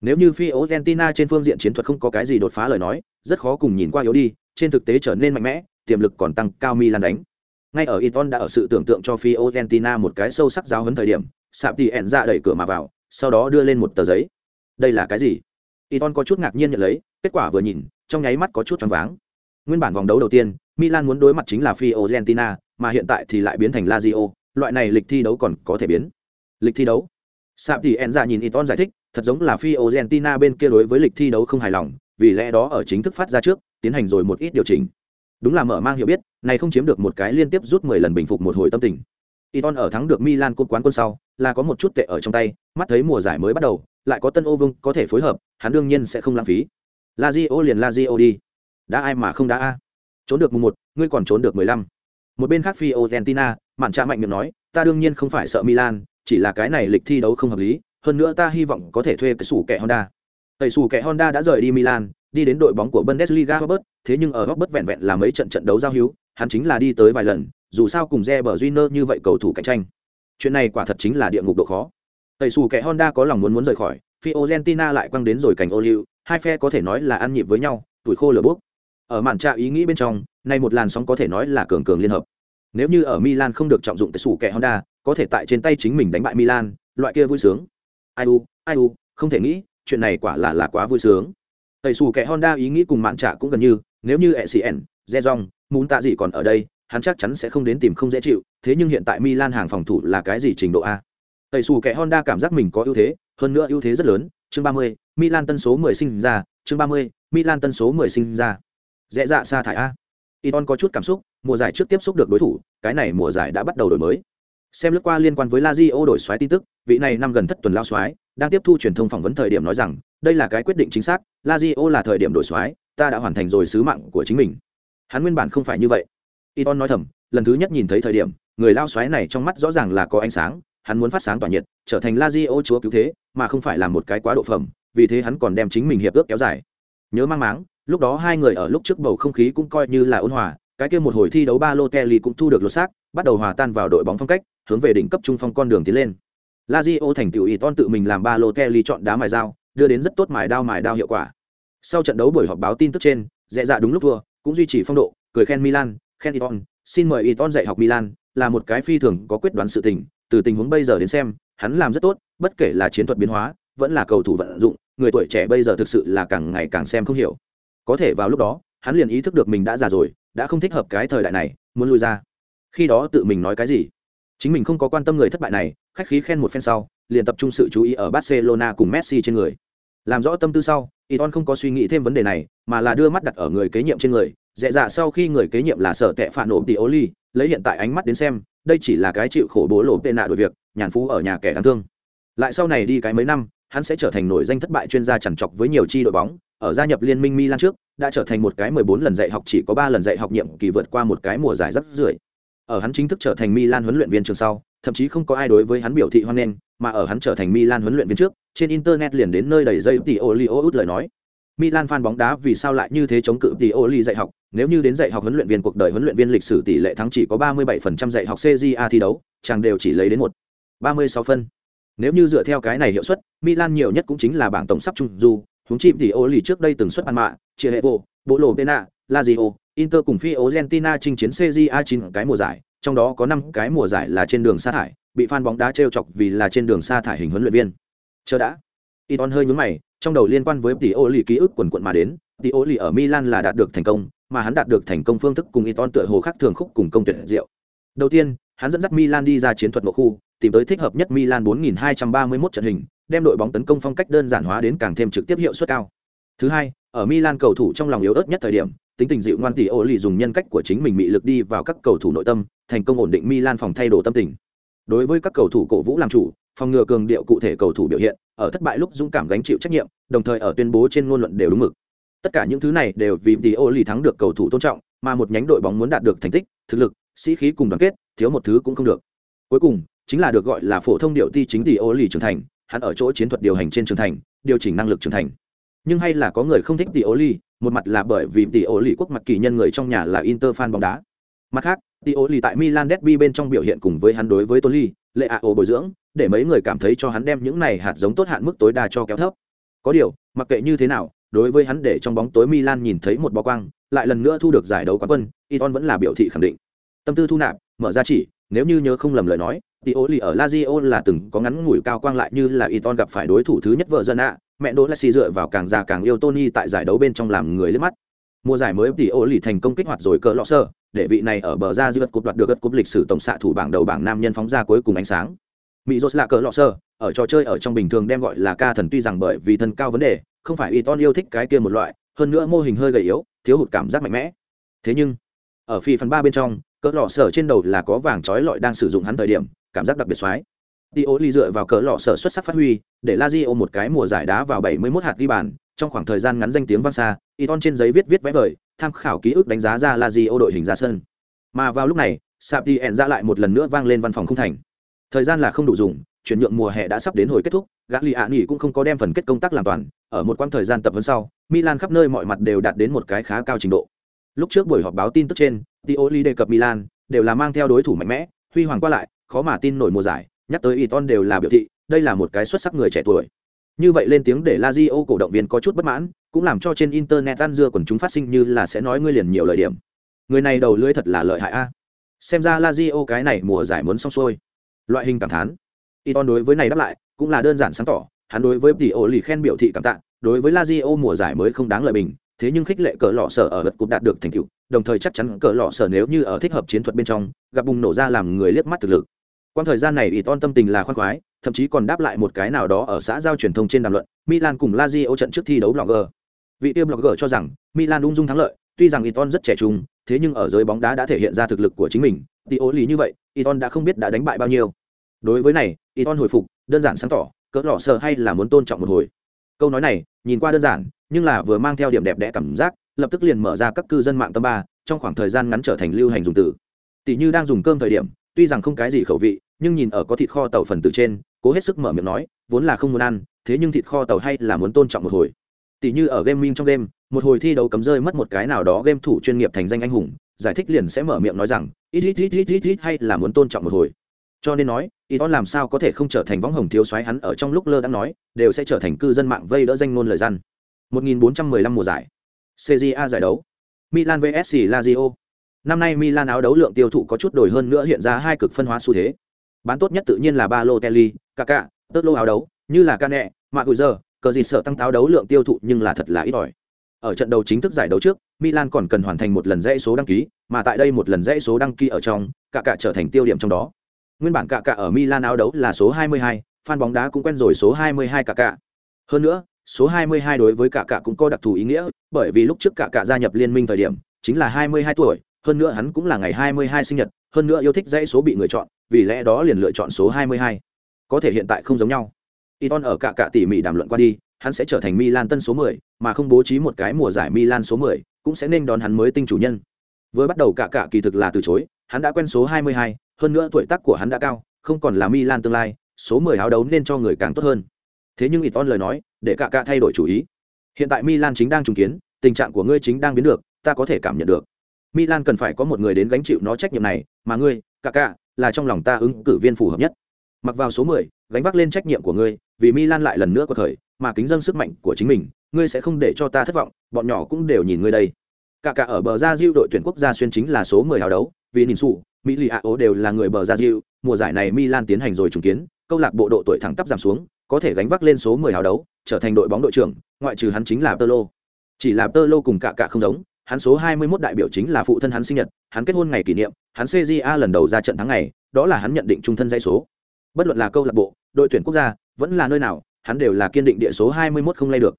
Nếu như phi Argentina trên phương diện chiến thuật không có cái gì đột phá lời nói, rất khó cùng nhìn qua yếu đi, trên thực tế trở nên mạnh mẽ, tiềm lực còn tăng cao Milan đánh. Ngay ở Iton đã ở sự tưởng tượng cho Fiorentina Argentina một cái sâu sắc giáo huấn thời điểm, Sạp Tỷ ẻn ra đẩy cửa mà vào, sau đó đưa lên một tờ giấy. Đây là cái gì? Iton có chút ngạc nhiên nhận lấy, kết quả vừa nhìn, trong nháy mắt có chút choáng váng. Nguyên bản vòng đấu đầu tiên, Milan muốn đối mặt chính là Fiorentina, Argentina, mà hiện tại thì lại biến thành Lazio, loại này lịch thi đấu còn có thể biến. Lịch thi đấu? Sạp Tỷ ẻn ra nhìn Iton giải thích, thật giống là Fiorentina Argentina bên kia đối với lịch thi đấu không hài lòng, vì lẽ đó ở chính thức phát ra trước, tiến hành rồi một ít điều chỉnh. Đúng là mở mang hiểu biết, này không chiếm được một cái liên tiếp rút 10 lần bình phục một hồi tâm tình. Iton ở thắng được Milan cúp quán quân sau, là có một chút tệ ở trong tay, mắt thấy mùa giải mới bắt đầu, lại có Tân Ô Vương có thể phối hợp, hắn đương nhiên sẽ không lãng phí. Lazio liền Lazio đi. Đã ai mà không đã a. Trốn được mùng 1, ngươi còn trốn được 15. Một bên khác Fiorentina, mạn trạ mạnh miệng nói, ta đương nhiên không phải sợ Milan, chỉ là cái này lịch thi đấu không hợp lý, hơn nữa ta hy vọng có thể thuê cái sủ kẻ Honda. Tẩy sủ kẻ Honda đã rời đi Milan, đi đến đội bóng của Bundesliga Robert, thế nhưng ở Robert vẹn vẹn là mấy trận trận đấu giao hữu, hắn chính là đi tới vài lần, dù sao cùng Reber Júnior như vậy cầu thủ cạnh tranh. Chuyện này quả thật chính là địa ngục độ khó. Tẩy sủ kẻ Honda có lòng muốn muốn rời khỏi, Fiorentina lại quăng đến rồi cảnh ô hai phe có thể nói là ăn nhịp với nhau, tuổi khô lửa bốc. Ở màn trạ ý nghĩ bên trong, nay một làn sóng có thể nói là cường cường liên hợp. Nếu như ở Milan không được trọng dụng tẩy sủ kẻ Honda, có thể tại trên tay chính mình đánh bại Milan, loại kia vui sướng. Ai u, ai u, không thể nghĩ, chuyện này quả là là quá vui sướng. Tẩy xù kẻ Honda ý nghĩ cùng mạn trả cũng gần như, nếu như ECN, Zezong, muốn tạ gì còn ở đây, hắn chắc chắn sẽ không đến tìm không dễ chịu, thế nhưng hiện tại Milan hàng phòng thủ là cái gì trình độ a? Tẩy xù kẻ Honda cảm giác mình có ưu thế, hơn nữa ưu thế rất lớn, chương 30, Milan tân số 10 sinh ra, chương 30, Milan tân số 10 sinh ra. Dễ dạ sa thải a. Iton có chút cảm xúc, mùa giải trước tiếp xúc được đối thủ, cái này mùa giải đã bắt đầu đổi mới. Xem lướt qua liên quan với Lazio đổi xoáy tin tức, vị này năm gần thất tuần lao xoáy, đang tiếp thu truyền thông phỏng vấn thời điểm nói rằng, đây là cái quyết định chính xác, Lazio là thời điểm đổi xoáy, ta đã hoàn thành rồi sứ mạng của chính mình. Hắn nguyên bản không phải như vậy. Iton nói thầm, lần thứ nhất nhìn thấy thời điểm, người lao xoáy này trong mắt rõ ràng là có ánh sáng, hắn muốn phát sáng tỏa nhiệt, trở thành Lazio chúa cứu thế, mà không phải là một cái quá độ phẩm, vì thế hắn còn đem chính mình hiệp ước kéo dài. Nhớ mang máng, lúc đó hai người ở lúc trước bầu không khí cũng coi như là ôn hòa, cái kia một hồi thi đấu ba lô Kelly cũng thu được lột xác, bắt đầu hòa tan vào đội bóng phong cách, hướng về đỉnh cấp trung phong con đường tiến lên. Lazio thành tựu Iton tự mình làm ba lô kelly chọn đá mài dao, đưa đến rất tốt mài đao mài đao hiệu quả. Sau trận đấu buổi họp báo tin tức trên, dễ dạ đúng lúc thua, cũng duy trì phong độ, cười khen Milan, khen Iton, xin mời Iton dạy học Milan, là một cái phi thường có quyết đoán sự tình, từ tình huống bây giờ đến xem, hắn làm rất tốt, bất kể là chiến thuật biến hóa, vẫn là cầu thủ vận dụng, người tuổi trẻ bây giờ thực sự là càng ngày càng xem không hiểu. Có thể vào lúc đó, hắn liền ý thức được mình đã già rồi, đã không thích hợp cái thời đại này, muốn lui ra. Khi đó tự mình nói cái gì? Chính mình không có quan tâm người thất bại này, khách khí khen một phen sau, liền tập trung sự chú ý ở Barcelona cùng Messi trên người. Làm rõ tâm tư sau, Iton không có suy nghĩ thêm vấn đề này, mà là đưa mắt đặt ở người kế nhiệm trên người. Dễ dạ sau khi người kế nhiệm là sở tệ phản nổ tỷ Oli, lấy hiện tại ánh mắt đến xem, đây chỉ là cái chịu khổ bố lộ tệ nạ đổi việc, nhàn phú ở nhà kẻ đáng thương. Lại sau này đi cái mấy năm, hắn sẽ trở thành nổi danh thất bại chuyên gia chằn trọc với nhiều chi đội bóng, ở gia nhập liên minh Milan trước, đã trở thành một cái 14 lần dạy học chỉ có 3 lần dạy học nhiệm kỳ vượt qua một cái mùa giải rất rưởi. Ở hắn chính thức trở thành Milan huấn luyện viên trường sau, thậm chí không có ai đối với hắn biểu thị hoan nghênh, mà ở hắn trở thành Milan huấn luyện viên trước, trên internet liền đến nơi đầy dây tỷ Olio út lời nói. Milan fan bóng đá vì sao lại như thế chống cự tỷ Oli dạy học, nếu như đến dạy học huấn luyện viên cuộc đời huấn luyện viên lịch sử tỷ lệ thắng chỉ có 37% dạy học CJA thi đấu, chàng đều chỉ lấy đến một 36 phân. Nếu như dựa theo cái này hiệu suất, Milan nhiều nhất cũng chính là bảng tổng sắp chung dù huống chim tỷ Oli trước đây từng xuất ăn mạ, chia hệ vô, bộ lộ Pena, Lazio, Inter cùng Fiorentina chinh chiến CJA 9 cái mùa giải, trong đó có 5 cái mùa giải là trên đường sa thải, bị fan bóng đá trêu chọc vì là trên đường sa thải hình huấn luyện viên. Chờ đã. Iton hơi nhướng mày, trong đầu liên quan với tỷ ô lì ký ức quần quận mà đến tỷ ô lì ở milan là đạt được thành công mà hắn đạt được thành công phương thức cùng iton tựa hồ khác thường khúc cùng công tuyệt diệu đầu tiên hắn dẫn dắt milan đi ra chiến thuật một khu tìm tới thích hợp nhất milan 4231 trận hình đem đội bóng tấn công phong cách đơn giản hóa đến càng thêm trực tiếp hiệu suất cao thứ hai ở milan cầu thủ trong lòng yếu ớt nhất thời điểm tính tình dịu ngoan tỷ ô lì dùng nhân cách của chính mình bị lực đi vào các cầu thủ nội tâm, thành công ổn định milan phòng thay đồ tâm tình. Đối với các cầu thủ cổ vũ làm chủ, phòng ngừa cường điệu cụ thể cầu thủ biểu hiện, ở thất bại lúc dũng cảm gánh chịu trách nhiệm, đồng thời ở tuyên bố trên ngôn luận đều đúng mực. Tất cả những thứ này đều vì tỷ ô lì thắng được cầu thủ tôn trọng, mà một nhánh đội bóng muốn đạt được thành tích, thực lực, sĩ khí cùng đoàn kết, thiếu một thứ cũng không được. Cuối cùng, chính là được gọi là phổ thông điệu ti chính tỷ ô lì trưởng thành, hắn ở chỗ chiến thuật điều hành trên trưởng thành, điều chỉnh năng lực trưởng thành. Nhưng hay là có người không thích tỷ ô lì một mặt là bởi vì tỷ ô lì quốc mặt kỳ nhân người trong nhà là inter fan bóng đá. Mặt khác, tỷ ô lì tại milan derby bên trong biểu hiện cùng với hắn đối với toli lệ ạ ô bồi dưỡng, để mấy người cảm thấy cho hắn đem những này hạt giống tốt hạn mức tối đa cho kéo thấp. Có điều, mặc kệ như thế nào, đối với hắn để trong bóng tối milan nhìn thấy một bó quang, lại lần nữa thu được giải đấu quán quân, iton vẫn là biểu thị khẳng định. Tâm tư thu nạp, mở ra chỉ, nếu như nhớ không lầm lời nói, tỷ ô lì ở lazio là từng có ngắn ngủi cao quang lại như là iton gặp phải đối thủ thứ nhất vợ dân ạ mẹ đỗ xì dựa vào càng già càng yêu tony tại giải đấu bên trong làm người liếc mắt. Mùa giải mới thì ô lì thành công kích hoạt rồi cỡ lọ sơ, để vị này ở bờ ra dư cúp đoạt được gật cúp lịch sử tổng xạ thủ bảng đầu bảng nam nhân phóng ra cuối cùng ánh sáng. Mỹ rốt là cỡ lọ sơ, ở trò chơi ở trong bình thường đem gọi là ca thần tuy rằng bởi vì thân cao vấn đề, không phải iton yêu thích cái kia một loại, hơn nữa mô hình hơi gầy yếu, thiếu hụt cảm giác mạnh mẽ. Thế nhưng, ở phi phần ba bên trong cỡ lọ sở trên đầu là có vàng trói lọi đang sử dụng hắn thời điểm, cảm giác đặc biệt xoái. Đi ô ly dựa vào cỡ lọ sở xuất sắc phát huy để la một cái mùa giải đá vào 71 hạt ghi bàn, trong khoảng thời gian ngắn danh tiếng vang xa, iton trên giấy viết viết vẽ vời, tham khảo ký ức đánh giá ra la đội hình ra sân. Mà vào lúc này sạp ra lại một lần nữa vang lên văn phòng không thành. Thời gian là không đủ dùng, chuyển nhượng mùa hè đã sắp đến hồi kết thúc gã cũng không có đem phần kết công tác làm toàn, ở một quãng thời gian tập huấn sau, milan khắp nơi mọi mặt đều đạt đến một cái khá cao trình độ. Lúc trước buổi họp báo tin tức trên, tioli đề cập milan, đều là mang theo đối thủ mạnh mẽ, huy hoàng qua lại, khó mà tin nổi mùa giải, nhắc tới iton đều là biểu thị đây là một cái xuất sắc người trẻ tuổi như vậy lên tiếng để Lazio cổ động viên có chút bất mãn, cũng làm cho trên internet ăn dưa quần chúng phát sinh như là sẽ nói ngươi liền nhiều lời điểm. Người này đầu lưỡi thật là lợi hại a. Xem ra Lazio cái này mùa giải muốn xong xuôi. Loại hình cảm thán. Iton đối với này đáp lại, cũng là đơn giản sáng tỏ, hắn đối với tỷ ổ lì khen biểu thị cảm tạ, đối với Lazio mùa giải mới không đáng lời bình, thế nhưng khích lệ cỡ lọ sở ở vật cục đạt được thành tựu, đồng thời chắc chắn cỡ lọ sở nếu như ở thích hợp chiến thuật bên trong, gặp bùng nổ ra làm người liếc mắt thực lực. Quan thời gian này Iton tâm tình là khoan khoái, thậm chí còn đáp lại một cái nào đó ở xã giao truyền thông trên đàm luận, Milan cùng Lazio trận trước thi đấu blogger. Vị tiêu blogger cho rằng Milan ung dung thắng lợi, tuy rằng Iton rất trẻ trung, thế nhưng ở giới bóng đá đã thể hiện ra thực lực của chính mình, tỷ ố lý như vậy, Iton đã không biết đã đánh bại bao nhiêu. Đối với này, Iton hồi phục, đơn giản sáng tỏ, cỡ lọ sợ hay là muốn tôn trọng một hồi. Câu nói này, nhìn qua đơn giản, nhưng là vừa mang theo điểm đẹp đẽ cảm giác, lập tức liền mở ra các cư dân mạng tâm ba, trong khoảng thời gian ngắn trở thành lưu hành dùng từ. Tỷ như đang dùng cơm thời điểm, tuy rằng không cái gì khẩu vị, nhưng nhìn ở có thịt kho tàu phần từ trên, cố hết sức mở miệng nói vốn là không muốn ăn thế nhưng thịt kho tàu hay là muốn tôn trọng một hồi. Tỷ như ở game minh trong game một hồi thi đấu cấm rơi mất một cái nào đó game thủ chuyên nghiệp thành danh anh hùng giải thích liền sẽ mở miệng nói rằng ít ít ít ít ít ít hay là muốn tôn trọng một hồi. Cho nên nói y ton làm sao có thể không trở thành võng hồng thiếu soái hắn ở trong lúc lơ đang nói đều sẽ trở thành cư dân mạng vây đỡ danh ngôn lời răn. 1415 mùa giải. CJA giải đấu. Milan vs Lazio. Năm nay Milan áo đấu lượng tiêu thụ có chút đổi hơn nữa hiện ra hai cực phân hóa xu thế bán tốt nhất tự nhiên là ba lô kelly kaka tớt lô áo đấu như là cane mạ gùi giờ cờ gì sợ tăng táo đấu lượng tiêu thụ nhưng là thật là ít ỏi. Ở trận đấu chính thức giải đấu trước milan còn cần hoàn thành một lần dãy số đăng ký mà tại đây một lần dãy số đăng ký ở trong Cà cả trở thành tiêu điểm trong đó. Nguyên bản Cà cả ở milan áo đấu là số 22, fan bóng đá cũng quen rồi số 22 Cà cả hơn nữa số 22 đối với Cà cả cũng có đặc thù ý nghĩa bởi vì lúc trước Cà cả gia nhập liên minh thời điểm chính là 22 tuổi hơn nữa hắn cũng là ngày 22 sinh nhật hơn nữa yêu thích dãy số bị người chọn vì lẽ đó liền lựa chọn số 22. Có thể hiện tại không giống nhau. Iton ở cả cả tỉ mỉ đàm luận qua đi, hắn sẽ trở thành Milan tân số 10, mà không bố trí một cái mùa giải Milan số 10, cũng sẽ nên đón hắn mới tinh chủ nhân. Với bắt đầu cả cả kỳ thực là từ chối, hắn đã quen số 22, hơn nữa tuổi tác của hắn đã cao, không còn là Milan tương lai, số 10 áo đấu nên cho người càng tốt hơn. Thế nhưng Iton lời nói, để cả cả thay đổi chủ ý. Hiện tại Milan chính đang trùng kiến, tình trạng của ngươi chính đang biến được, ta có thể cảm nhận được. Milan cần phải có một người đến gánh chịu nó trách nhiệm này, mà ngươi, cả cả, là trong lòng ta ứng cử viên phù hợp nhất. Mặc vào số 10, gánh vác lên trách nhiệm của ngươi, vì Milan lại lần nữa có thời, mà kính dâng sức mạnh của chính mình, ngươi sẽ không để cho ta thất vọng, bọn nhỏ cũng đều nhìn ngươi đây. Cả cả ở bờ ra Diu đội tuyển quốc gia xuyên chính là số 10 hào đấu, vì nhìn sụ, Mỹ Lì ố đều là người bờ ra Diu, mùa giải này Milan tiến hành rồi trùng kiến, câu lạc bộ độ tuổi thẳng tắp giảm xuống, có thể gánh vác lên số 10 hào đấu, trở thành đội bóng đội trưởng ngoại trừ hắn chính là tơ lô chỉ là tơ lô cùng cả cả không giống hắn số 21 đại biểu chính là phụ thân hắn sinh nhật hắn kết hôn ngày kỷ niệm hắn cja lần đầu ra trận tháng ngày đó là hắn nhận định trung thân dãy số bất luận là câu lạc bộ đội tuyển quốc gia vẫn là nơi nào hắn đều là kiên định địa số 21 không lay được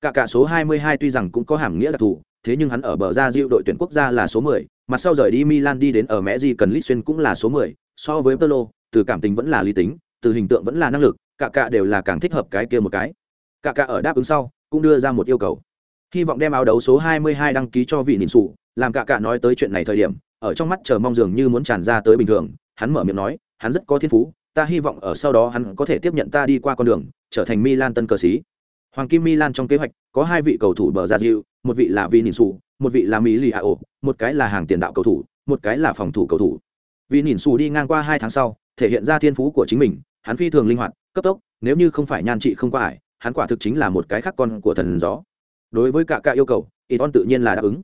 cả cả số 22 tuy rằng cũng có hàm nghĩa đặc thù thế nhưng hắn ở bờ ra diệu đội tuyển quốc gia là số 10, mặt sau rời đi Milan đi đến ở mẹ gì cần Litsen cũng là số 10, so với Pirlo, từ cảm tình vẫn là lý tính, từ hình tượng vẫn là năng lực, cả cả đều là càng thích hợp cái kia một cái. Cả cả ở đáp ứng sau, cũng đưa ra một yêu cầu. Hy vọng đem áo đấu số 22 đăng ký cho vị nhìn sủ, làm cả cả nói tới chuyện này thời điểm, ở trong mắt chờ mong dường như muốn tràn ra tới bình thường, hắn mở miệng nói, hắn rất có thiên phú, ta hy vọng ở sau đó hắn có thể tiếp nhận ta đi qua con đường, trở thành Milan tân cờ sĩ. Hoàng Kim Milan trong kế hoạch có hai vị cầu thủ bờ ra diệu, một vị là Vinicius, một vị là Mỹ Lì Ao, một cái là hàng tiền đạo cầu thủ, một cái là phòng thủ cầu thủ. Vinicius đi ngang qua hai tháng sau, thể hiện ra thiên phú của chính mình, hắn phi thường linh hoạt, cấp tốc, nếu như không phải nhan trị không qua ải, hắn quả thực chính là một cái khác con của thần gió. Đối với cả cả yêu cầu, Iton tự nhiên là đáp ứng.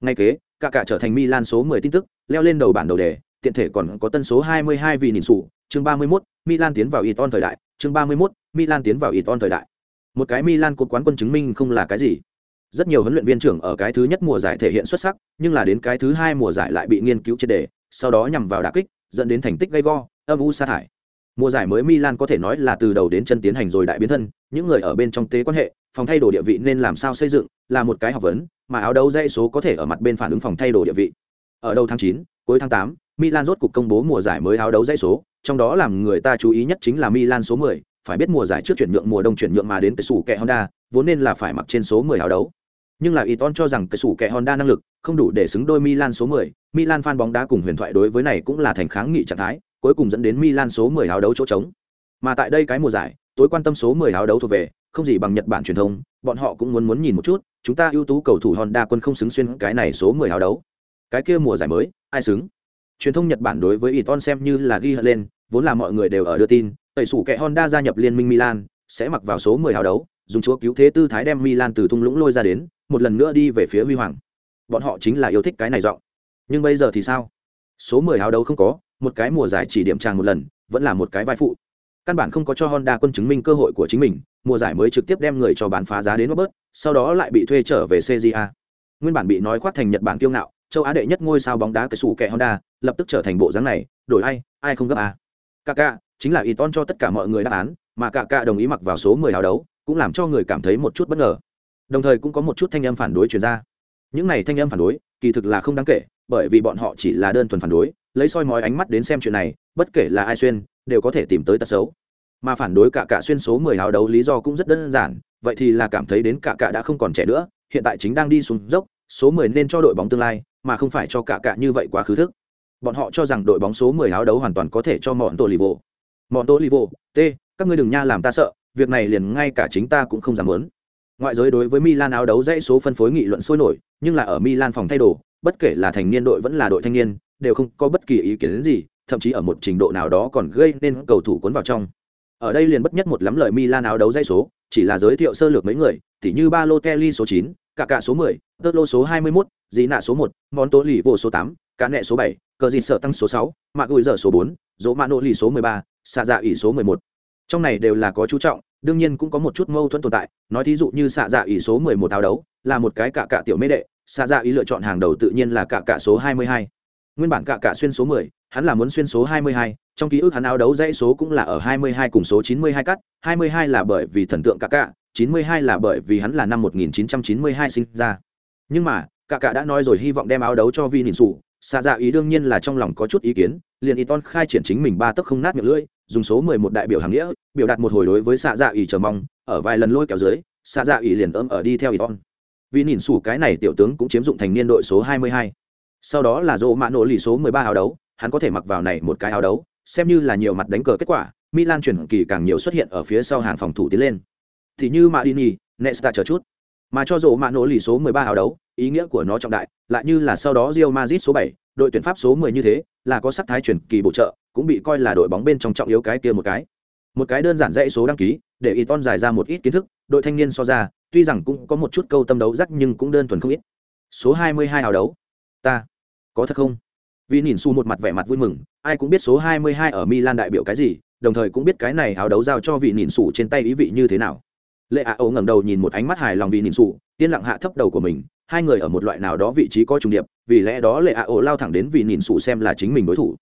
Ngay kế, cả cả trở thành Milan số 10 tin tức, leo lên đầu bản đầu đề, tiện thể còn có tân số 22 Vinicius, chương 31, Milan tiến vào Iton thời đại, chương 31, Milan tiến vào Iton thời đại. Một cái milan cột quán quân chứng minh không là cái gì. Rất nhiều huấn luyện viên trưởng ở cái thứ nhất mùa giải thể hiện xuất sắc nhưng là đến cái thứ hai mùa giải lại bị nghiên cứu triệt đề sau đó nhằm vào đà kích dẫn đến thành tích gây go âm u sa thải mùa giải mới milan có thể nói là từ đầu đến chân tiến hành rồi đại biến thân những người ở bên trong tế quan hệ phòng thay đổi địa vị nên làm sao xây dựng là một cái học vấn mà áo đấu dây số có thể ở mặt bên phản ứng phòng thay đổi địa vị ở đầu tháng chín cuối tháng tám milan rốt cục công bố mùa giải mới áo đấu dây số trong đó làm người ta chú ý nhất chính là milan số 10, phải biết mùa giải trước chuyển nhượng mùa đông chuyển nhượng mà đến cái sủ kẹ Honda, vốn nên là phải mặc trên số 10 áo đấu. Nhưng là Iton cho rằng cái sủ kẹ Honda năng lực không đủ để xứng đôi Milan số 10, Milan fan bóng đá cùng huyền thoại đối với này cũng là thành kháng nghị trạng thái, cuối cùng dẫn đến Milan số 10 áo đấu chỗ trống. Mà tại đây cái mùa giải, tối quan tâm số 10 áo đấu thuộc về, không gì bằng Nhật Bản truyền thông, bọn họ cũng muốn muốn nhìn một chút, chúng ta ưu tú cầu thủ Honda quân không xứng xuyên cái này số 10 áo đấu. Cái kia mùa giải mới, ai xứng? Truyền thông Nhật Bản đối với Iton xem như là ghi hận lên, vốn là mọi người đều ở đưa tin, tẩy sủ kẻ Honda gia nhập liên minh Milan, sẽ mặc vào số 10 áo đấu, dùng chúa cứu thế tư thái đem Milan từ thung lũng lôi ra đến, một lần nữa đi về phía huy hoàng. Bọn họ chính là yêu thích cái này giọng. Nhưng bây giờ thì sao? Số 10 áo đấu không có, một cái mùa giải chỉ điểm tràng một lần, vẫn là một cái vai phụ. Căn bản không có cho Honda quân chứng minh cơ hội của chính mình, mùa giải mới trực tiếp đem người cho bán phá giá đến bớt, sau đó lại bị thuê trở về CJA. Nguyên bản bị nói khoác thành Nhật Bản kiêu ngạo, châu Á đệ nhất ngôi sao bóng đá cái sủ kẻ Honda, lập tức trở thành bộ dáng này, đổi ai, ai không gấp à? Kaka, chính là Iton cho tất cả mọi người đáp án, mà Kaka đồng ý mặc vào số 10 áo đấu, cũng làm cho người cảm thấy một chút bất ngờ. Đồng thời cũng có một chút thanh âm phản đối truyền ra. Những này thanh âm phản đối, kỳ thực là không đáng kể, bởi vì bọn họ chỉ là đơn thuần phản đối, lấy soi mói ánh mắt đến xem chuyện này, bất kể là ai xuyên, đều có thể tìm tới tật xấu. Mà phản đối cả cả xuyên số 10 áo đấu lý do cũng rất đơn giản, vậy thì là cảm thấy đến cả cả đã không còn trẻ nữa, hiện tại chính đang đi xuống dốc, số 10 nên cho đội bóng tương lai, mà không phải cho cả cả như vậy quá khứ thức. Bọn họ cho rằng đội bóng số 10 áo đấu hoàn toàn có thể cho mọn tổ lì vô mọn toli vô, t các ngươi đừng nha làm ta sợ việc này liền ngay cả chính ta cũng không dám muốn ngoại giới đối với milan áo đấu dãy số phân phối nghị luận sôi nổi nhưng là ở milan phòng thay đồ bất kể là thành niên đội vẫn là đội thanh niên đều không có bất kỳ ý kiến gì thậm chí ở một trình độ nào đó còn gây nên cầu thủ cuốn vào trong ở đây liền bất nhất một lắm lời milan áo đấu dây số chỉ là giới thiệu sơ lược mấy người tỉ như Balotelli số 9, cả cả số 10, tớt số 21, dĩ nạ số 1, món tố lì vô số 8, cá nẹ số 7, cờ dịt sợ tăng số 6, mạ gùi dở số 4, dỗ mạ Nộ lì số 13, xạ dạ ỷ số 11. trong này đều là có chú trọng đương nhiên cũng có một chút mâu thuẫn tồn tại nói thí dụ như xạ dạ ỷ số 11 áo đấu là một cái cả cả tiểu mê đệ xạ dạ ý lựa chọn hàng đầu tự nhiên là cả cả số 22 nguyên bản cạ cạ xuyên số 10, hắn là muốn xuyên số 22, trong ký ức hắn áo đấu dãy số cũng là ở 22 cùng số 92 cắt 22 là bởi vì thần tượng cạ cạ, 92 là bởi vì hắn là năm 1992 sinh ra nhưng mà cạ cạ đã nói rồi hy vọng đem áo đấu cho vi nhìn sủ xạ dạ ý đương nhiên là trong lòng có chút ý kiến liền Iton khai triển chính mình ba tấc không nát miệng lưỡi, dùng số 11 đại biểu hàng nghĩa, biểu đạt một hồi đối với xạ dạ ỷ chờ mong, ở vài lần lôi kéo dưới, xạ dạ ỷ liền ấm ở đi theo Iton. Vì nhìn sủ cái này tiểu tướng cũng chiếm dụng thành niên đội số 22. Sau đó là Dỗ mạ nổ lì số 13 áo đấu, hắn có thể mặc vào này một cái áo đấu, xem như là nhiều mặt đánh cờ kết quả, Milan chuyển kỳ càng nhiều xuất hiện ở phía sau hàng phòng thủ tiến lên. Thì như Madini, Nesta chờ chút. Mà cho Dỗ mạ nổ lì số 13 áo đấu, ý nghĩa của nó trọng đại, lại như là sau đó Real Madrid số 7, đội tuyển Pháp số 10 như thế, là có sắc thái chuyển kỳ bổ trợ, cũng bị coi là đội bóng bên trong trọng yếu cái kia một cái. Một cái đơn giản dãy số đăng ký, để Iton giải ra một ít kiến thức, đội thanh niên so ra, tuy rằng cũng có một chút câu tâm đấu rắc nhưng cũng đơn thuần không ít. Số 22 hào đấu. Ta, có thật không? Vì nhìn su một mặt vẻ mặt vui mừng, ai cũng biết số 22 ở Milan đại biểu cái gì, đồng thời cũng biết cái này áo đấu giao cho vị nhìn sủ trên tay ý vị như thế nào. lệ ạ ấu ngẩng đầu nhìn một ánh mắt hài lòng vị nhìn Sủ, yên lặng hạ thấp đầu của mình hai người ở một loại nào đó vị trí có trùng điệp vì lẽ đó lệ ạ ổ lao thẳng đến vị nhìn Sủ xem là chính mình đối thủ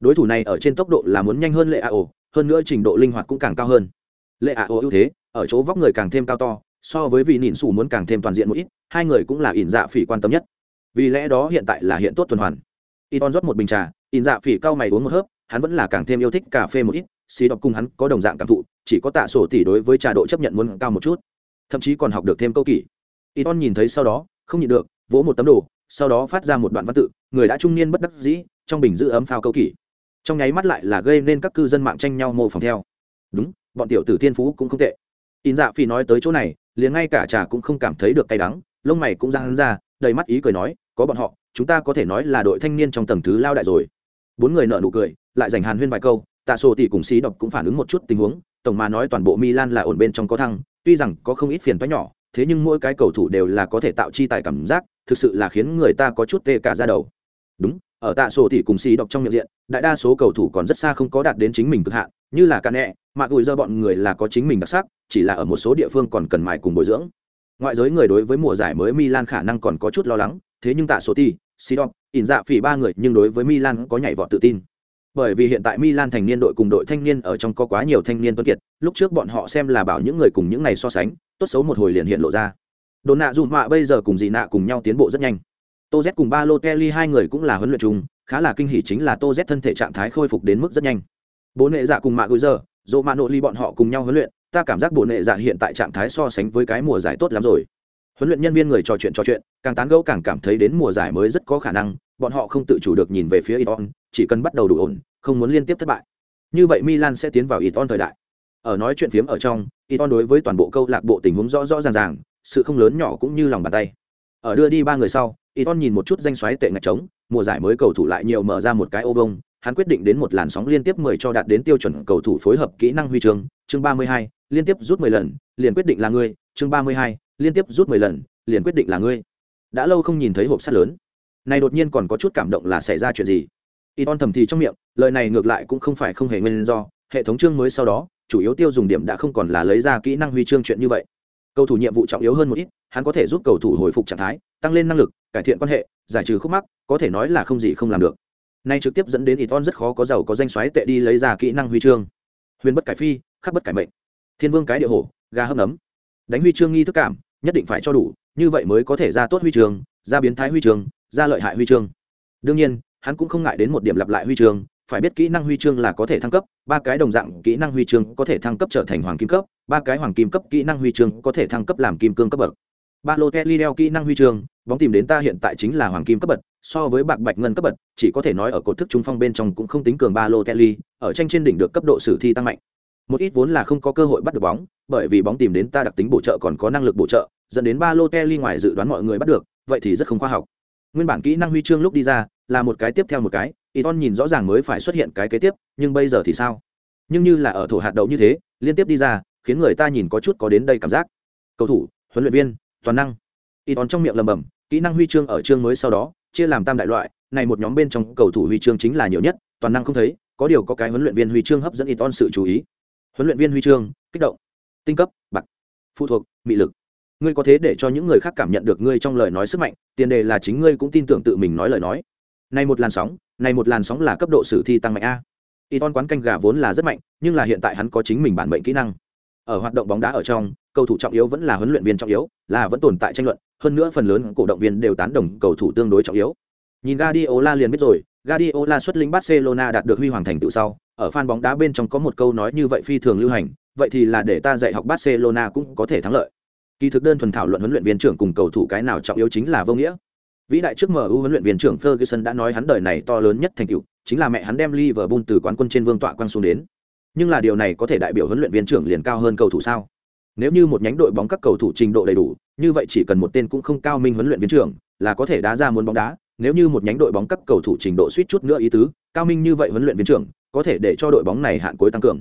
đối thủ này ở trên tốc độ là muốn nhanh hơn lệ ạ ổ hơn nữa trình độ linh hoạt cũng càng cao hơn lệ ạ ổ ưu thế ở chỗ vóc người càng thêm cao to so với vị nhìn Sủ muốn càng thêm toàn diện một ít hai người cũng là ỉn dạ phỉ quan tâm nhất vì lẽ đó hiện tại là hiện tốt tuần hoàn. Y rót một bình trà, In dạ phỉ cao mày uống một hớp, hắn vẫn là càng thêm yêu thích cà phê một ít xí đọc cùng hắn có đồng dạng cảm thụ, chỉ có tạ sổ tỷ đối với trà độ chấp nhận muốn cao một chút. Thậm chí còn học được thêm câu kỷ. Y nhìn thấy sau đó, không nhịn được, vỗ một tấm đồ, sau đó phát ra một đoạn văn tự, người đã trung niên bất đắc dĩ, trong bình giữ ấm phao câu kỷ. Trong nháy mắt lại là gây nên các cư dân mạng tranh nhau mô phỏng theo. Đúng, bọn tiểu tử thiên phú cũng không tệ. In dạ phi nói tới chỗ này, liền ngay cả trà cũng không cảm thấy được cay đắng, lông mày cũng ra hắn ra đầy mắt ý cười nói, có bọn họ, chúng ta có thể nói là đội thanh niên trong tầng thứ lao đại rồi. Bốn người nợ nụ cười, lại dành hàn huyên vài câu, tạ sổ tỷ cùng xí đọc cũng phản ứng một chút tình huống, tổng mà nói toàn bộ milan là ổn bên trong có thăng, tuy rằng có không ít phiền toái nhỏ, thế nhưng mỗi cái cầu thủ đều là có thể tạo chi tài cảm giác, thực sự là khiến người ta có chút tê cả ra đầu. Đúng, ở tạ sổ tỷ cùng xí đọc trong miệng diện, đại đa số cầu thủ còn rất xa không có đạt đến chính mình cực hạn, như là ca nẹ mà gùi do bọn người là có chính mình đặc sắc, chỉ là ở một số địa phương còn cần mài cùng bồi dưỡng ngoại giới người đối với mùa giải mới milan khả năng còn có chút lo lắng thế nhưng tạ số ti, Sidon, đọc ỉn dạ phỉ ba người nhưng đối với milan có nhảy vọt tự tin bởi vì hiện tại Milan thành niên đội cùng đội thanh niên ở trong có quá nhiều thanh niên tuấn kiệt, lúc trước bọn họ xem là bảo những người cùng những này so sánh, tốt xấu một hồi liền hiện lộ ra. Đồn nạ dùn mạ bây giờ cùng dì nạ cùng nhau tiến bộ rất nhanh. Tô Z cùng Balotelli hai người cũng là huấn luyện chung, khá là kinh hỉ chính là Tô Z thân thể trạng thái khôi phục đến mức rất nhanh. Bố nệ dạ cùng mạ gửi giờ, dỗ mạ nội ly bọn họ cùng nhau huấn luyện, ta cảm giác bộ nệ dạ hiện tại trạng thái so sánh với cái mùa giải tốt lắm rồi. Huấn luyện nhân viên người trò chuyện trò chuyện, càng tán gẫu càng cảm thấy đến mùa giải mới rất có khả năng, bọn họ không tự chủ được nhìn về phía Iton, chỉ cần bắt đầu đủ ổn, không muốn liên tiếp thất bại. Như vậy Milan sẽ tiến vào Iton thời đại. Ở nói chuyện phiếm ở trong, Iton đối với toàn bộ câu lạc bộ tình huống rõ rõ ràng ràng, sự không lớn nhỏ cũng như lòng bàn tay. Ở đưa đi ba người sau, Iton nhìn một chút danh xoáy tệ ngạch trống, mùa giải mới cầu thủ lại nhiều mở ra một cái ô vông, hắn quyết định đến một làn sóng liên tiếp 10 cho đạt đến tiêu chuẩn cầu thủ phối hợp kỹ năng huy chương, chương 32, liên tiếp rút 10 lần, liền quyết định là ngươi, chương 32, liên tiếp rút 10 lần, liền quyết định là ngươi. Đã lâu không nhìn thấy hộp sắt lớn. Này đột nhiên còn có chút cảm động là xảy ra chuyện gì? Y thầm thì trong miệng lời này ngược lại cũng không phải không hề nguyên do. Hệ thống chương mới sau đó chủ yếu tiêu dùng điểm đã không còn là lấy ra kỹ năng huy chương chuyện như vậy. Cầu thủ nhiệm vụ trọng yếu hơn một ít hắn có thể giúp cầu thủ hồi phục trạng thái tăng lên năng lực cải thiện quan hệ giải trừ khúc mắc có thể nói là không gì không làm được nay trực tiếp dẫn đến y ton rất khó có giàu có danh xoáy tệ đi lấy ra kỹ năng huy chương. Huyền bất cải phi, khắc bất cải mệnh. Thiên vương cái địa hổ ga hấp nấm. Đánh huy chương nghi thức cảm, nhất định phải cho đủ, như vậy mới có thể ra tốt huy chương, ra biến thái huy chương, ra lợi hại huy chương. Đương nhiên, hắn cũng không ngại đến một điểm lặp lại huy chương, phải biết kỹ năng huy chương là có thể thăng cấp, ba cái đồng dạng kỹ năng huy chương có thể thăng cấp trở thành hoàng kim cấp, ba cái hoàng kim cấp kỹ năng huy chương có thể thăng cấp làm kim cương cấp bậc. Ba lô kelly đeo kỹ năng huy chương, bóng tìm đến ta hiện tại chính là hoàng kim cấp bậc so với bạc bạch ngân cấp bậc, chỉ có thể nói ở cột thức trung phong bên trong cũng không tính cường ba lô kelly, ở tranh trên đỉnh được cấp độ sử thi tăng mạnh. Một ít vốn là không có cơ hội bắt được bóng, bởi vì bóng tìm đến ta đặc tính bổ trợ còn có năng lực bổ trợ, dẫn đến ba lô kelly ngoài dự đoán mọi người bắt được, vậy thì rất không khoa học. Nguyên bản kỹ năng huy chương lúc đi ra, là một cái tiếp theo một cái y ton nhìn rõ ràng mới phải xuất hiện cái kế tiếp, nhưng bây giờ thì sao? Nhưng như là ở thổ hạt đầu như thế, liên tiếp đi ra, khiến người ta nhìn có chút có đến đây cảm giác. Cầu thủ, huấn luyện viên, toàn năng. Y ton trong miệng lầm bầm kỹ năng huy chương ở chương mới sau đó chia làm tam đại loại, này một nhóm bên trong cầu thủ huy chương chính là nhiều nhất, toàn năng không thấy, có điều có cái huấn luyện viên huy chương hấp dẫn ít on sự chú ý. Huấn luyện viên huy chương, kích động, tinh cấp, bạc, phụ thuộc, mị lực. Ngươi có thế để cho những người khác cảm nhận được ngươi trong lời nói sức mạnh, tiền đề là chính ngươi cũng tin tưởng tự mình nói lời nói. Này một làn sóng, này một làn sóng là cấp độ sử thi tăng mạnh a. Y ton quán canh gà vốn là rất mạnh, nhưng là hiện tại hắn có chính mình bản mệnh kỹ năng ở hoạt động bóng đá ở trong cầu thủ trọng yếu vẫn là huấn luyện viên trọng yếu là vẫn tồn tại tranh luận hơn nữa phần lớn cổ động viên đều tán đồng cầu thủ tương đối trọng yếu nhìn Guardiola liền biết rồi Guardiola xuất lĩnh Barcelona đạt được huy hoàng thành tựu sau ở fan bóng đá bên trong có một câu nói như vậy phi thường lưu hành vậy thì là để ta dạy học Barcelona cũng có thể thắng lợi Kỳ thực đơn thuần thảo luận huấn luyện viên trưởng cùng cầu thủ cái nào trọng yếu chính là vô nghĩa. Vĩ đại trước MU huấn luyện viên trưởng Ferguson đã nói hắn đời này to lớn nhất thành tựu, chính là mẹ hắn đem Liverpool từ quán quân trên vương tọa quang xuống đến. Nhưng là điều này có thể đại biểu huấn luyện viên trưởng liền cao hơn cầu thủ sao? Nếu như một nhánh đội bóng các cầu thủ trình độ đầy đủ, như vậy chỉ cần một tên cũng không cao minh huấn luyện viên trưởng là có thể đá ra muốn bóng đá. Nếu như một nhánh đội bóng các cầu thủ trình độ suýt chút nữa ý tứ, cao minh như vậy huấn luyện viên trưởng có thể để cho đội bóng này hạn cuối tăng cường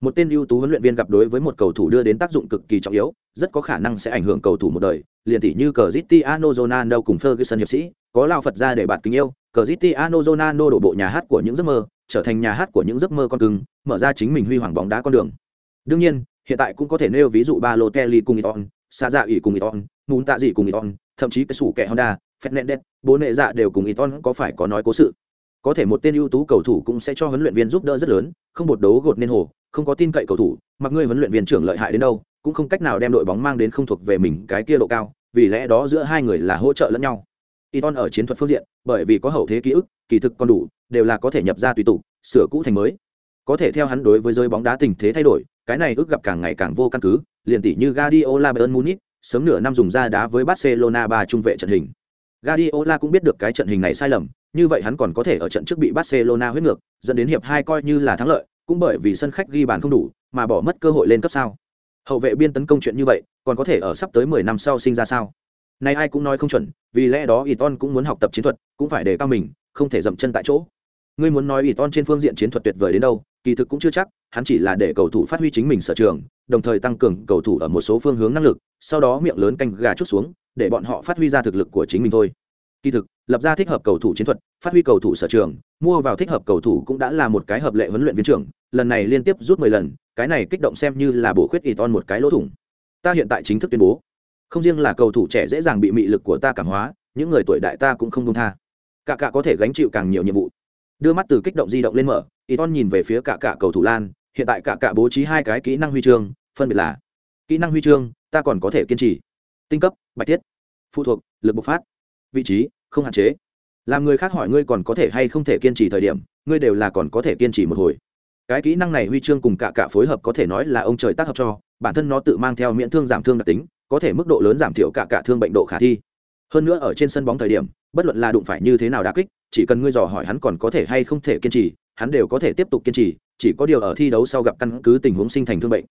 một tên ưu tú huấn luyện viên gặp đối với một cầu thủ đưa đến tác dụng cực kỳ trọng yếu rất có khả năng sẽ ảnh hưởng cầu thủ một đời liền tỷ như cờ Cristiano Ronaldo cùng Ferguson hiệp sĩ có lao Phật ra để bạn kính yêu cờ Cristiano Ronaldo đổ bộ nhà hát của những giấc mơ trở thành nhà hát của những giấc mơ con cưng mở ra chính mình huy hoàng bóng đá con đường đương nhiên Hiện tại cũng có thể nêu ví dụ ba lô kelly cùng Iton, xa Dạ ỉ cùng Iton, mùn Tạ gì cùng Iton, thậm chí cái sủ kẻ Honda, Fernandez, bố nệ dạ đều cùng Iton có phải có nói cố sự. Có thể một tên ưu tú cầu thủ cũng sẽ cho huấn luyện viên giúp đỡ rất lớn, không bột đấu gột nên hồ, không có tin cậy cầu thủ, mặc ngươi huấn luyện viên trưởng lợi hại đến đâu, cũng không cách nào đem đội bóng mang đến không thuộc về mình cái kia độ cao, vì lẽ đó giữa hai người là hỗ trợ lẫn nhau. Iton ở chiến thuật phương diện, bởi vì có hậu thế ký ức, kỳ thực còn đủ, đều là có thể nhập ra tùy tụ, sửa cũ thành mới. Có thể theo hắn đối với giới bóng đá tình thế thay đổi, cái này ước gặp càng ngày càng vô căn cứ, liền tỷ như Guardiola Bayern Munich, sớm nửa năm dùng ra đá với Barcelona ba trung vệ trận hình. Guardiola cũng biết được cái trận hình này sai lầm, như vậy hắn còn có thể ở trận trước bị Barcelona huyết ngược, dẫn đến hiệp hai coi như là thắng lợi, cũng bởi vì sân khách ghi bàn không đủ, mà bỏ mất cơ hội lên cấp sao. Hậu vệ biên tấn công chuyện như vậy, còn có thể ở sắp tới 10 năm sau sinh ra sao? Này ai cũng nói không chuẩn, vì lẽ đó Iton cũng muốn học tập chiến thuật, cũng phải đề cao mình, không thể dậm chân tại chỗ. Ngươi muốn nói Iton trên phương diện chiến thuật tuyệt vời đến đâu, kỳ thực cũng chưa chắc, hắn chỉ là để cầu thủ phát huy chính mình sở trường, đồng thời tăng cường cầu thủ ở một số phương hướng năng lực, sau đó miệng lớn canh gà chút xuống, để bọn họ phát huy ra thực lực của chính mình thôi. Kỳ thực, lập ra thích hợp cầu thủ chiến thuật, phát huy cầu thủ sở trường, mua vào thích hợp cầu thủ cũng đã là một cái hợp lệ huấn luyện viên trưởng, lần này liên tiếp rút 10 lần, cái này kích động xem như là bổ khuyết Iton một cái lỗ thủng. Ta hiện tại chính thức tuyên bố, không riêng là cầu thủ trẻ dễ dàng bị mị lực của ta cảm hóa, những người tuổi đại ta cũng không buông tha. Cả cả có thể gánh chịu càng nhiều nhiệm vụ. Đưa mắt từ kích động di động lên mở, Iton nhìn về phía cả cả cầu thủ Lan, hiện tại cả cả bố trí hai cái kỹ năng huy chương, phân biệt là kỹ năng huy chương, ta còn có thể kiên trì. Tinh cấp, bạch tiết, phụ thuộc, lực bộc phát, vị trí, không hạn chế. Làm người khác hỏi ngươi còn có thể hay không thể kiên trì thời điểm, ngươi đều là còn có thể kiên trì một hồi. Cái kỹ năng này huy chương cùng cả cả phối hợp có thể nói là ông trời tác hợp cho, bản thân nó tự mang theo miễn thương giảm thương đặc tính, có thể mức độ lớn giảm thiểu cả cả thương bệnh độ khả thi. Hơn nữa ở trên sân bóng thời điểm, bất luận là đụng phải như thế nào đả kích, chỉ cần ngươi dò hỏi hắn còn có thể hay không thể kiên trì, hắn đều có thể tiếp tục kiên trì, chỉ có điều ở thi đấu sau gặp căn cứ tình huống sinh thành thương bệnh,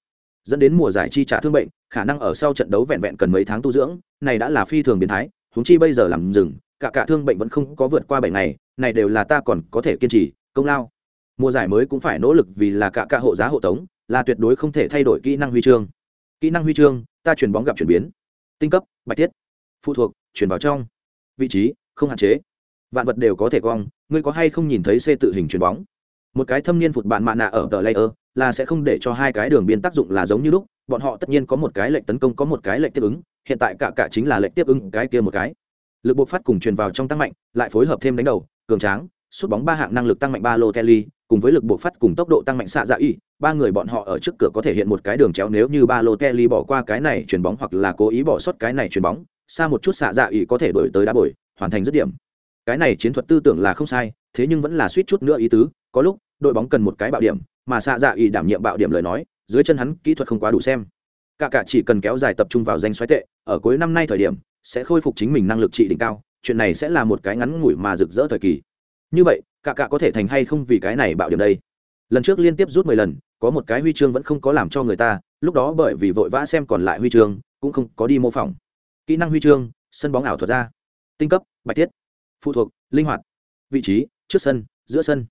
dẫn đến mùa giải chi trả thương bệnh, khả năng ở sau trận đấu vẹn vẹn cần mấy tháng tu dưỡng, này đã là phi thường biến thái, huống chi bây giờ làm dừng, cả cả thương bệnh vẫn không có vượt qua bảy ngày, này đều là ta còn có thể kiên trì, công lao. Mùa giải mới cũng phải nỗ lực vì là cả cả hộ giá hộ tống, là tuyệt đối không thể thay đổi kỹ năng huy chương. Kỹ năng huy chương, ta chuyển bóng gặp chuyển biến. Tinh cấp, bạch tiết. Phụ thuộc, chuyển vào trong. Vị trí, không hạn chế. Vạn vật đều có thể cong, ngươi có hay không nhìn thấy xe tự hình chuyền bóng? Một cái thâm niên phụt bạn mạ nạ ở tờ layer, là sẽ không để cho hai cái đường biên tác dụng là giống như lúc, bọn họ tất nhiên có một cái lệnh tấn công có một cái lệnh tiếp ứng, hiện tại cả cả chính là lệnh tiếp ứng cái kia một cái. Lực bộc phát cùng truyền vào trong tăng mạnh, lại phối hợp thêm đánh đầu, cường tráng, sút bóng ba hạng năng lực tăng mạnh ba lô Kelly, cùng với lực bộc phát cùng tốc độ tăng mạnh xạ dạ y, ba người bọn họ ở trước cửa có thể hiện một cái đường chéo nếu như ba lô Kelly bỏ qua cái này chuyền bóng hoặc là cố ý bỏ sót cái này chuyền bóng, xa một chút xạ dạ y có thể đổi tới đá bồi, hoàn thành dứt điểm. Cái này chiến thuật tư tưởng là không sai, thế nhưng vẫn là suýt chút nữa ý tứ, có lúc đội bóng cần một cái bạo điểm, mà xạ dạ y đảm nhiệm bạo điểm lời nói, dưới chân hắn kỹ thuật không quá đủ xem. Cả cả chỉ cần kéo dài tập trung vào danh xoáy tệ, ở cuối năm nay thời điểm sẽ khôi phục chính mình năng lực trị đỉnh cao, chuyện này sẽ là một cái ngắn ngủi mà rực rỡ thời kỳ. Như vậy, cả cả có thể thành hay không vì cái này bạo điểm đây lần trước liên tiếp rút mười lần có một cái huy chương vẫn không có làm cho người ta lúc đó bởi vì vội vã xem còn lại huy chương cũng không có đi mô phỏng kỹ năng huy chương sân bóng ảo thuật ra tinh cấp bạch tiết phụ thuộc linh hoạt. Vị trí trước sân giữa sân.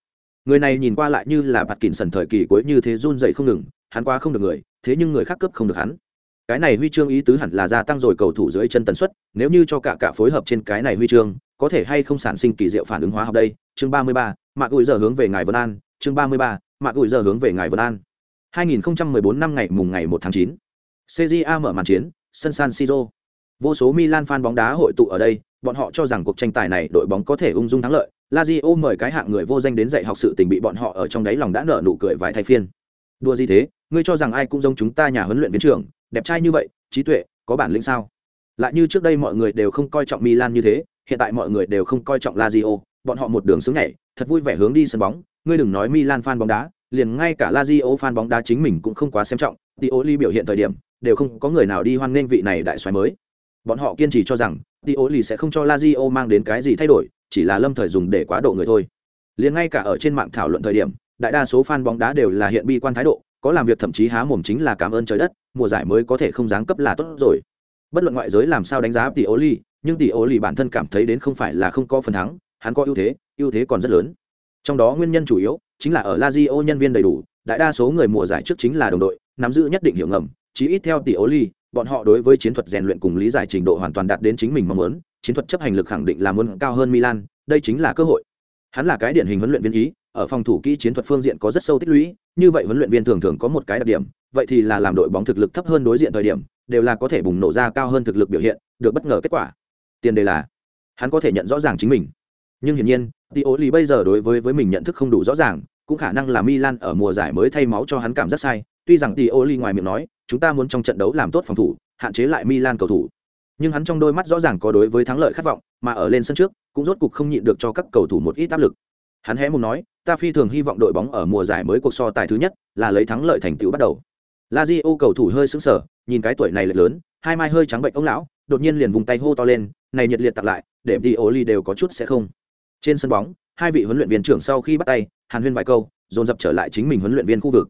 Người này nhìn qua lại như là bạt kỉnh sần thời kỳ cuối như thế run dậy không ngừng hắn qua không được người thế nhưng người khác cấp không được hắn. Cái này huy chương ý tứ hẳn là gia tăng rồi cầu thủ dưới chân tần suất nếu như cho cả cả phối hợp trên cái này huy chương có thể hay không sản sinh kỳ diệu phản ứng hóa học đây? Chương ba mươi ba mạc gửi giờ hướng về ngài vân an. Chương ba mươi ba mạc gửi giờ hướng về ngài vân an. 2014 năm ngày mùng ngày 1 tháng 9. CJA mở màn chiến, sân San Siro. Vô số Milan fan bóng đá hội tụ ở đây, bọn họ cho rằng cuộc tranh tài này đội bóng có thể ung dung thắng lợi. Lazio mời cái hạng người vô danh đến dạy học sự tình bị bọn họ ở trong đáy lòng đã nở nụ cười vài thay phiên. Đùa gì thế, ngươi cho rằng ai cũng giống chúng ta nhà huấn luyện viên trưởng, đẹp trai như vậy, trí tuệ, có bản lĩnh sao? Lại như trước đây mọi người đều không coi trọng Milan như thế, hiện tại mọi người đều không coi trọng Lazio, bọn họ một đường sướng nhảy, thật vui vẻ hướng đi sân bóng, ngươi đừng nói Milan fan bóng đá, liền ngay cả Lazio fan bóng đá chính mình cũng không quá xem trọng, Tioli biểu hiện thời điểm, đều không có người nào đi hoan nghênh vị này đại soái mới. Bọn họ kiên trì cho rằng, Tioli sẽ không cho La Rio mang đến cái gì thay đổi, chỉ là lâm thời dùng để quá độ người thôi. Liền ngay cả ở trên mạng thảo luận thời điểm, đại đa số fan bóng đá đều là hiện bi quan thái độ, có làm việc thậm chí há mồm chính là cảm ơn trời đất, mùa giải mới có thể không giáng cấp là tốt rồi. Bất luận ngoại giới làm sao đánh giá Tioli, nhưng Tioli bản thân cảm thấy đến không phải là không có phần thắng, hắn có ưu thế, ưu thế còn rất lớn. Trong đó nguyên nhân chủ yếu chính là ở La Rio nhân viên đầy đủ, đại đa số người mùa giải trước chính là đồng đội, nắm giữ nhất định hiểu ngầm, chí ít theo Tioli, bọn họ đối với chiến thuật rèn luyện cùng lý giải trình độ hoàn toàn đạt đến chính mình mong muốn, chiến thuật chấp hành lực khẳng định là muốn cao hơn Milan, đây chính là cơ hội. Hắn là cái điển hình huấn luyện viên ý, ở phòng thủ kỹ chiến thuật phương diện có rất sâu tích lũy, như vậy huấn luyện viên thường thường có một cái đặc điểm, vậy thì là làm đội bóng thực lực thấp hơn đối diện thời điểm đều là có thể bùng nổ ra cao hơn thực lực biểu hiện được bất ngờ kết quả tiền đề là hắn có thể nhận rõ ràng chính mình nhưng hiển nhiên Tioli bây giờ đối với với mình nhận thức không đủ rõ ràng cũng khả năng là Milan ở mùa giải mới thay máu cho hắn cảm giác sai tuy rằng Tioli ngoài miệng nói chúng ta muốn trong trận đấu làm tốt phòng thủ, hạn chế lại Milan cầu thủ. Nhưng hắn trong đôi mắt rõ ràng có đối với thắng lợi khát vọng, mà ở lên sân trước, cũng rốt cục không nhịn được cho các cầu thủ một ít áp lực. Hắn hé mồm nói, ta phi thường hy vọng đội bóng ở mùa giải mới cuộc so tài thứ nhất là lấy thắng lợi thành tựu bắt đầu. Lazio cầu thủ hơi sững sờ, nhìn cái tuổi này lại lớn, hai mai hơi trắng bệnh ông lão, đột nhiên liền vùng tay hô to lên, này nhiệt liệt tặng lại, để đi đều có chút sẽ không. Trên sân bóng, hai vị huấn luyện viên trưởng sau khi bắt tay, hàn huyên vài câu, dồn dập trở lại chính mình huấn luyện viên khu vực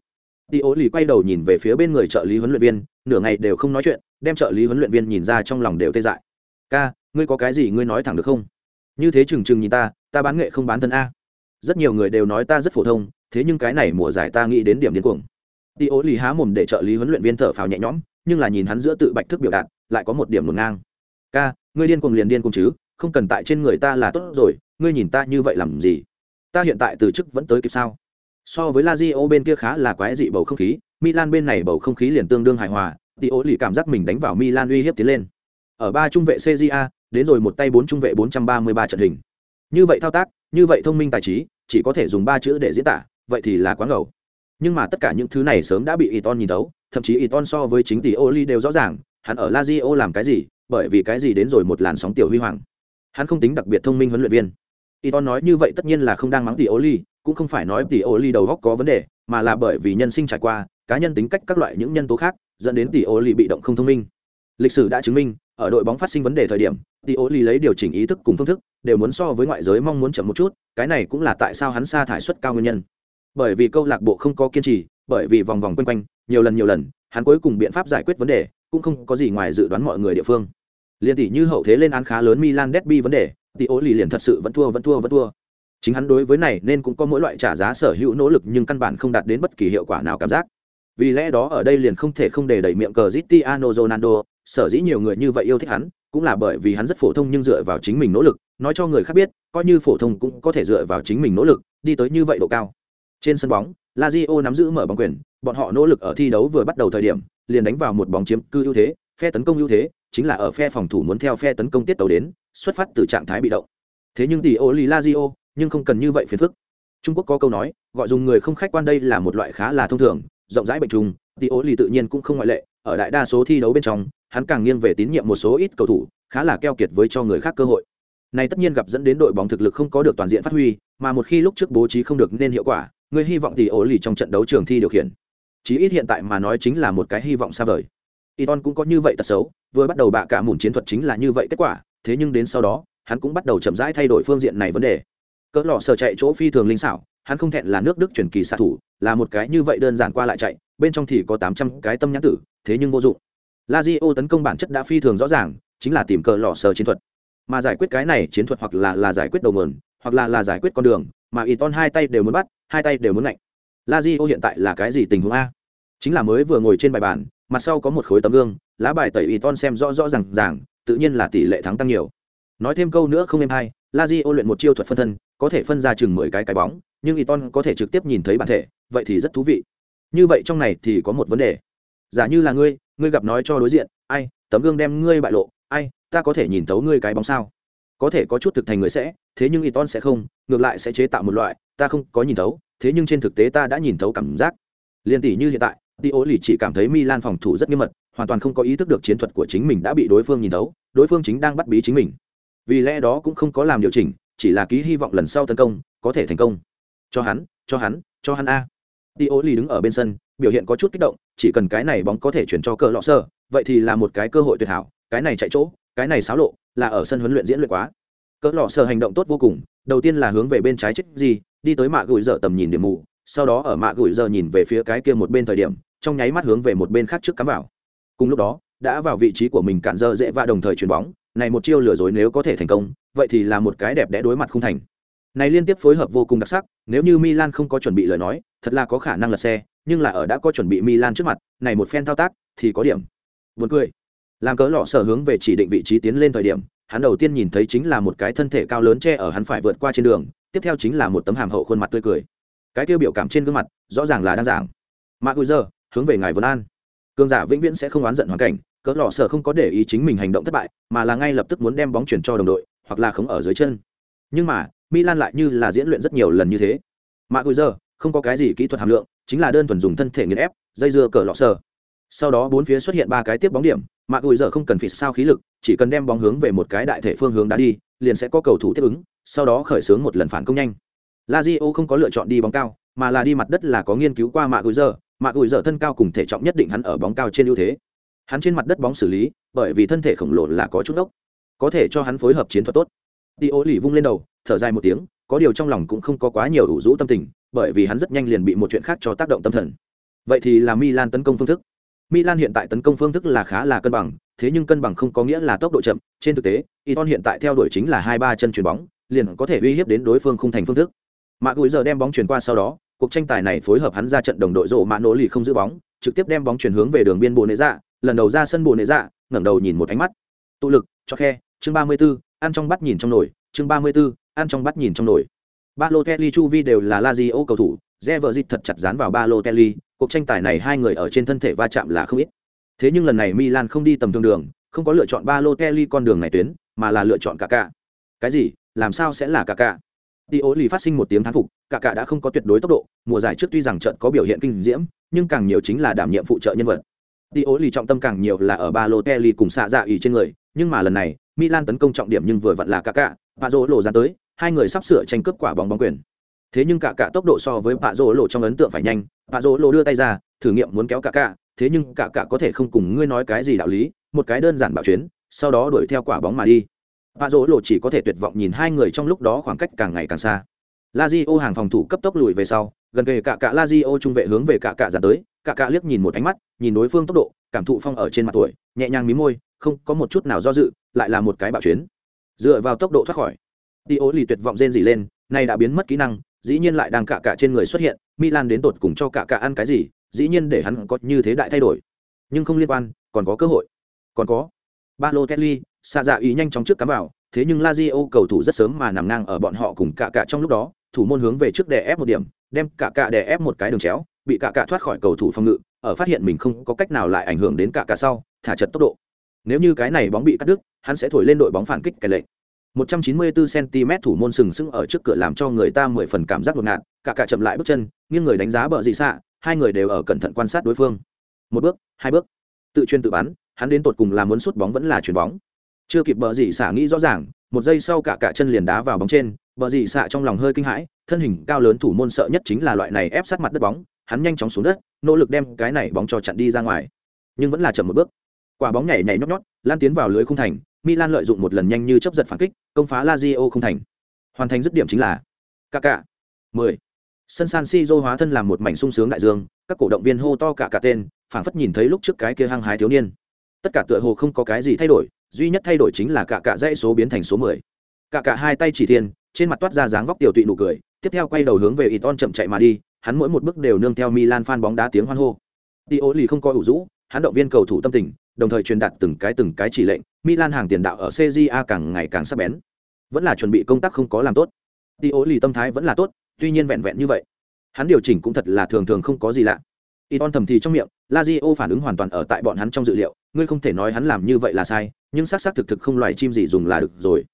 đi Ố Lì quay đầu nhìn về phía bên người trợ lý huấn luyện viên, nửa ngày đều không nói chuyện, đem trợ lý huấn luyện viên nhìn ra trong lòng đều tê dại. Ca, ngươi có cái gì ngươi nói thẳng được không? Như thế chừng chừng nhìn ta ta bán nghệ không bán thân a. Rất nhiều người đều nói ta rất phổ thông, thế nhưng cái này mùa giải ta nghĩ đến điểm điên cuồng. Đi ố lì há mồm để trợ lý huấn luyện viên thở phào nhẹ nhõm, nhưng là nhìn hắn giữa tự bạch thức biểu đạt, lại có một điểm ngổn ngang. Ca, ngươi điên cuồng liền điên cuồng chứ, không cần tại trên người ta là tốt rồi, ngươi nhìn ta như vậy làm gì? Ta hiện tại từ chức vẫn tới kịp sao? So với Lazio bên kia khá là quái dị bầu không khí, Milan bên này bầu không khí liền tương đương hài hòa, thì lì cảm giác mình đánh vào Milan uy hiếp tiến lên. Ở ba trung vệ CJA đến rồi một tay bốn trung vệ 433 trận hình. Như vậy thao tác, như vậy thông minh tài trí, chỉ có thể dùng ba chữ để diễn tả, vậy thì là quá ngầu. Nhưng mà tất cả những thứ này sớm đã bị Iton nhìn thấu thậm chí Iton so với chính tỷ lì đều rõ ràng, hắn ở Lazio làm cái gì, bởi vì cái gì đến rồi một làn sóng tiểu huy hoàng. Hắn không tính đặc biệt thông minh huấn luyện viên. Iton nói như vậy tất nhiên là không đang mắng tỷ Oli cũng không phải nói tỷ Oli đầu góc có vấn đề, mà là bởi vì nhân sinh trải qua, cá nhân tính cách các loại những nhân tố khác, dẫn đến tỷ Oli bị động không thông minh. Lịch sử đã chứng minh, ở đội bóng phát sinh vấn đề thời điểm, tỷ Oli lấy điều chỉnh ý thức cùng phương thức, đều muốn so với ngoại giới mong muốn chậm một chút, cái này cũng là tại sao hắn sa thải suất cao nguyên nhân. Bởi vì câu lạc bộ không có kiên trì, bởi vì vòng vòng quanh quanh, nhiều lần nhiều lần, hắn cuối cùng biện pháp giải quyết vấn đề, cũng không có gì ngoài dự đoán mọi người địa phương. Liên tỷ như hậu thế lên án khá lớn milan derby vấn đề thì ố lì liền thật sự vẫn thua vẫn thua vẫn thua. Chính hắn đối với này nên cũng có mỗi loại trả giá sở hữu nỗ lực nhưng căn bản không đạt đến bất kỳ hiệu quả nào cảm giác. Vì lẽ đó ở đây liền không thể không để đẩy miệng cờ Cristiano Ronaldo sở dĩ nhiều người như vậy yêu thích hắn cũng là bởi vì hắn rất phổ thông nhưng dựa vào chính mình nỗ lực nói cho người khác biết coi như phổ thông cũng có thể dựa vào chính mình nỗ lực đi tới như vậy độ cao. Trên sân bóng, Lazio nắm giữ mở bóng quyền, bọn họ nỗ lực ở thi đấu vừa bắt đầu thời điểm, liền đánh vào một bóng chiếm cư ưu thế, phe tấn công ưu thế, chính là ở phe phòng thủ muốn theo phe tấn công tiết tấu đến, xuất phát từ trạng thái bị động. Thế nhưng tỷ Oli Lazio, nhưng không cần như vậy phiền phức. Trung Quốc có câu nói, gọi dùng người không khách quan đây là một loại khá là thông thường, rộng rãi bệnh trùng, tỷ ô lì tự nhiên cũng không ngoại lệ, ở đại đa số thi đấu bên trong, hắn càng nghiêng về tín nhiệm một số ít cầu thủ, khá là keo kiệt với cho người khác cơ hội. Này tất nhiên gặp dẫn đến đội bóng thực lực không có được toàn diện phát huy, mà một khi lúc trước bố trí không được nên hiệu quả, Người hy vọng tỷ ô lì trong trận đấu trường thi điều khiển chí ít hiện tại mà nói chính là một cái hy vọng xa vời Iton cũng có như vậy tật xấu vừa bắt đầu bạ cả mùn chiến thuật chính là như vậy kết quả thế nhưng đến sau đó, hắn cũng bắt đầu chậm rãi thay đổi phương diện này vấn đề. Cỡ lọ sở chạy chỗ phi thường linh xảo, hắn không thẹn là nước đức truyền kỳ xạ thủ, là một cái như vậy đơn giản qua lại chạy, bên trong thì có tám trăm cái tâm nhãn tử, thế nhưng vô dụng. Lazio tấn công bản chất đã phi thường rõ ràng, chính là tìm cỡ lọ sở chiến thuật. Mà giải quyết cái này chiến thuật hoặc là là giải quyết đầu nguồn, hoặc là là giải quyết con đường, mà Iton hai tay đều muốn bắt, hai tay đều muốn lạnh la di hiện tại là cái gì tình huống a? Chính là mới vừa ngồi trên bài bàn, mặt sau có một khối tấm gương, lá bài tẩy y ton xem rõ rõ r à n g ràng tự nhiên là tỷ lệ thắng tăng nhiều. Nói thêm câu nữa không em hay la di luyện một chiêu thuật phân thân có thể phân ra chừng mười cái cái bóng nhưng Iton có thể trực tiếp nhìn thấy bản thể vậy thì rất thú vị. Như vậy trong này thì có một vấn đề. Giả như là ngươi ngươi gặp nói cho đối diện ai tấm gương đem ngươi bại lộ ai ta có thể nhìn thấu ngươi cái bóng sao? Có thể có chút thực thành người sẽ thế nhưng Iton sẽ không ngược lại sẽ chế tạo một loại ta không có nhìn thấu thế nhưng trên thực tế ta đã nhìn thấu cảm giác. Liên tỷ như hiện tại Tio lì chỉ cảm thấy Milan phòng thủ rất nghiêm mật, hoàn toàn không có ý thức được chiến thuật của chính mình đã bị đối phương nhìn thấu, đối phương chính đang bắt bí chính mình. Vì lẽ đó cũng không có làm điều chỉnh, chỉ là ký hy vọng lần sau tấn công có thể thành công. Cho hắn, cho hắn, cho hắn a. đi ô lì đứng ở bên sân, biểu hiện có chút kích động, chỉ cần cái này bóng có thể chuyển cho cờ lọ sơ, vậy thì là một cái cơ hội tuyệt hảo, cái này chạy chỗ, cái này xáo lộ, là ở sân huấn luyện diễn luyện quá. Cỡ lọ sơ hành động tốt vô cùng, đầu tiên là hướng về bên trái trích gì, đi tới mạ gửi giờ tầm nhìn điểm mù sau đó ở mạ gửi giờ nhìn về phía cái kia một bên thời điểm trong nháy mắt hướng về một bên khác trước cắm vào cùng lúc đó, đã vào vị trí của mình cản dơ dễ và đồng thời chuyền bóng, này một chiêu lừa dối nếu có thể thành công, vậy thì là một cái đẹp đẽ đối mặt không thành. Này liên tiếp phối hợp vô cùng đặc sắc, nếu như milan không có chuẩn bị lời nói, thật là có khả năng lật xe, nhưng là ở đã có chuẩn bị milan trước mặt, này một phen thao tác thì có điểm. Buồn cười. Làm cớ lọ sở hướng về chỉ định vị trí tiến lên thời điểm, hắn đầu tiên nhìn thấy chính là một cái thân thể cao lớn che ở hắn phải vượt qua trên đường, tiếp theo chính là một tấm hàm hậu khuôn mặt tươi cười. Cái tiêu biểu cảm trên gương mặt, rõ ràng là đang giảng mạc gùi giờ hướng về ngài vân an cường giả vĩnh viễn sẽ không oán giận hoàn cảnh, cỡ lò sở không có để ý chính mình hành động thất bại, mà là ngay lập tức muốn đem bóng chuyển cho đồng đội, hoặc là khống ở dưới chân. Nhưng mà, milan lại như là diễn luyện rất nhiều lần như thế. Mạ gùi giờ không có cái gì kỹ thuật hàm lượng, chính là đơn thuần dùng thân thể nghiền ép, dây dưa cỡ lọ sở. Sau đó bốn phía xuất hiện ba cái tiếp bóng điểm mạ gùi giờ không cần phì sao khí lực, chỉ cần đem bóng hướng về một cái đại thể phương hướng đá đi, liền sẽ có cầu thủ tiếp ứng, sau đó khởi xướng một lần phản công nhanh. Lazio không có lựa chọn đi bóng cao, mà là đi mặt đất là có nghiên cứu qua mạ gùi giờ mạ gùi Dở thân cao cùng thể trọng nhất định hắn ở bóng cao trên ưu thế. Hắn trên mặt đất bóng xử lý, bởi vì thân thể khổng lồ là có chút ốc. Có thể cho hắn phối hợp chiến thuật tốt. Đi ô lì vung lên đầu, thở dài một tiếng, có điều trong lòng cũng không có quá nhiều ủ rũ tâm tình, bởi vì hắn rất nhanh liền bị một chuyện khác cho tác động tâm thần. Vậy thì là milan tấn công phương thức. Milan hiện tại tấn công phương thức là khá là cân bằng, thế nhưng cân bằng không có nghĩa là tốc độ chậm. Trên thực tế, iton hiện tại theo đuổi chính là hai ba chân chuyền bóng, liền có thể uy hiếp đến đối phương không thành phương thức. Mạ gùi giờ đem bóng chuyển qua sau đó cuộc tranh tài này phối hợp hắn ra trận đồng đội rộ mã nỗ lì không giữ bóng trực tiếp đem bóng chuyển hướng về đường biên bồ nệ dạ lần đầu ra sân bồ nệ dạ ngẩng đầu nhìn một ánh mắt. Tụ lực cho khe chương ba mươi 34, ăn trong bắt nhìn trong nồi chương ba mươi 34, ăn trong bắt nhìn trong nồi. Ba lô kelly chu vi đều là lazio cầu thủ re vợ dịp thật chặt dán vào ba lô kelly cuộc tranh tài này hai người ở trên thân thể va chạm là không ít. Thế nhưng lần này milan không đi tầm thường đường không có lựa chọn ba lô kelly con đường này tuyến mà là lựa chọn cả cả cái gì? Làm sao sẽ là cả cả Đi ố lì phát sinh một tiếng thán phục, cả cả đã không có tuyệt đối tốc độ, mùa giải trước tuy rằng trận có biểu hiện kinh diễm, nhưng càng nhiều chính là đảm nhiệm phụ trợ nhân vật. Đi ố lì trọng tâm càng nhiều là ở Balotelli cùng xạ dạ ủy trên người, nhưng mà lần này, Milan tấn công trọng điểm nhưng vừa vặn là cả cả, Pazzo lộ ra tới, hai người sắp sửa tranh cướp quả bóng bóng quyền. Thế nhưng cả cả tốc độ so với Pazzo lộ trong ấn tượng phải nhanh, Pazzo lộ đưa tay ra, thử nghiệm muốn kéo cả cả, thế nhưng cả cả có thể không cùng ngươi nói cái gì đạo lý, một cái đơn giản bảo chuyến, sau đó đuổi theo quả bóng mà đi vạ Dỗ lộ chỉ có thể tuyệt vọng nhìn hai người trong lúc đó khoảng cách càng ngày càng xa. Lazio hàng phòng thủ cấp tốc lùi về sau, gần kề cả cả Lazio trung vệ hướng về cả cả giả tới, cả cả liếc nhìn một ánh mắt, nhìn đối phương tốc độ, cảm thụ phong ở trên mặt tuổi, nhẹ nhàng mím môi, không có một chút nào do dự, lại là một cái bạo chuyến. Dựa vào tốc độ thoát khỏi. Tio lì tuyệt vọng rên rỉ lên, này đã biến mất kỹ năng, dĩ nhiên lại đang cả cả trên người xuất hiện, Milan đến tột cùng cho cả cả ăn cái gì, dĩ nhiên để hắn có như thế đại thay đổi. Nhưng không liên quan, còn có cơ hội. Còn có. Balotelli, xạ dạ ý nhanh chóng trước cắm vào, thế nhưng Lazio cầu thủ rất sớm mà nằm ngang ở bọn họ cùng cả cả trong lúc đó, thủ môn hướng về trước đè ép một điểm, đem cả cả đè ép một cái đường chéo, bị cả cả thoát khỏi cầu thủ phòng ngự, ở phát hiện mình không có cách nào lại ảnh hưởng đến cả cả sau, thả chật tốc độ. Nếu như cái này bóng bị cắt đứt, hắn sẽ thổi lên đội bóng phản kích cái lệnh. 194 cm thủ môn sừng sững ở trước cửa làm cho người ta mười phần cảm giác đột ngạt, cả cả chậm lại bước chân, nghiêng người đánh giá bờ dị xạ, hai người đều ở cẩn thận quan sát đối phương. Một bước, hai bước, tự chuyên tự bắn, hắn đến tột cùng là muốn sút bóng vẫn là chuyền bóng. Chưa kịp bờ dị xạ nghĩ rõ ràng, một giây sau cả cả chân liền đá vào bóng trên, bờ dị xạ trong lòng hơi kinh hãi, thân hình cao lớn thủ môn sợ nhất chính là loại này ép sát mặt đất bóng, hắn nhanh chóng xuống đất, nỗ lực đem cái này bóng cho chặn đi ra ngoài, nhưng vẫn là chậm một bước. Quả bóng nhảy nhảy nhót nhót, lan tiến vào lưới không thành, Milan lợi dụng một lần nhanh như chớp giật phản kích, công phá Lazio không thành. Hoàn thành dứt điểm chính là cả cả, 10. Sân San Siro hóa thân làm một mảnh sung sướng đại dương, các cổ động viên hô to cả cả tên, phảng phất nhìn thấy lúc trước cái kia hăng hái thiếu niên. Tất cả tựa hồ không có cái gì thay đổi, duy nhất thay đổi chính là cả cả dãy số biến thành số 10. Cả cả hai tay chỉ thiên, trên mặt toát ra dáng vóc tiểu tụy nụ cười, tiếp theo quay đầu hướng về Iton chậm chạy mà đi, hắn mỗi một bước đều nương theo Milan fan bóng đá tiếng hoan hô. Tio lì không coi ủ rũ, hắn động viên cầu thủ tâm tình, đồng thời truyền đạt từng cái từng cái chỉ lệnh, Milan hàng tiền đạo ở CJA càng ngày càng sắc bén. Vẫn là chuẩn bị công tác không có làm tốt. Tio lì tâm thái vẫn là tốt, tuy nhiên vẹn vẹn như vậy, hắn điều chỉnh cũng thật là thường thường không có gì lạ. Iton thầm thì trong miệng, Lazio phản ứng hoàn toàn ở tại bọn hắn trong dự liệu, ngươi không thể nói hắn làm như vậy là sai, nhưng xác xác thực thực không loài chim gì dùng là được rồi.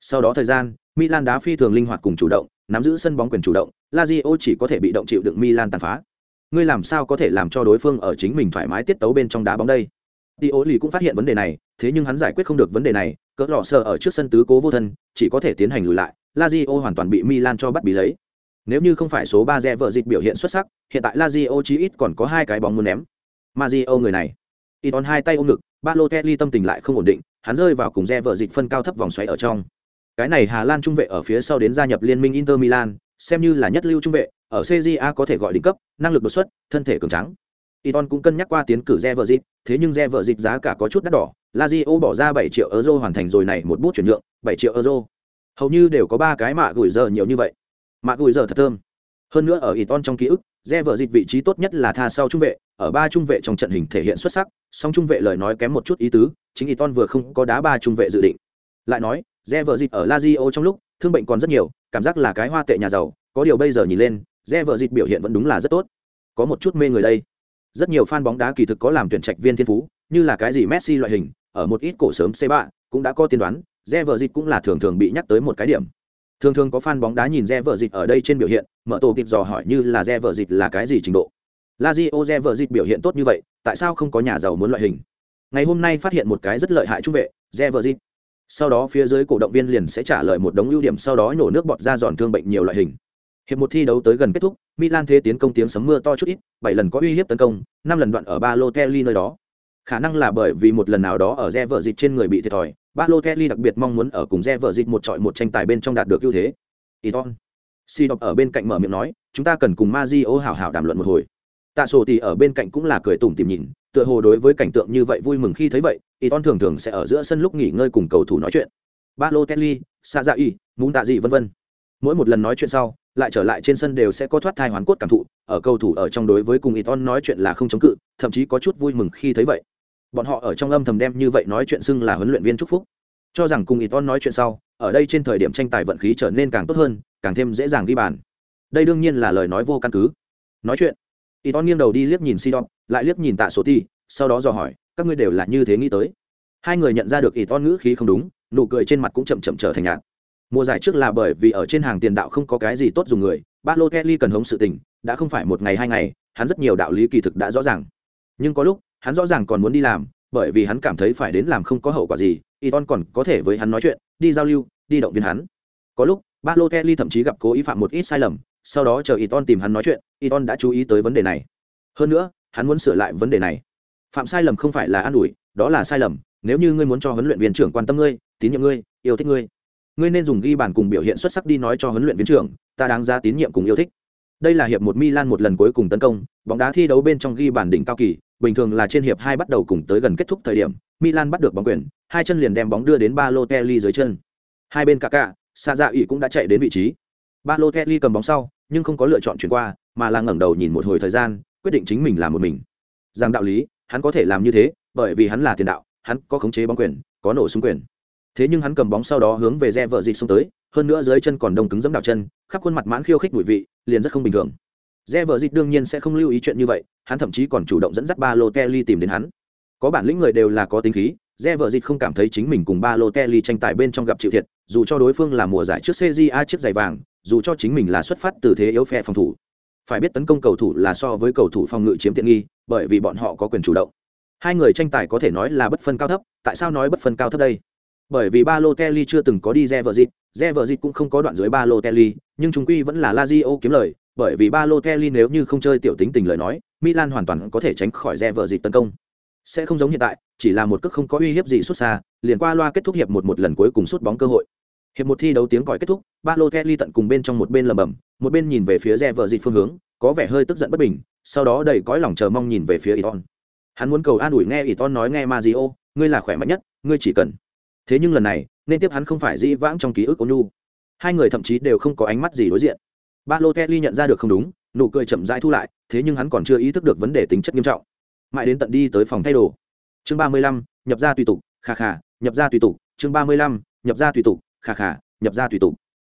Sau đó thời gian, Milan đá phi thường linh hoạt cùng chủ động, nắm giữ sân bóng quyền chủ động, Lazio chỉ có thể bị động chịu đựng Milan tàn phá. Ngươi làm sao có thể làm cho đối phương ở chính mình thoải mái tiết tấu bên trong đá bóng đây? Dio lì cũng phát hiện vấn đề này, thế nhưng hắn giải quyết không được vấn đề này, cỡ lọ sờ ở trước sân tứ cố vô thân, chỉ có thể tiến hành lùi lại, Lazio hoàn toàn bị Milan cho bắt bí lấy. Nếu như không phải số ba rẽ vợ dịch biểu hiện xuất sắc, hiện tại Lazio chí ít còn có hai cái bóng muốn ném. Mario người này, Iton hai tay ôm ngực, Balotelli tâm tình lại không ổn định, hắn rơi vào cùng re vợ dịch phân cao thấp vòng xoáy ở trong. Cái này Hà Lan trung vệ ở phía sau đến gia nhập liên minh Inter Milan, xem như là nhất lưu trung vệ, ở CJA có thể gọi đỉnh cấp, năng lực đột xuất, thân thể cường tráng. Iton cũng cân nhắc qua tiến cử re vợ dịch thế nhưng re vợ dịch giá cả có chút đắt đỏ, Lazio bỏ ra bảy triệu euro hoàn thành rồi này một bút chuyển nhượng, bảy triệu euro. Hầu như đều có ba cái mạ gửi giờ nhiều như vậy. Mạ gửi giờ thật thơm. Hơn nữa ở Iton trong ký ức, re vợ dịch vị trí tốt nhất là tha sau trung vệ, ở ba trung vệ trong trận hình thể hiện xuất sắc, song trung vệ lời nói kém một chút ý tứ, chính Iton vừa không có đá ba trung vệ dự định. Lại nói, re vợ dịp ở Lazio trong lúc, thương bệnh còn rất nhiều, cảm giác là cái hoa tệ nhà giàu, có điều bây giờ nhìn lên, re vợ dịp biểu hiện vẫn đúng là rất tốt. Có một chút mê người đây rất nhiều fan bóng đá kỳ thực có làm tuyển trạch viên thiên phú như là cái gì messi loại hình ở một ít cổ sớm c 3 cũng đã có tiên đoán re vợ dịp cũng là thường thường bị nhắc tới một cái điểm thường thường có fan bóng đá nhìn re vợ dịp ở đây trên biểu hiện mở tổ kịp dò hỏi như là re vợ dịp là cái gì trình độ Lazio Rever biểu hiện tốt như vậy, tại sao không có nhà giàu muốn loại hình? Ngày hôm nay phát hiện một cái rất lợi hại trung vệ Rever sau đó phía dưới cổ động viên liền sẽ trả lời một đống ưu điểm, sau đó nhổ nước bọt ra giòn thương bệnh nhiều loại hình. Hiệp một thi đấu tới gần kết thúc, milan thế tiến công tiếng sấm mưa to chút ít, bảy lần có uy hiếp tấn công, năm lần đoạn ở ba lô kelly nơi đó. Khả năng là bởi vì một lần nào đó ở re vợ dịch trên người bị thiệt thòi ba lô kelly đặc biệt mong muốn ở cùng re vợ dịch một trọi một tranh tài bên trong đạt được ưu thế. Iton. Si đọc ở bên cạnh mở miệng nói, chúng ta cần cùng ma di ô hảo hảo đàm luận một hồi tạ sổ thì ở bên cạnh cũng là cười tủm tìm nhìn, tựa hồ đối với cảnh tượng như vậy vui mừng khi thấy vậy iton thường thường sẽ ở giữa sân lúc nghỉ ngơi cùng cầu thủ nói chuyện. Ba lô kelly sa dạ y muốn tạ gì vân vân. Mỗi một lần nói chuyện sau, lại trở lại trên sân đều sẽ có thoát thai hoán cốt cảm thụ, ở cầu thủ ở trong đối với cùng Iton nói chuyện là không chống cự, thậm chí có chút vui mừng khi thấy vậy. Bọn họ ở trong âm thầm đem như vậy nói chuyện xưng là huấn luyện viên chúc phúc. Cho rằng cùng Iton nói chuyện sau, ở đây trên thời điểm tranh tài vận khí trở nên càng tốt hơn, càng thêm dễ dàng ghi bàn. Đây đương nhiên là lời nói vô căn cứ. Nói chuyện Iton nghiêng đầu đi liếc nhìn Sidon lại liếc nhìn tạ số ti sau đó dò hỏi các ngươi đều là như thế nghĩ tới hai người nhận ra được Iton ngữ khí không đúng nụ cười trên mặt cũng chậm chậm trở thành nhạt Mùa giải trước là bởi vì ở trên hàng tiền đạo không có cái gì tốt dùng người, Balotelli cần hống sự tình, đã không phải một ngày hai ngày, hắn rất nhiều đạo lý kỳ thực đã rõ ràng. Nhưng có lúc, hắn rõ ràng còn muốn đi làm, bởi vì hắn cảm thấy phải đến làm không có hậu quả gì, Iton còn có thể với hắn nói chuyện, đi giao lưu, đi động viên hắn. Có lúc, Balotelli thậm chí gặp cố ý phạm một ít sai lầm, sau đó chờ Iton tìm hắn nói chuyện, Iton đã chú ý tới vấn đề này. Hơn nữa, hắn muốn sửa lại vấn đề này. Phạm sai lầm không phải là an ủi, đó là sai lầm, nếu như ngươi muốn cho huấn luyện viên trưởng quan tâm ngươi, tín nhiệm ngươi, yêu thích ngươi ngươi nên dùng ghi bàn cùng biểu hiện xuất sắc đi nói cho huấn luyện viên trưởng ta đáng giá tín nhiệm cùng yêu thích đây là hiệp một milan một lần cuối cùng tấn công bóng đá thi đấu bên trong ghi bàn đỉnh cao kỳ bình thường là trên hiệp hai bắt đầu cùng tới gần kết thúc thời điểm milan bắt được bóng quyền hai chân liền đem bóng đưa đến ba dưới chân hai bên cả cả Sa dạ ỷ cũng đã chạy đến vị trí ba lô kelly cầm bóng sau, nhưng không có lựa chọn chuyển qua, mà là ngẩng đầu nhìn một hồi thời gian, quyết định chính mình làm một mình. Rằng đạo lý, hắn có thể làm như thế, bởi vì hắn là tiền đạo, hắn có khống chế bóng quyền, có nổ súng quyền. Thế nhưng hắn cầm bóng sau đó hướng về re vợ dịch xông tới, hơn nữa dưới chân còn đông cứng dẫm đào chân, khắp khuôn mặt mãn khiêu khích mùi vị, liền rất không bình thường. Re vợ dịch đương nhiên sẽ không lưu ý chuyện như vậy, hắn thậm chí còn chủ động dẫn dắt ba lô kelly tìm đến hắn. Có bản lĩnh người đều là có tính khí, re vợ dịch không cảm thấy chính mình cùng ba lô kelly tranh tài bên trong gặp chịu thiệt, dù cho đối phương là mùa giải trước cja chiếc giày vàng dù cho chính mình là xuất phát từ thế yếu phe phòng thủ phải biết tấn công cầu thủ là so với cầu thủ phòng ngự chiếm tiện nghi bởi vì bọn họ có quyền chủ động hai người tranh tài có thể nói là bất phân cao thấp tại sao nói bất phân cao thấp đây bởi vì Balotelli chưa từng có đi Reverjit, Reverjit cũng không có đoạn dưới Balotelli, nhưng chúng quy vẫn là Lazio kiếm lời, bởi vì Balotelli nếu như không chơi tiểu tính tình lời nói, Milan hoàn toàn có thể tránh khỏi re vợ dịp tấn công. Sẽ không giống hiện tại, chỉ là một cước không có uy hiếp gì xuất xa, liền qua loa kết thúc hiệp một một lần cuối cùng sút bóng cơ hội. Hiệp một thi đấu tiếng còi kết thúc, Balotelli tận cùng bên trong một bên lầm bầm, một bên nhìn về phía Reverjit phương hướng, có vẻ hơi tức giận bất bình, sau đó đầy cõi lòng chờ mong nhìn về phía Iton. Hắn muốn cầu an ủi nghe Iton nói nghe Mario, ngươi là khỏe mạnh nhất, ngươi chỉ cần. Thế nhưng lần này nên tiếp hắn không phải dĩ vãng trong ký ức ônu hai người thậm chí đều không có ánh mắt gì đối diện. Ba lô kelly nhận ra được không đúng nụ cười chậm rãi thu lại thế nhưng hắn còn chưa ý thức được vấn đề tính chất nghiêm trọng. Mãi đến tận đi tới phòng thay đồ. Chương ba mươi lăm nhập ra tùy tục khà khà nhập ra tùy tục chương ba mươi lăm nhập ra tùy tục khà khà nhập ra tùy tục.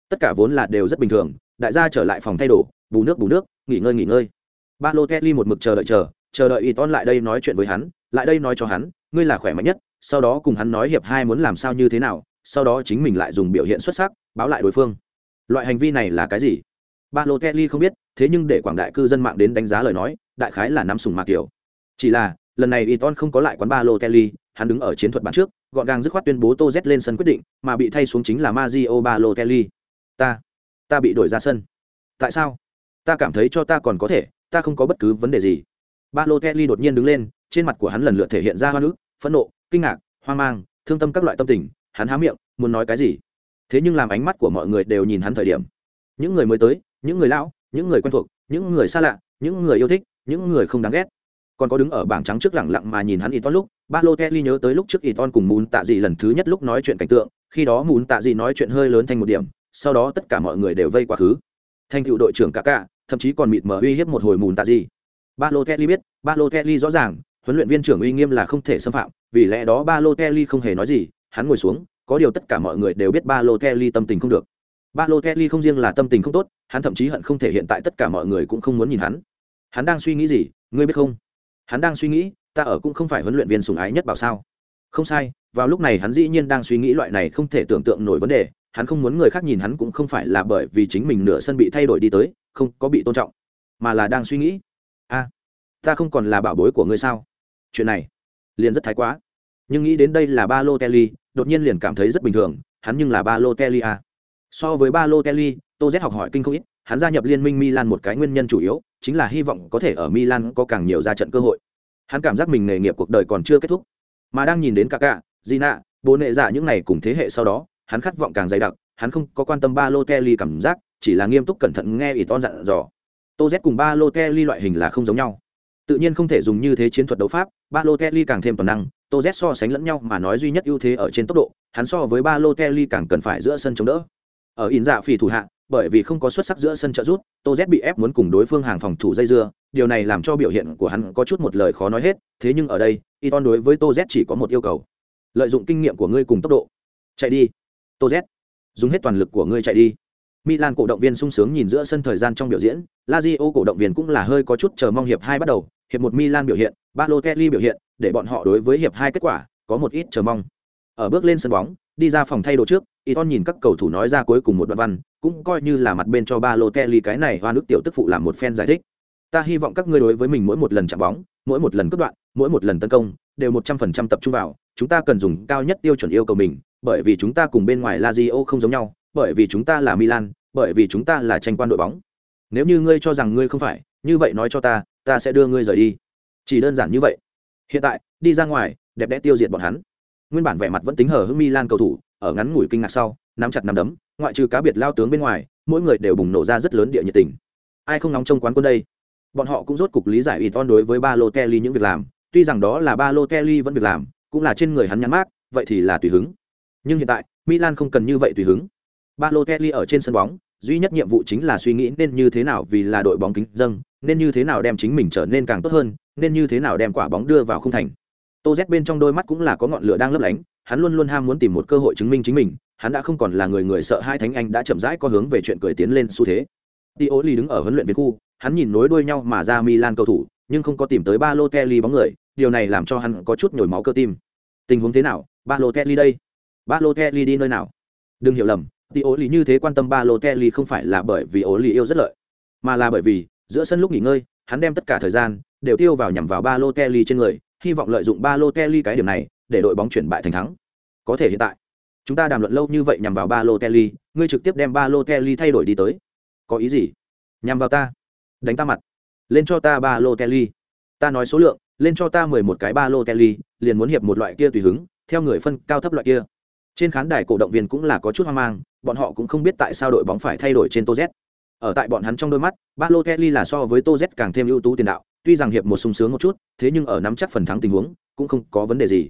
Tất cả vốn là đều rất bình thường, đại gia trở lại phòng thay đồ, bù nước bù nước, nghỉ ngơi nghỉ ngơi. Ba lô kelly một mực chờ đợi chờ chờ đợi y ton lại đây nói chuyện với hắn, lại đây nói cho hắn, ngươi là khỏe mạnh nhất, sau đó cùng hắn nói hiệp hai muốn làm sao như thế nào, sau đó chính mình lại dùng biểu hiện xuất sắc, báo lại đối phương. Loại hành vi này là cái gì? Ba lô kelly không biết, thế nhưng để quảng đại cư dân mạng đến đánh giá lời nói, đại khái là nắm sùng mạc kiểu. Chỉ là, lần này Iton không có lại quán ba lô kelly hắn đứng ở chiến thuật bản trước gọn gàng dứt khoát tuyên bố tô z lên sân quyết định, mà bị thay xuống chính là Mario ba lô kelly ta ta bị đổi ra sân. Tại sao? Ta cảm thấy cho ta còn có thể, ta không có bất cứ vấn đề gì. Ba lô kelly đột nhiên đứng lên, trên mặt của hắn lần lượt thể hiện ra hoa nước phẫn nộ, kinh ngạc, hoang mang, thương tâm các loại tâm tình, hắn há miệng, muốn nói cái gì? Thế nhưng làm ánh mắt của mọi người đều nhìn hắn thời điểm. Những người mới tới, những người lão, những người quen thuộc, những người xa lạ, những người yêu thích, những người không đáng ghét còn có đứng ở bảng trắng trước lẳng lặng mà nhìn hắn y lúc ba lô kelly nhớ tới lúc trước y cùng mùn tạ dị lần thứ nhất lúc nói chuyện cảnh tượng, khi đó mùn tạ dị nói chuyện hơi lớn thành một điểm, sau đó tất cả mọi người đều vây quá khứ. Thành cựu đội trưởng cả cả thậm chí còn mịt mờ uy hiếp một hồi mùn tạ dị ba lô kelly biết ba lô kelly rõ ràng, huấn luyện viên trưởng uy nghiêm là không thể xâm phạm, vì lẽ đó ba lô kelly không hề nói gì, hắn ngồi xuống, có điều tất cả mọi người đều biết ba lô kelly tâm tình không được. Ba lô kelly không riêng là tâm tình không tốt, hắn thậm chí hận không thể hiện tại tất cả mọi người cũng không muốn nhìn hắn. Hắn đang suy nghĩ gì, ngươi biết không? Hắn đang suy nghĩ, ta ở cũng không phải huấn luyện viên sùng ái nhất bảo sao? Không sai, vào lúc này hắn dĩ nhiên đang suy nghĩ loại này không thể tưởng tượng nổi vấn đề, hắn không muốn người khác nhìn hắn cũng không phải là bởi vì chính mình nửa sân bị thay đổi đi tới, không có bị tôn trọng, mà là đang suy nghĩ. A, ta không còn là bảo bối của ngươi sao? Chuyện này liền rất thái quá. Nhưng nghĩ đến đây là ba lô telly đột nhiên liền cảm thấy rất bình thường, hắn nhưng là ba lô telly a. So với ba lô telly tô z học hỏi kinh không ít, hắn gia nhập liên minh milan một cái nguyên nhân chủ yếu chính là hy vọng có thể ở milan có càng nhiều ra trận cơ hội. Hắn cảm giác mình nghề nghiệp cuộc đời còn chưa kết thúc. Mà đang nhìn đến Kaká, gina bố nệ giả những này cùng thế hệ sau đó hắn khát vọng càng dày đặc hắn không có quan tâm ba cảm giác chỉ là nghiêm túc cẩn thận nghe Iton dặn dò. Tô z cùng ba loại hình là không giống nhau. Tự nhiên không thể dùng như thế chiến thuật đấu pháp ba càng thêm toàn năng tô z so sánh lẫn nhau mà nói duy nhất ưu thế ở trên tốc độ hắn so với ba càng cần phải giữa sân chống đỡ. Ở in dạ phỉ thủ hạ bởi vì không có xuất sắc giữa sân trợ rút tô z bị ép muốn cùng đối phương hàng phòng thủ dây dưa, điều này làm cho biểu hiện của hắn có chút một lời khó nói hết, thế nhưng ở đây Iton đối với tô z chỉ có một yêu cầu. Lợi dụng kinh nghiệm của ngươi cùng tốc độ. Chạy đi. Tô z. Dùng hết toàn lực của ngươi chạy đi. Milan cổ động viên sung sướng nhìn giữa sân thời gian trong biểu diễn, lazio cổ động viên cũng là hơi có chút chờ mong hiệp hai bắt đầu, hiệp một milan biểu hiện, balotelli biểu hiện, để bọn họ đối với hiệp hai kết quả có một ít chờ mong. Ở bước lên sân bóng đi ra phòng thay đồ trước Iton nhìn các cầu thủ nói ra cuối cùng một đoạn văn, cũng coi như là mặt bên cho Balotelli cái này hoa nước tiểu tức phụ làm một phen giải thích. Ta hy vọng các ngươi đối với mình mỗi một lần chạm bóng, mỗi một lần cướp đoạn, mỗi một lần tấn công, đều một trăm phần trăm tập trung vào, chúng ta cần dùng cao nhất tiêu chuẩn yêu cầu mình, bởi vì chúng ta cùng bên ngoài Lazio không giống nhau, bởi vì chúng ta là Milan, bởi vì chúng ta là tranh quan đội bóng. Nếu như ngươi cho rằng ngươi không phải, như vậy nói cho ta, ta sẽ đưa ngươi rời đi. Chỉ đơn giản như vậy. Hiện tại, đi ra ngoài, đẹp đẽ tiêu diệt bọn hắn. Nguyên bản vẻ mặt vẫn tính hở hững Milan cầu thủ, ở ngắn ngủi kinh ngạc sau nắm chặt nắm đấm ngoại trừ cá biệt lao tướng bên ngoài mỗi người đều bùng nổ ra rất lớn địa nhiệt tình. Ai không nóng trong quán quân đây? Bọn họ cũng rốt cục lý giải ủy ton đối với ba lô kelly những việc làm tuy rằng đó là ba lô kelly vẫn việc làm cũng là trên người hắn nhắn mát vậy thì là tùy hứng. Nhưng hiện tại milan không cần như vậy tùy hứng. Ba lô kelly ở trên sân bóng duy nhất nhiệm vụ chính là suy nghĩ nên như thế nào vì là đội bóng kính dâng nên như thế nào đem chính mình trở nên càng tốt hơn nên như thế nào đem quả bóng đưa vào khung thành tô z bên trong đôi mắt cũng là có ngọn lửa đang lấp lánh hắn luôn luôn ham muốn tìm một cơ hội chứng minh chính mình hắn đã không còn là người người sợ hai thánh anh đã chậm rãi có hướng về chuyện cười tiến lên xu thế đi ô ly đứng ở huấn luyện viên khu, hắn nhìn nối đuôi nhau mà ra Milan cầu thủ, nhưng không có tìm tới Balotelli bóng người, điều này làm cho hắn có chút nhồi máu cơ tim. Tình huống thế nào? Balotelli đây? Balotelli đi nơi nào? Đừng hiểu lầm, đi ô ly như thế quan tâm Balotelli không phải là bởi vì Oli yêu rất lợi, mà là bởi vì giữa sân lúc nghỉ ngơi, hắn đem tất cả thời gian đều tiêu vào nhằm vào Balotelli trên người, hy vọng lợi dụng ba lô Kelly cái điểm này để đội bóng chuyển bại thành thắng. Có thể hiện tại, chúng ta đàm luận lâu như vậy nhằm vào ba lô Kelly, ngươi trực tiếp đem ba lô Kelly thay đổi đi tới. Có ý gì? Nhằm vào ta? Đánh ta mặt. Lên cho ta ba lô Kelly. Ta nói số lượng, lên cho ta mười một cái Kelly, liền muốn hiệp một loại kia tùy hứng, theo người phân cao thấp loại kia. Trên khán đài cổ động viên cũng là có chút hoang mang, bọn họ cũng không biết tại sao đội bóng phải thay đổi trên Tô Z. Ở tại bọn hắn trong đôi mắt, Balotelli là so với Tô Z càng thêm ưu tú tiền đạo, tuy rằng hiệp một sung sướng một chút thế nhưng ở nắm chắc phần thắng tình huống cũng không có vấn đề gì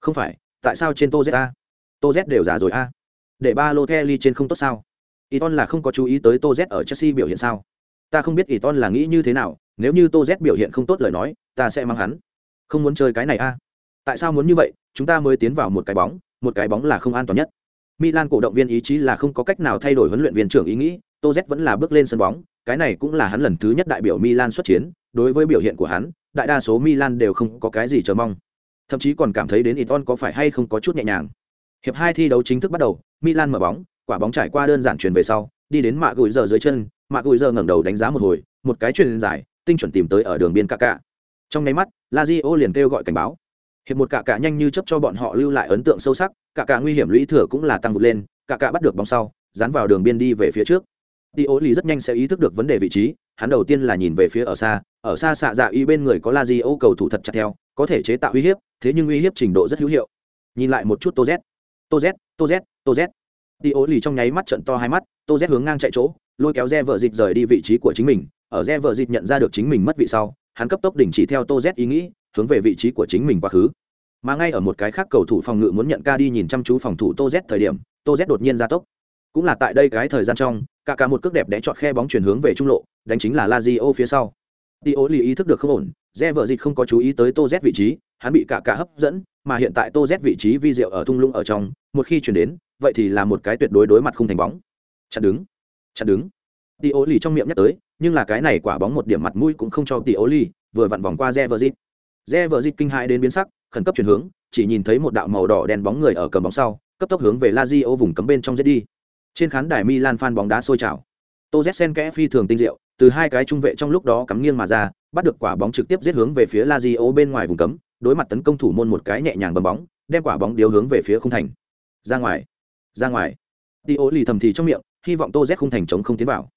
không phải tại sao trên tô z a tô z đều giả rồi a để ba lô kelly trên không tốt sao Iton là không có chú ý tới Tô Z ở Chelsea biểu hiện sao? Ta không biết Iton là nghĩ như thế nào, nếu như Tô Z biểu hiện không tốt lời nói, ta sẽ mang hắn. Không muốn chơi cái này a. Tại sao muốn như vậy? Chúng ta mới tiến vào một cái bóng, một cái bóng là không an toàn nhất. Milan cổ động viên ý chí là không có cách nào thay đổi huấn luyện viên trưởng ý nghĩ, Tô Z vẫn là bước lên sân bóng, cái này cũng là hắn lần thứ nhất đại biểu Milan xuất chiến, đối với biểu hiện của hắn, đại đa số Milan đều không có cái gì chờ mong. Thậm chí còn cảm thấy đến Iton có phải hay không có chút nhẹ nhàng. Hiệp hai thi đấu chính thức bắt đầu, Milan mở bóng, quả bóng trải qua đơn giản chuyển về sau, đi đến mạ gùi giờ dưới chân, mạ gùi giờ ngẩng đầu đánh giá một hồi, một cái chuyền dài, tinh chuẩn tìm tới ở đường biên Kaká. Trong nháy mắt, Lazio liền kêu gọi cảnh báo. Hiệp một Kaká nhanh như chớp cho bọn họ lưu lại ấn tượng sâu sắc, Kaká nguy hiểm lũy thừa cũng là tăng vụt lên, Kaká bắt được bóng sau, dán vào đường biên đi về phía trước. Dioli rất nhanh sẽ ý thức được vấn đề vị trí, hắn đầu tiên là nhìn về phía ở xa, ở xa xạ dạ y bên người có Lazio cầu thủ thật chặt theo, có thể chế tạo uy hiếp, thế nhưng uy hiếp trình độ rất hữu hiệu. Nhìn lại một chút Tô Z, Tô Z, Tô Z, Tô Z. Dioli trong nháy mắt trận to hai mắt, Tô Z hướng ngang chạy chỗ, lôi kéo Re vợ dịch rời đi vị trí của chính mình, ở Re vợ dịch nhận ra được chính mình mất vị sau, hắn cấp tốc đình chỉ theo Tô Z ý nghĩ, hướng về vị trí của chính mình quá khứ. Mà ngay ở một cái khác cầu thủ phòng ngự muốn nhận ca đi nhìn chăm chú phòng thủ Tô Z thời điểm, Tô Z đột nhiên ra tốc. Cũng là tại đây cái thời gian trong, cả cả một cước đẹp đẽ chọn khe bóng chuyển hướng về trung lộ đánh chính là lazio phía sau Dio lì ý thức được không ổn, Re vợ dịch không có chú ý tới Tô Z vị trí, hắn bị cả cả hấp dẫn, mà hiện tại Tô Z vị trí vi diệu ở thung lũng ở trong, một khi chuyển đến, vậy thì là một cái tuyệt đối đối mặt không thành bóng. Chặn đứng, chặn đứng. Dio lì trong miệng nhắc tới, nhưng là cái này quả bóng một điểm mặt mũi cũng không cho Dio lì, vừa vặn vòng qua Re vợ dịch. re vợ dịch kinh hãi đến biến sắc khẩn cấp chuyển hướng chỉ nhìn thấy một đạo màu đỏ đen bóng người ở cầm bóng sau cấp tốc hướng về Lazio vùng cấm bên trong giết đi trên khán đài Milan fan bóng đá sôi trào Tô Zetsen kẽ phi thường tinh diệu từ hai cái trung vệ trong lúc đó cắm nghiêng mà ra, bắt được quả bóng trực tiếp giết hướng về phía Lazio bên ngoài vùng cấm, đối mặt tấn công thủ môn một cái nhẹ nhàng bấm bóng, đem quả bóng điếu hướng về phía khung thành. Ra ngoài ra ngoài. Dio lì thầm thì trong miệng, hy vọng Tô Z khung thành chống không tiến vào.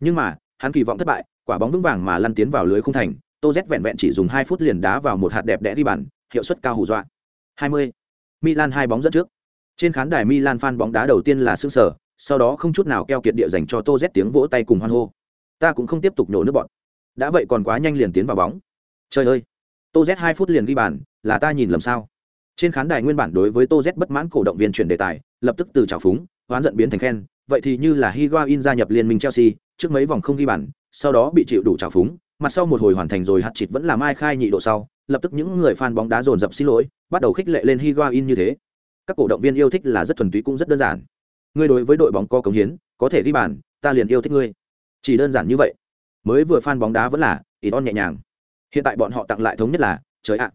Nhưng mà, hắn kỳ vọng thất bại, quả bóng vững vàng mà lăn tiến vào lưới khung thành, tô z vẹn vẹn chỉ dùng hai phút liền đá vào một hạt đẹp đẽ đi bàn, hiệu suất cao hù dọa. 20. milan hai bóng dẫn trước. Trên khán đài milan fan bóng đá đầu tiên là xương sở sau đó không chút nào keo kiệt địa dành cho tô z tiếng vỗ tay cùng hoan hô ta cũng không tiếp tục nhổ nước bọn. Đã vậy còn quá nhanh liền tiến vào bóng. Trời ơi, tô z hai phút liền ghi bàn, là ta nhìn lầm sao? Trên khán đài nguyên bản đối với tô z bất mãn cổ động viên chuyển đề tài, lập tức từ trào phúng oán giận biến thành khen, vậy thì như là higuain gia nhập liên minh chelsea, trước mấy vòng không ghi bàn, sau đó bị chịu đủ trào phúng mặt sau một hồi hoàn thành rồi hạt chịt vẫn làm ai khai nhị độ sau, lập tức những người fan bóng đá dồn dập xin lỗi, bắt đầu khích lệ lên higuain như thế. Các cổ động viên yêu thích là rất thuần túy cũng rất đơn giản. Ngươi đối với đội bóng có cống hiến, có thể ghi bàn, ta liền yêu thích ngươi chỉ đơn giản như vậy mới vừa fan bóng đá vẫn là ít on nhẹ nhàng hiện tại bọn họ tặng lại thống nhất là trời ạ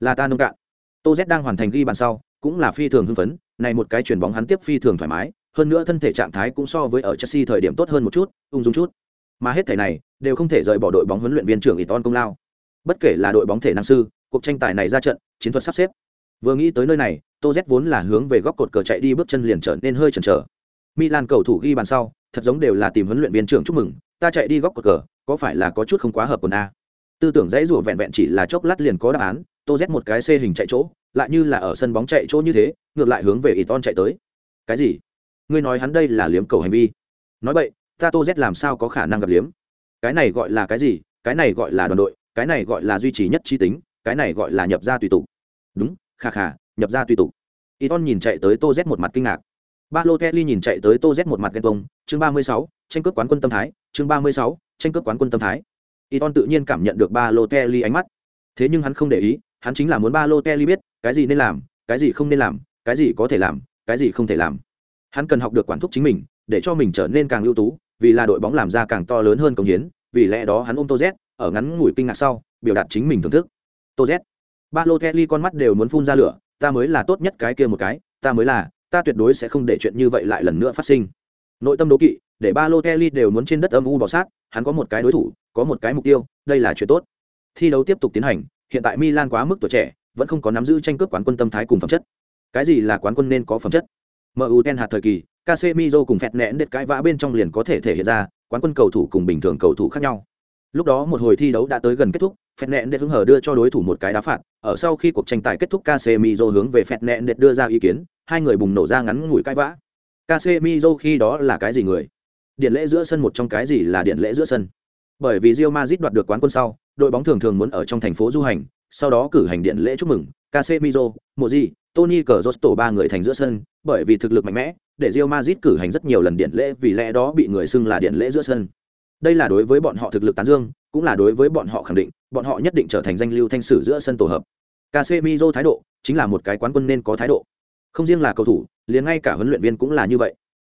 là ta nông cạn tô z đang hoàn thành ghi bàn sau cũng là phi thường hưng phấn này một cái chuyền bóng hắn tiếp phi thường thoải mái hơn nữa thân thể trạng thái cũng so với ở chelsea thời điểm tốt hơn một chút ung dung chút mà hết thể này đều không thể rời bỏ đội bóng huấn luyện viên trưởng Iton công lao. Bất kể là đội bóng thể năng sư, cuộc tranh tài này ra trận, chiến thuật sắp xếp. Vừa nghĩ tới nơi này, Tô Z vốn là hướng về góc cột cờ chạy đi bước chân liền trở nên hơi chần chờ. Milan cầu thủ ghi bàn sau, thật giống đều là tìm huấn luyện viên trưởng chúc mừng, ta chạy đi góc cột cờ, có phải là có chút không quá hợp quần a? Tư tưởng dãy rủa vẹn vẹn chỉ là chốc lát liền có đáp án, Tô Z một cái C hình chạy chỗ, lại như là ở sân bóng chạy chỗ như thế, ngược lại hướng về Iton chạy tới. Cái gì? Ngươi nói hắn đây là liếm cầu hành vi? Nói vậy, ta Tô Z làm sao có khả năng gặp liếm? cái này gọi là cái gì cái này gọi là đoàn đội cái này gọi là duy trì nhất trí tính cái này gọi là nhập ra tùy tục đúng kha kha, nhập ra tùy tục Iton nhìn chạy tới tô z một mặt kinh ngạc ba lô kelly nhìn chạy tới tô z một mặt ghen tông chương ba mươi sáu, tranh cướp quán quân tâm thái, chương ba mươi sáu, tranh cướp quán quân tâm thái. Y tự nhiên cảm nhận được ba lô kelly ánh mắt. Thế nhưng hắn không để ý, hắn chính là muốn ba lô kelly biết, cái gì nên làm, cái gì không nên làm, cái gì có thể làm, cái gì không thể làm. Hắn cần học được quản thúc chính mình, để cho mình trở nên càng ưu tú, vì là đội bóng làm ra càng to lớn hơn công hiến, vì lẽ đó hắn ôm tô z, ở ngắn ngủi kinh ngạc sau, biểu đạt chính mình thưởng thức. Tô z, ba lô kelly con mắt đều muốn phun ra lửa, ta mới là tốt nhất cái kia một cái, ta mới là ta tuyệt đối sẽ không để chuyện như vậy lại lần nữa phát sinh. Nội tâm đố kỵ, để ba lô kelly đều muốn trên đất âm u bỏ sát, hắn có một cái đối thủ, có một cái mục tiêu, đây là chuyện tốt. Thi đấu tiếp tục tiến hành, hiện tại milan quá mức tuổi trẻ, vẫn không có nắm giữ tranh cướp quán quân tâm thái cùng phẩm chất. Cái gì là quán quân nên có phẩm chất? Mu ten hạt thời kỳ, Casemiro cùng phẹt nẹn đệt cãi vã bên trong liền có thể thể hiện ra, quán quân cầu thủ cùng bình thường cầu thủ khác nhau. Lúc đó một hồi thi đấu đã tới gần kết thúc phẹt nẹn đệt hứng hở đưa cho đối thủ một cái đá phạt ở sau khi cuộc tranh tài kết thúc Casemiro hướng về phẹt nẹn đệt đưa ra ý kiến hai người bùng nổ ra ngắn ngủi cãi vã. Casemiro khi đó là cái gì người? Điện lễ giữa sân một trong cái gì là điện lễ giữa sân? Bởi vì Real Madrid đoạt được quán quân sau đội bóng thường thường muốn ở trong thành phố du hành sau đó cử hành điện lễ chúc mừng. Casemiro, Modric, Tony tổ ba người thành giữa sân, bởi vì thực lực mạnh mẽ, để Real Madrid cử hành rất nhiều lần điện lễ vì lẽ đó bị người xưng là điện lễ giữa sân. Đây là đối với bọn họ thực lực tán dương, cũng là đối với bọn họ khẳng định, bọn họ nhất định trở thành danh lưu thanh sử giữa sân tổ hợp. Casemiro thái độ chính là một cái quán quân nên có thái độ. Không riêng là cầu thủ, liền ngay cả huấn luyện viên cũng là như vậy.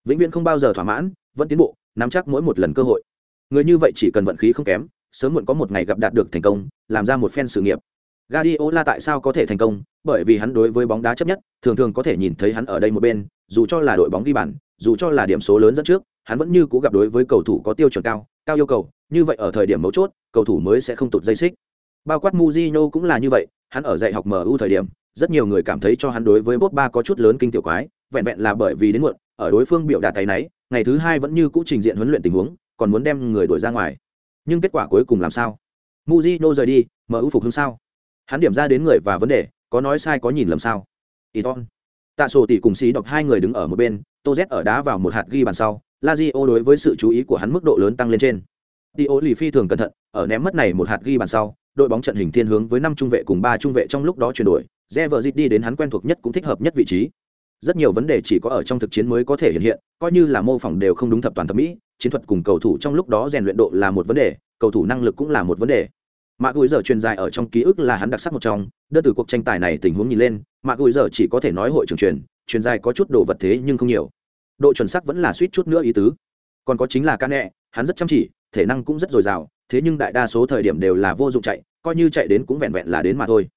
Vĩnh viễn không bao giờ thỏa mãn, vẫn tiến bộ, nắm chắc mỗi một lần cơ hội. Người như vậy chỉ cần vận khí không kém, sớm muộn có một ngày gặp đạt được thành công, làm ra một phen sự nghiệp. Guardiola tại sao có thể thành công? Bởi vì hắn đối với bóng đá chấp nhất, thường thường có thể nhìn thấy hắn ở đây một bên, dù cho là đội bóng ghi bàn, dù cho là điểm số lớn dẫn trước, hắn vẫn như cũ gặp đối với cầu thủ có tiêu chuẩn cao, cao yêu cầu, như vậy ở thời điểm mấu chốt, cầu thủ mới sẽ không tụt dây xích. Bao quát Mujinho cũng là như vậy, hắn ở dạy học MU thời điểm, rất nhiều người cảm thấy cho hắn đối với Pogba có chút lớn kinh tiểu quái, vẹn vẹn là bởi vì đến muộn, ở đối phương biểu đạt tay nấy, ngày thứ hai vẫn như cũ trình diện huấn luyện tình huống, còn muốn đem người đuổi ra ngoài. Nhưng kết quả cuối cùng làm sao? Mujinho rời đi, MU phục hưng sao? hắn điểm ra đến người và vấn đề có nói sai có nhìn lầm sao Iton. tạ sổ tỷ cùng xí đọc hai người đứng ở một bên tô z ở đá vào một hạt ghi bàn sau lazio đối với sự chú ý của hắn mức độ lớn tăng lên trên. Dio lì phi thường cẩn thận, ở ném mất này một hạt ghi bàn sau, đội bóng trận hình thiên hướng với năm trung vệ cùng ba trung vệ trong lúc đó chuyển đổi Rever đi đến hắn quen thuộc nhất cũng thích hợp nhất vị trí. Rất nhiều vấn đề chỉ có ở trong thực chiến mới có thể hiện hiện, coi như là mô phỏng đều không đúng thập toàn thẩm mỹ, chiến thuật cùng cầu thủ trong lúc đó rèn luyện độ là một vấn đề, cầu thủ năng lực cũng là một vấn đề. Mạc gùi giờ truyền dài ở trong ký ức là hắn đặc sắc một trong, đơn từ cuộc tranh tài này tình huống nhìn lên Mạc gùi giờ chỉ có thể nói hội trưởng truyền truyền dài có chút đồ vật thế nhưng không nhiều độ chuẩn xác vẫn là suýt chút nữa ý tứ. Còn có chính là ca nẹ hắn rất chăm chỉ, thể năng cũng rất dồi dào, thế nhưng đại đa số thời điểm đều là vô dụng chạy, coi như chạy đến cũng vẹn vẹn là đến mà thôi.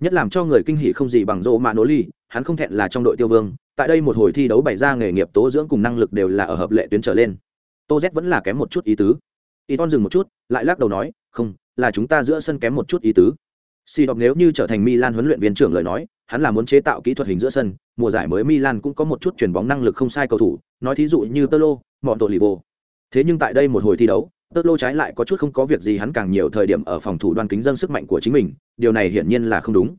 Nhất làm cho người kinh hỉ không gì bằng rô mạ nỗ ly hắn không thẹn là trong đội tiêu vương, tại đây một hồi thi đấu bày ra nghề nghiệp tố dưỡng cùng năng lực đều là ở hợp lệ tuyến trở lên. Tô z vẫn là kém một chút ý tứ. Y ton dừng một chút, lại lắc đầu nói, không, là chúng ta giữa sân kém một chút ý tứ. Si đọc nếu như trở thành milan huấn luyện viên trưởng lời nói hắn là muốn chế tạo kỹ thuật hình giữa sân mùa giải mới milan cũng có một chút chuyển bóng năng lực không sai cầu thủ nói thí dụ như Tolo, Montolivo. lì vô thế nhưng tại đây một hồi thi đấu Tolo trái lại có chút không có việc gì hắn càng nhiều thời điểm ở phòng thủ đoan kính dâng sức mạnh của chính mình điều này hiển nhiên là không đúng.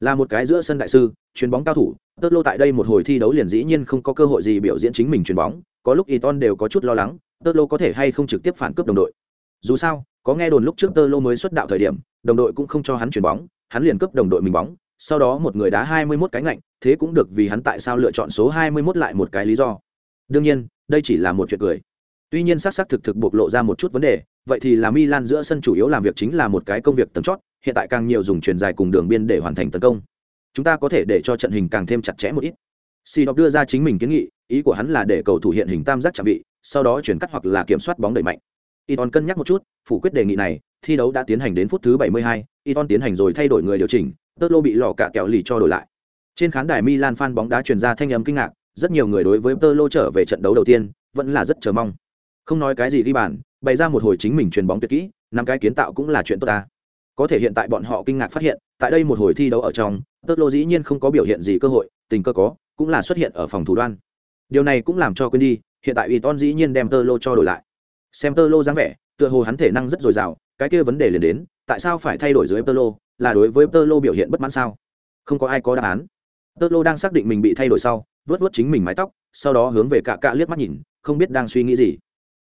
Là một cái giữa sân đại sư chuyền bóng cao thủ Tolo tại đây một hồi thi đấu liền dĩ nhiên không có cơ hội gì biểu diễn chính mình chuyền bóng có lúc Iton đều có chút lo lắng Tolo có thể hay không trực tiếp phản cướp đồng đội. Dù sao có nghe đồn lúc trước Tolo mới xuất đạo thời điểm đồng đội cũng không cho hắn chuyền bóng hắn liền cướp đồng đội mình bóng sau đó một người đá 21 cái ngạnh thế cũng được vì hắn tại sao lựa chọn số 21 lại một cái lý do. Đương nhiên đây chỉ là một chuyện cười. Tuy nhiên xác xác thực thực bộc lộ ra một chút vấn đề vậy thì là milan giữa sân chủ yếu làm việc chính là một cái công việc tầm chót hiện tại càng nhiều dùng truyền dài cùng đường biên để hoàn thành tấn công. Chúng ta có thể để cho trận hình càng thêm chặt chẽ một ít. Si đọc đưa ra chính mình kiến nghị ý của hắn là để cầu thủ hiện hình tam giác chạm vị sau đó chuyển cắt hoặc là kiểm soát bóng đẩy mạnh. Iton cân nhắc một chút, phủ quyết đề nghị này, thi đấu đã tiến hành đến phút thứ 72, Iton tiến hành rồi thay đổi người điều chỉnh, tớt Lô bị lò cả kẹo lì cho đổi lại. Trên khán đài Milan fan bóng đá truyền ra thanh âm kinh ngạc, rất nhiều người đối với Tơ Lô trở về trận đấu đầu tiên, vẫn là rất chờ mong. Không nói cái gì ghi bàn, bày ra một hồi chính mình truyền bóng tuyệt kỹ, năm cái kiến tạo cũng là chuyện tốt ta. Có thể hiện tại bọn họ kinh ngạc phát hiện, tại đây một hồi thi đấu ở trong, Tơ Lô dĩ nhiên không có biểu hiện gì cơ hội, tình cơ có, cũng là xuất hiện ở phòng thủ đoan. Điều này cũng làm cho quên đi, hiện tại Iton dĩ nhiên đem Tơ Lô cho đổi lại. Xem Tơ Lô dáng vẻ, tựa hồ hắn thể năng rất dồi dào cái kia vấn đề liền đến tại sao phải thay đổi dưới tơ lô là đối với tơ lô biểu hiện bất mãn sao? Không có ai có đáp án. Tơ lô đang xác định mình bị thay đổi sau, vớt vớt chính mình mái tóc, sau đó hướng về cạ cạ liếc mắt nhìn, không biết đang suy nghĩ gì.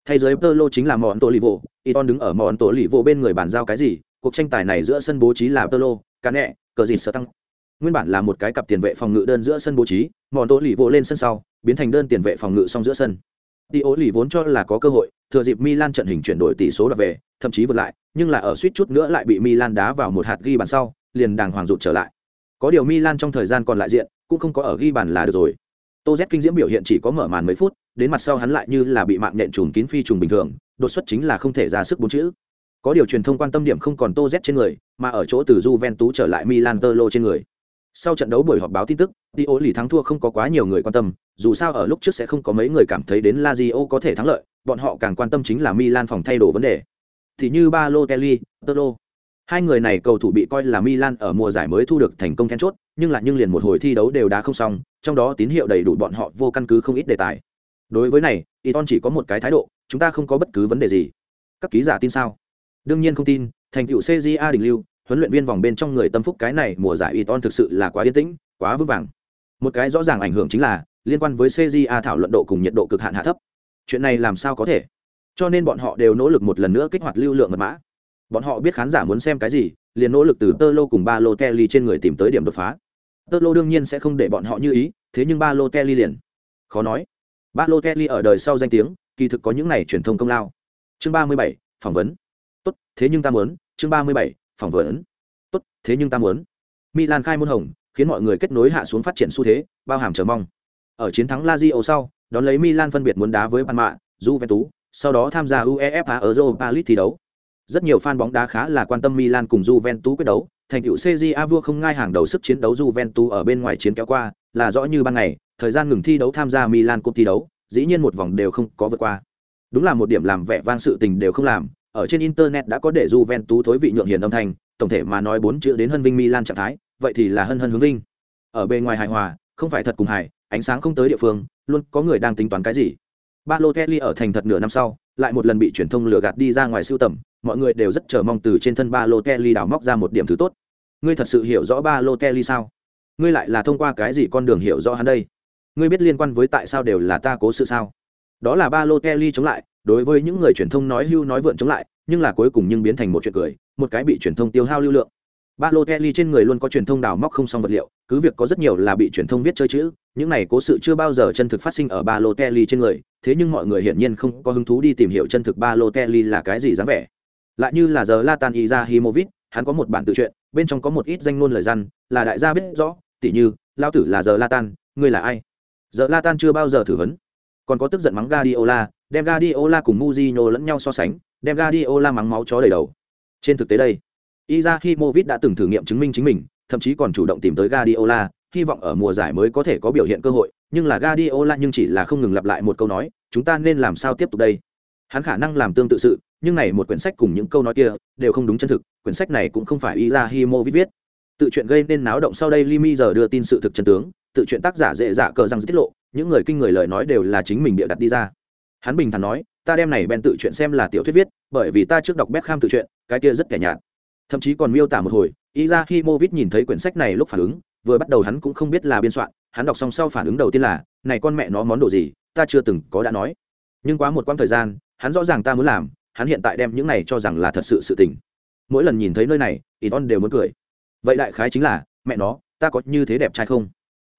Thay giới tơ lô chính là món tổ lì vô y đứng ở món tổ lì vô bên người bàn giao cái gì, cuộc tranh tài này giữa sân bố trí là tơ lô cá nẹ, cờ gì sơ tăng. Nguyên bản là một cái cặp tiền vệ phòng ngự đơn giữa sân bố trí món tổ lì vô lên sân sau, biến thành đơn tiền vệ phòng ngự song giữa sân. Đi ố lì vốn cho là có cơ hội, thừa dịp Milan trận hình chuyển đổi tỷ số đoạt về, thậm chí vượt lại, nhưng là ở suýt chút nữa lại bị Milan đá vào một hạt ghi bàn sau, liền đàng hoàng rụt trở lại. Có điều Milan trong thời gian còn lại diện, cũng không có ở ghi bàn là được rồi. Tô Z kinh diễm biểu hiện chỉ có mở màn mấy phút, đến mặt sau hắn lại như là bị mạng nhện trùng kín phi trùng bình thường, đột xuất chính là không thể ra sức bốn chữ. Có điều truyền thông quan tâm điểm không còn Tô Z trên người, mà ở chỗ từ Juventus trở lại Milan Tolo trên người. Sau trận đấu buổi họp báo tin tức, Dio lì thắng thua không có quá nhiều người quan tâm, dù sao ở lúc trước sẽ không có mấy người cảm thấy đến Lazio có thể thắng lợi, bọn họ càng quan tâm chính là Milan phòng thay đổi vấn đề. Thì như Balotelli, Tolo, hai người này cầu thủ bị coi là Milan ở mùa giải mới thu được thành công then chốt, nhưng lại nhưng liền một hồi thi đấu đều đã không xong, trong đó tín hiệu đầy đủ bọn họ vô căn cứ không ít đề tài. Đối với này, Iton chỉ có một cái thái độ, chúng ta không có bất cứ vấn đề gì. Các ký giả tin sao? Đương nhiên không tin, thành tựu CJA đỉnh lưu, huấn luyện viên vòng bên trong người tâm phúc cái này mùa giải Iton thực sự là quá yên tĩnh, quá vững vàng. Một cái rõ ràng ảnh hưởng chính là liên quan với CJA thảo luận độ cùng nhiệt độ cực hạn hạ thấp. Chuyện này làm sao có thể? Cho nên bọn họ đều nỗ lực một lần nữa kích hoạt lưu lượng mật mã. Bọn họ biết khán giả muốn xem cái gì, liền nỗ lực từ Tơ Lô cùng Ba Lô Kelly trên người tìm tới điểm đột phá. Tơ Lô đương nhiên sẽ không để bọn họ như ý, thế nhưng Ba Lô Kelly liền. Khó nói. Ba Lô Kelly ở đời sau danh tiếng, kỳ thực có những này truyền thông công lao. Chương 37, phỏng vấn. Tốt, thế nhưng ta muốn, chương 37, phỏng vấn. Tốt, thế nhưng ta muốn. Milan khai môn hồng, khiến mọi người kết nối hạ xuống phát triển xu thế, bao hàm chờ mong. Ở chiến thắng Lazio sau, đón lấy Milan phân biệt muốn đá với Parma, Juventus, sau đó tham gia UEFA Europa League thi đấu. Rất nhiều fan bóng đá khá là quan tâm Milan cùng Juventus quyết đấu, thành tựu CJA vua không ngai hàng đầu sức chiến đấu Juventus ở bên ngoài chiến kéo qua, là rõ như ban ngày, thời gian ngừng thi đấu tham gia Milan Cup thi đấu, dĩ nhiên một vòng đều không có vượt qua. Đúng là một điểm làm vẻ vang sự tình đều không làm, ở trên internet đã có để Juventus thối vị nhượng hiền âm thanh, tổng thể mà nói bốn chữ đến hân vinh Milan trạng thái, vậy thì là hân hân hướng vinh. Ở bên ngoài hài hòa, không phải thật cùng hài, ánh sáng không tới địa phương, luôn có người đang tính toán cái gì. Balotelli ở thành thật nửa năm sau, lại một lần bị truyền thông lừa gạt đi ra ngoài siêu tầm, mọi người đều rất chờ mong từ trên thân Balotelli đào móc ra một điểm thứ tốt. Ngươi thật sự hiểu rõ Balotelli sao? Ngươi lại là thông qua cái gì con đường hiểu rõ hắn đây? Ngươi biết liên quan với tại sao đều là ta cố sự sao? Đó là ba lô Kelly chống lại, đối với những người truyền thông nói hưu nói vượn chống lại, nhưng là cuối cùng nhưng biến thành một chuyện cười, một cái bị truyền thông tiêu hao lưu lượng. ba lô Kelly trên người luôn có truyền thông đào móc không xong vật liệu, cứ việc có rất nhiều là bị truyền thông viết chơi chữ, những này cố sự chưa bao giờ chân thực phát sinh ở ba lô Kelly trên người, thế nhưng mọi người hiển nhiên không có hứng thú đi tìm hiểu chân thực ba lô Kelly là cái gì dáng vẻ. Lại như là giờ Latan Izahimovic, hắn có một bản tự truyện, bên trong có một ít danh ngôn lời răn, là đại gia biết rõ, tỉ như, lao tử là giờ Latan, ngươi là ai? Giờ Latan chưa bao giờ thử vấn. Còn có tức giận mắng Guardiola, đem Guardiola cùng Mourinho lẫn nhau so sánh, đem Guardiola mắng máu chó đầy đầu. Trên thực tế đây, Izahimovic đã từng thử nghiệm chứng minh chính mình, thậm chí còn chủ động tìm tới Guardiola, hy vọng ở mùa giải mới có thể có biểu hiện cơ hội, nhưng là Guardiola nhưng chỉ là không ngừng lặp lại một câu nói, chúng ta nên làm sao tiếp tục đây? Hắn khả năng làm tương tự sự, nhưng này một quyển sách cùng những câu nói kia đều không đúng chân thực, quyển sách này cũng không phải Izahimovic viết. Tự chuyện gây nên náo động sau đây Limi giờ đưa tin sự thực chân tướng, tự chuyện tác giả dễ dạ cờ răng tiết lộ, những người kinh người lời nói đều là chính mình bịa đặt đi ra. Hắn bình thản nói, ta đem này Ben tự chuyện xem là tiểu thuyết viết, bởi vì ta trước đọc Beckham tự chuyện, cái kia rất kẻ nhạt. Thậm chí còn miêu tả một hồi, Izahimovic nhìn thấy quyển sách này lúc phản ứng, vừa bắt đầu hắn cũng không biết là biên soạn, hắn đọc xong sau phản ứng đầu tiên là, này con mẹ nó món đồ gì, ta chưa từng có đã nói. Nhưng quá một quãng thời gian, hắn rõ ràng ta muốn làm, hắn hiện tại đem những này cho rằng là thật sự sự tình. Mỗi lần nhìn thấy nơi này, Iton đều muốn cười. Vậy đại khái chính là, mẹ nó, ta có như thế đẹp trai không?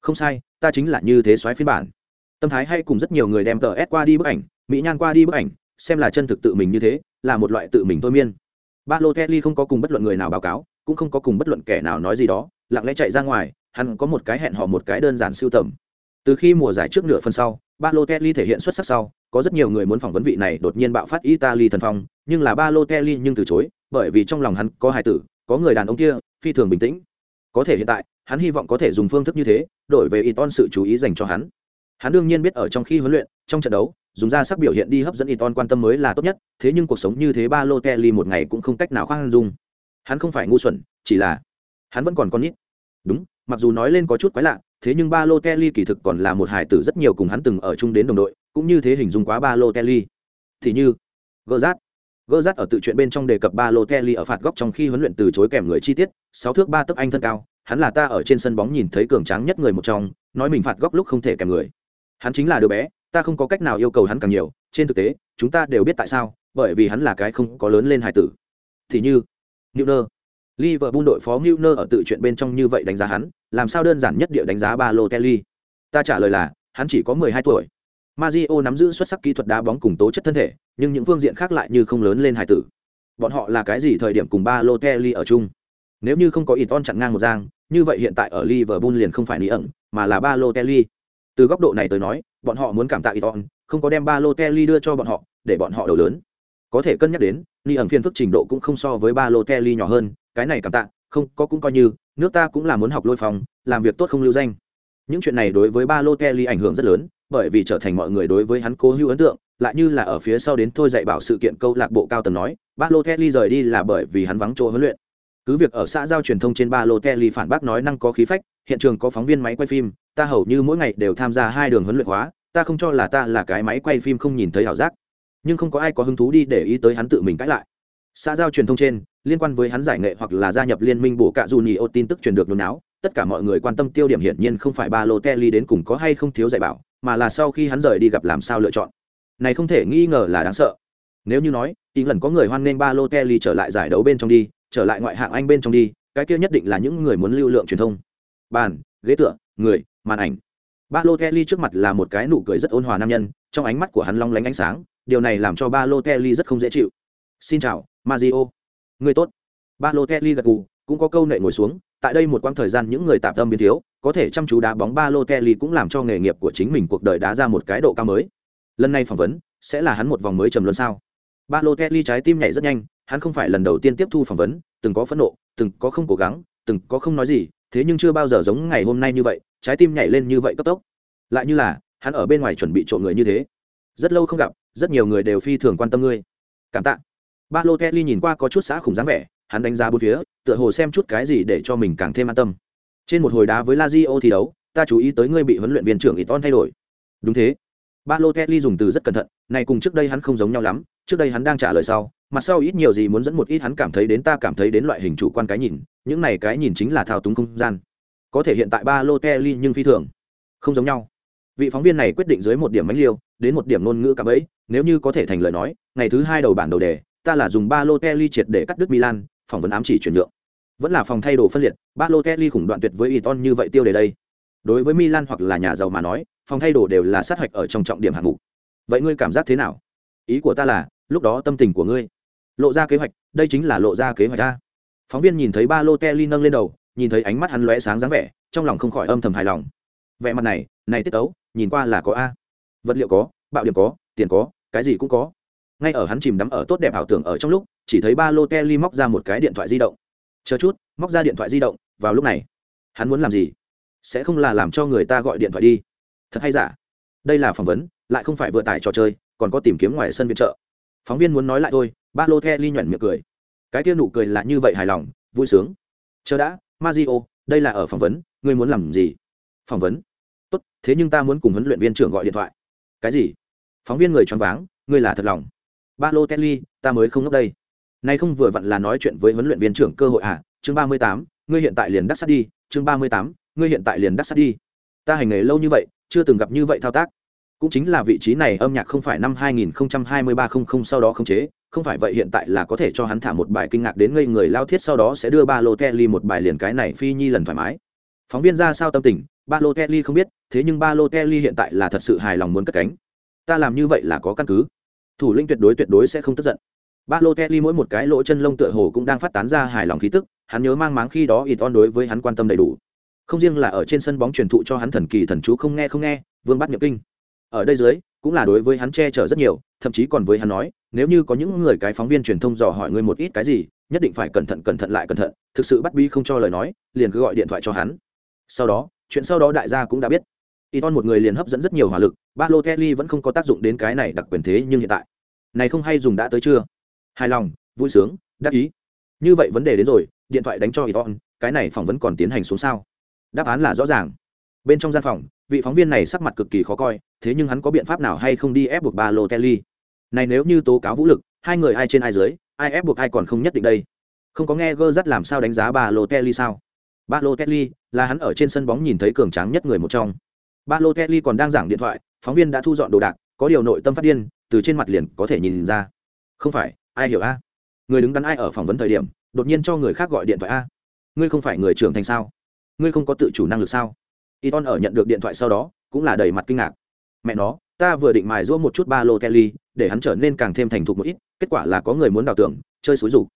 Không sai, ta chính là như thế soái phiên bản. Tâm thái hay cùng rất nhiều người đem tờ S qua đi bức ảnh, mỹ nhan qua đi bức ảnh, xem là chân thực tự mình như thế, là một loại tự mình thôi miên. ba lothely không có cùng bất luận người nào báo cáo, cũng không có cùng bất luận kẻ nào nói gì đó, lặng lẽ chạy ra ngoài, hắn có một cái hẹn hò một cái đơn giản siêu tầm. Từ khi mùa giải trước nửa phần sau, ba lothely thể hiện xuất sắc sau, có rất nhiều người muốn phỏng vấn vị này đột nhiên bạo phát Italy thần phong, nhưng là ba lothely nhưng từ chối, bởi vì trong lòng hắn có hài tử, có người đàn ông kia, phi thường bình tĩnh. Có thể hiện tại, hắn hy vọng có thể dùng phương thức như thế, đổi về Iton sự chú ý dành cho hắn. Hắn đương nhiên biết ở trong khi huấn luyện, trong trận đấu, dùng ra sắc biểu hiện đi hấp dẫn Iton quan tâm mới là tốt nhất, thế nhưng cuộc sống như thế Balotelli một ngày cũng không cách nào khoan dung. Hắn không phải ngu xuẩn, chỉ là hắn vẫn còn con nít. Đúng, mặc dù nói lên có chút quái lạ, thế nhưng Balotelli kỳ thực còn là một hài tử rất nhiều cùng hắn từng ở chung đến đồng đội, cũng như thế hình dung quá Balotelli. Thì như, gỡ rát ở tự truyện bên trong đề cập ba lô Kelly ở phạt góc trong khi huấn luyện từ chối kèm người chi tiết, sáu thước ba tấc anh thân cao, hắn là ta ở trên sân bóng nhìn thấy cường tráng nhất người một trong, nói mình phạt góc lúc không thể kèm người. Hắn chính là đứa bé, ta không có cách nào yêu cầu hắn càng nhiều, trên thực tế, chúng ta đều biết tại sao, bởi vì hắn là cái không có lớn lên hài tử. Thì như, Newner. Liverpool đội phó Newner ở tự chuyện bên trong như vậy đánh giá hắn, làm sao đơn giản nhất địa đánh giá ba lô Kelly Ta trả lời là, hắn chỉ có 12 tuổi. Mario nắm giữ xuất sắc kỹ thuật đá bóng cùng tố chất thân thể, nhưng những phương diện khác lại như không lớn lên hài tử. Bọn họ là cái gì thời điểm cùng Balotelli ở chung? Nếu như không có Iton chặn ngang một giang, như vậy hiện tại ở Liverpool liền không phải Lý ẩn, mà là Balotelli. Từ góc độ này tới nói, bọn họ muốn cảm tạ Iton, không có đem Balotelli đưa cho bọn họ, để bọn họ đầu lớn. Có thể cân nhắc đến, Lý ẩn phiên phức trình độ cũng không so với Balotelli nhỏ hơn, cái này cảm tạ, không, có cũng coi như, nước ta cũng là muốn học lôi phòng, làm việc tốt không lưu danh. Những chuyện này đối với Balotelli ảnh hưởng rất lớn, bởi vì trở thành mọi người đối với hắn cố hữu ấn tượng, lại như là ở phía sau đến thôi dạy bảo sự kiện câu lạc bộ cao tầng nói, Balotelli rời đi là bởi vì hắn vắng chỗ huấn luyện. Cứ việc ở xã giao truyền thông trên Balotelli phản bác nói năng có khí phách, hiện trường có phóng viên máy quay phim, ta hầu như mỗi ngày đều tham gia hai đường huấn luyện hóa, ta không cho là ta là cái máy quay phim không nhìn thấy ảo giác. Nhưng không có ai có hứng thú đi để ý tới hắn tự mình cãi lại. Xã giao truyền thông trên, liên quan với hắn giải nghệ hoặc là gia nhập liên minh bổ cạ Juni tin tức truyền được nôn áo, tất cả mọi người quan tâm tiêu điểm hiển nhiên không phải Balotelli đến cùng có hay không thiếu dạy bảo, mà là sau khi hắn rời đi gặp làm sao lựa chọn. Này không thể nghi ngờ là đáng sợ. Nếu như nói, ý lần có người hoan nghênh Balotelli trở lại giải đấu bên trong đi, trở lại ngoại hạng Anh bên trong đi, cái kia nhất định là những người muốn lưu lượng truyền thông. Bàn, ghế tựa, người, màn ảnh. Balotelli trước mặt là một cái nụ cười rất ôn hòa nam nhân, trong ánh mắt của hắn long lánh ánh sáng, điều này làm cho Balotelli rất không dễ chịu. "Xin chào, Mario." "Người tốt." Balotelli gật gù, cũng có câu nệ ngồi xuống, tại đây một quãng thời gian những người tạm tâm biến thiếu, có thể chăm chú đá bóng ba lô kelly cũng làm cho nghề nghiệp của chính mình cuộc đời đá ra một cái độ cao mới. Lần này phỏng vấn sẽ là hắn một vòng mới trầm luân sao? ba lô kelly trái tim nhảy rất nhanh, hắn không phải lần đầu tiên tiếp thu phỏng vấn, từng có phẫn nộ, từng có không cố gắng, từng có không nói gì, thế nhưng chưa bao giờ giống ngày hôm nay như vậy, trái tim nhảy lên như vậy cấp tốc. Lại như là, hắn ở bên ngoài chuẩn bị trộn người như thế. Rất lâu không gặp, rất nhiều người đều phi thường quan tâm ngươi. Cảm tạ. ba lô kelly nhìn qua có chút xã khủng dáng vẻ, hắn đánh giá bốn phía, tựa hồ xem chút cái gì để cho mình càng thêm an tâm. Trên một hồi đá với Lazio thi đấu, ta chú ý tới ngươi bị huấn luyện viên trưởng Iton thay đổi. Đúng thế. Balotelli dùng từ rất cẩn thận, này cùng trước đây hắn không giống nhau lắm, trước đây hắn đang trả lời sau, mặt sau ít nhiều gì muốn dẫn một ít hắn cảm thấy đến ta cảm thấy đến loại hình chủ quan cái nhìn, những này cái nhìn chính là thao túng không gian. Có thể hiện tại Balotelli nhưng phi thường không giống nhau. Vị phóng viên này quyết định dưới một điểm mánh liêu, đến một điểm ngôn ngữ cả bấy, nếu như có thể thành lời nói, ngày thứ hai đầu bản đầu đề, ta là dùng Balotelli triệt để cắt đứt Milan, phỏng vấn ám chỉ chuyển nhượng. Vẫn là phòng thay đồ phân liệt, Balotelli khủng đoạn tuyệt với Iton như vậy tiêu đề đây. Đối với Milan hoặc là nhà giàu mà nói, phòng thay đồ đều là sát hạch ở trong trọng điểm hạng mục. Vậy ngươi cảm giác thế nào? Ý của ta là, lúc đó tâm tình của ngươi lộ ra kế hoạch đây chính là lộ ra kế hoạch ta phóng viên nhìn thấy ba lô kelly nâng lên đầu nhìn thấy ánh mắt hắn lóe sáng dáng vẻ trong lòng không khỏi âm thầm hài lòng vẻ mặt này này tiết tấu nhìn qua là có a vật liệu có bạo điểm có tiền có cái gì cũng có ngay ở hắn chìm đắm ở tốt đẹp ảo tưởng ở trong lúc chỉ thấy ba lô kelly móc ra một cái điện thoại di động chờ chút, móc ra điện thoại di động, vào lúc này. Hắn muốn làm gì? Sẽ không là làm cho người ta gọi điện thoại đi. Thật hay giả? Đây là phỏng vấn, lại không phải vừa tải trò chơi, còn có tìm kiếm ngoài sân viện trợ. Phóng viên muốn nói lại thôi ba lô the ly nhuận miệng cười. Cái kia nụ cười là như vậy hài lòng, vui sướng. Chờ đã mazio đây là ở phỏng vấn, ngươi muốn làm gì? Phỏng vấn. Tốt, thế nhưng ta muốn cùng huấn luyện viên trưởng gọi điện thoại. Cái gì? Phóng viên người choáng váng, ngươi là thật lòng. Ba lô kelly ta mới không ngốc đây nay không vừa vặn là nói chuyện với huấn luyện viên trưởng cơ hội à? Chương ba mươi tám, ngươi hiện tại liền đắc sát đi. Chương ba mươi tám, ngươi hiện tại liền đắc sát đi. Ta hành nghề lâu như vậy, chưa từng gặp như vậy thao tác. Cũng chính là vị trí này âm nhạc không phải năm 2023 không không sau đó không chế, không phải vậy hiện tại là có thể cho hắn thả một bài kinh ngạc đến ngây người lao thiết sau đó sẽ đưa ba lô kelly một bài liền cái này phi nhi lần thoải mái. Phóng viên ra sao tâm tình, ba lô kelly không biết, thế nhưng ba lô kelly hiện tại là thật sự hài lòng muốn cất cánh. Ta làm như vậy là có căn cứ. Thủ lĩnh tuyệt đối tuyệt đối sẽ không tức giận ba lô kelly mỗi một cái lỗ chân lông tựa hồ cũng đang phát tán ra hài lòng khí tức hắn nhớ mang máng khi đó ít on đối với hắn quan tâm đầy đủ. Không riêng là ở trên sân bóng truyền thụ cho hắn thần kỳ thần chú không nghe không nghe vương bắt nhập kinh. Ở đây dưới cũng là đối với hắn che chở rất nhiều thậm chí còn với hắn nói nếu như có những người cái phóng viên truyền thông dò hỏi ngươi một ít cái gì nhất định phải cẩn thận cẩn thận lại cẩn thận thực sự bắt bi không cho lời nói liền cứ gọi điện thoại cho hắn. Sau đó chuyện sau đó đại gia cũng đã biết. Iton một người liền hấp dẫn rất nhiều hỏa lực, Ba Lo Kelly vẫn không có tác dụng đến cái này đặc quyền thế nhưng hiện tại, này không hay dùng đã tới chưa? Hài lòng, vui sướng, đắc ý. Như vậy vấn đề đến rồi, điện thoại đánh cho Iton, cái này phỏng vấn còn tiến hành xuống sao? Đáp án là rõ ràng. Bên trong gian phòng, vị phóng viên này sắc mặt cực kỳ khó coi, thế nhưng hắn có biện pháp nào hay không đi ép buộc Balotelli? Này nếu như tố cáo vũ lực, hai người ai trên ai dưới, ai ép buộc ai còn không nhất định đây. Không có nghe gơ rất làm sao đánh giá Balotelli sao? Balotelli là hắn ở trên sân bóng nhìn thấy cường tráng nhất người một trong. Balotelli còn đang giảng điện thoại, phóng viên đã thu dọn đồ đạc, có điều nội tâm phát điên, từ trên mặt liền có thể nhìn ra. Không phải, ai hiểu a? Người đứng đắn ai ở phỏng vấn thời điểm, đột nhiên cho người khác gọi điện thoại a? Ngươi không phải người trưởng thành sao? Ngươi không có tự chủ năng lực sao? Iton ở nhận được điện thoại sau đó, cũng là đầy mặt kinh ngạc. Mẹ nó, ta vừa định mài giũa một chút ba lô Kelly, để hắn trở nên càng thêm thành thục một ít, kết quả là có người muốn đào tưởng, chơi xúi rủ.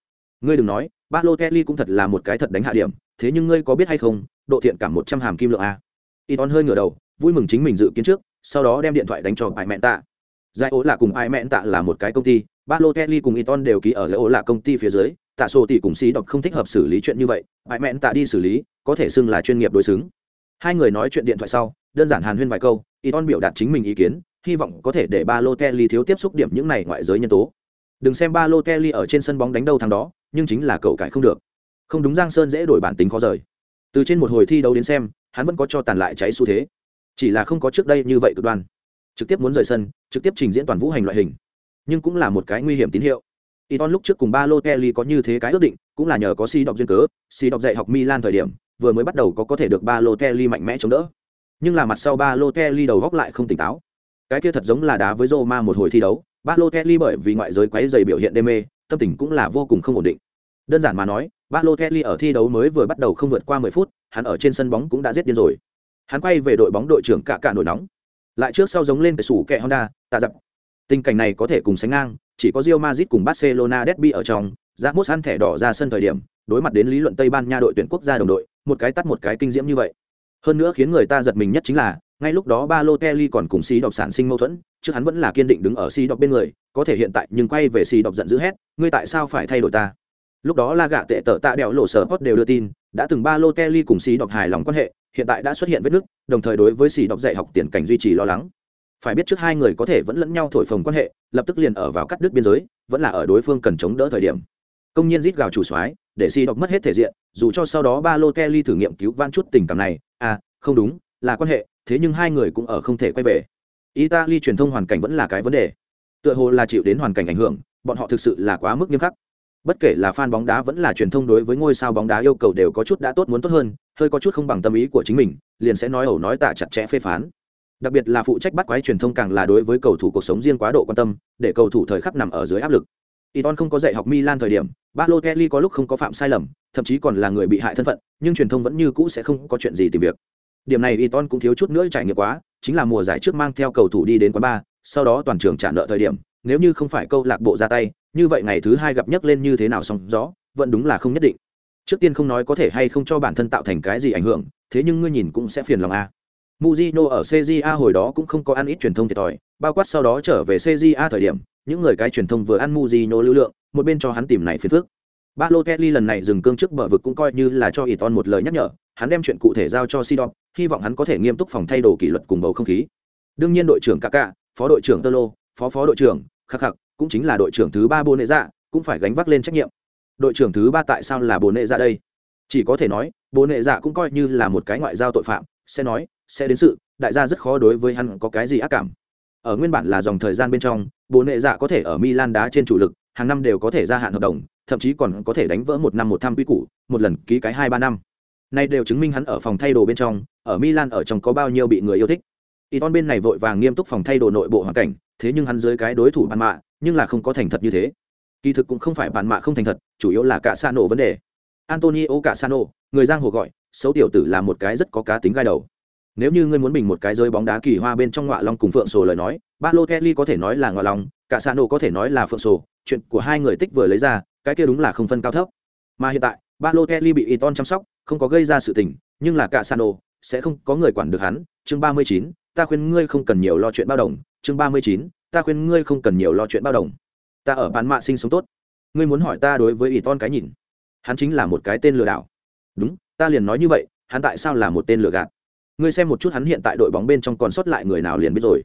Ngươi đừng nói, ba lô Kelly cũng thật là một cái thật đánh hạ điểm, thế nhưng ngươi có biết hay không, độ thiện cảm một trăm hàm kim lượng a. Iton hơi ngửa đầu, vui mừng chính mình dự kiến trước sau đó đem điện thoại đánh cho ai mẹn tạ giải ố là cùng ai mẹn tạ là một cái công ty ba kelly cùng iton đều ký ở giải ố là công ty phía dưới, tạ sổ tỷ cùng xí đọc không thích hợp xử lý chuyện như vậy, bại mẹn tạ đi xử lý, có thể xưng là chuyên nghiệp đối xứng. Hai người nói chuyện điện thoại sau, đơn giản hàn huyên vài câu iton biểu đạt chính mình ý kiến, hy vọng có thể để ba kelly thiếu tiếp xúc điểm những này ngoại giới nhân tố. Đừng xem ba kelly ở trên sân bóng đánh đâu thằng đó, nhưng chính là cậu cải không được. Không đúng giang sơn dễ đổi bản tính khó rời. Từ trên một hồi thi đấu đến xem, hắn vẫn có cho tàn lại cháy xu thế. Chỉ là không có trước đây như vậy cực đoan. Trực tiếp muốn rời sân, trực tiếp trình diễn toàn vũ hành loại hình nhưng cũng là một cái nguy hiểm tín hiệu Iton lúc trước cùng ba lô Kelly có như thế cái ước định, cũng là nhờ có si đọc duyên cớ, si đọc dạy học Milan thời điểm, vừa mới bắt đầu có có thể được ba lô Kelly mạnh mẽ chống đỡ. Nhưng là mặt sau ba lô Kelly đầu góc lại không tỉnh táo. Cái kia thật giống là đá với Roma một hồi thi đấu, ba lô Kelly bởi vì ngoại giới quấy giày biểu hiện đê mê, tâm tình cũng là vô cùng không ổn định. Đơn giản mà nói, ba lô Kelly ở thi đấu mới vừa bắt đầu không vượt qua 10 phút, hắn ở trên sân bóng cũng đã giết điên rồi hắn quay về đội bóng đội trưởng cả cả nổi nóng lại trước sau giống lên cái sủ kẹ honda tạ dập tình cảnh này có thể cùng sánh ngang, chỉ có Real Madrid cùng Barcelona derby ở trong, Ramos ăn thẻ đỏ ra sân thời điểm, đối mặt đến lý luận Tây Ban Nha đội tuyển quốc gia đồng đội, một cái tắt một cái kinh diễm như vậy. Hơn nữa khiến người ta giật mình nhất chính là, ngay lúc đó Balotelli còn cùng Si độc sản sinh mâu thuẫn, trước hắn vẫn là kiên định đứng ở Si độc bên người, có thể hiện tại nhưng quay về Si độc giận dữ hét, ngươi tại sao phải thay đổi ta? Lúc đó La gạ tệ tợ tạ đèo lộ sở Post đều đưa tin, đã từng Balotelli cùng Si độc hài lòng quan hệ, hiện tại đã xuất hiện vết nứt, đồng thời đối với xì độc dạy học tiền cảnh duy trì lo lắng phải biết trước hai người có thể vẫn lẫn nhau thổi phồng quan hệ, lập tức liền ở vào cắt đứt biên giới, vẫn là ở đối phương cần chống đỡ thời điểm. Công nhân rít gào chủ soái, để si đọc mất hết thể diện, dù cho sau đó ba lô kelly thử nghiệm cứu van chút tình cảm này à không đúng, là quan hệ, thế nhưng hai người cũng ở không thể quay về. Italy truyền thông hoàn cảnh vẫn là cái vấn đề. Tựa hồ là chịu đến hoàn cảnh ảnh hưởng, bọn họ thực sự là quá mức nghiêm khắc. Bất kể là fan bóng đá vẫn là truyền thông đối với ngôi sao bóng đá yêu cầu đều có chút đã tốt muốn tốt hơn, hơi có chút không bằng tâm ý của chính mình, liền sẽ nói ẩu nói tạ chặt chẽ phê phán đặc biệt là phụ trách bắt quái truyền thông càng là đối với cầu thủ cuộc sống riêng quá độ quan tâm để cầu thủ thời khắc nằm ở dưới áp lực. Iton không có dạy học Milan thời điểm, Balotelli có lúc không có phạm sai lầm, thậm chí còn là người bị hại thân phận, nhưng truyền thông vẫn như cũ sẽ không có chuyện gì tìm việc. Điểm này Iton cũng thiếu chút nữa trải nghiệm quá, chính là mùa giải trước mang theo cầu thủ đi đến quán bar, sau đó toàn trường trả nợ thời điểm, nếu như không phải câu lạc bộ ra tay, như vậy ngày thứ hai gặp nhấc lên như thế nào xong rõ, vẫn đúng là không nhất định. Trước tiên không nói có thể hay không cho bản thân tạo thành cái gì ảnh hưởng thế nhưng ngươi nhìn cũng sẽ phiền lòng a Mujino ở CJA hồi đó cũng không có ăn ít truyền thông thiệt thòi, bao quát sau đó trở về CJA thời điểm, những người cái truyền thông vừa ăn Mujino lưu lượng, một bên cho hắn tìm này phiền phức. Balotelli lần này dừng cương trước bờ vực cũng coi như là cho Iton một lời nhắc nhở, hắn đem chuyện cụ thể giao cho Sidon, hy vọng hắn có thể nghiêm túc phòng thay đồ kỷ luật cùng bầu không khí. Đương nhiên đội trưởng Kaká, phó đội trưởng Tolo, phó phó đội trưởng, khắc khắc, cũng chính là đội trưởng thứ ba Bồ cũng phải gánh vác lên trách nhiệm. Đội trưởng thứ ba tại sao là Bồ đây? Chỉ có thể nói, Bồ cũng coi như là một cái ngoại giao tội phạm, sẽ nói, sẽ đến sự, đại gia rất khó đối với hắn có cái gì ác cảm. Ở nguyên bản là dòng thời gian bên trong, bố Nệ Dạ có thể ở Milan đá trên chủ lực, hàng năm đều có thể gia hạn hợp đồng, thậm chí còn có thể đánh vỡ một năm một tham quy củ, một lần ký cái hai ba năm. Này đều chứng minh hắn ở phòng thay đồ bên trong, ở Milan ở trong có bao nhiêu bị người yêu thích. Iton bên này vội vàng nghiêm túc phòng thay đồ nội bộ hoàn cảnh, thế nhưng hắn dưới cái đối thủ bàn mạ, nhưng là không có thành thật như thế. Kỳ thực cũng không phải bàn mạ không thành thật, chủ yếu là cả Sano vấn đề. Antonio Cả Sanô người giang hồ gọi, xấu tiểu tử là một cái rất có cá tính gai đầu. Nếu như ngươi muốn bình một cái rơi bóng đá kỳ hoa bên trong ngọa long cùng phượng sồ lời nói, Balotelli có thể nói là ngọa long, cả sano có thể nói là phượng sồ, chuyện của hai người tích vừa lấy ra, cái kia đúng là không phân cao thấp. Mà hiện tại, Balotelli bị Iton chăm sóc, không có gây ra sự tình, nhưng là cả sano sẽ không có người quản được hắn. Chương 39, ta khuyên ngươi không cần nhiều lo chuyện bao đồng. Chương 39, ta khuyên ngươi không cần nhiều lo chuyện bao đồng. Ta ở bán mạ sinh sống tốt. Ngươi muốn hỏi ta đối với Iton cái nhìn? Hắn chính là một cái tên lừa đảo. Đúng, ta liền nói như vậy, hắn tại sao là một tên lừa gạt? Ngươi xem một chút hắn hiện tại đội bóng bên trong còn sót lại người nào liền biết rồi.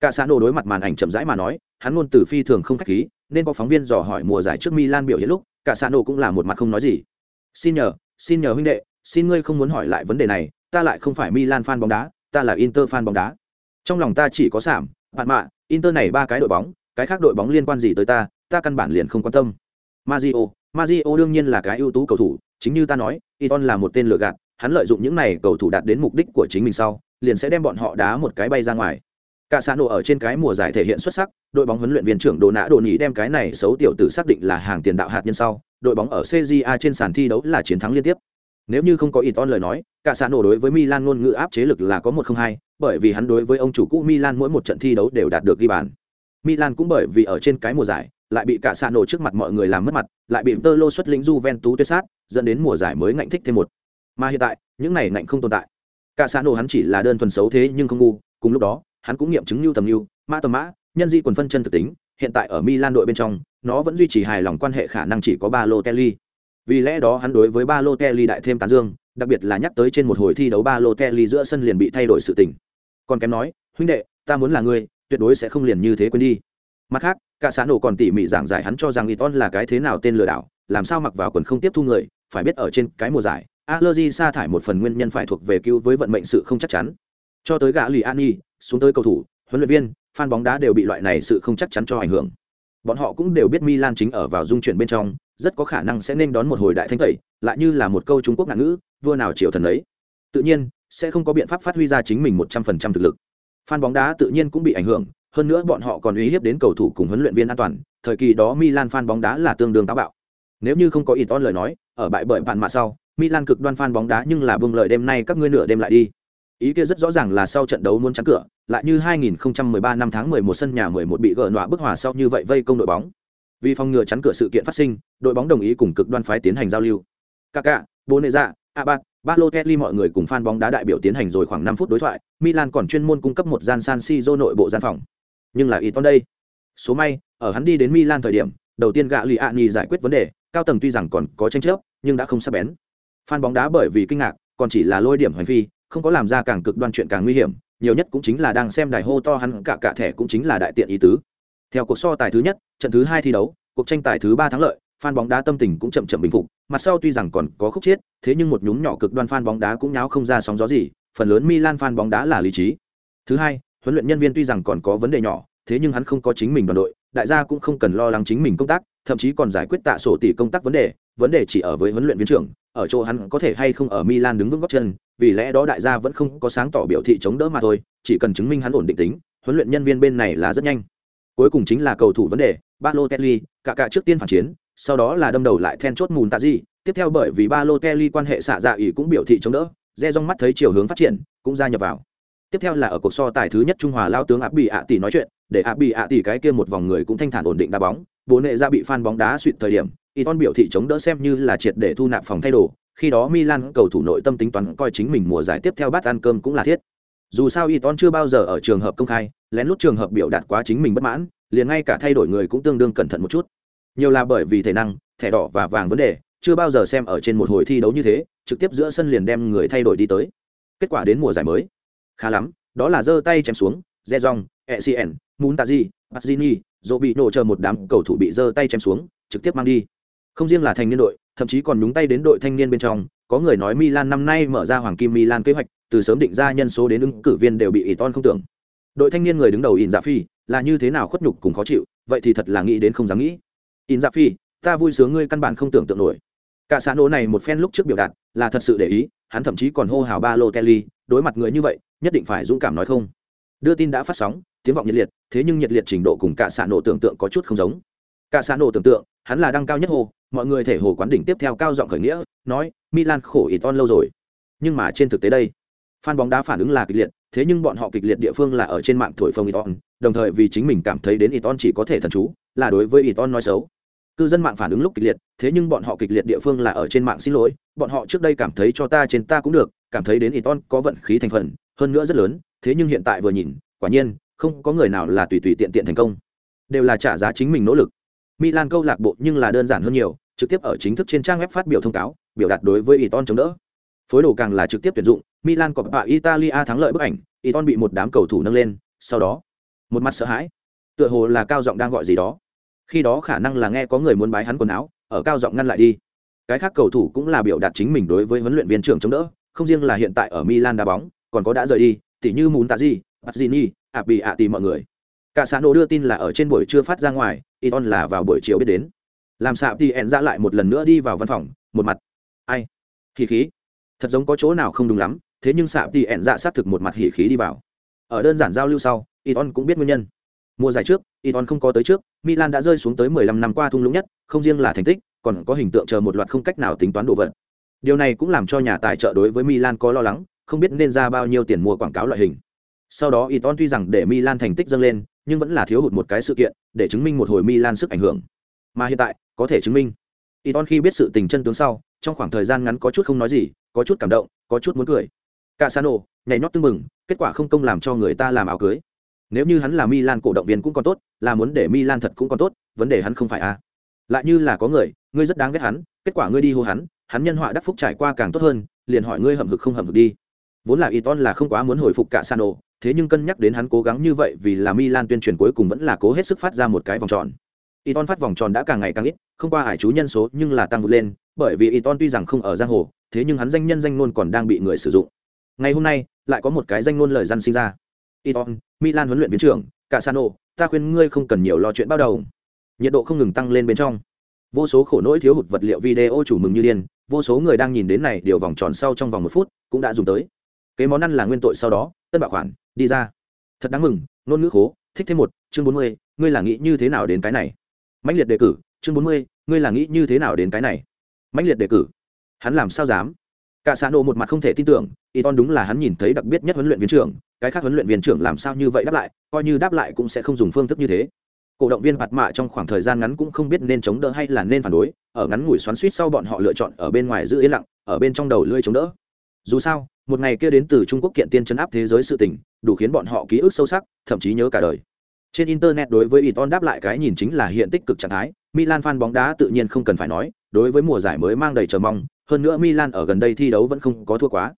Cả xã nổ đối mặt màn ảnh chậm rãi mà nói, hắn luôn từ phi thường không khách khí, nên có phóng viên dò hỏi mùa giải trước Milan biểu hiện lúc, cả xã nổ cũng là một mặt không nói gì. Xin nhờ, xin nhờ huynh đệ, xin ngươi không muốn hỏi lại vấn đề này, ta lại không phải Milan fan bóng đá, ta là Inter fan bóng đá. Trong lòng ta chỉ có sảm, bạn mạ, Inter này ba cái đội bóng, cái khác đội bóng liên quan gì tới ta, ta căn bản liền không quan tâm. Mario, Mario đương nhiên là cái ưu tú cầu thủ, chính như ta nói, Iton là một tên lừa gạt, hắn lợi dụng những này cầu thủ đạt đến mục đích của chính mình sau, liền sẽ đem bọn họ đá một cái bay ra ngoài. Cả xã nổ ở trên cái mùa giải thể hiện xuất sắc, đội bóng huấn luyện viên trưởng Đồ Nã Đồ Nhĩ đem cái này xấu tiểu tử xác định là hàng tiền đạo hạt nhân sau, đội bóng ở CJA trên sàn thi đấu là chiến thắng liên tiếp. Nếu như không có Iton lời nói, cả xã nổ đối với Milan luôn ngữ áp chế lực là có một không hai, bởi vì hắn đối với ông chủ cũ Milan mỗi một trận thi đấu đều đạt được ghi bàn. Milan cũng bởi vì ở trên cái mùa giải, lại bị cả xã nổ trước mặt mọi người làm mất mặt, lại bị Tơ Lô xuất lĩnh Juventus tuyệt sát, dẫn đến mùa giải mới ngạnh thích thêm một. Mà hiện tại, những này ngạnh không tồn tại. Cả xã nổ hắn chỉ là đơn thuần xấu thế nhưng không ngu, cùng lúc đó, hắn cũng nghiệm chứng lưu tầm lưu, mã tầm mã, nhân di quần phân chân thực tính, hiện tại ở Milan đội bên trong, nó vẫn duy trì hài lòng quan hệ khả năng chỉ có ba lô telly Vì lẽ đó hắn đối với ba lô telly đại thêm tán dương, đặc biệt là nhắc tới trên một hồi thi đấu ba lô telly giữa sân liền bị thay đổi sự tình. Còn kém nói, huynh đệ, ta muốn là ngươi, tuyệt đối sẽ không liền như thế quên đi. Mặt khác, cả xã nổ còn tỉ mỉ giảng giải hắn cho rằng Iton là cái thế nào tên lừa đảo, làm sao mặc vào quần không tiếp thu người, phải biết ở trên cái mùa giải, allergy sa thải một phần nguyên nhân phải thuộc về cứu với vận mệnh sự không chắc chắn. Cho tới gã lì Ani, xuống tới cầu thủ, huấn luyện viên, fan bóng đá đều bị loại này sự không chắc chắn cho ảnh hưởng. Bọn họ cũng đều biết Milan chính ở vào dung chuyển bên trong, rất có khả năng sẽ nên đón một hồi đại thanh tẩy, lại như là một câu Trung Quốc ngạn ngữ, vua nào chịu thần ấy. Tự nhiên, sẽ không có biện pháp phát huy ra chính mình một trăm phần trăm thực lực. Fan bóng đá tự nhiên cũng bị ảnh hưởng, hơn nữa bọn họ còn uy hiếp đến cầu thủ cùng huấn luyện viên an toàn, thời kỳ đó Milan fan bóng đá là tương đương táo bạo. Nếu như không có Iton lời nói, ở bại bởi bạn mà sau, Milan cực đoan fan bóng đá nhưng là buông lời đêm nay các ngươi nửa đêm lại đi. Ý kia rất rõ ràng là sau trận đấu muốn chắn cửa, lại như 2013 năm tháng 11 sân nhà 11 bị gỡ nọa bức hòa sau như vậy vây công đội bóng. Vì phòng ngừa chắn cửa sự kiện phát sinh, đội bóng đồng ý cùng cực đoan phái tiến hành giao lưu. Kaká, Boneza, Abad, Balotelli mọi người cùng fan bóng đá đại biểu tiến hành rồi khoảng 5 phút đối thoại, Milan còn chuyên môn cung cấp một gian San Siro nội bộ gian phòng. Nhưng là Iton đây, số may, ở hắn đi đến Milan thời điểm, đầu tiên gạ Liani giải quyết vấn đề, cao tầng tuy rằng còn có tranh chấp, nhưng đã không sắp bén. Fan bóng đá bởi vì kinh ngạc, còn chỉ là lôi điểm hoành phi, không có làm ra càng cực đoan chuyện càng nguy hiểm, nhiều nhất cũng chính là đang xem đài hô to hắn cả cả thẻ cũng chính là đại tiện ý tứ. Theo cuộc so tài thứ nhất, trận thứ hai thi đấu, cuộc tranh tài thứ ba thắng lợi, fan bóng đá tâm tình cũng chậm chậm bình phục, mặt sau tuy rằng còn có khúc chết, thế nhưng một nhúm nhỏ cực đoan fan bóng đá cũng nháo không ra sóng gió gì, phần lớn Milan fan bóng đá là lý trí. Thứ hai, huấn luyện nhân viên tuy rằng còn có vấn đề nhỏ, thế nhưng hắn không có chính mình đoàn đội, đại gia cũng không cần lo lắng chính mình công tác, thậm chí còn giải quyết tạ sổ tỷ công tác vấn đề, vấn đề chỉ ở với huấn luyện viên trưởng, ở chỗ hắn có thể hay không ở Milan đứng vững gót chân, vì lẽ đó đại gia vẫn không có sáng tỏ biểu thị chống đỡ mà thôi, chỉ cần chứng minh hắn ổn định tính, huấn luyện nhân viên bên này là rất nhanh. Cuối cùng chính là cầu thủ vấn đề, Balotelli, cả cả trước tiên phản chiến, sau đó là đâm đầu lại then chốt mùn tạ gì, tiếp theo bởi vì Balotelli quan hệ xạ dạ ỷ cũng biểu thị chống đỡ, Re mắt thấy chiều hướng phát triển, cũng gia nhập vào. Tiếp theo là ở cuộc so tài thứ nhất Trung Hòa lao tướng Áp Bỉ ạ tỷ nói chuyện, để Áp Bỉ ạ tỷ cái kia một vòng người cũng thanh thản ổn định đá bóng, bố nệ ra bị fan bóng đá suýt thời điểm, Iton biểu thị chống đỡ xem như là triệt để thu nạp phòng thay đồ, khi đó Milan cầu thủ nội tâm tính toán coi chính mình mùa giải tiếp theo bắt ăn cơm cũng là thiết. Dù sao Iton chưa bao giờ ở trường hợp công khai, lén lút trường hợp biểu đạt quá chính mình bất mãn, liền ngay cả thay đổi người cũng tương đương cẩn thận một chút. Nhiều là bởi vì thể năng, thẻ đỏ và vàng vấn đề chưa bao giờ xem ở trên một hồi thi đấu như thế trực tiếp giữa sân liền đem người thay đổi đi tới kết quả đến mùa giải mới khá lắm đó là giơ tay chém xuống Zezong, ECN, Muntazi, Bazzini, dỗ bị nổ chờ một đám cầu thủ bị giơ tay chém xuống trực tiếp mang đi không riêng là thành niên đội, thậm chí còn nhúng tay đến đội thanh niên bên trong. Có người nói milan năm nay mở ra hoàng kim milan kế hoạch, từ sớm định ra nhân số đến ứng cử viên đều bị ỷ ton không tưởng. Đội thanh niên người đứng đầu in dạ phi là như thế nào khuất nhục cùng khó chịu, vậy thì thật là nghĩ đến không dám nghĩ. In dạ phi ta vui sướng ngươi căn bản không tưởng tượng nổi. Cả xã nổ này một phen lúc trước biểu đạt, là thật sự để ý, hắn thậm chí còn hô hào ba lô kelly đối mặt người như vậy, nhất định phải dũng cảm nói không. Đưa tin đã phát sóng, tiếng vọng nhiệt liệt, thế nhưng nhiệt liệt trình độ cùng cả xã nổ tưởng tượng có chút không giống. Cả xã nổ tưởng tượng, hắn là đăng cao nhất hồ mọi người thể hồ quán đỉnh tiếp theo cao giọng khởi nghĩa nói milan khổ ít on lâu rồi nhưng mà trên thực tế đây fan bóng đá phản ứng là kịch liệt thế nhưng bọn họ kịch liệt địa phương là ở trên mạng thổi phồng Iton, đồng thời vì chính mình cảm thấy đến Iton chỉ có thể thần chú, là đối với Iton nói xấu. Cư dân mạng phản ứng lúc kịch liệt, thế nhưng bọn họ kịch liệt địa phương là ở trên mạng xin lỗi, bọn họ trước đây cảm thấy cho ta trên ta cũng được, cảm thấy đến Iton có vận khí thành phần, hơn nữa rất lớn, thế nhưng hiện tại vừa nhìn, quả nhiên, không có người nào là tùy tùy tiện tiện thành công, đều là trả giá chính mình nỗ lực. Milan câu lạc bộ nhưng là đơn giản hơn nhiều, trực tiếp ở chính thức trên trang web phát biểu thông cáo, biểu đạt đối với Iton chống đỡ. Phối đồ càng là trực tiếp tuyển dụng, Milan có bạ Italia thắng lợi bức ảnh, Iton bị một đám cầu thủ nâng lên, sau đó, một mặt sợ hãi, tựa hồ là cao giọng đang gọi gì đó. Khi đó khả năng là nghe có người muốn bái hắn quần áo, ở cao giọng ngăn lại đi. Cái khác cầu thủ cũng là biểu đạt chính mình đối với huấn luyện viên trưởng chống đỡ, không riêng là hiện tại ở Milan đá bóng, còn có đã rời đi, tỉ như Muntazi, Pazzini, Abi Ati mọi người. Cả xã nổ đưa tin là ở trên buổi trưa phát ra ngoài, Iton là vào buổi chiều biết đến. Làm xạ thì ẹn ra lại một lần nữa đi vào văn phòng, một mặt. Ai? Hỉ khí thật giống có chỗ nào không đúng lắm thế nhưng xạ thì ẹn dạ xác thực một mặt hỉ khí đi vào ở đơn giản giao lưu sau iton cũng biết nguyên nhân mùa giải trước iton không có tới trước milan đã rơi xuống tới 15 năm qua thung lũng nhất không riêng là thành tích còn có hình tượng chờ một loạt không cách nào tính toán đồ vật điều này cũng làm cho nhà tài trợ đối với milan có lo lắng không biết nên ra bao nhiêu tiền mua quảng cáo loại hình sau đó iton tuy rằng để milan thành tích dâng lên nhưng vẫn là thiếu hụt một cái sự kiện để chứng minh một hồi milan sức ảnh hưởng. Mà hiện tại có thể chứng minh. Iton khi biết sự tình chân tướng sau trong khoảng thời gian ngắn có chút không nói gì có chút cảm động có chút muốn cười. Cả nhảy nhót tương mừng kết quả không công làm cho người ta làm áo cưới. Nếu như hắn là milan cổ động viên cũng còn tốt là muốn để milan thật cũng còn tốt vấn đề hắn không phải a. À. lại như là có người ngươi rất đáng ghét hắn kết quả ngươi đi hô hắn hắn nhân họa đắc phúc trải qua càng tốt hơn liền hỏi ngươi hậm hực không hậm hực đi. Vốn là Iton là không quá muốn hồi phục Casano, thế nhưng cân nhắc đến hắn cố gắng như vậy vì là Milan tuyên truyền cuối cùng vẫn là cố hết sức phát ra một cái vòng tròn. Iton phát vòng tròn đã càng ngày càng ít, không qua hải chú nhân số nhưng là tăng vượt lên, bởi vì Iton tuy rằng không ở giang hồ, thế nhưng hắn danh nhân danh ngôn còn đang bị người sử dụng. Ngày hôm nay, lại có một cái danh ngôn lời dân sinh ra. Iton, Milan huấn luyện viên trưởng, Casano, ta khuyên ngươi không cần nhiều lo chuyện bao đầu. Nhiệt độ không ngừng tăng lên bên trong. Vô số khổ nỗi thiếu hụt vật liệu video chủ mừng như điên, vô số người đang nhìn đến này điều vòng tròn sau trong vòng một phút, cũng đã dùng tới. Cái món ăn là nguyên tội sau đó, tân bảo khoản, đi ra. Thật đáng mừng, ngôn ngữ khố, thích thêm một, chương bốn mươi, ngươi là nghĩ như thế nào đến cái này? mãnh liệt đề cử chương bốn mươi ngươi là nghĩ như thế nào đến cái này? Mãnh liệt đề cử. Hắn làm sao dám? Cả xã nộ một mặt không thể tin tưởng y ton đúng là hắn nhìn thấy đặc biệt nhất huấn luyện viên trưởng cái khác huấn luyện viên trưởng làm sao như vậy đáp lại coi như đáp lại cũng sẽ không dùng phương thức như thế. Cổ động viên bạt mạ trong khoảng thời gian ngắn cũng không biết nên chống đỡ hay là nên phản đối ở ngắn ngủi xoắn suýt sau bọn họ lựa chọn ở bên ngoài giữ yên lặng ở bên trong đầu lưỡi chống đỡ. Dù sao một ngày kia đến từ trung quốc kiện tiên chấn áp thế giới sự tình đủ khiến bọn họ ký ức sâu sắc thậm chí nhớ cả đời trên internet đối với Iton đáp lại cái nhìn chính là hiện tích cực trạng thái, Milan fan bóng đá tự nhiên không cần phải nói, đối với mùa giải mới mang đầy chờ mong, hơn nữa Milan ở gần đây thi đấu vẫn không có thua quá.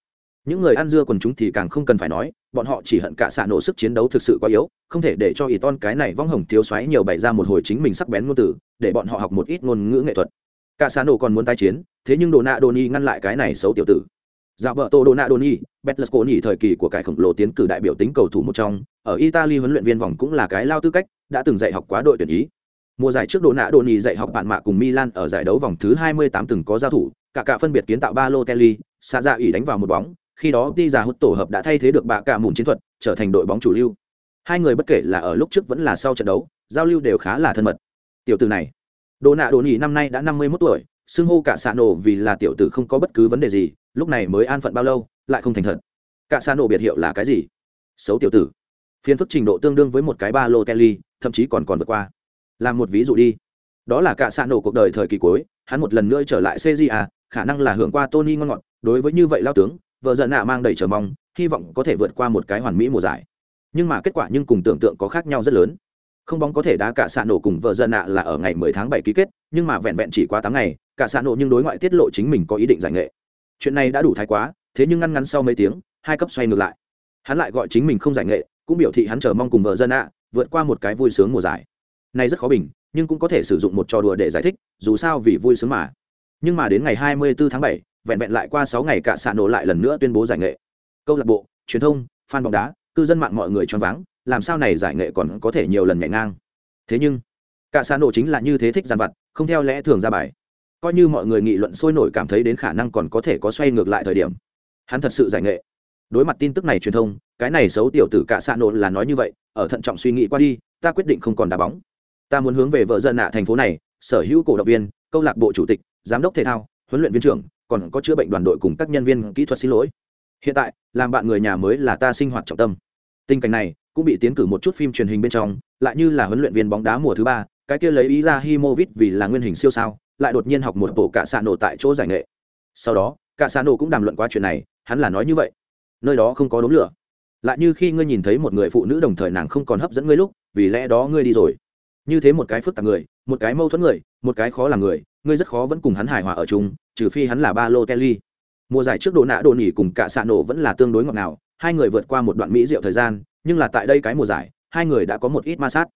Những người ăn dưa quần chúng thì càng không cần phải nói, bọn họ chỉ hận cả xạ nổ sức chiến đấu thực sự quá yếu, không thể để cho Iton cái này vong hồng thiếu xoáy nhiều bày ra một hồi chính mình sắc bén ngôn từ, để bọn họ học một ít ngôn ngữ nghệ thuật. Cả xạ nổ còn muốn tái chiến, thế nhưng Đồ Nạ ni ngăn lại cái này xấu tiểu tử. Dạ vợ Tô Donadoni, Betlesconi thời kỳ của cải khổng lồ tiến cử đại biểu tính cầu thủ một trong, ở Italy huấn luyện viên vòng cũng là cái lao tư cách, đã từng dạy học quá đội tuyển Ý. Mùa giải trước Donadoni dạy học bạn mạ cùng Milan ở giải đấu vòng thứ 28 từng có giao thủ, cả cả phân biệt kiến tạo Balotelli, xa ra ủy đánh vào một bóng, khi đó đi giả hút tổ hợp đã thay thế được bạ cả mùn chiến thuật, trở thành đội bóng chủ lưu. Hai người bất kể là ở lúc trước vẫn là sau trận đấu, giao lưu đều khá là thân mật. Tiểu tử này, Donadoni năm nay đã 51 tuổi, xưng hô cả xạ nổ vì là tiểu tử không có bất cứ vấn đề gì, lúc này mới an phận bao lâu, lại không thành thật. Cả xạ nổ biệt hiệu là cái gì? Xấu tiểu tử. Phiên phức trình độ tương đương với một cái ba lô kelly thậm chí còn còn vượt qua. Làm một ví dụ đi. Đó là cả xạ nổ cuộc đời thời kỳ cuối, hắn một lần nữa trở lại cja khả năng là hưởng qua tony ngon ngọt, đối với như vậy lao tướng, vợ giận nạ mang đầy chờ mong, hy vọng có thể vượt qua một cái hoàn mỹ mùa giải. Nhưng mà kết quả nhưng cùng tưởng tượng có khác nhau rất lớn. Không bóng có thể đá cả xạ nổ cùng vợ dân nạ là ở ngày 10 tháng 7 ký kết, nhưng mà vẹn vẹn chỉ qua 8 ngày cả xạ nộ nhưng đối ngoại tiết lộ chính mình có ý định giải nghệ. Chuyện này đã đủ thái quá thế nhưng ngăn ngắn sau mấy tiếng hai cấp xoay ngược lại. Hắn lại gọi chính mình không giải nghệ cũng biểu thị hắn chờ mong cùng vợ dân nạ vượt qua một cái vui sướng mùa giải. Này rất khó bình nhưng cũng có thể sử dụng một trò đùa để giải thích dù sao vì vui sướng mà. Nhưng mà đến ngày 24 tháng 7, vẹn vẹn lại qua 6 ngày cả xạ nổ lại lần nữa tuyên bố giải nghệ. Câu lạc bộ truyền thông fan bóng đá cư dân mạng mọi người choáng váng làm sao này giải nghệ còn có thể nhiều lần nhảy ngang. Thế nhưng cả xạ nổ chính là như thế thích giàn vặt không theo lẽ thường ra bài coi như mọi người nghị luận sôi nổi cảm thấy đến khả năng còn có thể có xoay ngược lại thời điểm. Hắn thật sự giải nghệ. Đối mặt tin tức này truyền thông, cái này xấu tiểu tử cả xạ nổ là nói như vậy, ở thận trọng suy nghĩ qua đi, ta quyết định không còn đá bóng. Ta muốn hướng về vợ dân nạ thành phố này, sở hữu cổ động viên, câu lạc bộ chủ tịch, giám đốc thể thao, huấn luyện viên trưởng, còn có chữa bệnh đoàn đội cùng các nhân viên kỹ thuật xin lỗi. Hiện tại, làm bạn người nhà mới là ta sinh hoạt trọng tâm. Tình cảnh này cũng bị tiến cử một chút phim truyền hình bên trong, lại như là huấn luyện viên bóng đá mùa thứ ba, cái kia lấy ý ra Himovic vì là nguyên hình siêu sao lại đột nhiên học một bộ cả xạ nổ tại chỗ giải nghệ. Sau đó, cả xạ nổ cũng đàm luận qua chuyện này, hắn là nói như vậy. Nơi đó không có đống lửa. Lại như khi ngươi nhìn thấy một người phụ nữ đồng thời nàng không còn hấp dẫn ngươi lúc, vì lẽ đó ngươi đi rồi. Như thế một cái phức tạp người, một cái mâu thuẫn người, một cái khó làm người, ngươi rất khó vẫn cùng hắn hài hòa ở chung, trừ phi hắn là ba lô kelly. Mùa giải trước đồ nạ đồ nỉ cùng cả xạ nổ vẫn là tương đối ngọt ngào, hai người vượt qua một đoạn mỹ diệu thời gian, nhưng là tại đây cái mùa giải, hai người đã có một ít ma sát.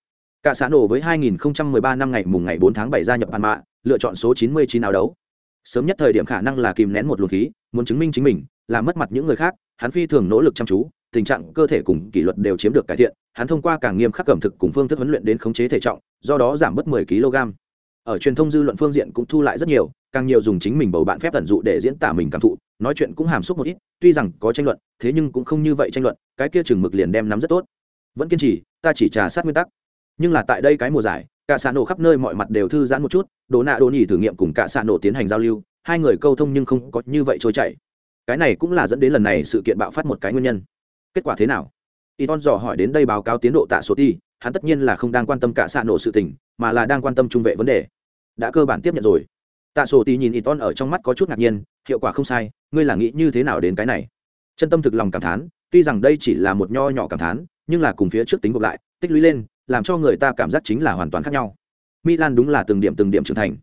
Cả xạ nổ với 2013 năm ngày mùng ngày 4 tháng 7 gia nhập bàn mạ lựa chọn số 99 áo đấu. Sớm nhất thời điểm khả năng là kìm nén một luồng khí, muốn chứng minh chính mình làm mất mặt những người khác, hắn phi thường nỗ lực chăm chú, tình trạng, cơ thể cùng kỷ luật đều chiếm được cải thiện, hắn thông qua càng nghiêm khắc cẩm thực cùng phương thức huấn luyện đến khống chế thể trọng, do đó giảm bớt 10 kg. Ở truyền thông dư luận phương diện cũng thu lại rất nhiều, càng nhiều dùng chính mình bầu bạn phép tận dụ để diễn tả mình cảm thụ, nói chuyện cũng hàm xúc một ít, tuy rằng có tranh luận, thế nhưng cũng không như vậy tranh luận, cái kia chừng mực liền đem nắm rất tốt. Vẫn kiên trì, ta chỉ trà sát nguyên tắc. Nhưng là tại đây cái mùa giải cả xạ nổ khắp nơi mọi mặt đều thư giãn một chút đồ nạ đồ nhỉ thử nghiệm cùng cả xạ nổ tiến hành giao lưu, hai người câu thông nhưng không có như vậy trôi chảy. Cái này cũng là dẫn đến lần này sự kiện bạo phát một cái nguyên nhân. Kết quả thế nào? Y ton dò hỏi đến đây báo cáo tiến độ tạ số ti, hắn tất nhiên là không đang quan tâm cả xạ nổ sự tình, mà là đang quan tâm trung vệ vấn đề. Đã cơ bản tiếp nhận rồi. Tạ sổ tì nhìn y ton ở trong mắt có chút ngạc nhiên, hiệu quả không sai, ngươi là nghĩ như thế nào đến cái này? Chân tâm thực lòng cảm thán, tuy rằng đây chỉ là một nho nhỏ cảm thán, nhưng là cùng phía trước tính gộp lại, tích lũy lên làm cho người ta cảm giác chính là hoàn toàn khác nhau. Milan đúng là từng điểm từng điểm trưởng thành.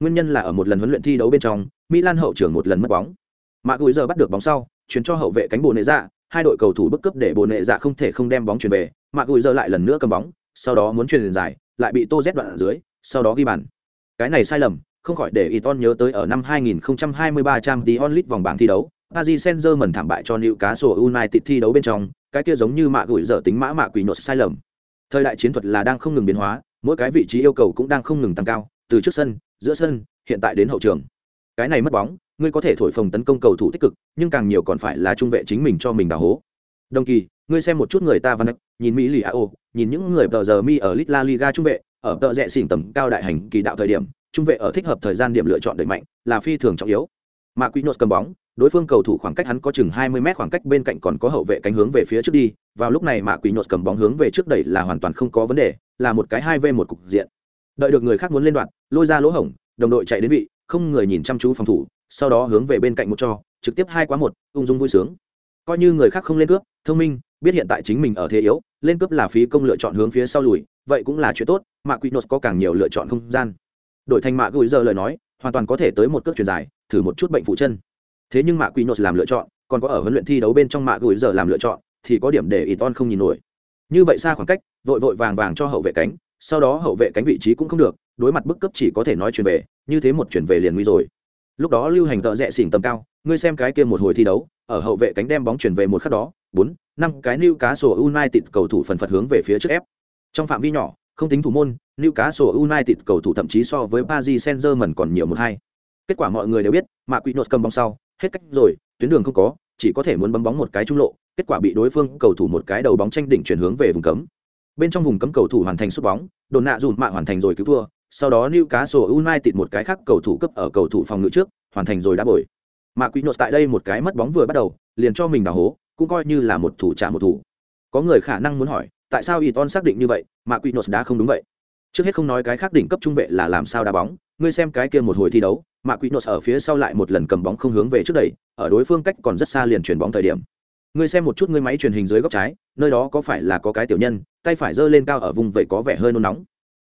Nguyên nhân là ở một lần huấn luyện thi đấu bên trong milan hậu trưởng một lần mất bóng. Mạ gùi giờ bắt được bóng sau chuyển cho hậu vệ cánh bồ nệ dạ hai đội cầu thủ bức cấp để bồ nệ dạ không thể không đem bóng chuyển về. Mạ gùi giờ lại lần nữa cầm bóng sau đó muốn truyền dài lại bị tô z đoạn ở dưới sau đó ghi bàn. Cái này sai lầm không khỏi để Iton nhớ tới ở năm 2023 Champions League vòng bảng thi đấu, Paris Saint-Germain thảm bại cho Newcastle United thi đấu bên trong, cái kia giống như mạ gửi dở tính mã mạ quỷ nốt sai lầm. Thời đại chiến thuật là đang không ngừng biến hóa, mỗi cái vị trí yêu cầu cũng đang không ngừng tăng cao, từ trước sân, giữa sân, hiện tại đến hậu trường. Cái này mất bóng, ngươi có thể thổi phồng tấn công cầu thủ tích cực, nhưng càng nhiều còn phải là trung vệ chính mình cho mình đào hố. Đồng kỳ, ngươi xem một chút người ta văn nhìn Mỹ lì AO, nhìn những người tờ giờ mi ở La Liga trung vệ, ở tờ rẽ xỉn tầm cao đại hành kỳ đạo thời điểm, trung vệ ở thích hợp thời gian điểm lựa chọn đẩy mạnh là phi thường trọng yếu mà nốt cầm bóng, đối phương cầu thủ khoảng cách hắn có chừng 20 mét khoảng cách bên cạnh còn có hậu vệ cánh hướng về phía trước đi. Vào lúc này mà quỷ cầm bóng hướng về trước đẩy là hoàn toàn không có vấn đề, là một cái hai v một cục diện. Đợi được người khác muốn lên đoạn, lôi ra lỗ hổng, đồng đội chạy đến vị, không người nhìn chăm chú phòng thủ, sau đó hướng về bên cạnh một cho, trực tiếp hai quá một, ung dung vui sướng. Coi như người khác không lên cướp, thông minh, biết hiện tại chính mình ở thế yếu, lên cướp là phí công lựa chọn hướng phía sau lùi, vậy cũng là chuyện tốt, mà quỷ có càng nhiều lựa chọn không gian. Đổi thành mạ gửi giờ lời nói, hoàn toàn có thể tới một cước truyền dài thử một chút bệnh phụ chân. Thế nhưng mạ quy nốt làm lựa chọn còn có ở huấn luyện thi đấu bên trong mạ gùi giờ làm lựa chọn thì có điểm để ít on không nhìn nổi. Như vậy xa khoảng cách vội vội vàng vàng cho hậu vệ cánh sau đó hậu vệ cánh vị trí cũng không được đối mặt bức cấp chỉ có thể nói chuyển về như thế một chuyển về liền nguy rồi. Lúc đó lưu hành tợ rẽ xỉn tầm cao ngươi xem cái kia một hồi thi đấu ở hậu vệ cánh đem bóng chuyển về một khắc đó bốn năm cái lưu cá sổ united cầu thủ phần phật hướng về phía trước ép. Trong phạm vi nhỏ không tính thủ môn, Newcastle United cầu thủ thậm chí so với Paris Saint-Germain còn nhiều một hai. Kết quả mọi người đều biết, mà Quỷ Nốt cầm bóng sau, hết cách rồi, tuyến đường không có, chỉ có thể muốn bấm bóng một cái trung lộ, kết quả bị đối phương cầu thủ một cái đầu bóng tranh đỉnh chuyển hướng về vùng cấm. Bên trong vùng cấm cầu thủ hoàn thành sút bóng, đồn nạ dùn mạ hoàn thành rồi cứu thua, sau đó Newcastle United một cái khác cầu thủ cấp ở cầu thủ phòng ngự trước, hoàn thành rồi đá bồi. Mà Quỷ Nốt tại đây một cái mất bóng vừa bắt đầu, liền cho mình đào hố, cũng coi như là một thủ trả một thủ. Có người khả năng muốn hỏi, tại sao Iton xác định như vậy, mà Quinos đã không đúng vậy. Trước hết không nói cái khác đỉnh cấp trung vệ là làm sao đá bóng, ngươi xem cái kia một hồi thi đấu, mà nốt ở phía sau lại một lần cầm bóng không hướng về trước đẩy, ở đối phương cách còn rất xa liền chuyển bóng thời điểm. ngươi xem một chút ngươi máy truyền hình dưới góc trái nơi đó có phải là có cái tiểu nhân tay phải giơ lên cao ở vùng vậy có vẻ hơi nôn nóng.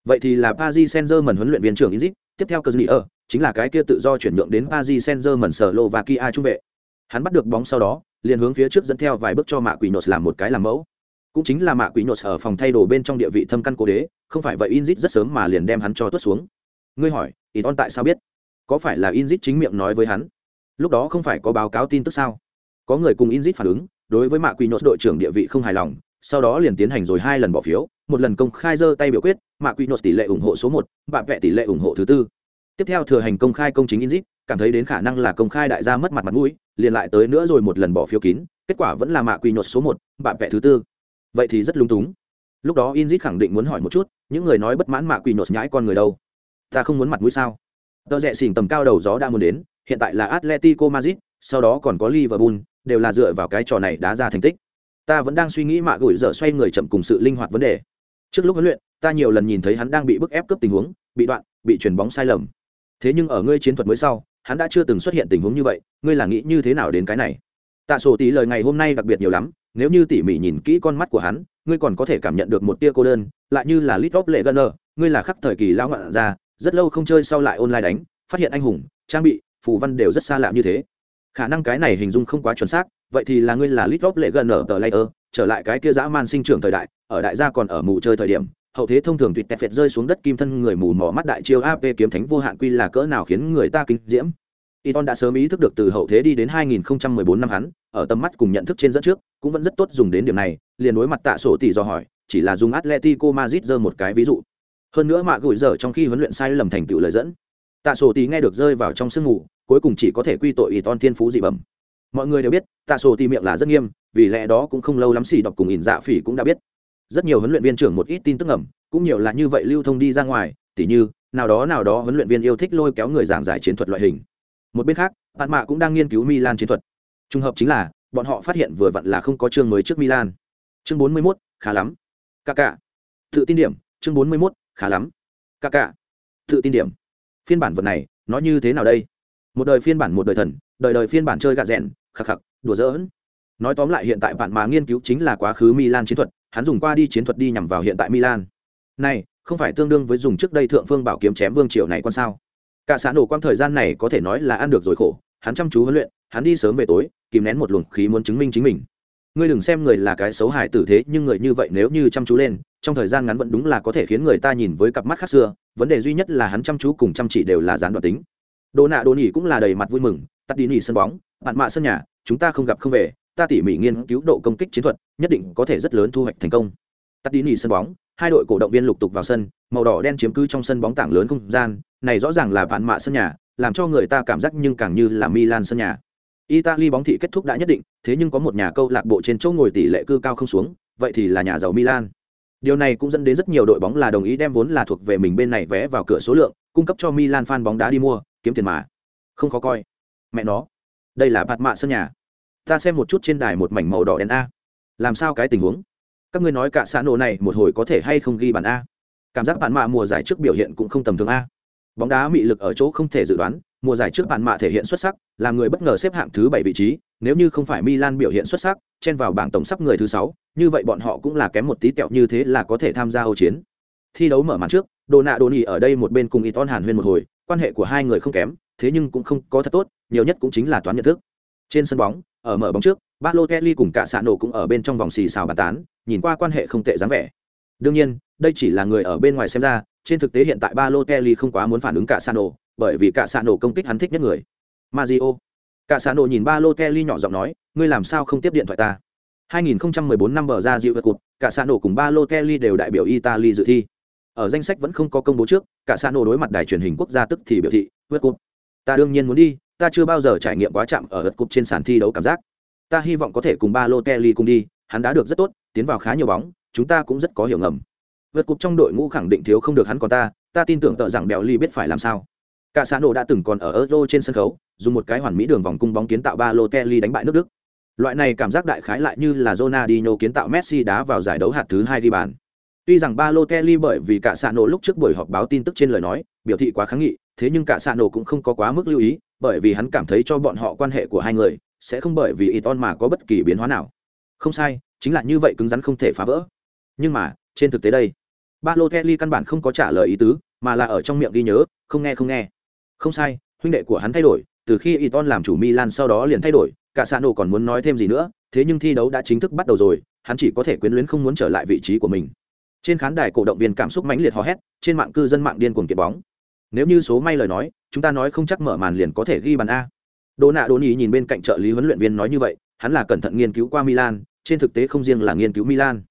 Vậy thì là paris saint germain huấn luyện viên trưởng inzit tiếp theo cờ ở chính là cái kia tự do chuyển nhượng đến paris saint germain slovakia trung vệ. Hắn bắt được bóng sau đó liền hướng phía trước dẫn theo vài bước cho mạ quỷ nốt làm một cái làm mẫu. Cũng chính là mạ quỷ nốt ở phòng thay đồ bên trong địa vị thâm căn cố đế không phải vậy inzit rất sớm mà liền đem hắn cho tuốt xuống. Ngươi hỏi iton tại sao biết? Có phải là inzit chính miệng nói với hắn? Lúc đó không phải có báo cáo tin tức sao? Có người cùng inzit phản ứng, đối với mạ quỷ Nột đội trưởng địa vị không hài lòng, sau đó liền tiến hành rồi hai lần bỏ phiếu, một lần công khai giơ tay biểu quyết, mạ quỷ Nột tỷ lệ ủng hộ số một, bạn vẽ tỷ lệ ủng hộ thứ tư. Tiếp theo thừa hành công khai công chính inzit, cảm thấy đến khả năng là công khai đại gia mất mặt mặt mũi, liền lại tới nữa rồi một lần bỏ phiếu kín, kết quả vẫn là mạ quỷ Nột số một, bạn vẽ thứ tư. Vậy thì rất lung túng. Lúc đó inzit khẳng định muốn hỏi một chút, những người nói bất mãn mạ quỷ Nột nhãi con người đâu? Ta không muốn mặt mũi sao? Tờ rẻ xỉn tầm cao đầu gió đã muốn đến, hiện tại là atletico madrid, sau đó còn có liverpool, đều là dựa vào cái trò này đá ra thành tích. Ta vẫn đang suy nghĩ mạ gửi dở xoay người chậm cùng sự linh hoạt vấn đề. Trước lúc huấn luyện, ta nhiều lần nhìn thấy hắn đang bị bức ép cướp tình huống, bị đoạn, bị chuyển bóng sai lầm. Thế nhưng ở ngươi chiến thuật mới sau, hắn đã chưa từng xuất hiện tình huống như vậy, ngươi là nghĩ như thế nào đến cái này? Tạ sổ tỷ lời ngày hôm nay đặc biệt nhiều lắm, nếu như tỉ mỉ nhìn kỹ con mắt của hắn, ngươi còn có thể cảm nhận được một tia cô đơn, lại như là Litop góc lệ gunner ngươi là khắc thời kỳ lão ngạn ra rất lâu không chơi sau lại online đánh phát hiện anh hùng trang bị phù văn đều rất xa lạ như thế khả năng cái này hình dung không quá chuẩn xác vậy thì là ngươi là lit lệ gần ở tờ layer trở lại cái kia dã man sinh trưởng thời đại ở đại gia còn ở mù chơi thời điểm hậu thế thông thường tuyệt tẹt phệt rơi xuống đất kim thân người mù mỏ mắt đại chiêu ap kiếm thánh vô hạn quy là cỡ nào khiến người ta kinh diễm Iton đã sớm ý thức được từ hậu thế đi đến 2014 năm hắn, ở tầm mắt cùng nhận thức trên dẫn trước, cũng vẫn rất tốt dùng đến điểm này, liền đối mặt tạ sổ tỷ do hỏi, chỉ là dùng Atletico Madrid giơ một cái ví dụ. Hơn nữa mạ gửi giờ trong khi huấn luyện sai lầm thành tựu lời dẫn. Tạ sổ tỷ nghe được rơi vào trong sương ngủ, cuối cùng chỉ có thể quy tội Iton thiên phú dị bẩm. Mọi người đều biết, tạ sổ tỷ miệng là rất nghiêm, vì lẽ đó cũng không lâu lắm xì đọc cùng ỉn dạ phỉ cũng đã biết. Rất nhiều huấn luyện viên trưởng một ít tin tức ẩm, cũng nhiều là như vậy lưu thông đi ra ngoài, tỉ như, nào đó nào đó huấn luyện viên yêu thích lôi kéo người giảng giải chiến thuật loại hình một bên khác bạn mạ cũng đang nghiên cứu milan chiến thuật trùng hợp chính là bọn họ phát hiện vừa vặn là không có chương mới trước milan chương 41, khá lắm ca ca tự tin điểm chương 41, khá lắm. Ca ca tự tin điểm. Phiên bản vật này, nó như thế nào đây? Một đời phiên bản một đời thần, đời đời phiên bản chơi gà rèn, khắc khắc, đùa giỡn. Nói tóm lại hiện tại bạn mà nghiên cứu chính là quá khứ milan chiến thuật, hắn dùng qua đi chiến thuật đi nhằm vào hiện tại milan. Này, không phải tương đương với dùng trước đây thượng phương bảo kiếm chém vương triều này con sao? Cả xã nổ quang thời gian này có thể nói là ăn được rồi khổ, hắn chăm chú huấn luyện, hắn đi sớm về tối, kìm nén một luồng khí muốn chứng minh chính mình. Ngươi đừng xem người là cái xấu hài tử thế, nhưng người như vậy nếu như chăm chú lên trong thời gian ngắn vẫn đúng là có thể khiến người ta nhìn với cặp mắt khác xưa, vấn đề duy nhất là hắn chăm chú cùng chăm chỉ đều là gián đoạn tính. Đồ nạ đồ nhỉ cũng là đầy mặt vui mừng, tắt đi nhỉ sân bóng, bạn mạ sân nhà, chúng ta không gặp không về, ta tỉ mỉ nghiên cứu độ công kích chiến thuật, nhất định có thể rất lớn thu hoạch thành công. Tắt đi nhỉ sân bóng, hai đội cổ động viên lục tục vào sân, màu đỏ đen chiếm cứ trong sân bóng tảng lớn không gian, này rõ ràng là bạn mạ sân nhà, làm cho người ta cảm giác nhưng càng như là milan sân nhà. Italy bóng thị kết thúc đã nhất định, thế nhưng có một nhà câu lạc bộ trên chỗ ngồi tỷ lệ cư cao không xuống, vậy thì là nhà giàu milan điều này cũng dẫn đến rất nhiều đội bóng là đồng ý đem vốn là thuộc về mình bên này vé vào cửa số lượng, cung cấp cho milan fan bóng đá đi mua, kiếm tiền mà. Không khó coi. Mẹ nó. Đây là bạt mạ sân nhà. Ta xem một chút trên đài một mảnh màu đỏ đen a. Làm sao cái tình huống? Các ngươi nói cả xã nổ này một hồi có thể hay không ghi bàn a? Cảm giác bạn mạ mùa giải trước biểu hiện cũng không tầm thường a. Bóng đá mị lực ở chỗ không thể dự đoán, mùa giải trước bạn mạ thể hiện xuất sắc, làm người bất ngờ xếp hạng thứ bảy vị trí, nếu như không phải milan biểu hiện xuất sắc, chen vào bảng tổng sắp người thứ sáu như vậy bọn họ cũng là kém một tí tẹo như thế là có thể tham gia âu chiến thi đấu mở màn trước đồ nạ đồ nỉ ở đây một bên cùng y ton hàn huyên một hồi quan hệ của hai người không kém thế nhưng cũng không có thật tốt nhiều nhất cũng chính là toán nhận thức trên sân bóng ở mở bóng trước Balotelli cùng cả xạ nổ cũng ở bên trong vòng xì xào bàn tán nhìn qua quan hệ không tệ dáng vẻ đương nhiên đây chỉ là người ở bên ngoài xem ra trên thực tế hiện tại Balotelli không quá muốn phản ứng cả Sano, bởi vì cả Sano công kích hắn thích nhất người. Mario. Cả Sano nhìn Balotelli nhỏ giọng nói, ngươi làm sao không tiếp điện thoại ta? 2014 năm bờ ra dịu cột, cả Sano cùng ba Balotelli đều đại biểu Italy dự thi. Ở danh sách vẫn không có công bố trước, cả Sano đối mặt đài truyền hình quốc gia tức thì biểu thị, vượt cụt, Ta đương nhiên muốn đi, ta chưa bao giờ trải nghiệm quá chạm ở vượt cụt trên sàn thi đấu cảm giác. Ta hy vọng có thể cùng ba Balotelli cùng đi, hắn đã được rất tốt, tiến vào khá nhiều bóng, chúng ta cũng rất có hiểu ngầm vượt cụt trong đội ngũ khẳng định thiếu không được hắn còn ta ta tin tưởng tợ rằng bèo ly biết phải làm sao cả Sano đã từng còn ở euro trên sân khấu dùng một cái hoàn mỹ đường vòng cung bóng kiến tạo ba lô kelly đánh bại nước đức loại này cảm giác đại khái lại như là Ronaldinho kiến tạo Messi đá vào giải đấu hạt thứ hai ghi bàn tuy rằng Balotelli bởi vì cả sạn nổ lúc trước buổi họp báo tin tức trên lời nói biểu thị quá kháng nghị thế nhưng cả sạn nổ cũng không có quá mức lưu ý bởi vì hắn cảm thấy cho bọn họ quan hệ của hai người sẽ không bởi vì Iton mà có bất kỳ biến hóa nào Không sai, chính là như vậy cứng rắn không thể phá vỡ. Nhưng mà, trên thực tế đây, Balotelli căn bản không có trả lời ý tứ, mà là ở trong miệng ghi nhớ, không nghe không nghe. Không sai, huynh đệ của hắn thay đổi, từ khi Iton làm chủ Milan sau đó liền thay đổi, cả Sano còn muốn nói thêm gì nữa, thế nhưng thi đấu đã chính thức bắt đầu rồi, hắn chỉ có thể quyến luyến không muốn trở lại vị trí của mình. Trên khán đài cổ động viên cảm xúc mãnh liệt hò hét, trên mạng cư dân mạng điên cuồng kiện bóng. Nếu như số may lời nói, chúng ta nói không chắc mở màn liền có thể ghi bàn a. Đỗ nạ Đỗ nhì nhìn bên cạnh trợ lý huấn luyện viên nói như vậy, hắn là cẩn thận nghiên cứu qua Milan, trên thực tế không riêng là nghiên cứu Milan.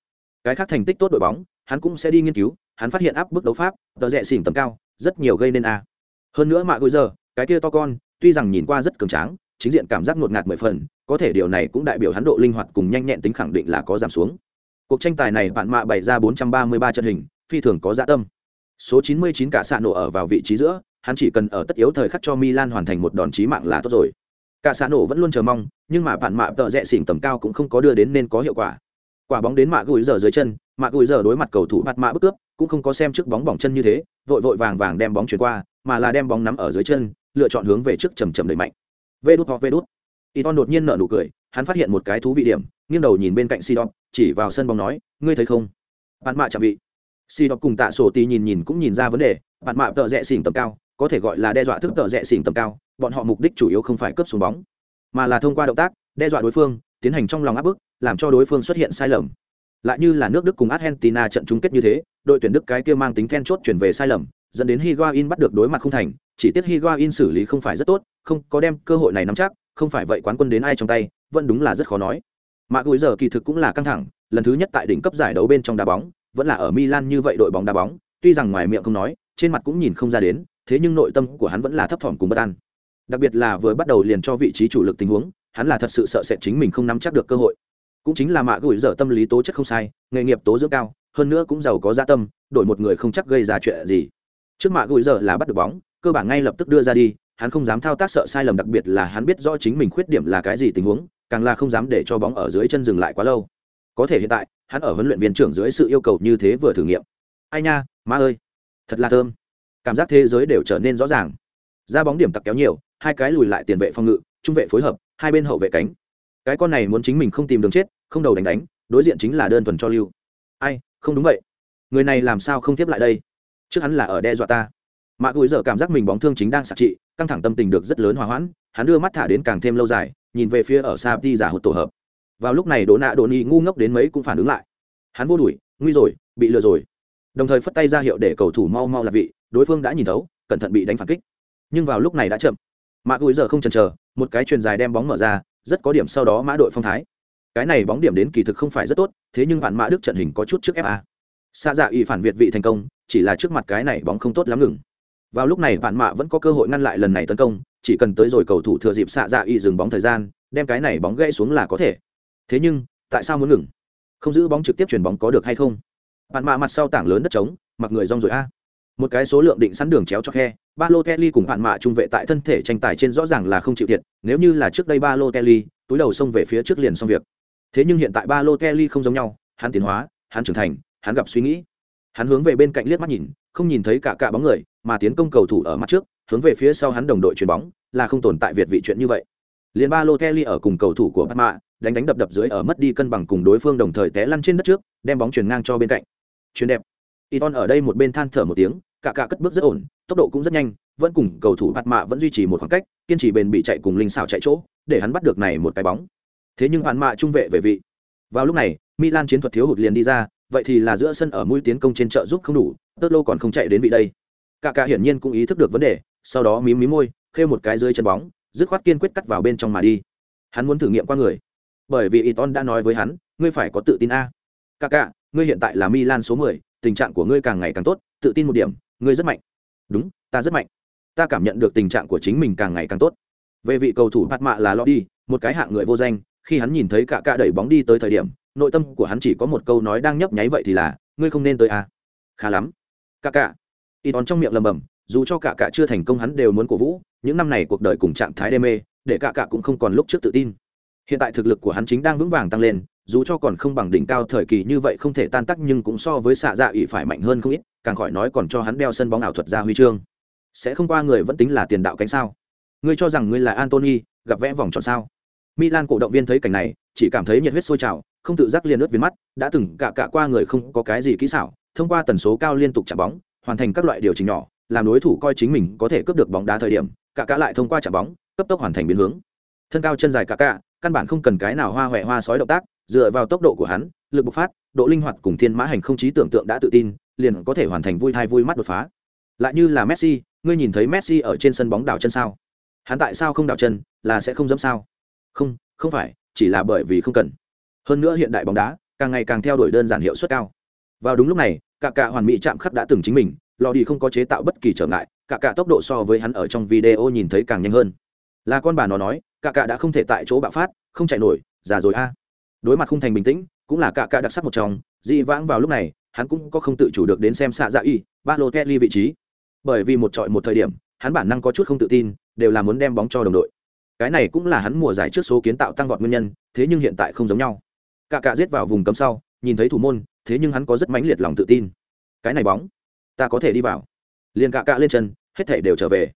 Cái khác thành tích tốt đội bóng, hắn cũng sẽ đi nghiên cứu, hắn phát hiện áp bức đấu pháp, tờ rẽ xỉn tầm cao, rất nhiều gây nên a. Hơn nữa mạ gối giờ, cái kia to con, tuy rằng nhìn qua rất cường tráng, chính diện cảm giác ngột ngạt mười phần, có thể điều này cũng đại biểu hắn độ linh hoạt cùng nhanh nhẹn tính khẳng định là có giảm xuống. Cuộc tranh tài này bạn mạ bày ra 433 trận hình, phi thường có dạ tâm. Số 99 cả xạ nổ ở vào vị trí giữa, hắn chỉ cần ở tất yếu thời khắc cho Milan hoàn thành một đòn chí mạng là tốt rồi. Cả xạ nổ vẫn luôn chờ mong, nhưng mà bạn mạ tợ rẽ xỉn tầm cao cũng không có đưa đến nên có hiệu quả. Quả bóng đến mạ gùi giờ dưới chân, mạ gùi giờ đối mặt cầu thủ mặt mạ bức cướp, cũng không có xem trước bóng bỏng chân như thế, vội vội vàng vàng đem bóng chuyển qua, mà là đem bóng nắm ở dưới chân, lựa chọn hướng về trước chầm chậm đẩy mạnh. Vê đút hoặc vê đút. Iton đột nhiên nở nụ cười, hắn phát hiện một cái thú vị điểm, nghiêng đầu nhìn bên cạnh Sidon, chỉ vào sân bóng nói, ngươi thấy không? Bạn mạ chạm vị. Sidon cùng Tạ Sổ Tì nhìn nhìn cũng nhìn ra vấn đề, bạn mạ tợ rẽ xỉn tầm cao, có thể gọi là đe dọa thức tợ rẽ xỉn tầm cao, bọn họ mục đích chủ yếu không phải cướp xuống bóng, mà là thông qua động tác đe dọa đối phương, tiến hành trong lòng áp bức, làm cho đối phương xuất hiện sai lầm. Lại như là nước Đức cùng Argentina trận chung kết như thế, đội tuyển Đức cái kia mang tính then chốt chuyển về sai lầm, dẫn đến Higuain bắt được đối mặt không thành, chỉ tiếc Higuain xử lý không phải rất tốt, không có đem cơ hội này nắm chắc, không phải vậy quán quân đến ai trong tay, vẫn đúng là rất khó nói. Mạ Gùi giờ kỳ thực cũng là căng thẳng, lần thứ nhất tại đỉnh cấp giải đấu bên trong đá bóng, vẫn là ở Milan như vậy đội bóng đá bóng, tuy rằng ngoài miệng không nói, trên mặt cũng nhìn không ra đến, thế nhưng nội tâm của hắn vẫn là thấp thỏm cùng bất an. Đặc biệt là vừa bắt đầu liền cho vị trí chủ lực tình huống, hắn là thật sự sợ sẽ chính mình không nắm chắc được cơ hội. Cũng chính là mạ gùi giờ tâm lý tố chất không sai, nghề nghiệp tố dưỡng cao, hơn nữa cũng giàu có dạ tâm, đổi một người không chắc gây ra chuyện gì. Trước mạ gùi giờ là bắt được bóng, cơ bản ngay lập tức đưa ra đi, hắn không dám thao tác sợ sai lầm đặc biệt là hắn biết rõ chính mình khuyết điểm là cái gì tình huống, càng là không dám để cho bóng ở dưới chân dừng lại quá lâu. Có thể hiện tại, hắn ở huấn luyện viên trưởng dưới sự yêu cầu như thế vừa thử nghiệm. Ai nha, má ơi, thật là thơm. Cảm giác thế giới đều trở nên rõ ràng. Ra bóng điểm tặc kéo nhiều, hai cái lùi lại tiền vệ phòng ngự, trung vệ phối hợp, hai bên hậu vệ cánh. Cái con này muốn chính mình không tìm đường chết, không đầu đánh đánh, đối diện chính là đơn thuần cho lưu. Ai, không đúng vậy. Người này làm sao không tiếp lại đây? Trước hắn là ở đe dọa ta mạ gùi giờ cảm giác mình bóng thương chính đang sạc trị, căng thẳng tâm tình được rất lớn hòa hoãn, hắn đưa mắt thả đến càng thêm lâu dài, nhìn về phía ở xa đi giả hụt tổ hợp. Vào lúc này đỗ nạ đỗ nhi ngu ngốc đến mấy cũng phản ứng lại. Hắn vô đuổi, nguy rồi, bị lừa rồi. Đồng thời phất tay ra hiệu để cầu thủ mau mau là vị, đối phương đã nhìn thấu, cẩn thận bị đánh phản kích. Nhưng vào lúc này đã chậm. Mạ gùi giờ không chần chờ, một cái truyền dài đem bóng mở ra, rất có điểm sau đó mã đội phong thái. Cái này bóng điểm đến kỳ thực không phải rất tốt, thế nhưng bạn mã đức trận hình có chút trước fa xa dạ y phản việt vị thành công, chỉ là trước mặt cái này bóng không tốt lắm ngừng vào lúc này bạn mạ vẫn có cơ hội ngăn lại lần này tấn công, chỉ cần tới rồi cầu thủ thừa dịp xạ dạ y dừng bóng thời gian, đem cái này bóng gãy xuống là có thể. Thế nhưng, tại sao muốn ngừng? Không giữ bóng trực tiếp chuyển bóng có được hay không? Bạn mạ mặt sau tảng lớn đất trống, mặc người rong rồi a. Một cái số lượng định sẵn đường chéo cho khe ba lô kelly cùng bạn mạ trung vệ tại thân thể tranh tài trên rõ ràng là không chịu thiệt, nếu như là trước đây ba lô kelly túi đầu xông về phía trước liền xong việc. Thế nhưng hiện tại ba lô kelly không giống nhau, hắn tiến hóa, hắn trưởng thành, hắn gặp suy nghĩ. Hắn hướng về bên cạnh liếc mắt nhìn, không nhìn thấy cả cả bóng người mà tiến công cầu thủ ở mặt trước hướng về phía sau hắn đồng đội chuyền bóng là không tồn tại việt vị chuyện như vậy. Liên ba lô kelly ở cùng cầu thủ của Parma, đánh đánh đập đập dưới ở mất đi cân bằng cùng đối phương đồng thời té lăn trên đất trước đem bóng chuyền ngang cho bên cạnh. Chuyền đẹp. Iton ở đây một bên than thở một tiếng cả cả cất bước rất ổn tốc độ cũng rất nhanh vẫn cùng cầu thủ Parma vẫn duy trì một khoảng cách kiên trì bền bị chạy cùng linh xảo chạy chỗ để hắn bắt được này một cái bóng. Thế nhưng Parma trung vệ về vị. Vào lúc này milan chiến thuật thiếu hụt liền đi ra vậy thì là giữa sân ở mũi tiến công trên chợ giúp không đủ tớt còn không chạy đến vị đây cả cả hiển nhiên cũng ý thức được vấn đề sau đó mím mím môi khêu một cái dưới chân bóng dứt khoát kiên quyết cắt vào bên trong mà đi. Hắn muốn thử nghiệm qua người. Bởi vì Iton đã nói với hắn ngươi phải có tự tin a. Cả cả ngươi hiện tại là Milan số 10, tình trạng của ngươi càng ngày càng tốt tự tin một điểm ngươi rất mạnh. Đúng ta rất mạnh. Ta cảm nhận được tình trạng của chính mình càng ngày càng tốt. Về vị cầu thủ bắt mạ là lo đi một cái hạng người vô danh khi hắn nhìn thấy cả cả đẩy bóng đi tới thời điểm nội tâm của hắn chỉ có một câu nói đang nhấp nháy vậy thì là ngươi không nên tới à khá lắm. Cả cả y tón trong miệng lầm bầm, dù cho cả cả chưa thành công hắn đều muốn cổ vũ, những năm này cuộc đời cùng trạng thái đê mê, để cả cả cũng không còn lúc trước tự tin. Hiện tại thực lực của hắn chính đang vững vàng tăng lên, dù cho còn không bằng đỉnh cao thời kỳ như vậy không thể tan tắc nhưng cũng so với xạ dạ ỵ phải mạnh hơn không ít, càng khỏi nói còn cho hắn đeo sân bóng ảo thuật ra huy chương. Sẽ không qua người vẫn tính là tiền đạo cánh sao? Ngươi cho rằng ngươi là antony gặp vẽ vòng tròn sao? Milan cổ động viên thấy cảnh này, chỉ cảm thấy nhiệt huyết sôi trào, không tự giác liền ướt viên mắt, đã từng cả cả qua người không có cái gì kỹ xảo, thông qua tần số cao liên tục chạm bóng hoàn thành các loại điều chỉnh nhỏ, làm đối thủ coi chính mình có thể cướp được bóng đá thời điểm, cả cả lại thông qua chạm bóng, cấp tốc hoàn thành biến hướng. Thân cao chân dài cả cả, căn bản không cần cái nào hoa huệ hoa sói động tác, dựa vào tốc độ của hắn, lực bộc phát, độ linh hoạt cùng thiên mã hành không trí tưởng tượng đã tự tin, liền có thể hoàn thành vui thai vui mắt đột phá. Lại như là messi, ngươi nhìn thấy messi ở trên sân bóng đảo chân sao? Hắn tại sao không đảo chân, là sẽ không dẫm sao? Không không phải, chỉ là bởi vì không cần. Hơn nữa hiện đại bóng đá, càng ngày càng theo đuổi đơn giản hiệu suất cao. Vào đúng lúc này cả cả hoàn mỹ chạm khắc đã từng chính mình, lò đi không có chế tạo bất kỳ trở ngại, cả cả tốc độ so với hắn ở trong video nhìn thấy càng nhanh hơn. Là con bà nó nói, cả cả đã không thể tại chỗ bạo phát, không chạy nổi, già rồi a. Đối mặt không thành bình tĩnh, cũng là cả cả đặc sắc một trong, dị vãng vào lúc này, hắn cũng có không tự chủ được đến xem xạ dạ y, ba lô kelly vị trí. Bởi vì một trọi một thời điểm, hắn bản năng có chút không tự tin, đều là muốn đem bóng cho đồng đội. Cái này cũng là hắn mùa giải trước số kiến tạo tăng vọt nguyên nhân, thế nhưng hiện tại không giống nhau. Cả cả giết vào vùng cấm sau, nhìn thấy thủ môn thế nhưng hắn có rất mãnh liệt lòng tự tin. Cái này bóng, ta có thể đi vào. Liền cạ cạ lên chân, hết thể đều trở về.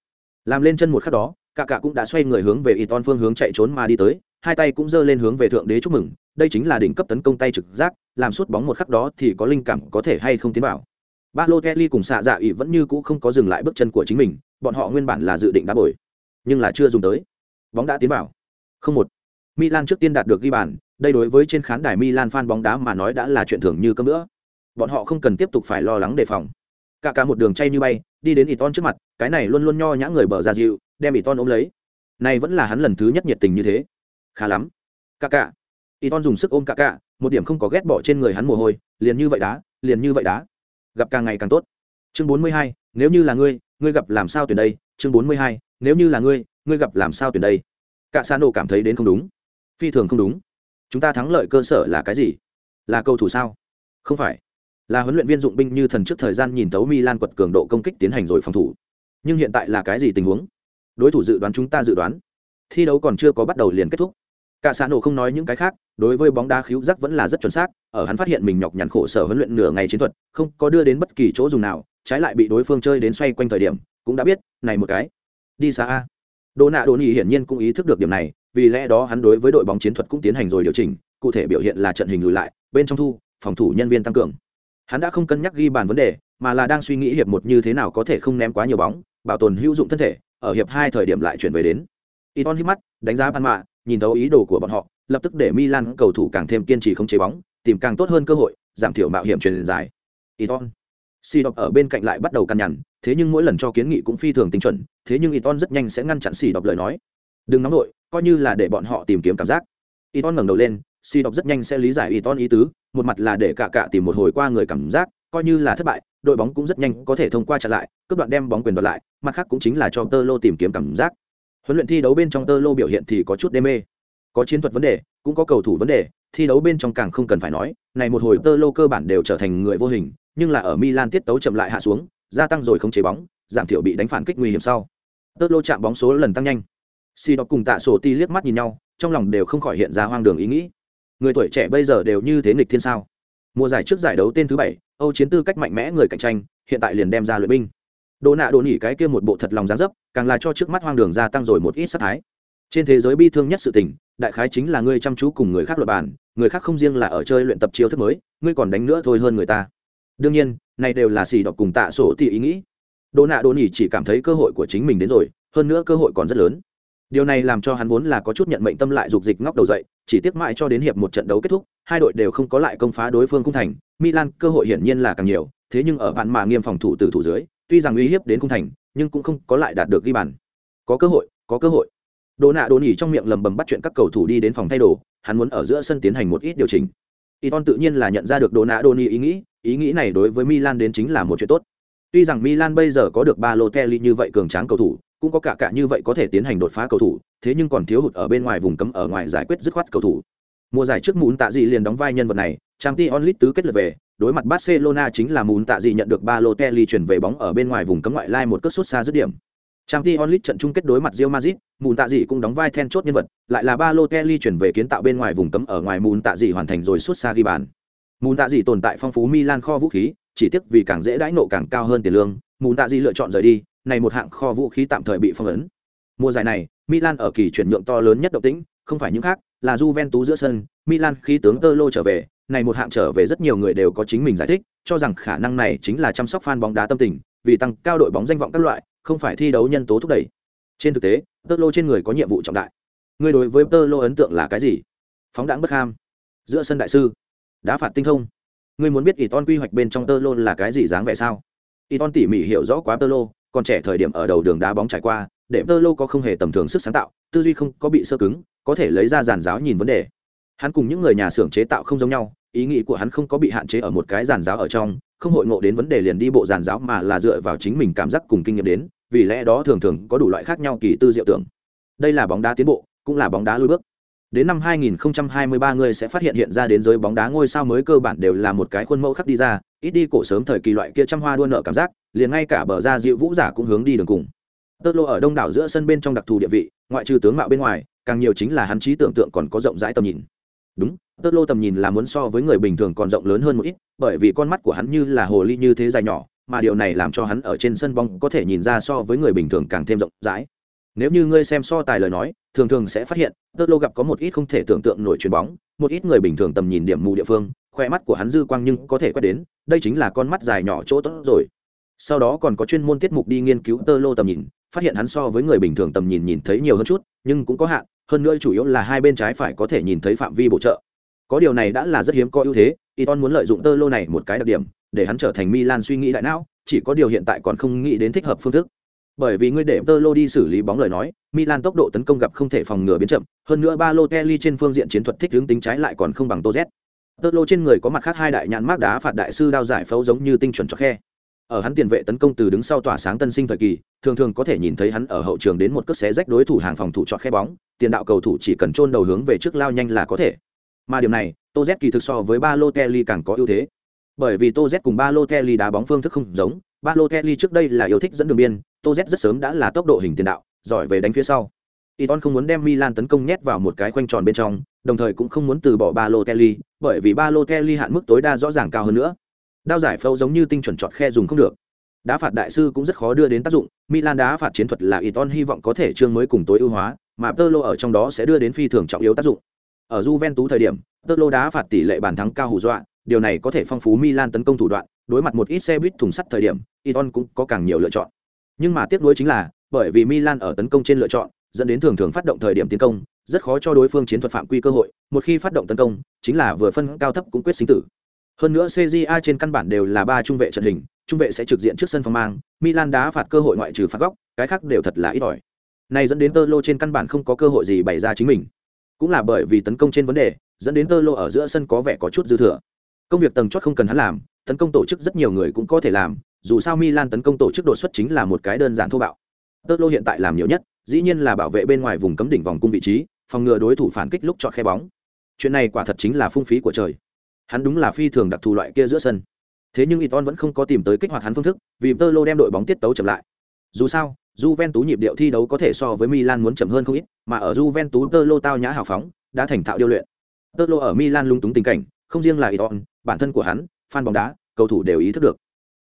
Làm lên chân một khắc đó cạ cạ cũng đã xoay người hướng về y ton phương hướng chạy trốn mà đi tới, hai tay cũng giơ lên hướng về thượng đế chúc mừng. Đây chính là đỉnh cấp tấn công tay trực giác, làm suốt bóng một khắc đó thì có linh cảm có thể hay không tiến vào. Ba lô kelly cùng xạ dạ ỵ vẫn như cũ không có dừng lại bước chân của chính mình, bọn họ nguyên bản là dự định đá bồi, nhưng là chưa dùng tới. Bóng đã tiến vào. Không một milan trước tiên đạt được ghi bàn, đây đối với trên khán đài milan fan bóng đá mà nói đã là chuyện thường như cơm nữa bọn họ không cần tiếp tục phải lo lắng đề phòng. Cả cả một đường chay như bay, đi đến Iton trước mặt, cái này luôn luôn nho nhã người bờ ra dịu, đem Iton ôm lấy. Này vẫn là hắn lần thứ nhất nhiệt tình như thế. Khá lắm. Cả cả. Iton dùng sức ôm cả cả, một điểm không có ghét bỏ trên người hắn mồ hôi, liền như vậy đá, liền như vậy đá. Gặp càng ngày càng tốt. Chương bốn mươi hai, nếu như là ngươi ngươi gặp làm sao tuyển đây? Chương bốn mươi hai, nếu như là ngươi ngươi gặp làm sao tuyển đây? Cả Sano cảm thấy đến không đúng phi thường không đúng. Chúng ta thắng lợi cơ sở là cái gì? Là cầu thủ sao? Không phải. Là huấn luyện viên dụng binh như thần trước thời gian nhìn tấu milan quật cường độ công kích tiến hành rồi phòng thủ. Nhưng hiện tại là cái gì tình huống? Đối thủ dự đoán chúng ta dự đoán. Thi đấu còn chưa có bắt đầu liền kết thúc. Cả xã nổ không nói những cái khác, đối với bóng đá khíu giác vẫn là rất chuẩn xác, ở hắn phát hiện mình nhọc nhằn khổ sở huấn luyện nửa ngày chiến thuật, không có đưa đến bất kỳ chỗ dùng nào, trái lại bị đối phương chơi đến xoay quanh thời điểm, cũng đã biết, này một cái. Đi xa a. Đồ nạ đồ nhì hiển nhiên cũng ý thức được điểm này vì lẽ đó hắn đối với đội bóng chiến thuật cũng tiến hành rồi điều chỉnh cụ thể biểu hiện là trận hình lùi lại bên trong thu phòng thủ nhân viên tăng cường. Hắn đã không cân nhắc ghi bàn vấn đề mà là đang suy nghĩ hiệp một như thế nào có thể không ném quá nhiều bóng bảo tồn hữu dụng thân thể ở hiệp hai thời điểm lại chuyển về đến. Iton hít mắt đánh giá ban mạ nhìn thấu ý đồ của bọn họ lập tức để Milan cầu thủ càng thêm kiên trì không chế bóng tìm càng tốt hơn cơ hội giảm thiểu mạo hiểm truyền dài. Iton. Si đọc ở bên cạnh lại bắt đầu căn nhằn, thế nhưng mỗi lần cho kiến nghị cũng phi thường tinh chuẩn, thế nhưng Iton rất nhanh sẽ ngăn chặn Si đọc lời nói. Đừng nóng nội, coi như là để bọn họ tìm kiếm cảm giác. Iton ngẩng đầu lên, Si đọc rất nhanh sẽ lý giải Iton ý tứ, một mặt là để cả cả tìm một hồi qua người cảm giác, coi như là thất bại, đội bóng cũng rất nhanh có thể thông qua chặn lại, cướp đoạn đem bóng quyền đoạt lại, mặt khác cũng chính là cho Tơ Lô tìm kiếm cảm giác. Huấn luyện thi đấu bên trong Tơ Lô biểu hiện thì có chút đê mê. Có chiến thuật vấn đề, cũng có cầu thủ vấn đề, thi đấu bên trong càng không cần phải nói, này một hồi Tơ Lô cơ bản đều trở thành người vô hình, nhưng là ở Milan tiết tấu chậm lại hạ xuống, gia tăng rồi không chế bóng, giảm thiểu bị đánh phản kích nguy hiểm sau. Tơ Lô chạm bóng số lần tăng nhanh. Si đọc cùng Tạ Sổ Ti liếc mắt nhìn nhau, trong lòng đều không khỏi hiện ra hoang đường ý nghĩ. Người tuổi trẻ bây giờ đều như thế nghịch thiên sao? Mùa giải trước giải đấu tên thứ bảy âu chiến tư cách mạnh mẽ người cạnh tranh hiện tại liền đem ra luyện binh. Đồ nạ đồ nỉ cái kia một bộ thật lòng dáng dấp càng là cho trước mắt hoang đường gia tăng rồi một ít sắc thái. Trên thế giới bi thương nhất sự tình đại khái chính là ngươi chăm chú cùng người khác luật bàn người khác không riêng là ở chơi luyện tập chiêu thức mới ngươi còn đánh nữa thôi hơn người ta. Đương nhiên này đều là xì đọc cùng tạ sổ thì ý nghĩ. Đồ nạ đồ nỉ chỉ cảm thấy cơ hội của chính mình đến rồi hơn nữa cơ hội còn rất lớn điều này làm cho hắn vốn là có chút nhận mệnh tâm lại dục dịch ngóc đầu dậy, chỉ tiếc mãi cho đến hiệp một trận đấu kết thúc, hai đội đều không có lại công phá đối phương khung thành, milan cơ hội hiển nhiên là càng nhiều, thế nhưng ở bạn mà nghiêm phòng thủ từ thủ dưới, tuy rằng uy hiếp đến khung thành, nhưng cũng không có lại đạt được ghi bàn. Có cơ hội, có cơ hội. Đồ nạ đồ nỉ trong miệng lầm bầm bắt chuyện các cầu thủ đi đến phòng thay đồ, hắn muốn ở giữa sân tiến hành một ít điều chỉnh. Iton tự nhiên là nhận ra được đồ nạ đồ nỉ ý nghĩ ý nghĩ này đối với milan đến chính là một chuyện tốt. Tuy rằng milan bây giờ có được ba lô kelly như vậy cường tráng cầu thủ cũng có cả cả như vậy có thể tiến hành đột phá cầu thủ, thế nhưng còn thiếu hụt ở bên ngoài vùng cấm ở ngoài giải quyết dứt khoát cầu thủ. Mùa giải trước mún tạ dị liền đóng vai nhân vật này trang League tứ kết lượt về, đối mặt barcelona chính là mún tạ dị nhận được ba lô chuyển về bóng ở bên ngoài vùng cấm ngoại lai một cất sút xa dứt điểm. Trang League trận chung kết đối mặt Real Madrid mún tạ dị cũng đóng vai then chốt nhân vật, lại là ba lô chuyển về kiến tạo bên ngoài vùng cấm ở ngoài mún tạ dị hoàn thành rồi sút xa ghi bàn. Mún tạ dị tồn tại phong phú milan kho vũ khí, chỉ tiếc vì càng dễ đãi nộ càng cao hơn tiền lương mún tạ dị lựa chọn rời đi này một hạng kho vũ khí tạm thời bị phong ấn. Mùa giải này, Milan ở kỳ chuyển nhượng to lớn nhất động tĩnh, không phải những khác, là Juventus giữa sân, Milan khí tướng Tolo trở về, này một hạng trở về rất nhiều người đều có chính mình giải thích, cho rằng khả năng này chính là chăm sóc fan bóng đá tâm tình, vì tăng cao đội bóng danh vọng các loại, không phải thi đấu nhân tố thúc đẩy. Trên thực tế, Tolo trên người có nhiệm vụ trọng đại. Người đối với Tolo ấn tượng là cái gì? Phóng đãng bất ham, giữa sân đại sư, đá phạt tinh thông. Ngươi muốn biết Iton quy hoạch bên trong Tolo là cái gì dáng vẻ sao? Iton tỉ mỉ hiểu rõ quá Tolo, còn trẻ thời điểm ở đầu đường đá bóng trải qua, để Tơ Lô có không hề tầm thường sức sáng tạo, tư duy không có bị sơ cứng, có thể lấy ra giàn giáo nhìn vấn đề. Hắn cùng những người nhà xưởng chế tạo không giống nhau, ý nghĩ của hắn không có bị hạn chế ở một cái giàn giáo ở trong, không hội ngộ đến vấn đề liền đi bộ giàn giáo mà là dựa vào chính mình cảm giác cùng kinh nghiệm đến, vì lẽ đó thường thường có đủ loại khác nhau kỳ tư diệu tưởng. Đây là bóng đá tiến bộ, cũng là bóng đá lùi bước. Đến năm 2023 người sẽ phát hiện hiện ra đến giới bóng đá ngôi sao mới cơ bản đều là một cái khuôn mẫu khắc đi ra, ít đi cổ sớm thời kỳ loại kia trăm hoa đua nợ cảm giác, liền ngay cả bờ ra dịu vũ giả cũng hướng đi đường cùng. Tơ lô ở đông đảo giữa sân bên trong đặc thù địa vị, ngoại trừ tướng mạo bên ngoài, càng nhiều chính là hắn trí tưởng tượng còn có rộng rãi tầm nhìn. Đúng, Tơ lô tầm nhìn là muốn so với người bình thường còn rộng lớn hơn một ít, bởi vì con mắt của hắn như là hồ ly như thế dài nhỏ, mà điều này làm cho hắn ở trên sân bóng có thể nhìn ra so với người bình thường càng thêm rộng rãi nếu như ngươi xem so tài lời nói thường thường sẽ phát hiện tơ lô gặp có một ít không thể tưởng tượng nổi chuyền bóng một ít người bình thường tầm nhìn điểm mù địa phương khoe mắt của hắn dư quang nhưng có thể quét đến, đây chính là con mắt dài nhỏ chỗ tốt rồi. Sau đó còn có chuyên môn tiết mục đi nghiên cứu tơ lô tầm nhìn, phát hiện hắn so với người bình thường tầm nhìn nhìn thấy nhiều hơn chút, nhưng cũng có hạn, hơn nữa chủ yếu là hai bên trái phải có thể nhìn thấy phạm vi bổ trợ. Có điều này đã là rất hiếm có ưu thế Y Iton muốn lợi dụng tơ lô này một cái đặc điểm, để hắn trở thành Milan suy nghĩ đại não, chỉ có điều hiện tại còn không nghĩ đến thích hợp phương thức. Bởi vì ngươi để tơ lô đi xử lý bóng lời nói, milan tốc độ tấn công gặp không thể phòng ngừa biến chậm, hơn nữa ba lô kelly trên phương diện chiến thuật thích hướng tính trái lại còn không bằng tô z tơ lô trên người có mặt khác hai đại nhãn mác đá phạt đại sư đao giải phẫu giống như tinh chuẩn cho khe. Ở hắn tiền vệ tấn công từ đứng sau tỏa sáng tân sinh thời kỳ thường thường có thể nhìn thấy hắn ở hậu trường đến một cước xé rách đối thủ hàng phòng thủ chọn khe bóng tiền đạo cầu thủ chỉ cần trôn đầu hướng về trước lao nhanh là có thể. Mà điểm này tô z kỳ thực so với ba lô kelly càng có ưu thế. Bởi vì tô z cùng ba lô kelly đá bóng phương thức không giống ba lô kelly trước đây là yêu thích dẫn đường biên tô z rất sớm đã là tốc độ hình tiền đạo giỏi về đánh phía sau. Iton không muốn đem Milan tấn công nhét vào một cái khoanh tròn bên trong, đồng thời cũng không muốn từ bỏ ba lô Kelly, bởi vì ba lô Kelly hạn mức tối đa rõ ràng cao hơn nữa. Đao giải phẫu giống như tinh chuẩn chọn khe dùng không được. Đá phạt đại sư cũng rất khó đưa đến tác dụng, Milan đá phạt chiến thuật là Iton hy vọng có thể chương mới cùng tối ưu hóa, mà Pirlo ở trong đó sẽ đưa đến phi thường trọng yếu tác dụng. Ở Juventus thời điểm, Pirlo đá phạt tỷ lệ bàn thắng cao hù dọa, điều này có thể phong phú Milan tấn công thủ đoạn, đối mặt một ít xe buýt thùng sắt thời điểm, Iton cũng có càng nhiều lựa chọn. Nhưng mà tiếc nuối chính là, bởi vì Milan ở tấn công trên lựa chọn, dẫn đến thường thường phát động thời điểm tiến công, rất khó cho đối phương chiến thuật phạm quy cơ hội, một khi phát động tấn công, chính là vừa phân cao thấp cũng quyết sinh tử. Hơn nữa CJA trên căn bản đều là ba trung vệ trận hình, trung vệ sẽ trực diện trước sân phòng mang, Milan đá phạt cơ hội ngoại trừ phạt góc, cái khác đều thật là ít ỏi. Này dẫn đến Tơ Lô trên căn bản không có cơ hội gì bày ra chính mình. Cũng là bởi vì tấn công trên vấn đề, dẫn đến Tơ Lô ở giữa sân có vẻ có chút dư thừa. Công việc tầng chót không cần hắn làm, tấn công tổ chức rất nhiều người cũng có thể làm, dù sao Milan tấn công tổ chức đột xuất chính là một cái đơn giản thô bạo. Tơ lô hiện tại làm nhiều nhất, dĩ nhiên là bảo vệ bên ngoài vùng cấm đỉnh vòng cung vị trí, phòng ngừa đối thủ phản kích lúc chọn khe bóng. Chuyện này quả thật chính là phung phí của trời. Hắn đúng là phi thường đặc thù loại kia giữa sân. Thế nhưng Iton vẫn không có tìm tới kích hoạt hắn phương thức, vì Tơ lô đem đội bóng tiết tấu chậm lại. Dù sao, Juventus nhịp điệu thi đấu có thể so với Milan muốn chậm hơn không ít, mà ở Juventus Tơ lô tao nhã hào phóng, đã thành thạo điêu luyện. Tơ lô ở Milan lung túng tình cảnh, không riêng là Iton, bản thân của hắn, fan bóng đá, cầu thủ đều ý thức được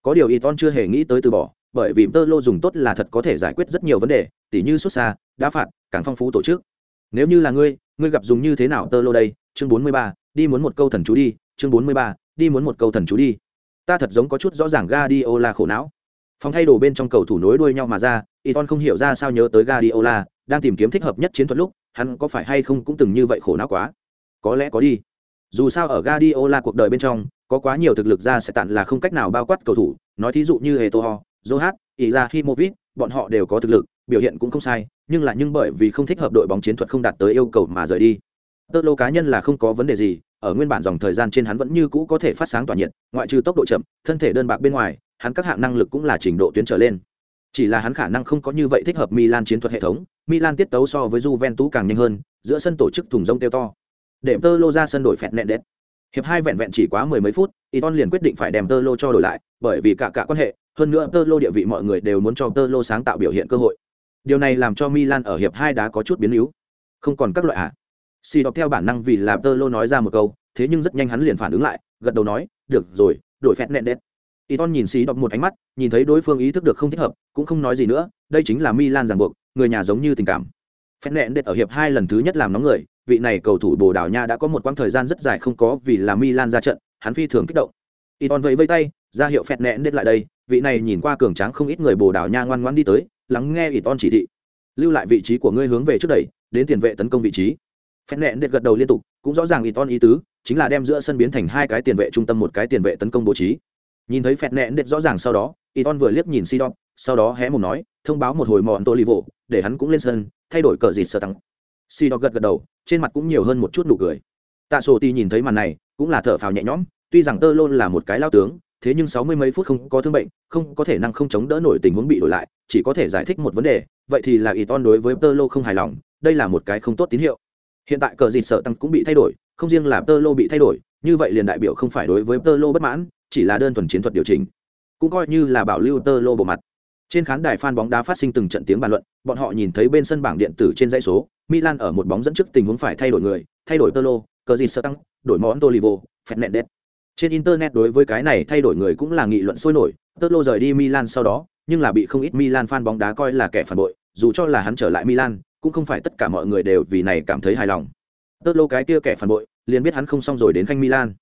có điều Iton chưa hề nghĩ tới từ bỏ, bởi vì tơ lô dùng tốt là thật có thể giải quyết rất nhiều vấn đề, tỉ như xuất xa, đá phạt, càng phong phú tổ chức. Nếu như là ngươi, ngươi gặp dùng như thế nào tơ lô đây? Chương 43, đi muốn một câu thần chú đi, chương 43, đi muốn một câu thần chú đi. Ta thật giống có chút rõ ràng Guardiola khổ não. Phòng thay đồ bên trong cầu thủ nối đuôi nhau mà ra, Iton không hiểu ra sao nhớ tới Guardiola, đang tìm kiếm thích hợp nhất chiến thuật lúc, hắn có phải hay không cũng từng như vậy khổ não quá. Có lẽ có đi. Dù sao ở Guardiola cuộc đời bên trong, có quá nhiều thực lực ra sẽ tặn là không cách nào bao quát cầu thủ, nói thí dụ như Eto'o, Zohat, Izahimovic, bọn họ đều có thực lực, biểu hiện cũng không sai, nhưng là nhưng bởi vì không thích hợp đội bóng chiến thuật không đạt tới yêu cầu mà rời đi. Tơ lô cá nhân là không có vấn đề gì, ở nguyên bản dòng thời gian trên hắn vẫn như cũ có thể phát sáng tỏa nhiệt, ngoại trừ tốc độ chậm, thân thể đơn bạc bên ngoài, hắn các hạng năng lực cũng là trình độ tuyến trở lên. Chỉ là hắn khả năng không có như vậy thích hợp Milan chiến thuật hệ thống, Milan tiết tấu so với Juventus càng nhanh hơn, giữa sân tổ chức thùng rông tiêu to. Để Tơ lô ra sân đổi phẹt nện đét. Hiệp hai vẹn vẹn chỉ quá mười mấy phút, Iton liền quyết định phải đem Tơ lô cho đổi lại, bởi vì cả cả quan hệ, hơn nữa tơ lô địa vị mọi người đều muốn cho tơ lô sáng tạo biểu hiện cơ hội điều này làm cho milan ở hiệp hai đá có chút biến yếu không còn các loại ạ à. xì đọc theo bản năng vì làm tơ lô nói ra một câu thế nhưng rất nhanh hắn liền phản ứng lại gật đầu nói được rồi đổi phẹt nẹn đét Iton nhìn xì đọc một ánh mắt nhìn thấy đối phương ý thức được không thích hợp cũng không nói gì nữa đây chính là milan ràng buộc người nhà giống như tình cảm Phẹt nện đệt ở hiệp hai lần thứ nhất làm nóng người, vị này cầu thủ Bồ Đào Nha đã có một quãng thời gian rất dài không có vì là Milan ra trận, hắn phi thường kích động. Iton vẫy vẫy tay, ra hiệu phẹt nện đệt lại đây, vị này nhìn qua cường tráng không ít người Bồ Đào Nha ngoan ngoãn đi tới, lắng nghe Iton chỉ thị. Lưu lại vị trí của ngươi hướng về trước đẩy, đến tiền vệ tấn công vị trí. phen nện đệt gật đầu liên tục, cũng rõ ràng Iton ý tứ, chính là đem giữa sân biến thành hai cái tiền vệ trung tâm một cái tiền vệ tấn công bố trí. Nhìn thấy phen nện đệt rõ ràng sau đó, Iton vừa liếc nhìn Sidon, sau đó hé mồm nói, thông báo một hồi mọn Tolivo, để hắn cũng lên sân, thay đổi cờ dịt sơ tăng si đọc gật gật đầu trên mặt cũng nhiều hơn một chút nụ cười tạ sổ ti nhìn thấy màn này cũng là thở phào nhẹ nhõm tuy rằng tơ lôn là một cái lao tướng thế nhưng sáu mươi mấy phút không có thương bệnh không có thể năng không chống đỡ nổi tình huống bị đổi lại chỉ có thể giải thích một vấn đề vậy thì là ý ton đối với tơ lô không hài lòng đây là một cái không tốt tín hiệu. Hiện tại cờ dịt sợ tăng cũng bị thay đổi không riêng là tơ lô bị thay đổi như vậy liền đại biểu không phải đối với tơ lô bất mãn chỉ là đơn thuần chiến thuật điều chỉnh. Cũng coi như là bảo lưu tơ lô bộ mặt. Trên khán đài fan bóng đá phát sinh từng trận tiếng bàn luận, bọn họ nhìn thấy bên sân bảng điện tử trên dãy số, Milan ở một bóng dẫn trước tình huống phải thay đổi người, thay đổi Tolo, cờ gì sơ tăng, đổi món Tolivo, Fernandes. Trên internet đối với cái này thay đổi người cũng là nghị luận sôi nổi, Tolo rời đi Milan sau đó, nhưng là bị không ít Milan fan bóng đá coi là kẻ phản bội, dù cho là hắn trở lại Milan, cũng không phải tất cả mọi người đều vì này cảm thấy hài lòng. Tolo cái kia kẻ phản bội, liền biết hắn không xong rồi đến khanh Milan.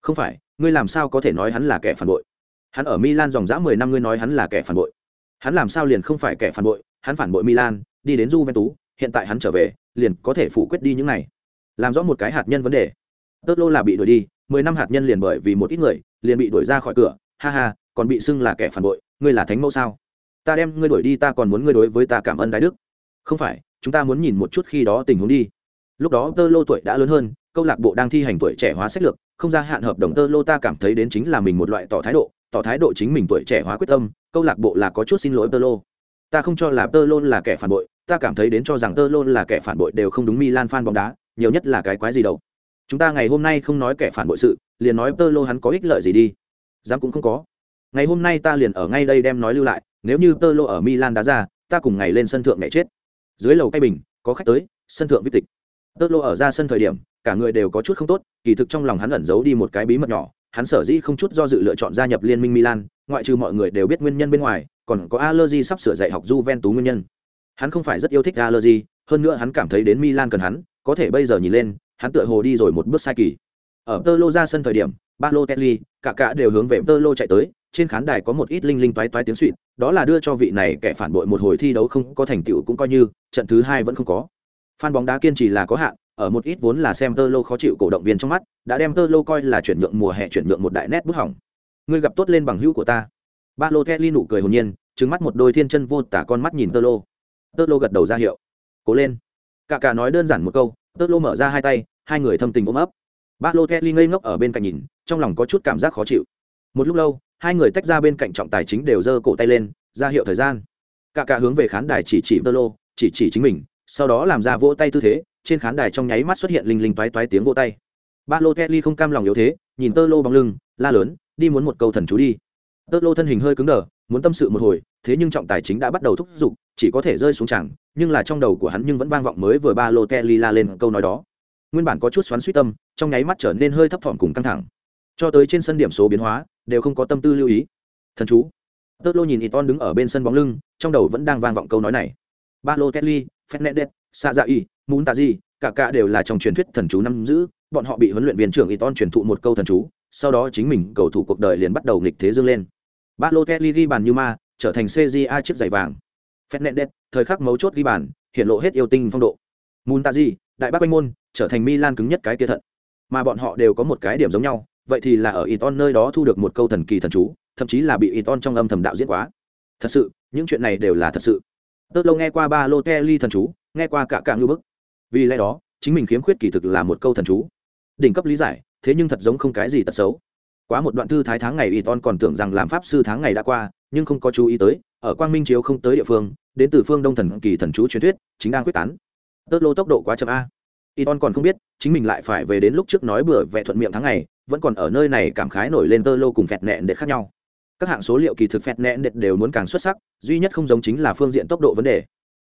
Không phải, ngươi làm sao có thể nói hắn là kẻ phản bội? Hắn ở Milan dòng dã 10 năm ngươi nói hắn là kẻ phản bội hắn làm sao liền không phải kẻ phản bội hắn phản bội milan đi đến juventus hiện tại hắn trở về liền có thể phủ quyết đi những này làm rõ một cái hạt nhân vấn đề tớt lô là bị đuổi đi mười năm hạt nhân liền bởi vì một ít người, liền bị đuổi ra khỏi cửa. Ha ha, còn bị xưng là kẻ phản bội, ngươi là thánh mẫu sao? Ta đem ngươi đuổi đi, ta còn muốn ngươi đối với ta cảm ơn đại đức. Không phải, chúng ta muốn nhìn một chút khi đó tình huống đi. Lúc đó tơ lô tuổi đã lớn hơn, câu lạc bộ đang thi hành tuổi trẻ hóa sách lược, không gia hạn hợp đồng tơ lô ta cảm thấy đến chính là mình một loại tỏ thái độ, tỏ thái độ chính mình tuổi trẻ hóa quyết tâm, câu lạc bộ là có chút xin lỗi tơ lô. Ta không cho là tơ lô là kẻ phản bội, ta cảm thấy đến cho rằng tơ lô là kẻ phản bội đều không đúng milan fan bóng đá, nhiều nhất là cái quái gì đâu chúng ta ngày hôm nay không nói kẻ phản bội sự liền nói tơ lô hắn có ích lợi gì đi. Dám cũng không có. Ngày hôm nay ta liền ở ngay đây đem nói lưu lại nếu như tơ lô ở milan đá ra ta cùng ngày lên sân thượng mẹ chết. Dưới lầu cây bình có khách tới sân thượng viết tịch. Tơ lô ở ra sân thời điểm cả người đều có chút không tốt kỳ thực trong lòng hắn ẩn giấu đi một cái bí mật nhỏ hắn sở dĩ không chút do dự lựa chọn gia nhập liên minh Milan, ngoại trừ mọi người đều biết nguyên nhân bên ngoài, còn có allergy sắp sửa dạy học Juventus nguyên nhân. Hắn không phải rất yêu thích allergy hơn nữa hắn cảm thấy đến Milan cần hắn, có thể bây giờ nhìn lên, hắn tựa hồ đi rồi một bước sai kỳ. Ở Tolo ra sân thời điểm, Balotelli, cả cả đều hướng về Tolo chạy tới, trên khán đài có một ít linh linh toái toái tiếng xuýt, đó là đưa cho vị này kẻ phản bội một hồi thi đấu không có thành tựu cũng coi như, trận thứ hai vẫn không có. Fan bóng đá kiên trì là có hạn, ở một ít vốn là xem tơ lô khó chịu cổ động viên trong mắt đã đem tơ lô coi là chuyển nhượng mùa hè chuyển nhượng một đại nét bút hỏng. Ngươi gặp tốt lên bằng hữu của ta. Ba lô kelly nụ cười hồn nhiên trứng mắt một đôi thiên chân vô tả con mắt nhìn tơ lô tơ lô gật đầu ra hiệu. Cố lên. Cả cả nói đơn giản một câu tơ lô mở ra hai tay hai người thâm tình ôm ấp. Ba lô kelly ngây ngốc ở bên cạnh nhìn, trong lòng có chút cảm giác khó chịu. Một lúc lâu, hai người tách ra bên cạnh trọng tài chính đều giơ cổ tay lên, ra hiệu thời gian. Cả cả hướng về khán đài chỉ chỉ tơ lô, chỉ chỉ chính mình, sau đó làm ra vỗ tay tư thế, trên khán đài trong nháy mắt xuất hiện linh linh toái toái tiếng vỗ tay. Ba lô kelly không cam lòng yếu thế, nhìn tơ lô bóng lưng, la lớn, đi muốn một câu thần chú đi. Tơ lô thân hình hơi cứng đờ, muốn tâm sự một hồi, thế nhưng trọng tài chính đã bắt đầu thúc giục, chỉ có thể rơi xuống chẳng nhưng là trong đầu của hắn nhưng vẫn vang vọng mới vừa ba lô kelly la lên câu nói đó nguyên bản có chút xoắn suýt tâm, trong nháy mắt trở nên hơi thấp thỏm cùng căng thẳng. Cho tới trên sân điểm số biến hóa, đều không có tâm tư lưu ý. Thần chú. Tơ lô nhìn Iton đứng ở bên sân bóng lưng, trong đầu vẫn đang vang vọng câu nói này. Ba lô tetli fernandez sa dạ y mún tà di cả cả đều là trong truyền thuyết thần chú năm giữ. Bọn họ bị huấn luyện viên trưởng Iton truyền thụ một câu thần chú, sau đó chính mình cầu thủ cuộc đời liền bắt đầu nghịch thế dương lên. Balotelli ghi bàn như ma, trở thành CJA chiếc giày vàng. Fernandez, thời khắc mấu chốt ghi bàn, hiện lộ hết yêu tinh phong độ. Muntazi, đại bác quanh môn trở thành Milan cứng nhất cái kia thận. Mà bọn họ đều có một cái điểm giống nhau, vậy thì là ở Iton nơi đó thu được một câu thần kỳ thần chú, thậm chí là bị Iton trong âm thầm đạo diễn quá. Thật sự, những chuyện này đều là thật sự. Tớ lâu nghe qua ba Lotelli thần chú, nghe qua cả cạng lưu bức. Vì lẽ đó, chính mình khiếm khuyết kỳ thực là một câu thần chú. Đỉnh cấp lý giải, thế nhưng thật giống không cái gì tật xấu. Quá một đoạn thư thái tháng ngày Iton còn tưởng rằng làm pháp sư tháng ngày đã qua, nhưng không có chú ý tới, ở quang minh chiếu không tới địa phương, đến từ phương đông thần kỳ thần chú truyền thuyết, chính đang quyết tán. Tốt lô tốc độ quá chậm a y ton còn không biết chính mình lại phải về đến lúc trước nói bừa vẽ thuận miệng tháng ngày vẫn còn ở nơi này cảm khái nổi lên tơ lô cùng phẹt nẹn đệt khác nhau các hạng số liệu kỳ thực phẹt nẹn đệt đều muốn càng xuất sắc duy nhất không giống chính là phương diện tốc độ vấn đề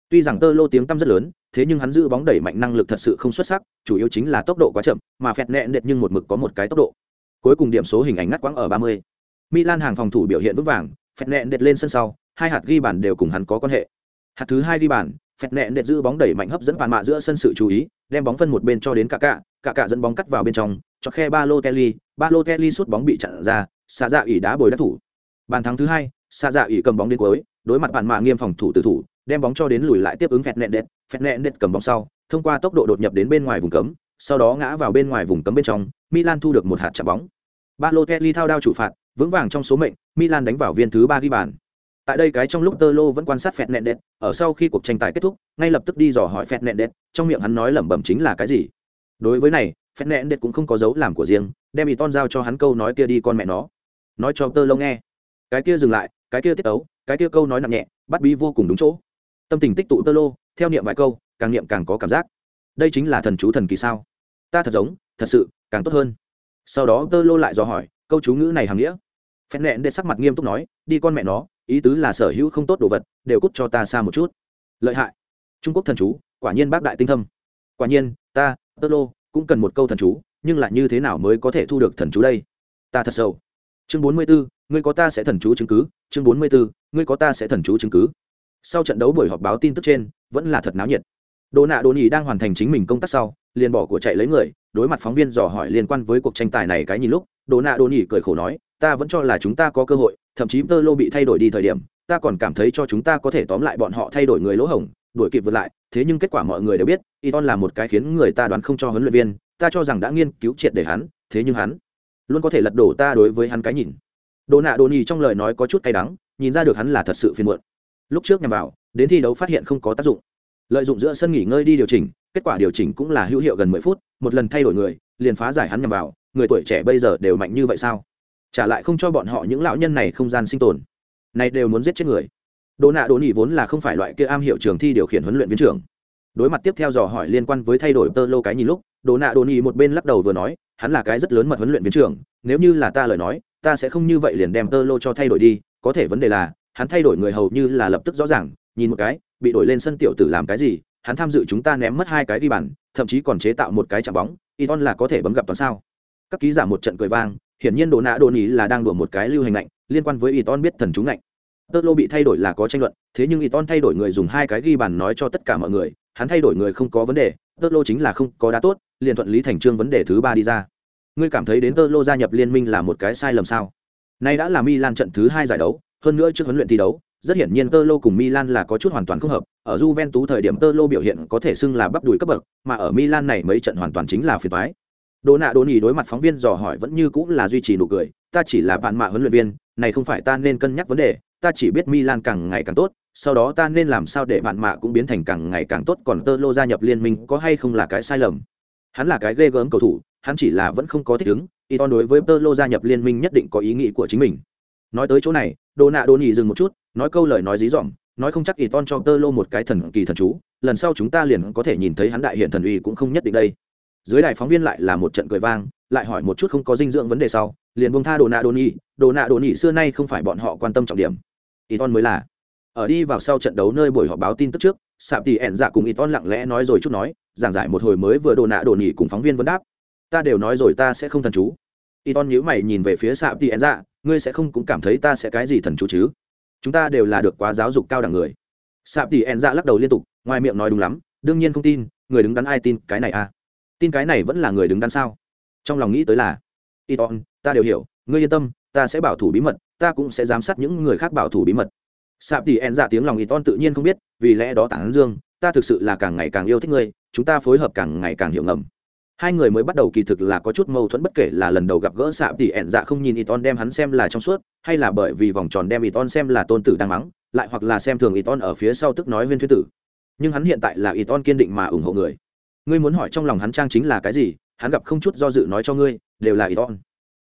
Tuy rằng tơ lô tiếng tăm rất lớn, thế nhưng hắn giữ bóng đẩy mạnh năng lực thật sự không xuất sắc, chủ yếu chính là tốc độ quá chậm, mà phẹt nẹn đệt nhưng một mực có một cái tốc độ. Cuối cùng điểm số hình ảnh ngắt quãng ở 30. Milan hàng phòng thủ biểu hiện vững vàng, phẹt nẹn đệt lên sân sau, hai hạt ghi bàn đều cùng hắn có quan hệ. Hạt thứ hai ghi bàn, phẹt nẹn đệt giữ bóng đẩy mạnh hấp dẫn bàn mạ giữa sân sự chú ý, đem bóng phân một bên cho đến cả cả cả cả dẫn bóng cắt vào bên trong, cho khe ba lô kelly ba lô kelly sút bóng bị chặn ra, xạ dạ ỉ đá bồi đắc thủ. Bàn thắng thứ hai, xạ dạ ỉ cầm bóng đến cuối, đối mặt bàn mạ nghiêm phòng thủ tử thủ, đem bóng cho đến lùi lại tiếp ứng phẹt nẹn đệt phẹt nẹn đệt cầm bóng sau, thông qua tốc độ đột nhập đến bên ngoài vùng cấm, sau đó ngã vào bên ngoài vùng cấm bên trong, milan thu được một hạt chạm bóng. Ba lô kelly thao đao chủ phạt, vững vàng trong số mệnh, milan đánh vào viên thứ ba ghi bàn tại đây cái trong lúc tơ lô vẫn quan sát phẹt nẹn đệt ở sau khi cuộc tranh tài kết thúc, ngay lập tức đi dò hỏi phẹt nẹn đệt trong miệng hắn nói lẩm bẩm chính là cái gì. Đối với này, phẹt nẹn đệt cũng không có dấu làm của riêng, đem ý ton giao cho hắn câu nói kia đi con mẹ nó. Nói cho tơ lô nghe. Cái kia dừng lại, cái kia tiết ấu cái kia câu nói nặng nhẹ, bắt bí vô cùng đúng chỗ. Tâm tình tích tụ tơ lô, theo niệm vài câu, càng niệm càng có cảm giác. Đây chính là thần chú thần kỳ sao? Ta thật giống, thật sự, càng tốt hơn. Sau đó tơ lô lại dò hỏi, câu chú ngữ này hàm nghĩa. Phẹt nẹn để sắc mặt nghiêm túc nói, đi con mẹ nó ý tứ là sở hữu không tốt đồ vật đều cút cho ta xa một chút. Lợi hại. Trung quốc thần chú, quả nhiên bác đại tinh thâm. Quả nhiên, ta, tơ lô, cũng cần một câu thần chú, nhưng lại như thế nào mới có thể thu được thần chú đây? Ta thật sâu chương bốn mươi bốn ngươi có ta sẽ thần chú chứng cứ. Chương bốn mươi bốn ngươi có ta sẽ thần chú chứng cứ. Sau trận đấu buổi họp báo tin tức trên, vẫn là thật náo nhiệt. Đồ nạ đồ nhì đang hoàn thành chính mình công tác sau, liền bỏ của chạy lấy người, đối mặt phóng viên dò hỏi liên quan với cuộc tranh tài này cái nhìn lúc, đồ nạ đồ nhì cười khổ nói ta vẫn cho là chúng ta có cơ hội, thậm chí tơ lô bị thay đổi đi thời điểm, ta còn cảm thấy cho chúng ta có thể tóm lại bọn họ thay đổi người lỗ hổng, đuổi kịp vượt lại, thế nhưng kết quả mọi người đều biết Iton là một cái khiến người ta đoán không cho huấn luyện viên, ta cho rằng đã nghiên cứu triệt để hắn, thế nhưng hắn luôn có thể lật đổ ta đối với hắn cái nhìn. Đồ nạ đồ nhì trong lời nói có chút cay đắng, nhìn ra được hắn là thật sự phiền muộn. Lúc trước nhằm vào, đến thi đấu phát hiện không có tác dụng. Lợi dụng giữa sân nghỉ ngơi đi điều chỉnh, kết quả điều chỉnh cũng là hữu hiệu gần mười phút, một lần thay đổi người, liền phá giải hắn nhằm vào, người tuổi trẻ bây giờ đều mạnh như vậy sao? Trả lại không cho bọn họ những lão nhân này không gian sinh tồn. Này đều muốn giết chết người. Đồ nạ đồ nỉ vốn là không phải loại kia am hiệu trường thi điều khiển huấn luyện viên trưởng. Đối mặt tiếp theo dò hỏi liên quan với thay đổi tơ lô cái nhìn lúc đồ nạ đồ nỉ một bên lắc đầu vừa nói, hắn là cái rất lớn mật huấn luyện viên trưởng, nếu như là ta lời nói, ta sẽ không như vậy liền đem tơ lô cho thay đổi đi, có thể vấn đề là, hắn thay đổi người hầu như là lập tức rõ ràng, nhìn một cái, bị đổi lên sân tiểu tử làm cái gì, hắn tham dự chúng ta ném mất hai cái ghi bàn, thậm chí còn chế tạo một cái chạm bóng Iton là có thể bấm gặp toàn sao. Các ký giả một trận cười vang hiển nhiên đồ nạ đồ nỉ là đang đùa một cái lưu hành lạnh, liên quan với Iton biết thần chú lạnh. Tơ lô bị thay đổi là có tranh luận, thế nhưng Iton thay đổi người dùng hai cái ghi bàn nói cho tất cả mọi người, hắn thay đổi người không có vấn đề tơ lô chính là không có đá tốt, liền thuận lý thành trương vấn đề thứ ba đi ra. Ngươi cảm thấy đến tơ lô gia nhập liên minh là một cái sai lầm sao? Nay đã là milan trận thứ hai giải đấu, hơn nữa trước huấn luyện thi đấu, rất hiển nhiên tơ lô cùng milan là có chút hoàn toàn không hợp, ở juventus thời điểm tơ lô biểu hiện có thể xưng là bắp đùi cấp bậc, mà ở milan này mấy trận hoàn toàn chính là phiền toái. Đỗ nạ Đỗ nhì đối mặt phóng viên dò hỏi vẫn như cũng là duy trì nụ cười, ta chỉ là bạn mạ huấn luyện viên, này không phải ta nên cân nhắc vấn đề, ta chỉ biết milan càng ngày càng tốt, sau đó ta nên làm sao để bạn mạ cũng biến thành càng ngày càng tốt, còn tơ lô gia nhập liên minh có hay không là cái sai lầm? Hắn là cái ghê gớm cầu thủ, hắn chỉ là vẫn không có thích ứng, Iton đối với tơ lô gia nhập liên minh nhất định có ý nghĩ của chính mình. Nói tới chỗ này, Đỗ nạ Đỗ nhì dừng một chút, nói câu lời nói dí dỏm, nói không chắc Iton cho tơ lô một cái thần kỳ thần chú, lần sau chúng ta liền có thể nhìn thấy hắn đại hiện thần uy cũng không nhất định đây dưới đài phóng viên lại là một trận cười vang, lại hỏi một chút không có dinh dưỡng vấn đề sau, liền bông tha đồ nạ đồ nhi, đồ nạ đồ nhi xưa nay không phải bọn họ quan tâm trọng điểm. Iton mới là. Ở đi vào sau trận đấu nơi buổi họp báo tin tức trước, sạp tỷ ẻn dạ cùng Iton lặng lẽ nói rồi chút nói, giảng giải một hồi mới vừa đồ nạ đồ nhi cùng phóng viên vấn đáp. Ta đều nói rồi ta sẽ không thần chú. Iton nhíu mày nhìn về phía sạp tỷ ẻn dạ ngươi sẽ không cũng cảm thấy ta sẽ cái gì thần chú chứ? Chúng ta đều là được quá giáo dục cao đẳng người. Sạp tỷ ẻn dạ lắc đầu liên tục, ngoài miệng nói đúng lắm, đương nhiên không tin, người đứng đắn ai tin cái này à? Tin cái này vẫn là người đứng đắn sao? Trong lòng nghĩ tới là Iton, ta đều hiểu ngươi yên tâm ta sẽ bảo thủ bí mật ta cũng sẽ giám sát những người khác bảo thủ bí mật. Sạp tỷ En dạ tiếng lòng Iton tự nhiên không biết vì lẽ đó tản dương ta thực sự là càng ngày càng yêu thích ngươi chúng ta phối hợp càng ngày càng hiểu ngầm. Hai người mới bắt đầu kỳ thực là có chút mâu thuẫn bất kể là lần đầu gặp gỡ sạp tỷ ẹn dạ không nhìn Iton đem hắn xem là trong suốt hay là bởi vì vòng tròn đem Iton xem là tôn tử đang mắng lại hoặc là xem thường Iton ở phía sau tức nói viên thuyết tử. Nhưng hắn hiện tại là Iton kiên định mà ủng hộ người ngươi muốn hỏi trong lòng hắn trang chính là cái gì, hắn gặp không chút do dự nói cho ngươi, đều là Iton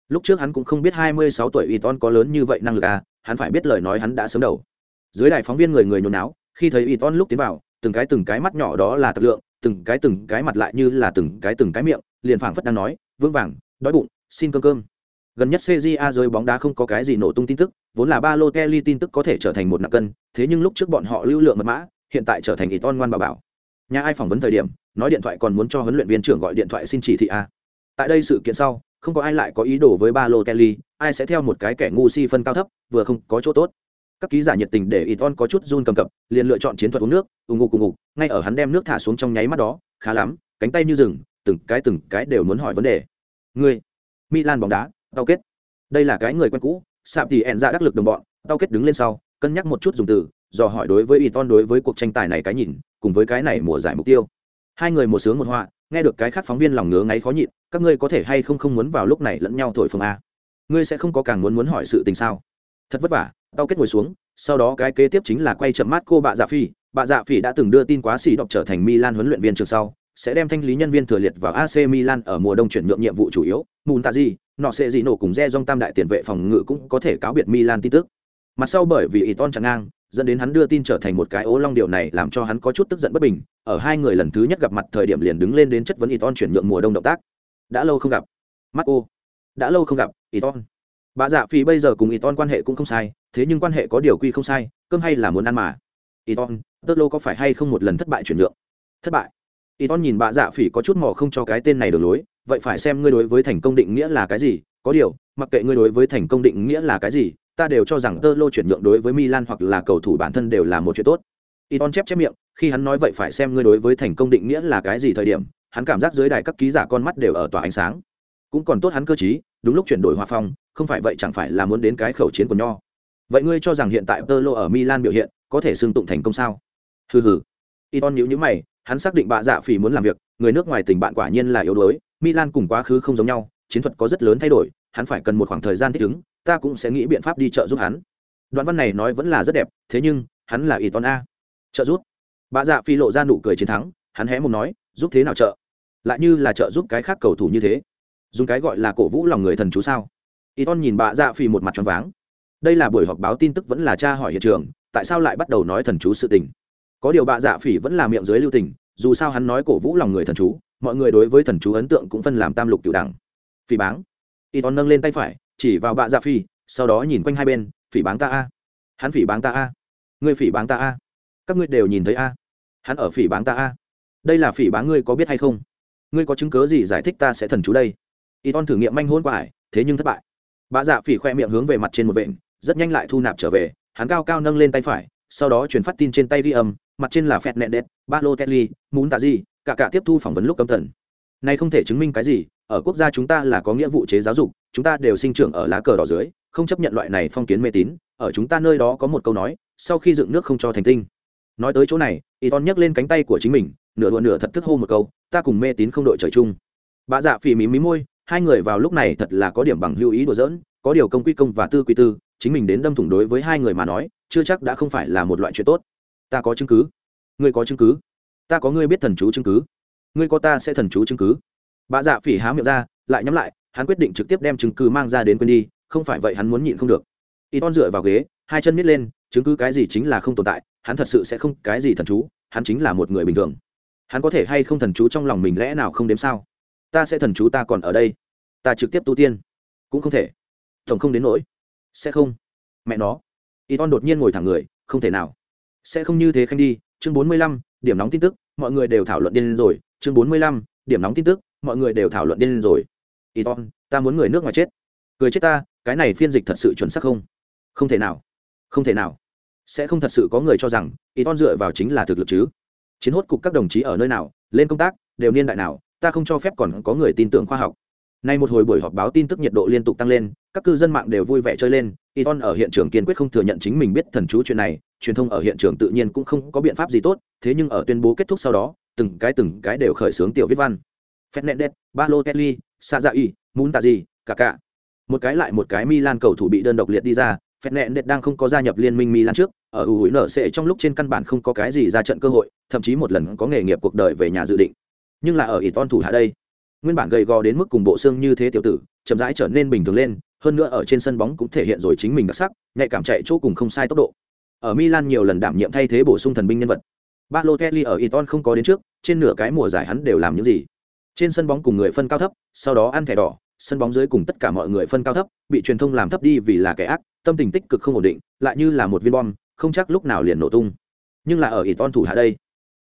lúc trước hắn cũng không biết hai mươi sáu tuổi Iton có lớn như vậy năng lực à hắn phải biết lời nói hắn đã sớm đầu. Dưới đài phóng viên người người nhốn náo, khi thấy Iton lúc tiến vào, từng cái từng cái mắt nhỏ đó là thật lượng, từng cái từng cái mặt lại như là từng cái từng cái miệng, liền phảng phất đang nói, vương vàng, đói bụng, xin cơm cơm. Gần nhất cja rơi bóng đá không có cái gì nổ tung tin tức, vốn là ba lô kelly tin tức có thể trở thành một nặng cân, thế nhưng lúc trước bọn họ lưu lượng mật mã, hiện tại trở thành Iton ngoan bảo bảo nhà ai phỏng vấn thời điểm nói điện thoại còn muốn cho huấn luyện viên trưởng gọi điện thoại xin chỉ thị a tại đây sự kiện sau không có ai lại có ý đồ với ba lô kelly ai sẽ theo một cái kẻ ngu si phân cao thấp vừa không có chỗ tốt. Các ký giả nhiệt tình để ít on có chút run cầm cập liền lựa chọn chiến thuật uống nước ủng ngục cùng ngục ngay ở hắn đem nước thả xuống trong nháy mắt đó khá lắm cánh tay như rừng từng cái từng cái đều muốn hỏi vấn đề. Người, milan bóng đá tao kết. Đây là cái người quen cũ sạp thì ẹn ra đắc lực đồng bọn tao kết đứng lên sau cân nhắc một chút dùng từ dò hỏi đối với y ton đối với cuộc tranh tài này cái nhìn cùng với cái này mùa giải mục tiêu. Hai người một sướng một họa nghe được cái khác phóng viên lòng ngứa ngáy khó nhịn các ngươi có thể hay không không muốn vào lúc này lẫn nhau thổi phồng a? Ngươi sẽ không có càng muốn muốn hỏi sự tình sao? Thật vất vả tao kết ngồi xuống sau đó cái kế tiếp chính là quay chậm mắt cô bạ dạ phi bạ dạ phi đã từng đưa tin quá xì đọc trở thành milan huấn luyện viên trường sau sẽ đem thanh lý nhân viên thừa liệt vào AC Milan ở mùa đông chuyển nhượng nhiệm vụ chủ yếu, Muntazi, nọ sẽ gì nổ cùng Re dong tam đại tiền vệ phòng ngự cũng có thể cáo biệt Milan tin tức. Mặt sau bởi vì Iton chẳng ngang, dẫn đến hắn đưa tin trở thành một cái ố long điều này làm cho hắn có chút tức giận bất bình, ở hai người lần thứ nhất gặp mặt thời điểm liền đứng lên đến chất vấn Iton chuyển nhượng mùa đông động tác. Đã lâu không gặp. Marco. Đã lâu không gặp, Iton. Bà dạ phi bây giờ cùng Iton quan hệ cũng không sai, thế nhưng quan hệ có điều quy không sai, cơm hay là muốn ăn mà. Iton, Tơ Lô có phải hay không một lần thất bại chuyển nhượng? Thất bại Iton nhìn bà dạ phỉ có chút mò không cho cái tên này đường lối vậy phải xem ngươi đối với thành công định nghĩa là cái gì có điều mặc kệ ngươi đối với thành công định nghĩa là cái gì ta đều cho rằng tơ lô chuyển nhượng đối với milan hoặc là cầu thủ bản thân đều là một chuyện tốt. Y chép chép miệng, khi hắn nói vậy phải xem ngươi đối với thành công định nghĩa là cái gì thời điểm, hắn cảm giác dưới đài các ký giả con mắt đều ở tòa ánh sáng. Cũng còn tốt hắn cơ chí đúng lúc chuyển đổi hòa phong, không phải vậy chẳng phải là muốn đến cái khẩu chiến của nho. Vậy ngươi cho rằng hiện tại tơ lô ở milan biểu hiện có thể xưng tụng thành công sao? Hừ hừ. Y nhíu nhíu mày, hắn xác định bạ dạ phỉ muốn làm việc, người nước ngoài tình bạn quả nhiên là yếu đuối, milan cùng quá khứ không giống nhau, chiến thuật có rất lớn thay đổi hắn phải cần một khoảng thời gian thích ứng, ta cũng sẽ nghĩ biện pháp đi trợ giúp hắn. Đoạn văn này nói vẫn là rất đẹp, thế nhưng, hắn là y ton a. Trợ giúp. Bà dạ phi lộ ra nụ cười chiến thắng, hắn hé một nói, giúp thế nào trợ lại như là trợ giúp cái khác cầu thủ như thế. Dùng cái gọi là cổ vũ lòng người thần chú sao? Y ton nhìn bà dạ phi một mặt tròn váng. Đây là buổi họp báo tin tức vẫn là cha hỏi hiện trường, tại sao lại bắt đầu nói thần chú sự tình? Có điều bà dạ phỉ vẫn là miệng dưới lưu tình, dù sao hắn nói cổ vũ lòng người thần chú, mọi người đối với thần chú ấn tượng cũng phân làm tam lục tiểu đẳng. Phỉ báng y tón nâng lên tay phải, chỉ vào bạ dạ phi, sau đó nhìn quanh hai bên, phỉ báng ta a. Hắn phỉ báng ta a. Ngươi phỉ báng ta a. Các ngươi đều nhìn thấy a. Hắn ở phỉ báng ta a. Đây là phỉ báng ngươi có biết hay không? Ngươi có chứng cớ gì giải thích ta sẽ thần chú đây? Y tón thử nghiệm manh hôn quả thế nhưng thất bại. Bạ dạ phỉ khoe miệng hướng về mặt trên một vện, rất nhanh lại thu nạp trở về, hắn cao cao nâng lên tay phải, sau đó truyền phát tin trên tay ghi âm, mặt trên là phẹt nẹn đét ba lô telly muốn tạ gì cả cả tiếp thu phỏng vấn lúc cấm thần. Này không thể chứng minh cái gì ở quốc gia chúng ta là có nghĩa vụ chế giáo dục, chúng ta đều sinh trưởng ở lá cờ đỏ dưới, không chấp nhận loại này phong kiến mê tín, ở chúng ta nơi đó có một câu nói, sau khi dựng nước không cho thành tinh. Nói tới chỗ này y ton nhấc lên cánh tay của chính mình, nửa đùa nửa thật tức hô một câu, ta cùng mê tín không đội trời chung. Bà dạ phì mí mí môi, hai người vào lúc này thật là có điểm bằng hữu ý đùa giỡn, có điều công quy công và tư quy tư, chính mình đến đâm thủng đối với hai người mà nói, chưa chắc đã không phải là một loại chuyện tốt. Ta có chứng cứ. Ngươi có chứng cứ. Ta có, ngươi biết thần chú chứng cứ. Ngươi có, ta sẽ thần chú chứng cứ bà dạ phỉ há miệng ra, lại nhắm lại, hắn quyết định trực tiếp đem chứng cứ mang ra đến quên đi, không phải vậy hắn muốn nhịn không được. Y ton dựa vào ghế, hai chân miết lên, chứng cứ cái gì chính là không tồn tại, hắn thật sự sẽ không, cái gì thần chú, hắn chính là một người bình thường. Hắn có thể hay không thần chú trong lòng mình lẽ nào không đếm sao? Ta sẽ thần chú ta còn ở đây. Ta trực tiếp tu tiên. Cũng không thể. Tổng không đến nỗi. Sẽ không. Mẹ nó. Y ton đột nhiên ngồi thẳng người, không thể nào. Sẽ không như thế khanh đi. Chương bốn mươi lăm, điểm nóng tin tức, mọi người đều thảo luận điên rồi. Chương bốn mươi lăm, điểm nóng tin tức mọi người đều thảo luận điên rồi. Y ton ta muốn người nước ngoài chết. Cười chết ta cái này phiên dịch thật sự chuẩn xác không? Không thể nào. Không thể nào. Sẽ không thật sự có người cho rằng y ton dựa vào chính là thực lực chứ. Chiến hốt cục các đồng chí ở nơi nào lên công tác đều niên đại nào ta không cho phép còn có người tin tưởng khoa học. Nay một hồi buổi họp báo tin tức nhiệt độ liên tục tăng lên, các cư dân mạng đều vui vẻ chơi lên. Iton ở hiện trường kiên quyết không thừa nhận chính mình biết thần chú chuyện này, truyền thông ở hiện trường tự nhiên cũng không có biện pháp gì tốt, thế nhưng ở tuyên bố kết thúc sau đó, từng cái từng cái đều khởi xướng tiểu viết văn. Fernandez, Balotelli, Sazai, Muntazi, cả cả. Một cái lại một cái Milan cầu thủ bị đơn độc liệt đi ra, Fernandez đang không có gia nhập liên minh Milan trước, ở ủi nở sẽ trong lúc trên căn bản không có cái gì ra trận cơ hội, thậm chí một lần có nghề nghiệp cuộc đời về nhà dự định. Nhưng là ở Iton thủ hạ đây, nguyên bản gầy gò đến mức cùng bộ xương như thế tiểu tử chậm rãi trở nên bình thường lên. Hơn nữa ở trên sân bóng cũng thể hiện rồi chính mình đặc sắc nhạy cảm chạy chỗ cùng không sai tốc độ. Ở milan nhiều lần đảm nhiệm thay thế bổ sung thần binh nhân vật. Balotelli ở Iton không có đến trước trên nửa cái mùa giải hắn đều làm những gì? Trên sân bóng cùng người phân cao thấp sau đó ăn thẻ đỏ sân bóng dưới cùng tất cả mọi người phân cao thấp bị truyền thông làm thấp đi vì là kẻ ác tâm tình tích cực không ổn định lại như là một viên bom không chắc lúc nào liền nổ tung nhưng là ở Iton thủ hạ đây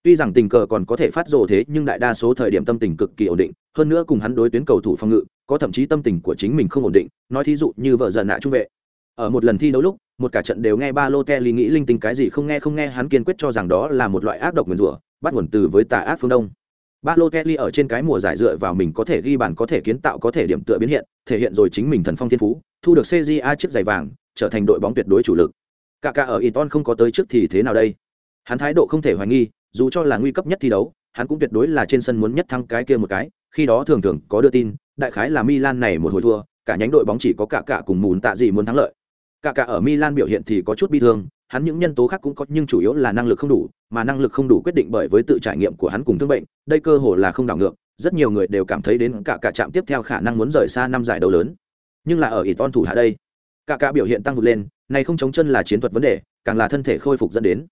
Tuy rằng tình cờ còn có thể phát rồ thế nhưng đại đa số thời điểm tâm tình cực kỳ ổn định, hơn nữa cùng hắn đối tuyến cầu thủ phòng ngự, có thậm chí tâm tình của chính mình không ổn định, nói thí dụ như vợ giận nạ trung vệ. Ở một lần thi đấu lúc, một cả trận đều nghe ba lô Balotelli nghĩ linh tinh cái gì không nghe không nghe hắn kiên quyết cho rằng đó là một loại ác độc nguyền rủa, bắt nguồn từ với tà ác phương đông Balotelli ở trên cái mùa giải dựa vào mình có thể ghi bàn có thể kiến tạo có thể điểm tựa biến hiện, thể hiện rồi chính mình thần phong thiên phú, thu được CJA chiếc giày vàng, trở thành đội bóng tuyệt đối chủ lực. Cả cả ở Iton không có tới trước thì thế nào đây? Hắn thái độ không thể hoài nghi, dù cho là nguy cấp nhất thi đấu, hắn cũng tuyệt đối là trên sân muốn nhất thắng cái kia một cái, khi đó thường thường có đưa tin, đại khái là Milan này một hồi thua, cả nhánh đội bóng chỉ có cả cả cùng mùn tạ gì muốn thắng lợi. Cả cả ở Milan biểu hiện thì có chút bi thương, hắn những nhân tố khác cũng có nhưng chủ yếu là năng lực không đủ, mà năng lực không đủ quyết định bởi với tự trải nghiệm của hắn cùng thương bệnh, đây cơ hồ là không đảo ngược, rất nhiều người đều cảm thấy đến cả cả chạm tiếp theo khả năng muốn rời xa năm giải đấu lớn. Nhưng là ở Iton thủ hạ đây, cả cả biểu hiện tăng vượt lên, này không chống chân là chiến thuật vấn đề, càng là thân thể khôi phục dẫn đến.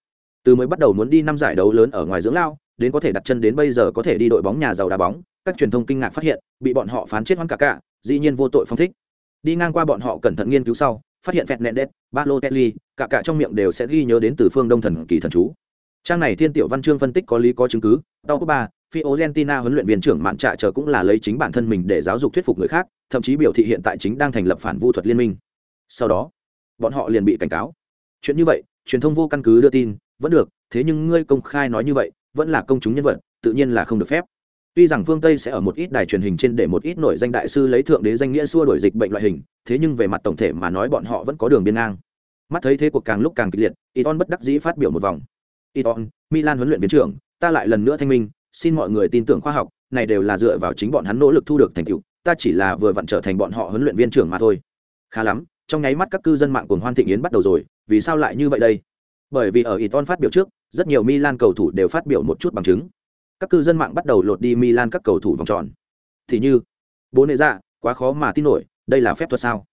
Từ mới bắt đầu muốn đi năm giải đấu lớn ở ngoài dưỡng lao, đến có thể đặt chân đến bây giờ có thể đi đội bóng nhà giàu đá bóng, các truyền thông kinh ngạc phát hiện, bị bọn họ phán chết hoang cả cả, dĩ nhiên vô tội phong thích. Đi ngang qua bọn họ cẩn thận nghiên cứu sau, phát hiện phẹt nẹn đét ba lô balotelli cả cả trong miệng đều sẽ ghi nhớ đến từ phương đông thần kỳ thần chú trang này thiên tiểu văn chương phân tích có lý có chứng cứ tàu ba Fiorentina huấn luyện viên trưởng mạn trạ chờ cũng là lấy chính bản thân mình để giáo dục thuyết phục người khác, thậm chí biểu thị hiện tại chính đang thành lập phản vu thuật liên minh. Sau đó, bọn họ liền bị cảnh cáo. Chuyện như vậy, truyền thông vô căn cứ đưa tin, vẫn được, thế nhưng ngươi công khai nói như vậy, vẫn là công chúng nhân vật, tự nhiên là không được phép. Tuy rằng phương Tây sẽ ở một ít đài truyền hình trên để một ít nổi danh đại sư lấy thượng đế danh nghĩa xua đuổi dịch bệnh loại hình, thế nhưng về mặt tổng thể mà nói bọn họ vẫn có đường biên ngang. Mắt thấy thế cuộc càng lúc càng kịch liệt, Iton bất đắc dĩ phát biểu một vòng. Iton, Milan huấn luyện viên trưởng, ta lại lần nữa thanh minh, xin mọi người tin tưởng khoa học, này đều là dựa vào chính bọn hắn nỗ lực thu được thành tựu, ta chỉ là vừa vặn trở thành bọn họ huấn luyện viên trưởng mà thôi. Khá lắm, trong nháy mắt các cư dân mạng cuồng hoan thịnh yến bắt đầu rồi, vì sao lại như vậy đây? Bởi vì ở Iton phát biểu trước, rất nhiều Milan cầu thủ đều phát biểu một chút bằng chứng các cư dân mạng bắt đầu lột đi Milan các cầu thủ vòng tròn. Thì như, bố nệ dạ, quá khó mà tin nổi, đây là phép thuật sao?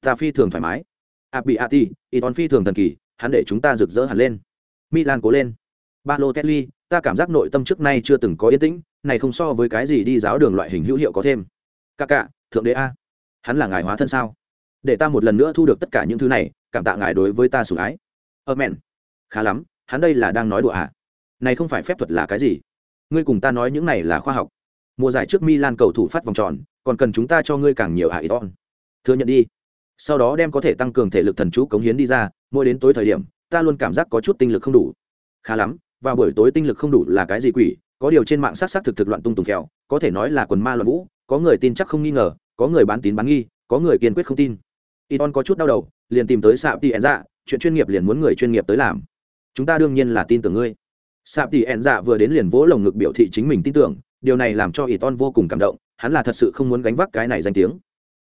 Ta phi thường thoải mái. Abiati, Iton phi thường thần kỳ, hắn để chúng ta rực rỡ hẳn lên. Milan cố lên. Balotelli, ta cảm giác nội tâm trước nay chưa từng có yên tĩnh, này không so với cái gì đi giáo đường loại hình hữu hiệu có thêm. Kaká, thượng đế a, hắn là ngài hóa thân sao? Để ta một lần nữa thu được tất cả những thứ này, cảm tạ ngài đối với ta sủng ái. Amen. Khá lắm, hắn đây là đang nói đùa à? Này không phải phép thuật là cái gì? Ngươi cùng ta nói những này là khoa học. Mùa giải trước milan cầu thủ phát vòng tròn, còn cần chúng ta cho ngươi càng nhiều hải ton thừa nhận đi. Sau đó đem có thể tăng cường thể lực thần chú cống hiến đi ra, mỗi đến tối thời điểm, ta luôn cảm giác có chút tinh lực không đủ. Khá lắm và buổi tối tinh lực không đủ là cái gì quỷ, có điều trên mạng s á t s á t thực thực loạn tung tùng phèo, có thể nói là quần ma loạn vũ, có người tin chắc không nghi ngờ, có người bán tín bán nghi, có người kiên quyết không tin. Y ton có chút đau đầu, liền tìm tới sạp tị ẹn dạ chuyện chuyên nghiệp liền muốn người chuyên nghiệp tới làm. Chúng ta đương nhiên là tin tưởng ngươi sạp tỷ ẹn dạ vừa đến liền vỗ lồng ngực biểu thị chính mình tin tưởng, điều này làm cho ỷ ton vô cùng cảm động, hắn là thật sự không muốn gánh vác cái này danh tiếng.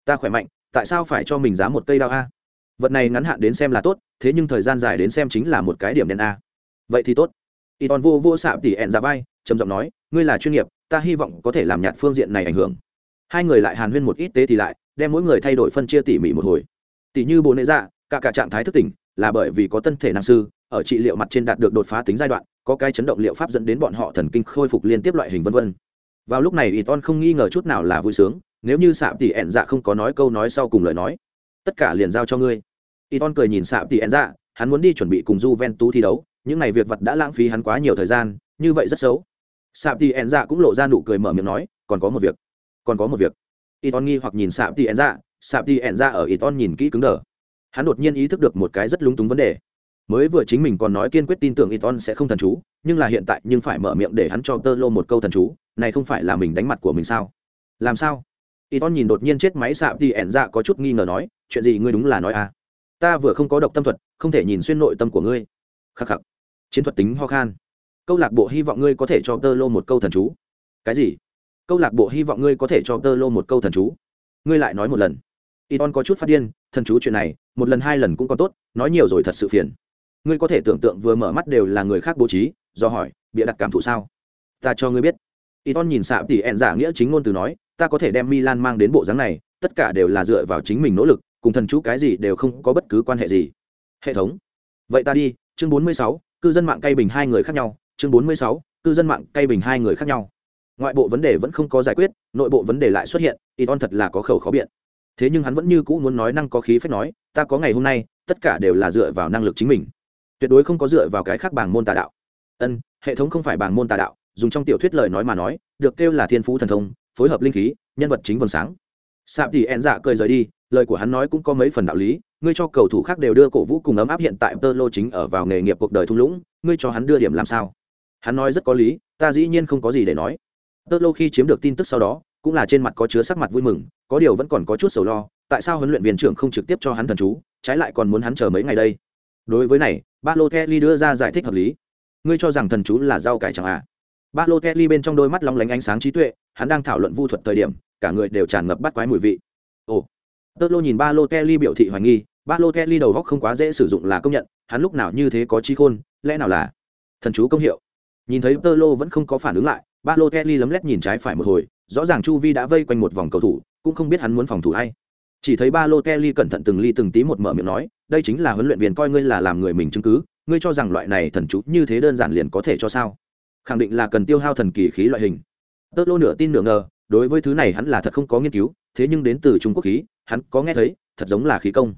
Ta khỏe mạnh, tại sao phải cho mình giá một cây đao a? Vật này ngắn hạn đến xem là tốt, thế nhưng thời gian dài đến xem chính là một cái điểm đen a. Vậy thì tốt. Ỷ ton vô vô sạp tỷ ẹn dạ vai, trầm giọng nói, ngươi là chuyên nghiệp, ta hy vọng có thể làm nhạt phương diện này ảnh hưởng. Hai người lại hàn huyên một ít tế thì lại, đem mỗi người thay đổi phân chia tỉ mỉ một hồi. Tỉ như bồ nệ dạ cả cả trạng thái thức tỉnh, là bởi vì có tân thể năng sư, ở trị liệu mặt trên đạt được đột phá tính giai đoạn có cái chấn động liệu pháp dẫn đến bọn họ thần kinh khôi phục liên tiếp loại hình vân vân. Vào lúc này y ton không nghi ngờ chút nào là vui sướng, nếu như sạm tỷ ẹn dạ không có nói câu nói sau cùng lời nói, tất cả liền giao cho ngươi. Y ton cười nhìn sạm tỷ ẹn dạ hắn muốn đi chuẩn bị cùng j ven thi đấu, những n à y việc vật đã lãng phí hắn quá nhiều thời gian, như vậy rất xấu. Sạm tỷ ẹn dạ cũng lộ ra nụ cười mở miệng nói, còn có một việc, còn có một việc. Y ton nghi hoặc nhìn sạm tỷ ẹn dạ sạm tỷ ẹn dạ ở y ton nhìn kỹ cứng đờ. Hắn đột nhiên ý thức được một cái rất lúng túng vấn đề mới vừa chính mình còn nói kiên quyết tin tưởng Iton sẽ không thần chú, nhưng là hiện tại nhưng phải mở miệng để hắn cho Tơ Lô một câu thần chú, này không phải là mình đánh mặt của mình sao? Làm sao? Iton nhìn đột nhiên chết máy sạm thì ẻn dạ có chút nghi ngờ nói, chuyện gì ngươi đúng là nói à? Ta vừa không có độc tâm thuật, không thể nhìn xuyên nội tâm của ngươi. Khắc khắc. Chiến thuật tính ho khan. Câu lạc bộ hy vọng ngươi có thể cho Tơ Lô một câu thần chú. Cái gì? Câu lạc bộ hy vọng ngươi có thể cho Tơ Lô một câu thần chú. Ngươi lại nói một lần. Iton có chút phát điên, thần chú chuyện này, một lần hai lần cũng có tốt, nói nhiều rồi thật sự phiền ngươi có thể tưởng tượng vừa mở mắt đều là người khác bố trí do hỏi bịa đặt cảm thụ sao? Ta cho ngươi biết. Y ton nhìn xạ tỉ ẹn giả nghĩa chính ngôn từ nói ta có thể đem milan mang đến bộ dáng này tất cả đều là dựa vào chính mình nỗ lực cùng thần chú cái gì đều không có bất cứ quan hệ gì. Hệ thống. Vậy ta đi chương 46, cư dân mạng cay bình hai người khác nhau chương 46, cư dân mạng cay bình hai người khác nhau. Ngoại bộ vấn đề vẫn không có giải quyết nội bộ vấn đề lại xuất hiện y ton thật là có khẩu khó biện. Thế nhưng hắn vẫn như cũ muốn nói năng có khí phép nói ta có ngày hôm nay tất cả đều là dựa vào năng lực chính mình tuyệt đối không có dựa vào cái khác bảng môn tà đạo. Ân, hệ thống không phải bảng môn tà đạo, dùng trong tiểu thuyết lời nói mà nói, được kêu là thiên phú thần thông, phối hợp linh khí, nhân vật chính vầng sáng. Sạp thì ẹn dạ cười rời đi, lời của hắn nói cũng có mấy phần đạo lý, ngươi cho cầu thủ khác đều đưa cổ vũ cùng ấm áp hiện tại tơ lô chính ở vào nghề nghiệp cuộc đời thung lũng, ngươi cho hắn đưa điểm làm sao? Hắn nói rất có lý, ta dĩ nhiên không có gì để nói. Tơ lô khi chiếm được tin tức sau đó, cũng là trên mặt có chứa sắc mặt vui mừng, có điều vẫn còn có chút sầu lo, tại sao huấn luyện viên trưởng không trực tiếp cho hắn thần chú, trái lại còn muốn hắn chờ mấy ngày đây? Đối với này ba lô kelly đưa ra giải thích hợp lý. Ngươi cho rằng thần chú là rau cải chẳng à? Ba lô kelly bên trong đôi mắt long lánh ánh sáng trí tuệ, hắn đang thảo luận vu thuật thời điểm, cả người đều tràn ngập bắt quái mùi vị. Ồ. Tơ lô nhìn ba lô kelly biểu thị hoài nghi ba lô kelly đầu góc không quá dễ sử dụng là công nhận, hắn lúc nào như thế có trí khôn, lẽ nào là thần chú công hiệu? Nhìn thấy tơ lô vẫn không có phản ứng lại ba lô kelly lấm lét nhìn trái phải một hồi, rõ ràng chu vi đã vây quanh một vòng cầu thủ, cũng không biết hắn muốn phòng thủ hay chỉ thấy ba lô kelly cẩn thận từng ly từng tí một mở miệng nói đây chính là huấn luyện viên coi ngươi là làm người mình chứng cứ, ngươi cho rằng loại này thần chú như thế đơn giản liền có thể cho sao? Khẳng định là cần tiêu hao thần kỳ khí loại hình. Tơ lô nửa tin nửa ngờ, đối với thứ này hắn là thật không có nghiên cứu, thế nhưng đến từ trung quốc khí, hắn có nghe thấy, thật giống là khí công.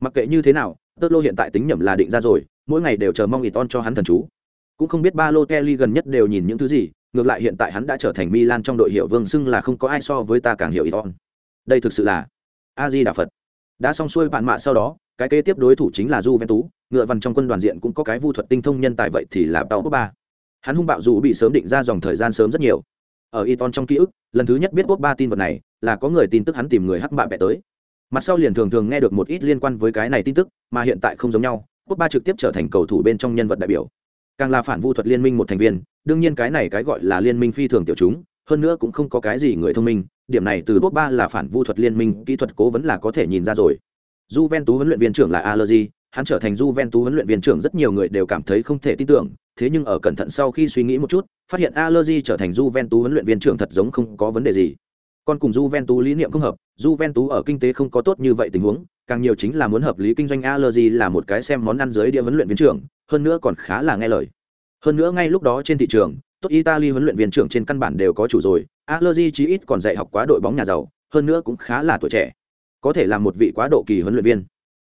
Mặc kệ như thế nào tơ lô hiện tại tính nhầm là định ra rồi, mỗi ngày đều chờ mong ít on cho hắn thần chú. Cũng không biết ba lô kelly gần nhất đều nhìn những thứ gì, ngược lại hiện tại hắn đã trở thành milan trong đội hiệu vương xưng là không có ai so với ta càng hiểu ít on đây thực sự là a di đà phật đã xong xuôi bạn mạ sau đó cái kế tiếp đối thủ chính là Du Vên Tú, ngựa văn trong quân đoàn diện cũng có cái vu thuật tinh thông nhân tài vậy thì là tàu ba. Hắn hung bạo dù bị sớm định ra dòng thời gian sớm rất nhiều. Ở Iton trong ký ức, lần thứ nhất biết Quốc ba tin vật này, là có người tin tức hắn tìm người hắc bạ bẻ tới. Mặt sau liền thường thường nghe được một ít liên quan với cái này tin tức, mà hiện tại không giống nhau, Quốc ba trực tiếp trở thành cầu thủ bên trong nhân vật đại biểu. Càng là phản vu thuật liên minh một thành viên, đương nhiên cái này cái gọi là liên minh phi thường tiểu chúng, hơn nữa cũng không có cái gì người thông minh, điểm này từ Quốc ba là phản vu thuật liên minh kỹ thuật cố vấn là có thể nhìn ra rồi. Juventus huấn luyện viên trưởng là Allegri, hắn trở thành Juventus huấn luyện viên trưởng rất nhiều người đều cảm thấy không thể tin tưởng, thế nhưng ở cẩn thận sau khi suy nghĩ một chút, phát hiện Allegri trở thành Juventus huấn luyện viên trưởng thật giống không có vấn đề gì. Còn cùng Juventus lý niệm không hợp, Juventus ở kinh tế không có tốt như vậy tình huống, càng nhiều chính là muốn hợp lý kinh doanh Allegri là một cái xem món ăn dưới địa huấn luyện viên trưởng, hơn nữa còn khá là nghe lời. Hơn nữa ngay lúc đó trên thị trường, tốt Italy huấn luyện viên trưởng trên căn bản đều có chủ rồi, Allegri chí ít còn dạy học quá đội bóng nhà giàu, hơn nữa cũng khá là tuổi trẻ. Có thể là một vị quá độ kỳ huấn luyện viên.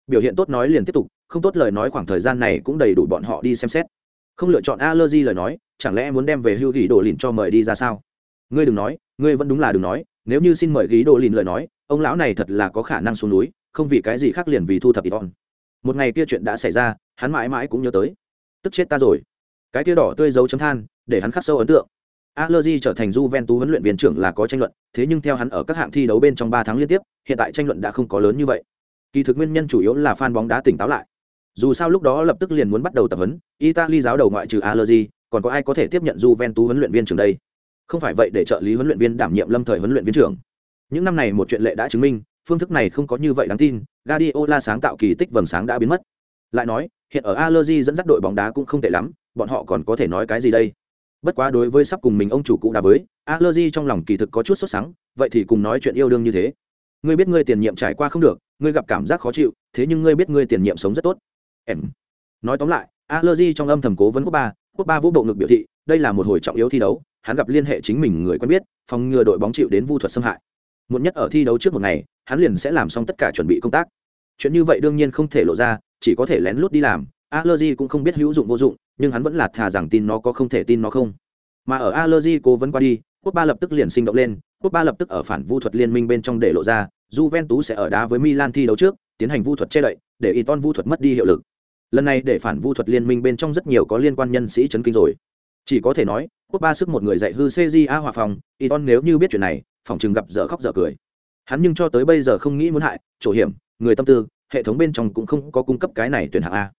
Biểu hiện tốt nói liền tiếp tục không tốt lời nói khoảng thời gian này cũng đầy đủ bọn họ đi xem xét. Không lựa chọn allergy lời nói chẳng lẽ muốn đem về hưu ghi đồ lìn cho mời đi ra sao? Ngươi đừng nói ngươi vẫn đúng là đừng nói nếu như xin mời ghi đồ lìn lời nói ông lão này thật là có khả năng xuống núi không vì cái gì khác liền vì thu thập iton một ngày kia chuyện đã xảy ra hắn mãi mãi cũng nhớ tới. Tức chết ta rồi. Cái kia đỏ tươi dấu chấm than để hắn khắc sâu ấn tượng Allegri trở thành Juventus huấn luyện viên trưởng là có tranh luận, thế nhưng theo hắn ở các hạng thi đấu bên trong 3 tháng liên tiếp, hiện tại tranh luận đã không có lớn như vậy. Kỳ thực nguyên nhân chủ yếu là fan bóng đá tỉnh táo lại. Dù sao lúc đó lập tức liền muốn bắt đầu tập huấn, Italy giáo đầu ngoại trừ Allegri, còn có ai có thể tiếp nhận Juventus huấn luyện viên trưởng đây? Không phải vậy để trợ lý huấn luyện viên đảm nhiệm lâm thời huấn luyện viên trưởng. Những năm này một chuyện lệ đã chứng minh, phương thức này không có như vậy đáng tin, Guardiola sáng tạo kỳ tích vầng sáng đã biến mất. Lại nói, hiện ở Allegri dẫn dắt đội bóng đá cũng không tệ lắm, bọn họ còn có thể nói cái gì đây? Bất quá đối với sắp cùng mình ông chủ cũng đã với, allergy trong lòng kỳ thực có chút sốt sắng, vậy thì cùng nói chuyện yêu đương như thế. Ngươi biết ngươi tiền nhiệm trải qua không được, ngươi gặp cảm giác khó chịu, thế nhưng ngươi biết ngươi tiền nhiệm sống rất tốt. Em. Nói tóm lại, allergy trong âm thầm cố vấn quốc ba quốc ba vũ bộ ngực biểu thị, đây là một hồi trọng yếu thi đấu, hắn gặp liên hệ chính mình người quen biết, phòng ngừa đội bóng chịu đến vu thuật xâm hại. Muộn nhất ở thi đấu trước một ngày, hắn liền sẽ làm xong tất cả chuẩn bị công tác. Chuyện như vậy đương nhiên không thể lộ ra, chỉ có thể lén lút đi làm allergy cũng không biết hữu dụng vô dụng, nhưng hắn vẫn là thà rằng tin nó có không thể tin nó không. Mà ở allergy cố vấn qua đi, quốc ba lập tức liền sinh động lên, quốc ba lập tức ở phản vu thuật liên minh bên trong để lộ ra, Juventus sẽ ở đá với Milan thi đấu trước, tiến hành vu thuật che đậy, để Iton vu thuật mất đi hiệu lực. Lần này để phản vu thuật liên minh bên trong rất nhiều có liên quan nhân sĩ chấn kinh rồi. Chỉ có thể nói, quốc ba sức một người dạy hư cja hòa phòng Iton nếu như biết chuyện này, phòng chừng gặp dở khóc dở cười. Hắn nhưng cho tới bây giờ không nghĩ muốn hại, chỗ hiểm, người tâm tư, hệ thống bên trong cũng không có cung cấp cái này tuyển hạng a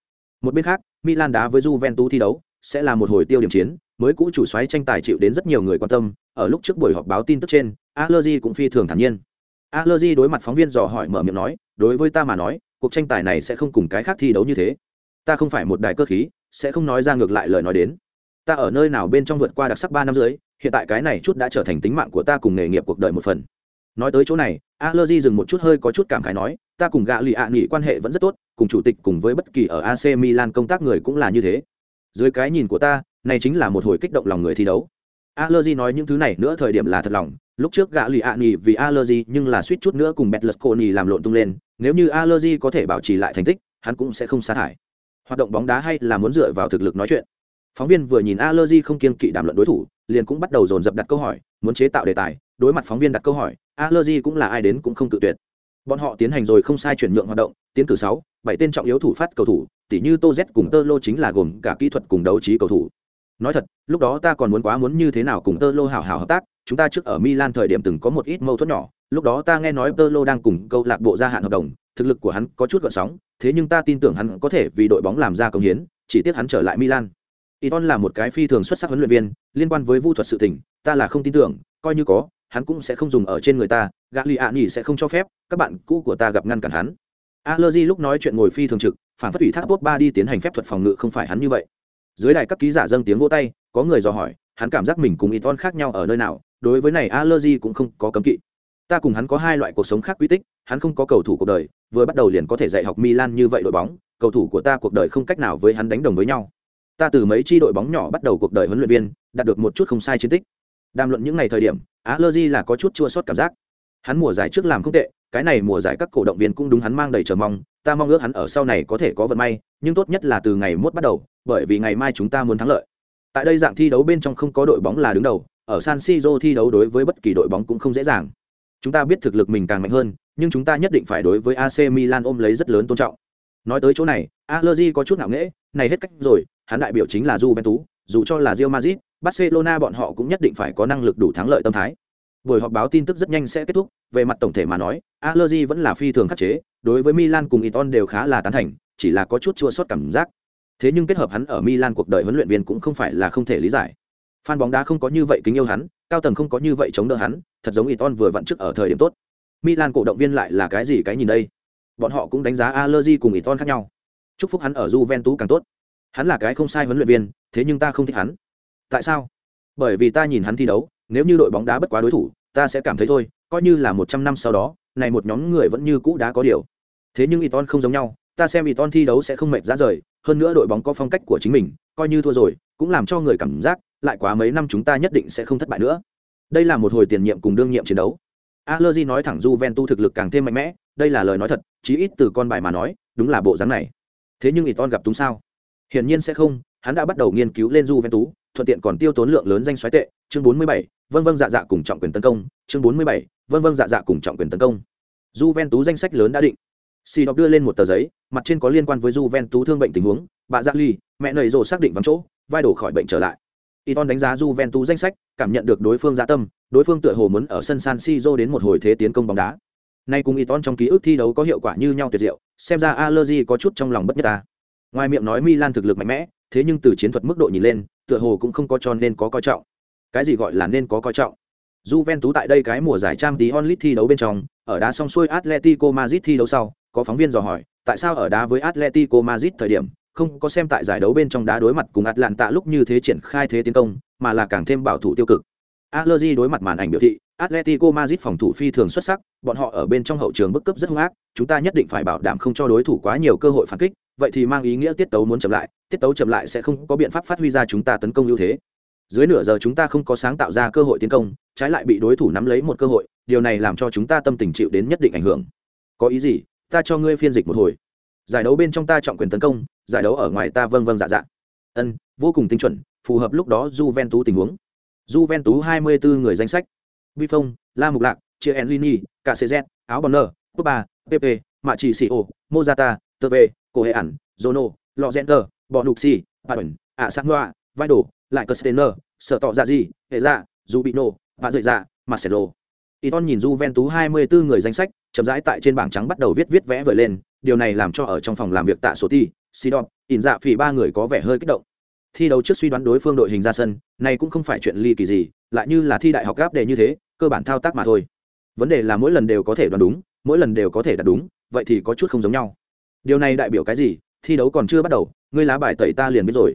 một bên khác, milan đá với juventus thi đấu, sẽ là một hồi tiêu điểm chiến, mới cũ chủ xoáy tranh tài chịu đến rất nhiều người quan tâm, ở lúc trước buổi họp báo tin tức trên, Allegri cũng phi thường thản nhiên. Allegri đối mặt phóng viên dò hỏi mở miệng nói, đối với ta mà nói, cuộc tranh tài này sẽ không cùng cái khác thi đấu như thế. Ta không phải một đài cơ khí, sẽ không nói ra ngược lại lời nói đến. Ta ở nơi nào bên trong vượt qua đặc sắc ba năm dưới hiện tại cái này chút đã trở thành tính mạng của ta cùng nghề nghiệp cuộc đời một phần nói tới chỗ này allergy dừng một chút hơi có chút cảm khái nói, ta cùng gạ lì ạ nghỉ quan hệ vẫn rất tốt, cùng chủ tịch cùng với bất kỳ ở ac milan công tác người cũng là như thế. Dưới cái nhìn của ta, này chính là một hồi kích động lòng người thi đấu. Allergy nói những thứ này nữa thời điểm là thật lòng. Lúc trước gạ lì ạ nghỉ vì allergy nhưng là suýt chút nữa cùng betlesconi làm lộn tung lên. Nếu như allergy có thể bảo trì lại thành tích, hắn cũng sẽ không sa thải. Hoạt động bóng đá hay là muốn dựa vào thực lực nói chuyện. Phóng viên vừa nhìn allergy không kiên kỵ đàm luận đối thủ, liền cũng bắt đầu dồn dập đặt câu hỏi, muốn chế tạo đề tài đối mặt phóng viên đặt câu hỏi allergy cũng là ai đến cũng không tự tuyệt. Bọn họ tiến hành rồi không sai chuyển nhượng hoạt động tiến cử sáu bảy tên trọng yếu thủ phát cầu thủ tỷ như tô z cùng tơ lô chính là gồm cả kỹ thuật cùng đấu trí cầu thủ. Nói thật lúc đó ta còn muốn quá muốn như thế nào cùng tơ lô hảo hảo hợp tác chúng ta trước ở milan thời điểm từng có một ít mâu thuẫn nhỏ lúc đó ta nghe nói tơ lô đang cùng câu lạc bộ gia hạn hợp đồng thực lực của hắn có chút gợn sóng thế nhưng ta tin tưởng hắn có thể vì đội bóng làm ra công hiến chỉ tiếc hắn trở lại milan. Iton là một cái phi thường xuất sắc huấn luyện viên, liên quan với vu thuật sự tình, ta là không tin tưởng, coi như có, hắn cũng sẽ không dùng ở trên người ta, Gagliani sẽ không cho phép, các bạn cũ của ta gặp ngăn cản hắn. Allergy lúc nói chuyện ngồi phi thường trực, phản phất ủy thác ba đi tiến hành phép thuật phòng ngự không phải hắn như vậy. Dưới đài các ký giả dâng tiếng vỗ tay, có người dò hỏi, hắn cảm giác mình cùng Iton khác nhau ở nơi nào, đối với này Allergy cũng không có cấm kỵ. Ta cùng hắn có hai loại cuộc sống khác quy tích, hắn không có cầu thủ cuộc đời, vừa bắt đầu liền có thể dạy học Milan như vậy đội bóng, cầu thủ của ta cuộc đời không cách nào với hắn đánh đồng với nhau ta từ mấy chi đội bóng nhỏ bắt đầu cuộc đời huấn luyện viên đạt được một chút không sai chiến tích đàm luận những ngày thời điểm á lơ di là có chút chua sót cảm giác. Hắn mùa giải trước làm không tệ cái này mùa giải các cổ động viên cũng đúng hắn mang đầy chờ mong ta mong ước hắn ở sau này có thể có vận may nhưng tốt nhất là từ ngày mốt bắt đầu bởi vì ngày mai chúng ta muốn thắng lợi. Tại đây dạng thi đấu bên trong không có đội bóng là đứng đầu ở san siro thi đấu đối với bất kỳ đội bóng cũng không dễ dàng. Chúng ta biết thực lực mình càng mạnh hơn nhưng chúng ta nhất định phải đối với ac milan ôm lấy rất lớn tôn trọng. Nói tới chỗ này allergy có chút ngạo nghễ này hết cách rồi hắn đại biểu chính là Juventus, dù cho là Real Madrid, Barcelona bọn họ cũng nhất định phải có năng lực đủ thắng lợi tâm thái. Buổi họp báo tin tức rất nhanh sẽ kết thúc, về mặt tổng thể mà nói, Allegri vẫn là phi thường khắc chế, đối với Milan cùng Iton đều khá là tán thành, chỉ là có chút chua xót cảm giác. Thế nhưng kết hợp hắn ở Milan cuộc đời huấn luyện viên cũng không phải là không thể lý giải. Fan bóng đá không có như vậy kính yêu hắn, cao tầng không có như vậy chống đỡ hắn, thật giống Iton vừa vặn trước ở thời điểm tốt. Milan cổ động viên lại là cái gì cái nhìn đây? Bọn họ cũng đánh giá Allegri cùng Iton khác nhau. Chúc phúc hắn ở Juventus càng tốt hắn là cái không sai huấn luyện viên thế nhưng ta không thích hắn tại sao? Bởi vì ta nhìn hắn thi đấu nếu như đội bóng đá bất quá đối thủ ta sẽ cảm thấy thôi coi như là một trăm năm sau đó này một nhóm người vẫn như cũ đá có điều. Thế nhưng Iton không giống nhau ta xem Iton thi đấu sẽ không mệt ra rời hơn nữa đội bóng có phong cách của chính mình coi như thua rồi cũng làm cho người cảm giác lại quá mấy năm chúng ta nhất định sẽ không thất bại nữa. Đây là một hồi tiền nhiệm cùng đương nhiệm chiến đấu. Allegri nói thẳng Juventus thực lực càng thêm mạnh mẽ đây là lời nói thật chí ít từ con bài mà nói đúng là bộ dáng này. Thế nhưng Iton gặp túng sao? Hiển nhiên sẽ không, hắn đã bắt đầu nghiên cứu lên Juventus, thuận tiện còn tiêu tốn lượng lớn danh xoáy tệ, chương 47, vân vân dạ dạ cùng trọng quyền tấn công, chương 47, vân vân dạ dạ cùng trọng quyền tấn công. Juventus danh sách lớn đã định. xì đọc đưa lên một tờ giấy, mặt trên có liên quan với Juventus thương bệnh tình huống, bà Dạ Ly, mẹ nầy rồ xác định vắng chỗ, vai đổ khỏi bệnh trở lại. Iton đánh giá Juventus danh sách, cảm nhận được đối phương dạ tâm, đối phương tựa hồ muốn ở sân San Siro đến một hồi thế tiến công bóng đá. Nay cùng Iton trong ký ức thi đấu có hiệu quả như nhau tuyệt diệu, xem ra Allergy có chút trong lòng bất nhất ta. Ngoài miệng nói Milan thực lực mạnh mẽ, thế nhưng từ chiến thuật mức độ nhìn lên, tựa hồ cũng không có cho nên có coi trọng. Cái gì gọi là nên có coi trọng? Juventus tại đây cái mùa giải Champions League thi đấu bên trong, ở đá xong xuôi Atletico Madrid thi đấu sau, có phóng viên dò hỏi, tại sao ở đá với Atletico Madrid thời điểm, không có xem tại giải đấu bên trong đá đối mặt cùng Atlanta lúc như thế triển khai thế tiến công, mà là càng thêm bảo thủ tiêu cực. Allegri đối mặt màn ảnh biểu thị, Atletico Madrid phòng thủ phi thường xuất sắc, bọn họ ở bên trong hậu trường bức cấp rất hung ác, chúng ta nhất định phải bảo đảm không cho đối thủ quá nhiều cơ hội phản kích, vậy thì mang ý nghĩa tiết tấu muốn chậm lại tiết tấu chậm lại sẽ không có biện pháp phát huy ra chúng ta tấn công ưu thế. Dưới nửa giờ chúng ta không có sáng tạo ra cơ hội tiến công trái lại bị đối thủ nắm lấy một cơ hội điều này làm cho chúng ta tâm tình chịu đến nhất định ảnh hưởng. Có ý gì? Ta cho ngươi phiên dịch một hồi. Giải đấu bên trong ta trọng quyền tấn công giải đấu ở ngoài ta vâng vâng dạ dạ. Ân vô cùng tinh chuẩn phù hợp lúc đó Juventus tình huống. Juventus 24 người danh sách. Buffon, La Mục Lạc, Chiellini, Áo Bonner, Pogba, Pepe, Mạ Chỉ Sĩ Ổ, Mozata, Tơ cô hệ ẩn Zono, lò gen tờ bọ nục xì bà bẩn ạ sang vai đổ lại gì hệ ra dù bị nổ và rời ra marcelo. Iton nhìn Juventus 24 người danh sách, chậm rãi tại trên bảng trắng bắt đầu viết viết vẽ vời lên, điều này làm cho ở trong phòng làm việc tạ số ti, Sidon, In dạ phỉ ba người có vẻ hơi kích động. Thi đấu trước suy đoán đối phương đội hình ra sân, này cũng không phải chuyện ly kỳ gì, lại như là thi đại học gáp đề như thế, cơ bản thao tác mà thôi. Vấn đề là mỗi lần đều có thể đoán đúng, mỗi lần đều có thể đạt đúng, vậy thì có chút không giống nhau điều này đại biểu cái gì thi đấu còn chưa bắt đầu ngươi lá bài tẩy ta liền biết rồi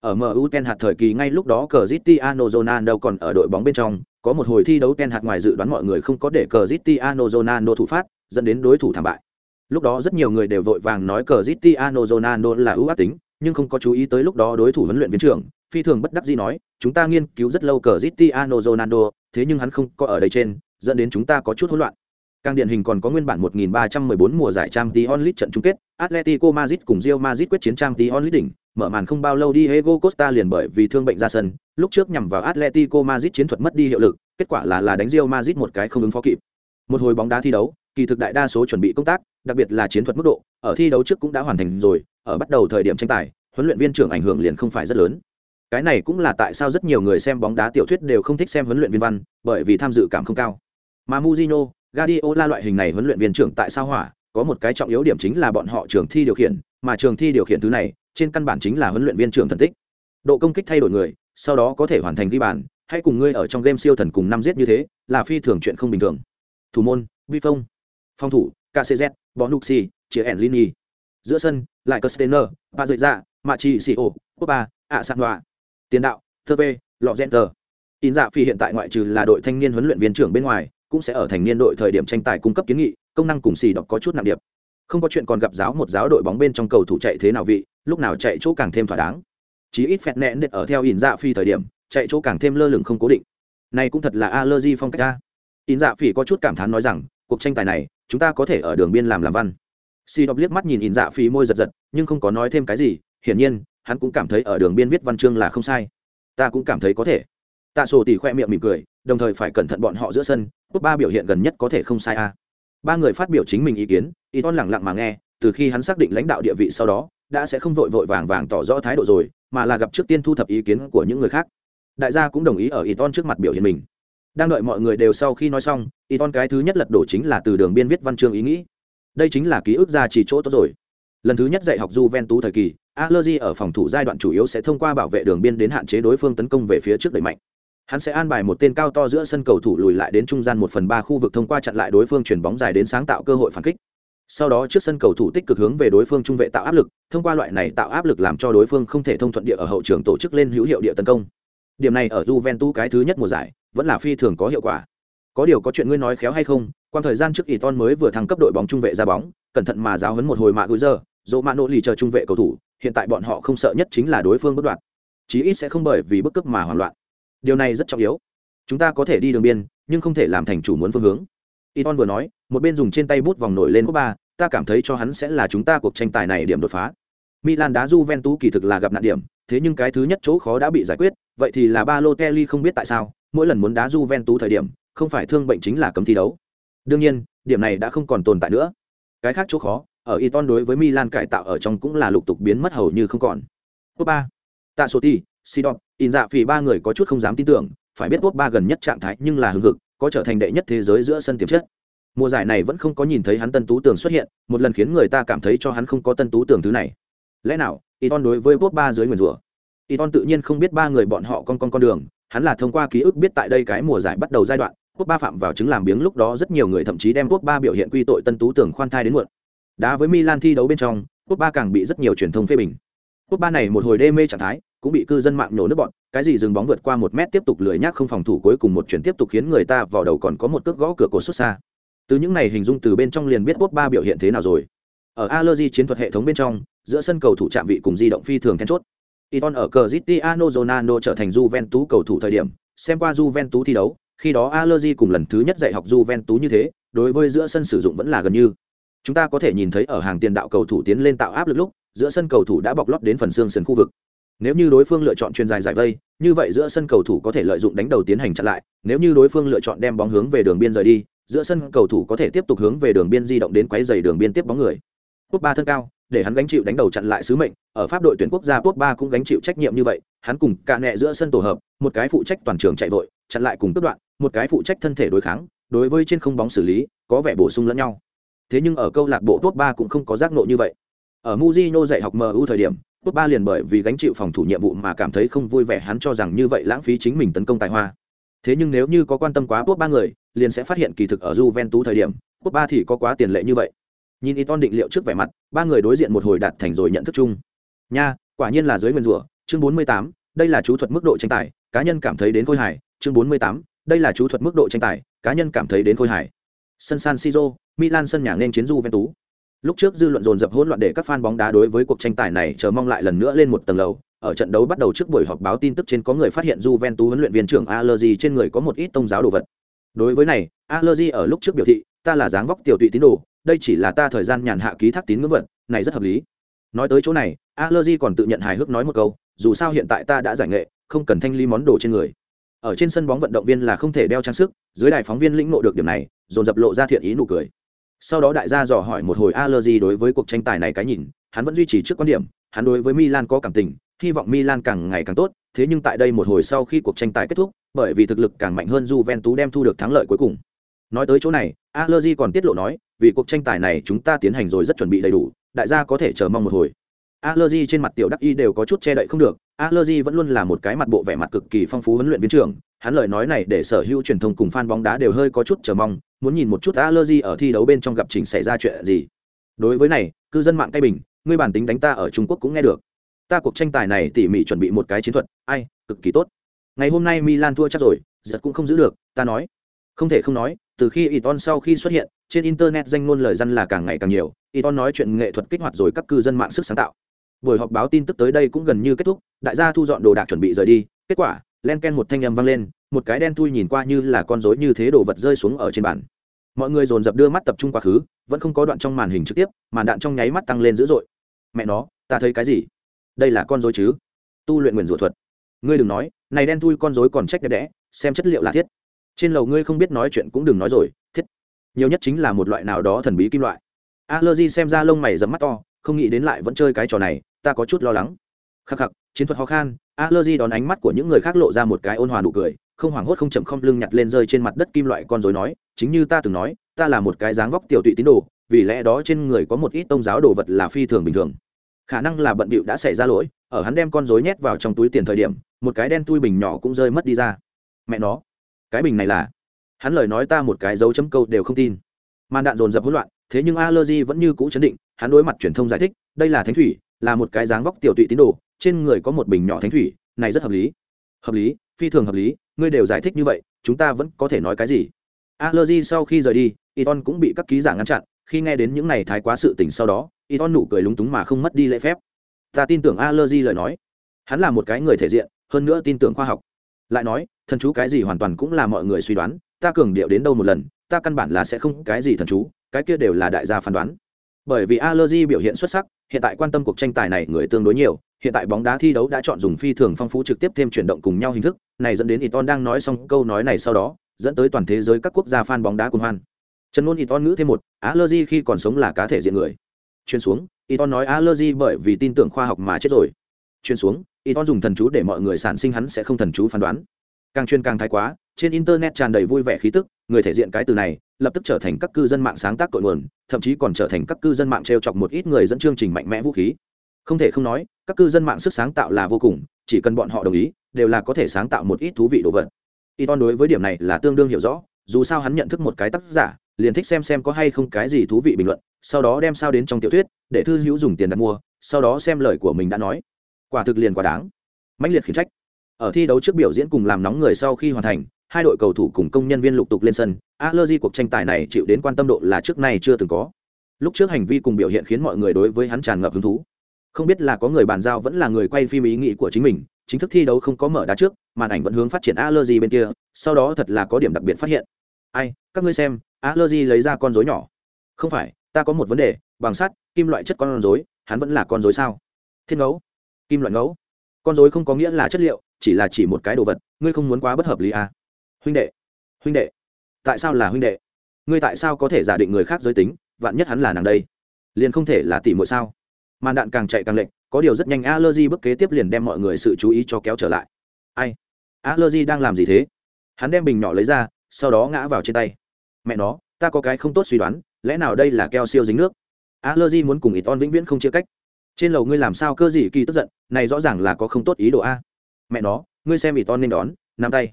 ở MU Ten hạt thời kỳ ngay lúc đó Cristiano Ronaldo còn ở đội bóng bên trong, có một hồi thi đấu Ten hạt ngoài dự đoán mọi người không có để Cristiano Ronaldo thủ phát, dẫn đến đối thủ thảm bại. Lúc đó rất nhiều người đều vội vàng nói Cristiano Ronaldo là ưu ác tính, nhưng không có chú ý tới lúc đó đối thủ huấn luyện viên trưởng, phi thường bất đắc dĩ nói, chúng ta nghiên cứu rất lâu Cristiano Ronaldo, thế nhưng hắn không có ở đây trên, dẫn đến chúng ta có chút hỗn loạn. Càng điển hình còn có nguyên bản 1314 mùa giải Champions League trận chung kết, Atletico Madrid cùng Real Madrid quyết chiến Champions League đỉnh, mở màn không bao lâu Diego Costa liền bởi vì thương bệnh ra sân, lúc trước nhằm vào Atletico Madrid chiến thuật mất đi hiệu lực, kết quả là là đánh Real Madrid một cái không ứng phó kịp. Một hồi bóng đá thi đấu, kỳ thực đại đa số chuẩn bị công tác, đặc biệt là chiến thuật mức độ, ở thi đấu trước cũng đã hoàn thành rồi, ở bắt đầu thời điểm tranh tài, huấn luyện viên trưởng ảnh hưởng liền không phải rất lớn. cái này cũng là tại sao rất nhiều người xem bóng đá tiểu thuyết đều không thích xem huấn luyện viên văn bởi vì tham dự cảm không cao. Mà muzino Guardiola loại hình này huấn luyện viên trưởng tại sao hỏa có một cái trọng yếu điểm chính là bọn họ trường thi điều khiển mà trường thi điều khiển thứ này trên căn bản chính là huấn luyện viên trưởng thần tích. Độ công kích thay đổi người sau đó có thể hoàn thành ghi bàn hay cùng ngươi ở trong game siêu thần cùng năm giết như thế là phi thường chuyện không bình thường. Thủ môn vi phong. Phòng thủ kcz bonucci chia ẻn lini giữa sân lại Casteller, ba dậy ra mạ chi xì ô ba ạ sạn đoạ tiền đạo thơ p lọ gen tờ in dạ phi hiện tại ngoại trừ là đội thanh niên huấn luyện viên trưởng bên ngoài cũng sẽ ở thành niên đội thời điểm tranh tài cung cấp kiến nghị công năng cùng xì đọc có chút nặng điệp. Không có chuyện còn gặp giáo một giáo đội bóng bên trong cầu thủ chạy thế nào vị lúc nào chạy chỗ càng thêm thỏa đáng. Chí ít phẹt nẹn ở theo in dạ phi thời điểm chạy chỗ càng thêm lơ lửng không cố định. Này cũng thật là allergy phong cách a. in dạ phi có chút cảm thán nói rằng cuộc tranh tài này chúng ta có thể ở đường biên làm làm văn. Si đọc liếc mắt nhìn in dạ phi môi giật giật, nhưng không có nói thêm cái gì, hiển nhiên, hắn cũng cảm thấy ở đường biên viết văn chương là không sai. Ta cũng cảm thấy có thể. Tạ sổ tỉ khoe miệng mỉm cười, đồng thời phải cẩn thận bọn họ giữa sân quốc ba biểu hiện gần nhất có thể không sai a ba người phát biểu chính mình ý kiến y ton lẳng lặng mà nghe, từ khi hắn xác định lãnh đạo địa vị sau đó, đã sẽ không vội vội vàng vàng tỏ rõ thái độ rồi, mà là gặp trước tiên thu thập ý kiến của những người khác. Đại gia cũng đồng ý ở y ton trước mặt biểu hiện mình đang đợi mọi người đều sau khi nói xong y ton cái thứ nhất lật đổ chính là từ đường biên viết văn chương ý nghĩ đây chính là ký ức ra chỉ chỗ tốt rồi lần thứ nhất dạy học Juventus thời kỳ Allergy ở phòng thủ giai đoạn chủ yếu sẽ thông qua bảo vệ đường biên đến hạn chế đối phương tấn công về phía trước đẩy mạnh. Hắn sẽ an bài một tên cao to giữa sân cầu thủ lùi lại đến trung gian một phần ba khu vực thông qua chặn lại đối phương chuyển bóng dài đến sáng tạo cơ hội phản kích. Sau đó trước sân cầu thủ tích cực hướng về đối phương trung vệ tạo áp lực, thông qua loại này tạo áp lực làm cho đối phương không thể thông thuận địa ở hậu trường tổ chức lên hữu hiệu địa tấn công. Điểm này ở Juventus cái thứ nhất mùa giải, vẫn là phi thường có hiệu quả. Có điều có chuyện ngươi nói khéo hay không, quan thời gian trước Iton mới vừa thăng cấp đội bóng trung vệ ra bóng, cẩn thận mà giáo huấn một hồi mạ gửi giờ, dỗ mạ nỗ lì chờ trung vệ cầu thủ hiện tại bọn họ không sợ nhất chính là đối phương bất đoạt chí ít sẽ không bởi vì bức cấp mà hoảng loạn. Điều này rất trọng yếu. Chúng ta có thể đi đường biên nhưng không thể làm thành chủ muốn phương hướng. Iton vừa nói một bên dùng trên tay bút vòng nổi lên quốc ba ta cảm thấy cho hắn sẽ là chúng ta cuộc tranh tài này điểm đột phá. Milan đá Juventus kỳ thực là gặp nạn điểm thế nhưng cái thứ nhất chỗ khó đã bị giải quyết vậy thì là Balotelli không biết tại sao mỗi lần muốn đá Juventus thời điểm không phải thương bệnh chính là cấm thi đấu đương nhiên điểm này đã không còn tồn tại nữa cái khác chỗ khó ở Iton đối với Milan cải tạo ở trong cũng là lục tục biến mất hầu như không còn. Top 3. Tạ Soti, Sidon, In dạ phỉ ba người có chút không dám tin tưởng, phải biết top 3 gần nhất trạng thái nhưng là hưng hực, có trở thành đệ nhất thế giới giữa sân tiềm chất. Mùa giải này vẫn không có nhìn thấy hắn tân tú tường xuất hiện, một lần khiến người ta cảm thấy cho hắn không có tân tú tường thứ này. Lẽ nào, Iton đối với top 3 dưới nguyền rủa? Iton tự nhiên không biết ba người bọn họ con con con đường, hắn là thông qua ký ức biết tại đây cái mùa giải bắt đầu giai đoạn, quốc ba phạm vào chứng làm biếng lúc đó rất nhiều người thậm chí đem quốc ba biểu hiện quy tội tân tú tưởng khoan thai đến muộn. Đá với Milan thi đấu bên trong, Quốc ba càng bị rất nhiều truyền thông phê bình. Quốc ba này một hồi đê mê trạng thái, cũng bị cư dân mạng nổ nước bọn, cái gì dừng bóng vượt qua một mét tiếp tục lười nhác không phòng thủ cuối cùng một chuyển tiếp tục khiến người ta vào đầu còn có một cước gõ cửa cột xuất xa. Từ những này hình dung từ bên trong liền biết Quốc ba biểu hiện thế nào rồi. Ở Allergy chiến thuật hệ thống bên trong, giữa sân cầu thủ chạm vị cùng di động phi thường then chốt. Iton ở Cristiano Ronaldo trở thành Juventus cầu thủ thời điểm, xem qua Juventus thi đấu, khi đó Allegri cùng lần thứ nhất dạy học Juventus như thế, đối với giữa sân sử dụng vẫn là gần như. Chúng ta có thể nhìn thấy ở hàng tiền đạo cầu thủ tiến lên tạo áp lực lúc giữa sân cầu thủ đã bọc lót đến phần xương sườn khu vực. Nếu như đối phương lựa chọn truyền dài giải vây như vậy giữa sân cầu thủ có thể lợi dụng đánh đầu tiến hành chặn lại. Nếu như đối phương lựa chọn đem bóng hướng về đường biên rời đi giữa sân cầu thủ có thể tiếp tục hướng về đường biên di động đến quấy giày đường biên tiếp bóng người. Cúp ba thân cao để hắn gánh chịu đánh đầu chặn lại sứ mệnh, ở pháp đội tuyển quốc gia top ba cũng gánh chịu trách nhiệm như vậy, hắn cùng cả nẹ giữa sân tổ hợp, một cái phụ trách toàn trường chạy vội, chặn lại cùng cướp đoạn, một cái phụ trách thân thể đối kháng, đối với trên không bóng xử lý, có vẻ bổ sung lẫn nhau. Thế nhưng ở câu lạc bộ top ba cũng không có giác nộ như vậy. Ở Mujino dạy học MU thời điểm top ba liền bởi vì gánh chịu phòng thủ nhiệm vụ mà cảm thấy không vui vẻ, hắn cho rằng như vậy lãng phí chính mình tấn công tài hoa. Thế nhưng nếu như có quan tâm quá top ba người, liền sẽ phát hiện kỳ thực ở Juventus thời điểm top ba thì có quá tiền lệ như vậy nhìn Iton định liệu trước vẻ mặt ba người đối diện một hồi đạt thành rồi nhận thức chung. Nha quả nhiên là dưới nguyên rủa. Chương 48, đây là chú thuật mức độ tranh tài cá nhân cảm thấy đến khôi hài. Chương 48, đây là chú thuật mức độ tranh tài cá nhân cảm thấy đến khôi hài. Sân San Siro, Milan sân nhà nên chiến du Ven tú Lúc trước dư luận dồn dập hỗn loạn để các fan bóng đá đối với cuộc tranh tài này chờ mong lại lần nữa lên một tầng lầu. Ở trận đấu bắt đầu trước buổi họp báo tin tức trên có người phát hiện Juventus huấn luyện viên trưởng Allegri trên người có một ít tôn giáo đồ vật. Đối với này, Allegri ở lúc trước biểu thị, ta là dáng vóc tiểu tụy tín đồ, đây chỉ là ta thời gian nhàn hạ ký thác tín ngưỡng vật, này rất hợp lý. Nói tới chỗ này, Allegri còn tự nhận hài hước nói một câu, dù sao hiện tại ta đã giải nghệ, không cần thanh lý món đồ trên người. Ở trên sân bóng vận động viên là không thể đeo trang sức, dưới đài phóng viên lĩnh ngộ được điểm này, dồn dập lộ ra thiện ý nụ cười sau đó đại gia dò hỏi một hồi allergy đối với cuộc tranh tài này cái nhìn hắn vẫn duy trì trước quan điểm hắn đối với milan có cảm tình hy vọng milan càng ngày càng tốt thế nhưng tại đây một hồi sau khi cuộc tranh tài kết thúc bởi vì thực lực càng mạnh hơn Juventus đem thu được thắng lợi cuối cùng nói tới chỗ này Allegri còn tiết lộ nói vì cuộc tranh tài này chúng ta tiến hành rồi rất chuẩn bị đầy đủ đại gia có thể chờ mong một hồi Allergy trên mặt tiểu đắc y đều có chút che đậy không được, Allergy vẫn luôn là một cái mặt bộ vẻ mặt cực kỳ phong phú huấn luyện viên trưởng, hắn lời nói này để sở hữu truyền thông cùng fan bóng đá đều hơi có chút chờ mong, muốn nhìn một chút Allergy ở thi đấu bên trong gặp trình xảy ra chuyện gì. Đối với này, cư dân mạng cay bình, ngươi bản tính đánh ta ở Trung Quốc cũng nghe được. Ta cuộc tranh tài này tỉ mỉ chuẩn bị một cái chiến thuật, ai, cực kỳ tốt. Ngày hôm nay Milan thua chắc rồi, giật cũng không giữ được, ta nói. Không thể không nói, từ khi Iton sau khi xuất hiện, trên internet danh ngôn lời dân là càng ngày càng nhiều, Iton nói chuyện nghệ thuật kích hoạt rồi các cư dân mạng sức sáng tạo. Buổi họp báo tin tức tới đây cũng gần như kết thúc đại gia thu dọn đồ đạc chuẩn bị rời đi kết quả len ken một thanh âm vang lên một cái đen thui nhìn qua như là con rối như thế đồ vật rơi xuống ở trên bàn. Mọi người dồn dập đưa mắt tập trung quá khứ vẫn không có đoạn trong màn hình trực tiếp màn đạn trong nháy mắt tăng lên dữ dội. Mẹ nó ta thấy cái gì? Đây là con rối chứ? Tu luyện nguyền rủa thuật. Ngươi đừng nói này đen thui con rối còn trách đẹp đẽ xem chất liệu là thiết. Trên lầu ngươi không biết nói chuyện cũng đừng nói rồi nhiều nhất chính là một loại nào đó thần bí kim loại. Allergy xem ra lông mày dấm mắt to, không nghĩ đến lại vẫn chơi cái trò này, ta có chút lo lắng. Khắc khắc, chiến thuật khó khăn allergy đón ánh mắt của những người khác lộ ra một cái ôn hòa nụ cười, không hoảng hốt không chậm không lưng nhặt lên rơi trên mặt đất kim loại con rối nói, chính như ta từng nói, ta là một cái dáng vóc tiểu tụy tín đồ, vì lẽ đó trên người có một ít tôn giáo đồ vật là phi thường bình thường. Khả năng là bận bịu đã xảy ra lỗi, ở hắn đem con rối nhét vào trong túi tiền thời điểm, một cái đen tui bình nhỏ cũng rơi mất đi ra. Mẹ nó, cái bình này là hắn lời nói ta một cái dấu chấm câu đều không tin. Màn đạn dồn dập hỗn loạn, thế nhưng allergy vẫn như cũ chấn định, hắn đối mặt truyền thông giải thích, đây là thánh thủy, là một cái dáng vóc tiểu tụy tín đồ, trên người có một bình nhỏ thánh thủy, này rất hợp lý. Hợp lý, phi thường hợp lý, ngươi đều giải thích như vậy, chúng ta vẫn có thể nói cái gì? Allergy sau khi rời đi iton cũng bị các ký giả ngăn chặn, khi nghe đến những này thái quá sự tình sau đó iton nụ cười lúng túng mà không mất đi lễ phép. Ta tin tưởng allergy lời nói. Hắn là một cái người thể diện, hơn nữa tin tưởng khoa học. Lại nói thần chú cái gì hoàn toàn cũng là mọi người suy đoán, ta cường điệu đến đâu một lần, ta căn bản là sẽ không cái gì thần chú, cái kia đều là đại gia phán đoán. Bởi vì allergy biểu hiện xuất sắc, hiện tại quan tâm cuộc tranh tài này người tương đối nhiều, hiện tại bóng đá thi đấu đã chọn dùng phi thường phong phú trực tiếp thêm chuyển động cùng nhau hình thức, này dẫn đến iton đang nói xong câu nói này sau đó, dẫn tới toàn thế giới các quốc gia fan bóng đá cùng hoan. Trần ngôn iton ngữ thêm một, allergy khi còn sống là cá thể diện người. Chuyên xuống iton nói allergy bởi vì tin tưởng khoa học mà chết rồi. Chuyên xuống iton dùng thần chú để mọi người sản sinh hắn sẽ không thần chú phán đoán càng chuyên càng thái quá, trên internet tràn đầy vui vẻ khí tức, người thể diện cái từ này, lập tức trở thành các cư dân mạng sáng tác cội nguồn, thậm chí còn trở thành các cư dân mạng t r e o chọc một ít người dẫn chương trình mạnh mẽ vũ khí. Không thể không nói, các cư dân mạng sức sáng tạo là vô cùng, chỉ cần bọn họ đồng ý, đều là có thể sáng tạo một ít thú vị đồ vật. Y ton đối với điểm này là tương đương hiểu rõ, dù sao hắn nhận thức một cái tác giả, liền thích xem xem có hay không cái gì thú vị bình luận, sau đó đem sao đến trong tiểu thuyết, để thư hữu dùng tiền đặt mua, sau đó xem lời của mình đã nói. Quả thực liền quá đáng. Mãnh liệt khiển trách ở thi đấu trước biểu diễn cùng làm nóng người sau khi hoàn thành, hai đội cầu thủ cùng công nhân viên lục tục lên sân. Allergy cuộc tranh tài này chịu đến quan tâm độ là trước nay chưa từng có. Lúc trước hành vi cùng biểu hiện khiến mọi người đối với hắn tràn ngập hứng thú. Không biết là có người bàn giao vẫn là người quay phim ý nghĩ của chính mình, chính thức thi đấu không có mở đá trước, màn ảnh vẫn hướng phát triển allergy bên kia, sau đó thật là có điểm đặc biệt phát hiện. Ai, các ngươi xem, allergy lấy ra con rối nhỏ. Không phải, ta có một vấn đề, bằng sắt, kim loại chất con rối, hắn vẫn là con rối sao? Thiên ngấu. Kim loại ngấu. Con rối không có nghĩa là chất liệu chỉ là chỉ một cái đồ vật, ngươi không muốn quá bất hợp lý à? Huynh đệ huynh đệ, tại sao là huynh đệ? Ngươi tại sao có thể giả định người khác giới tính, vạn nhất hắn là nàng đây? Liền không thể là tỷ muội sao? Màn đạn càng chạy càng lệnh có điều rất nhanh a lơ di bức kế tiếp liền đem mọi người sự chú ý cho kéo trở lại. Ai? A lơ di đang làm gì thế? Hắn đem bình nhỏ lấy ra, sau đó ngã vào trên tay. Mẹ nó, ta có cái không tốt suy đoán, lẽ nào đây là keo siêu dính nước? A lơ di muốn cùng ít on vĩnh viễn không chia cách. Trên lầu ngươi làm sao cơ gì kỳ tức giận, này rõ ràng là có không tốt ý đồ a mẹ nó ngươi xem ít ton nên đón nắm tay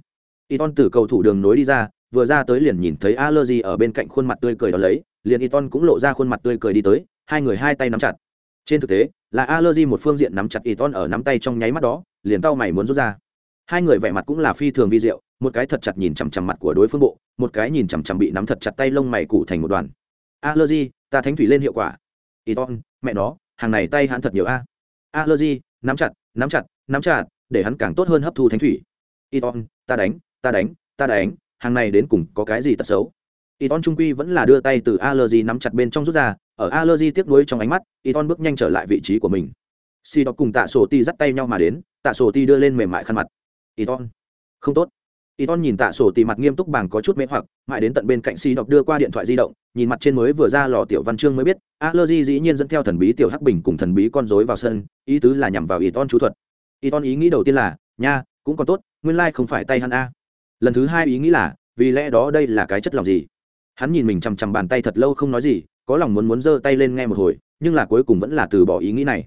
Iton từ cầu thủ đường nối đi ra, vừa ra tới liền nhìn thấy Allergy ở bên cạnh khuôn mặt tươi cười đó lấy, liền Iton cũng lộ ra khuôn mặt tươi cười đi tới, hai người hai tay nắm chặt. Trên thực tế, là Allergy một phương diện nắm chặt Iton ở nắm tay trong nháy mắt đó, liền tao mày muốn rút ra. Hai người vẻ mặt cũng là phi thường vi diệu, một cái thật chặt nhìn chằm chằm mặt của đối phương bộ, một cái nhìn chằm chằm bị nắm thật chặt tay lông mày cụ thành một đoàn. Allergy, ta thánh thủy lên hiệu quả. Iton, mẹ nó, hàng này tay hắn thật nhiều a. Allergy, nắm chặt, nắm chặt, nắm chặt, để hắn càng tốt hơn hấp thu thánh thủy. Iton, ta đánh, ta đánh ta đánh hàng này đến cùng có cái gì tật xấu Iton trung quy vẫn là đưa tay từ Allergy nắm chặt bên trong rút ra, ở Allergy tiếc nuối trong ánh mắt, Iton bước nhanh trở lại vị trí của mình. Si đọc cùng Tạ Sổ Ti dắt tay nhau mà đến, Tạ Sổ Ti đưa lên mềm mại khăn mặt. Iton, không tốt. Iton nhìn Tạ Sổ Ti mặt nghiêm túc bằng có chút mê hoặc, mãi đến tận bên cạnh Si đọc đưa qua điện thoại di động, nhìn mặt trên mới vừa ra lò tiểu văn chương mới biết, Allergy dĩ nhiên dẫn theo thần bí tiểu hắc bình cùng thần bí con rối vào sân, ý tứ là nhằm vào Iton chú thuật. Iton ý nghĩ đầu tiên là, nha cũng còn tốt nguyên lai、like、không phải tay hắn a. Lần thứ hai ý nghĩ là vì lẽ đó đây là cái chất lòng gì? Hắn nhìn mình chằm chằm bàn tay thật lâu không nói gì có lòng muốn muốn giơ tay lên nghe một hồi nhưng là cuối cùng vẫn là từ bỏ ý nghĩ này.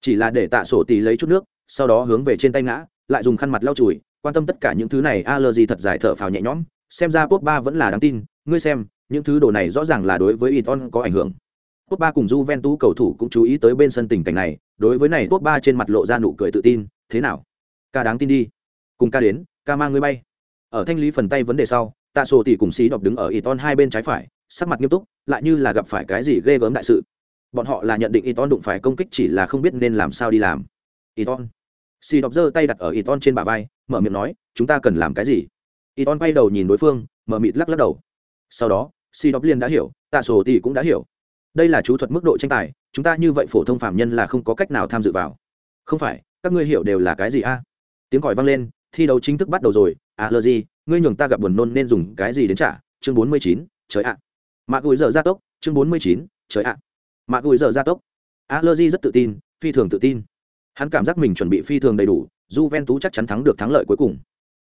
Chỉ là để tạ sổ tì lấy chút nước sau đó hướng về trên tay ngã lại dùng khăn mặt lau chùi quan tâm tất cả những thứ này a lờ gì thật dài thở phào nhẹ nhõm xem ra pop ba vẫn là đáng tin ngươi xem những thứ đồ này rõ ràng là đối với Iton có ảnh hưởng. Pop ba cùng Juventus cầu thủ cũng chú ý tới bên sân tình cảnh này đối với này pop ba trên mặt lộ ra nụ cười tự tin thế nào? Ca đáng tin đi. Cùng ca đến, ca mang ngươi bay. Ở thanh lý phần tay vấn đề sau, tạ sổ tỷ cùng xí đọc đứng ở y ton hai bên trái phải, sắc mặt nghiêm túc, lại như là gặp phải cái gì ghê gớm đại sự. Bọn họ là nhận định y ton đụng phải công kích chỉ là không biết nên làm sao đi làm. Y ton xì đọc giơ tay đặt ở y ton trên bả vai, mở miệng nói, chúng ta cần làm cái gì? Y ton quay đầu nhìn đối phương, mở mịt lắc lắc đầu. Sau đó xì đọc liền đã hiểu, tạ sổ tỷ cũng đã hiểu. Đây là chú thuật mức độ tranh tài, chúng ta như vậy phổ thông phạm nhân là không có cách nào tham dự vào. Không phải các ngươi hiểu đều là cái gì a? Tiếng còi vang lên, thi đấu chính thức bắt đầu rồi. À lờ gì, ngươi nhường ta gặp buồn nôn nên dùng cái gì đến trả? Chương bốn mươi chín, trời ạ. À. mạ gùi giờ gia tốc, chương bốn mươi chín, trời ạ. À. mạ gùi giờ gia tốc. À, a gì rất tự tin, phi thường tự tin. Hắn cảm giác mình chuẩn bị phi thường đầy đủ j ven tú chắc chắn thắng được thắng lợi cuối cùng.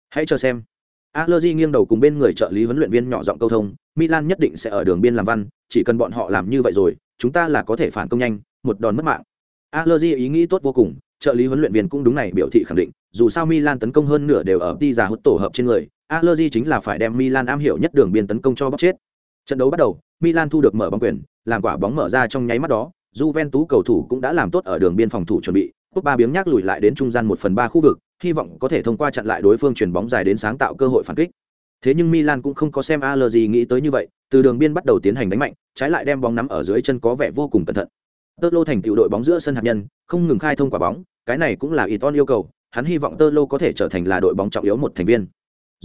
Hãy chờ xem. À, a lơ nghiêng đầu cùng bên người trợ lý huấn luyện viên nhỏ giọng câu thông, milan nhất định sẽ ở đường biên làm văn, chỉ cần bọn họ làm như vậy rồi, chúng ta là có thể phản công nhanh, một đòn mất mạng. À, a lơ ý nghĩ tốt vô cùng trợ lý huấn luyện viên cũng đúng này biểu thị khẳng định dù sao milan tấn công hơn nửa đều ở đi giả hút tổ hợp trên người Allegri chính là phải đem Milan am hiểu nhất đường biên tấn công cho bóc chết. Trận đấu bắt đầu, Milan thu được mở bóng quyền, làm quả bóng mở ra trong nháy mắt đó, Juventus cầu thủ cũng đã làm tốt ở đường biên phòng thủ chuẩn bị, cúp ba biếng nhác lùi lại đến trung gian một phần ba khu vực, hy vọng có thể thông qua chặn lại đối phương chuyển bóng dài đến sáng tạo cơ hội phản kích. Thế nhưng Milan cũng không có xem Allegri nghĩ tới như vậy, từ đường biên bắt đầu tiến hành đánh mạnh, trái lại đem bóng nắm ở dưới chân có vẻ vô cùng cẩn thận. Tớt lô thành tiểu đội bóng giữa sân hạt nhân, không ngừng khai thông quả bóng, cái này cũng là Iton yêu cầu, hắn hy vọng Tơ lô có thể trở thành là đội bóng trọng yếu một thành viên.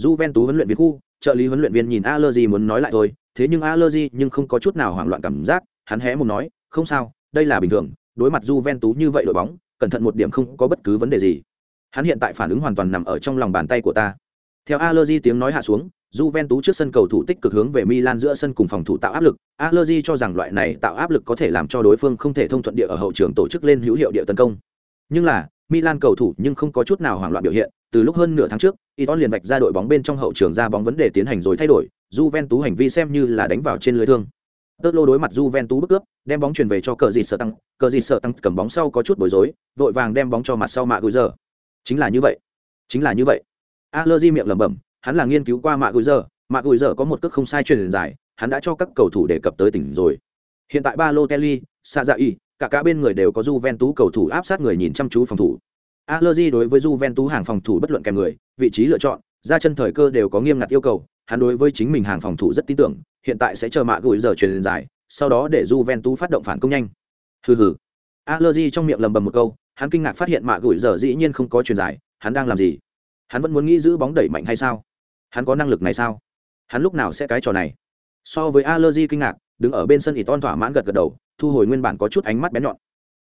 Juventus huấn luyện viên khu, trợ lý huấn luyện viên nhìn Allergy muốn nói lại thôi, thế nhưng Allergy nhưng không có chút nào hoảng loạn cảm giác, hắn hé mồm nói, không sao, đây là bình thường, đối mặt Juventus như vậy đội bóng, cẩn thận một điểm không có bất cứ vấn đề gì. Hắn hiện tại phản ứng hoàn toàn nằm ở trong lòng bàn tay của ta. Theo Allergy tiếng nói hạ xuống, Juventus trước sân cầu thủ tích cực hướng về Milan giữa sân cùng phòng thủ tạo áp lực. Allegri cho rằng loại này tạo áp lực có thể làm cho đối phương không thể thông thuận địa ở hậu trường tổ chức lên hữu hiệu địa tấn công. Nhưng là, Milan cầu thủ nhưng không có chút nào hoảng loạn biểu hiện, từ lúc hơn nửa tháng trước, Iton liền vạch ra đội bóng bên trong hậu trường ra bóng vấn đề tiến hành rồi thay đổi, Juventus hành vi xem như là đánh vào trên lưới thương. Tớt lô đối mặt Juventus bức cướp, đem bóng chuyển về cho cờ dịt sợ tăng, cờ dịt sợ tăng cầm bóng sau có chút bối rối, vội vàng đem bóng cho mặt sau mạ gửi giờ. Chính là như vậy, chính là như vậy. Allegri miệng lẩm bẩm, hắn là nghiên cứu qua mạ gửi giờ, mạ gửi giờ có một cước không sai truyền dài, hắn đã cho các cầu thủ đề cập tới tỉnh rồi. Hiện tại Balotelli, Sazai, cả cả bên người đều có Juventus cầu thủ áp sát người nhìn chăm chú phòng thủ. Allegri đối với Juventus hàng phòng thủ bất luận kèm người, vị trí lựa chọn, ra chân thời cơ đều có nghiêm ngặt yêu cầu, hắn đối với chính mình hàng phòng thủ rất tin tưởng, hiện tại sẽ chờ mạ gửi giờ truyền dài, sau đó để Juventus phát động phản công nhanh. Hừ hừ. Allegri trong miệng lầm bầm một câu, hắn kinh ngạc phát hiện mạ gửi giờ dĩ nhiên không có truyền dài, hắn đang làm gì? Hắn vẫn muốn nghĩ giữ bóng đẩy mạnh hay sao? Hắn có năng lực này sao? Hắn lúc nào sẽ cái trò này? So với Allegri kinh ngạc, đứng ở bên sân Iton thỏa mãn gật gật đầu, thu hồi nguyên bản có chút ánh mắt bén nhọn.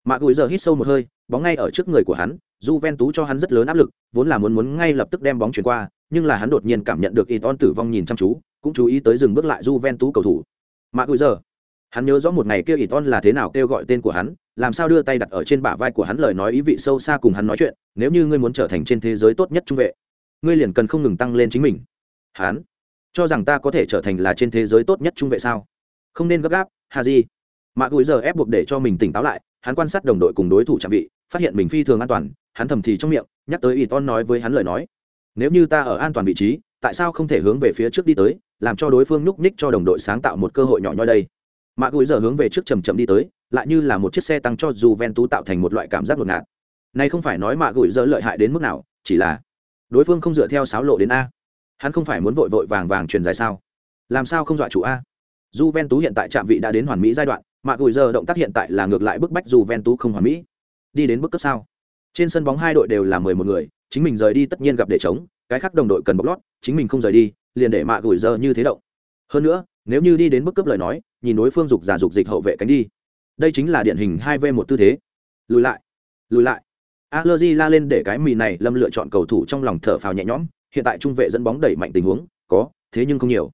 Mạ gửi giờ hít sâu một hơi, bóng ngay ở trước người của hắn, Juventus cho hắn rất lớn áp lực, vốn là muốn muốn ngay lập tức đem bóng chuyển qua, nhưng là hắn đột nhiên cảm nhận được Iton tử vong nhìn chăm chú, cũng chú ý tới dừng bước lại Juventus cầu thủ. Mà bây giờ, hắn nhớ rõ một ngày kia Iton là thế nào kêu gọi tên của hắn, làm sao đưa tay đặt ở trên bả vai của hắn lời nói ý vị sâu xa cùng hắn nói chuyện, nếu như ngươi muốn trở thành trên thế giới tốt nhất trung vệ, ngươi liền cần không ngừng tăng lên chính mình. Hắn cho rằng ta có thể trở thành là trên thế giới tốt nhất trung vệ sao? Không nên gấp gáp, Haji. Mạ Gùi giờ ép buộc để cho mình tỉnh táo lại, hắn quan sát đồng đội cùng đối thủ chạm vị, phát hiện mình phi thường an toàn, hắn thầm thì trong miệng nhắc tới Iton nói với hắn lời nói. Nếu như ta ở an toàn vị trí tại sao không thể hướng về phía trước đi tới làm cho đối phương núp ních cho đồng đội sáng tạo một cơ hội nhỏ nhoi đây? Mạ gùi giờ hướng về trước chầm chậm đi tới lại như là một chiếc xe tăng cho dù ven tú tạo thành một loại cảm giác ngột ngạt. Này không phải nói mạ gùi giờ lợi hại đến mức nào chỉ là đối phương không dựa theo sáo lộ đến a. Hắn không phải muốn vội vội vàng vàng truyền dài sao? Làm sao không dọa chủ a? J ven tú hiện tại trạm vị đã đến hoàn mỹ giai đoạn mạ gùi giờ động tác hiện tại là ngược lại bức bách dù ven tú không hoàn mỹ. Đi đến bước cấp sao? Trên sân bóng hai đội đều là mười một người, chính mình rời đi tất nhiên gặp để chống cái khác đồng đội cần bóc lót, chính mình không rời đi, liền để mạ gửi giờ như thế động. Hơn nữa, nếu như đi đến bước cấp lời nói, nhìn đối phương dục giả dục dịch hậu vệ cánh đi. Đây chính là điển hình hai v một tư thế. Lùi lại lùi lại. Allergy la lên để cái mì này lâm lựa chọn cầu thủ trong lòng thở phào nhẹ nhõm, hiện tại trung vệ dẫn bóng đẩy mạnh tình huống, có, thế nhưng không nhiều.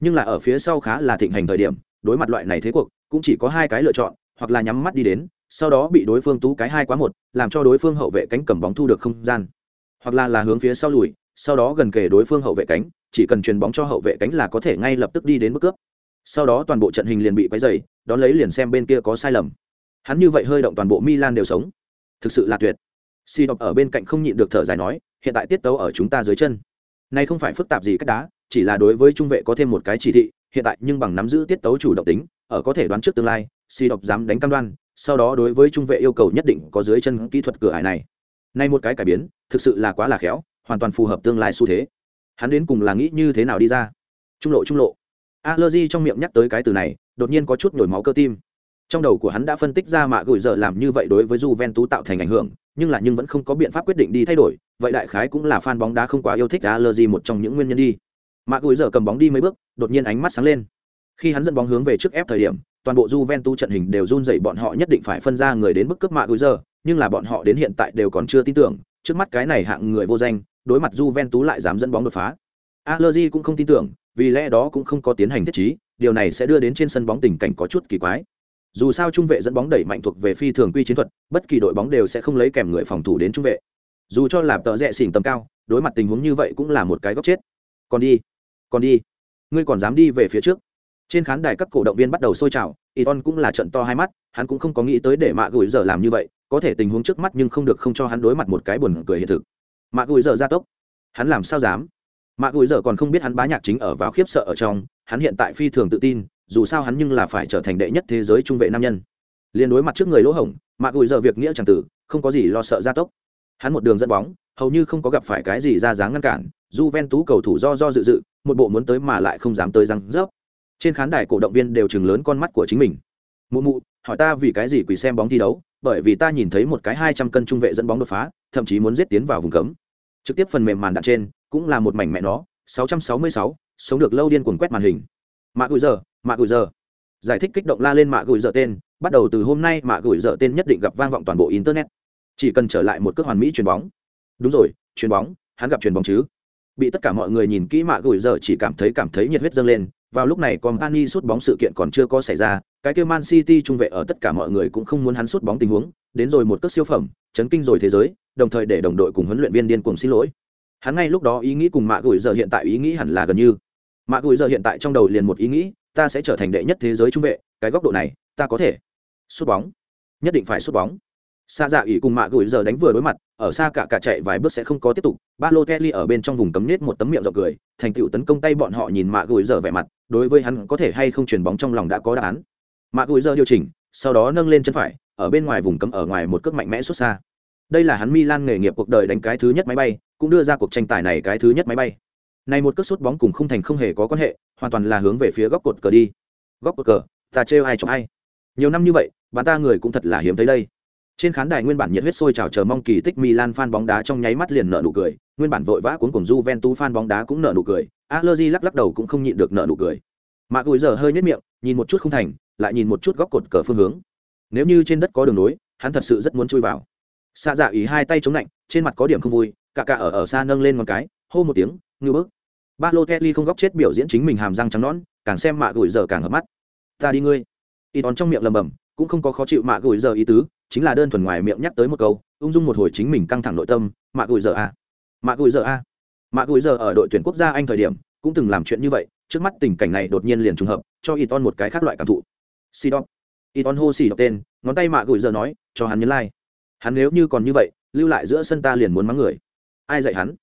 Nhưng là ở phía sau khá là thịnh hành thời điểm, đối mặt loại này thế cuộc cũng chỉ có hai cái lựa chọn, hoặc là nhắm mắt đi đến, sau đó bị đối phương tú cái hai quá một, làm cho đối phương hậu vệ cánh cầm bóng thu được không gian. Hoặc là là hướng phía sau lùi, sau đó gần kề đối phương hậu vệ cánh, chỉ cần chuyền bóng cho hậu vệ cánh là có thể ngay lập tức đi đến mức cướp. Sau đó toàn bộ trận hình liền bị quấy dày đón lấy liền xem bên kia có sai lầm. Hắn như vậy hơi động toàn bộ milan đều sống. Thực sự là tuyệt. Si đọc ở bên cạnh không nhịn được thở dài nói, hiện tại tiết tấu ở chúng ta dưới chân. Này không phải phức tạp gì cách đá, chỉ là đối với trung vệ có thêm một cái chỉ thị hiện tại nhưng bằng nắm giữ tiết tấu chủ động tính, ở có thể đoán trước tương lai, si đọc dám đánh cam đoan, sau đó đối với trung vệ yêu cầu nhất định có dưới chân kỹ thuật cửa hải này. Nay một cái cải biến, thực sự là quá là khéo, hoàn toàn phù hợp tương lai xu thế. Hắn đến cùng là nghĩ như thế nào đi ra? Trung lộ trung lộ. Allergy trong miệng nhắc tới cái từ này, đột nhiên có chút nhồi máu cơ tim. Trong đầu của hắn đã phân tích ra mạ gửi giờ làm như vậy đối với Juventus tạo thành ảnh hưởng, nhưng là nhưng vẫn không có biện pháp quyết định đi thay đổi, vậy đại khái cũng là fan bóng đá không quá yêu thích allergy một trong những nguyên nhân đi. Mã Gùi giờ cầm bóng đi mấy bước, đột nhiên ánh mắt sáng lên. Khi hắn dẫn bóng hướng về trước ép thời điểm, toàn bộ Juventus trận hình đều run rẩy bọn họ nhất định phải phân ra người đến bức cướp Mã Gùi giờ nhưng là bọn họ đến hiện tại đều còn chưa tin tưởng, trước mắt cái này hạng người vô danh, đối mặt Juventus lại dám dẫn bóng đột phá. Allegri cũng không tin tưởng, vì lẽ đó cũng không có tiến hành thiết trí, điều này sẽ đưa đến trên sân bóng tình cảnh có chút kỳ quái. Dù sao trung vệ dẫn bóng đẩy mạnh thuộc về phi thường quy chiến thuật, bất kỳ đội bóng đều sẽ không lấy kèm người phòng thủ đến trung vệ. Dù cho là tợ rẽ xỉn tầm cao, đối mặt tình huống như vậy cũng là một cái góc chết. Còn đi còn đi. Ngươi còn dám đi về phía trước. Trên khán đài các cổ động viên bắt đầu sôi trào Iton cũng là trận to hai mắt, hắn cũng không có nghĩ tới để mạ gửi giờ làm như vậy, có thể tình huống trước mắt nhưng không được không cho hắn đối mặt một cái buồn cười hiện thực. Mạ gửi giờ ra tốc. Hắn làm sao dám? Mạ gửi giờ còn không biết hắn bá nhạc chính ở vào khiếp sợ ở trong, hắn hiện tại phi thường tự tin, dù sao hắn nhưng là phải trở thành đệ nhất thế giới trung vệ nam nhân. Liên đối mặt trước người lỗ hổng, mạ gửi giờ việc nghĩa chẳng tử, không có gì lo sợ ra tốc. Hắn một đường dẫn bóng, hầu như không có gặp phải cái gì ra dáng ngăn cản j ven tú cầu thủ do do dự dự một bộ muốn tới mà lại không dám tới răng rớp. Trên khán đài cổ động viên đều chừng lớn con mắt của chính mình. Mụ mụ hỏi ta vì cái gì quỳ xem bóng thi đấu bởi vì ta nhìn thấy một cái hai trăm cân trung vệ dẫn bóng đột phá thậm chí muốn giết tiến vào vùng cấm. Trực tiếp phần mềm màn đạn trên cũng là một mảnh mẹ nó 666, sống được lâu điên cuồng quét màn hình. Mạ gửi giờ mạ gửi giờ. Giải thích kích động la lên mạ gửi giờ tên bắt đầu từ hôm nay mạ gửi giờ tên nhất định gặp vang vọng toàn bộ internet. Chỉ cần trở lại một cước hoàn mỹ chuyền bóng. Đúng rồi chuyền bóng hắn gặp chuyền bóng chứ? Bị tất cả mọi người nhìn kỹ mạ gửi giờ chỉ cảm thấy cảm thấy nhiệt huyết dâng lên. Vào lúc này, company sút bóng sự kiện còn chưa có xảy ra, cái kêu man city trung vệ ở tất cả mọi người cũng không muốn hắn sút bóng tình huống, đến rồi một cước siêu phẩm, chấn kinh rồi thế giới, đồng thời để đồng đội cùng huấn luyện viên điên cuồng xin lỗi. Hắn ngay lúc đó ý nghĩ cùng mạ gửi giờ hiện tại ý nghĩ hẳn là gần như. Mạ gửi giờ hiện tại trong đầu liền một ý nghĩ, ta sẽ trở thành đệ nhất thế giới trung vệ, cái góc độ này, ta có thể sút bóng. Nhất định phải sút bóng xa dạ ỉ cùng mạ gửi giờ đánh vừa đối mặt, ở xa cả cả chạy vài bước sẽ không có tiếp tục. Ba lô kelly ở bên trong vùng cấm nết một tấm miệng rộng cười, thành tựu tấn công tay bọn họ nhìn mạ gửi giờ vẻ mặt, đối với hắn có thể hay không chuyền bóng trong lòng đã có đáp án. Mạ gửi giờ điều chỉnh, sau đó nâng lên chân phải, ở bên ngoài vùng cấm ở ngoài một cước mạnh mẽ xuất xa. Đây là hắn milan nghề nghiệp cuộc đời đánh cái thứ nhất máy bay, cũng đưa ra cuộc tranh tài này cái thứ nhất máy bay. Này một cước sút bóng cùng không thành không hề có quan hệ, hoàn toàn là hướng về phía góc cột cờ đi. Góc cột cờ, ta trêu ai cho ai. Nhiều năm như vậy, bạn ta người cũng thật là hiếm thấy đây trên khán đài nguyên bản nhiệt huyết sôi trào chờ mong kỳ tích Milan fan bóng đá trong nháy mắt liền nở nụ cười, nguyên bản vội vã cuốn cùng Juventus fan bóng đá cũng nở nụ cười, Allegri lắc lắc đầu cũng không nhịn được nở nụ cười. Mạc Gùi giờ hơi nhếch miệng, nhìn một chút không thành, lại nhìn một chút góc cột cờ phương hướng. Nếu như trên đất có đường nối, hắn thật sự rất muốn chui vào. Xa dạ ý hai tay chống lạnh, trên mặt có điểm không vui, cả cả ở ở xa nâng lên một cái, hô một tiếng, ngư bước. Balotelli không góc chết biểu diễn chính mình hàm răng trắng nõn, càng xem Mạc Gùi giờ càng hợp mắt. Ta đi ngươi. Iton trong miệng lầm bầm, cũng không có khó chịu Mạc Gùi giờ ý tứ, chính là đơn thuần ngoài miệng nhắc tới một câu, ung dung một hồi chính mình căng thẳng nội tâm, mạ gùi giờ a mạ gùi giờ a mạ gùi giờ ở đội tuyển quốc gia anh thời điểm, cũng từng làm chuyện như vậy, trước mắt tình cảnh này đột nhiên liền trùng hợp, cho y ton một cái khác loại cảm thụ. Si đọc y ton hô xì đọc tên, ngón tay mạ gùi giờ nói, cho hắn nhấn lai、like. hắn nếu như còn như vậy, lưu lại giữa sân ta liền muốn mắng người. Ai dạy hắn?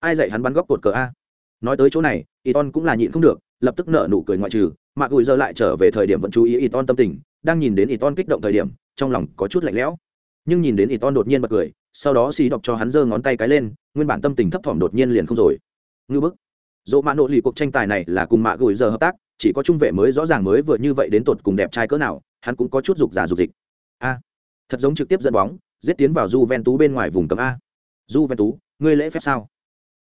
Ai dạy hắn bắn góc cột cờ a? Nói tới chỗ này y ton cũng là nhịn không được, lập tức nợ nụ cười ngoại trừ, mạ gùi giờ lại trở về thời điểm vẫn chú ý y ton tâm tình, đang nhìn đến y ton kích động thời điểm trong lòng có chút lạnh lẽo. Nhưng nhìn đến ỷ ton đột nhiên bật cười, sau đó xì đọc cho hắn giơ ngón tay cái lên, nguyên bản tâm tình thấp thỏm đột nhiên liền không rồi. Ngư bức. Dỗ mạ nội lì cuộc tranh tài này là cùng mạ gửi giờ hợp tác, chỉ có trung vệ mới rõ ràng mới vừa như vậy đến tột cùng đẹp trai cỡ nào, hắn cũng có chút dục giả dục dịch. A. Thật giống trực tiếp dẫn bóng, giết tiến vào du ven tú bên ngoài vùng cấm a. Du ven tú ngươi lễ phép sao?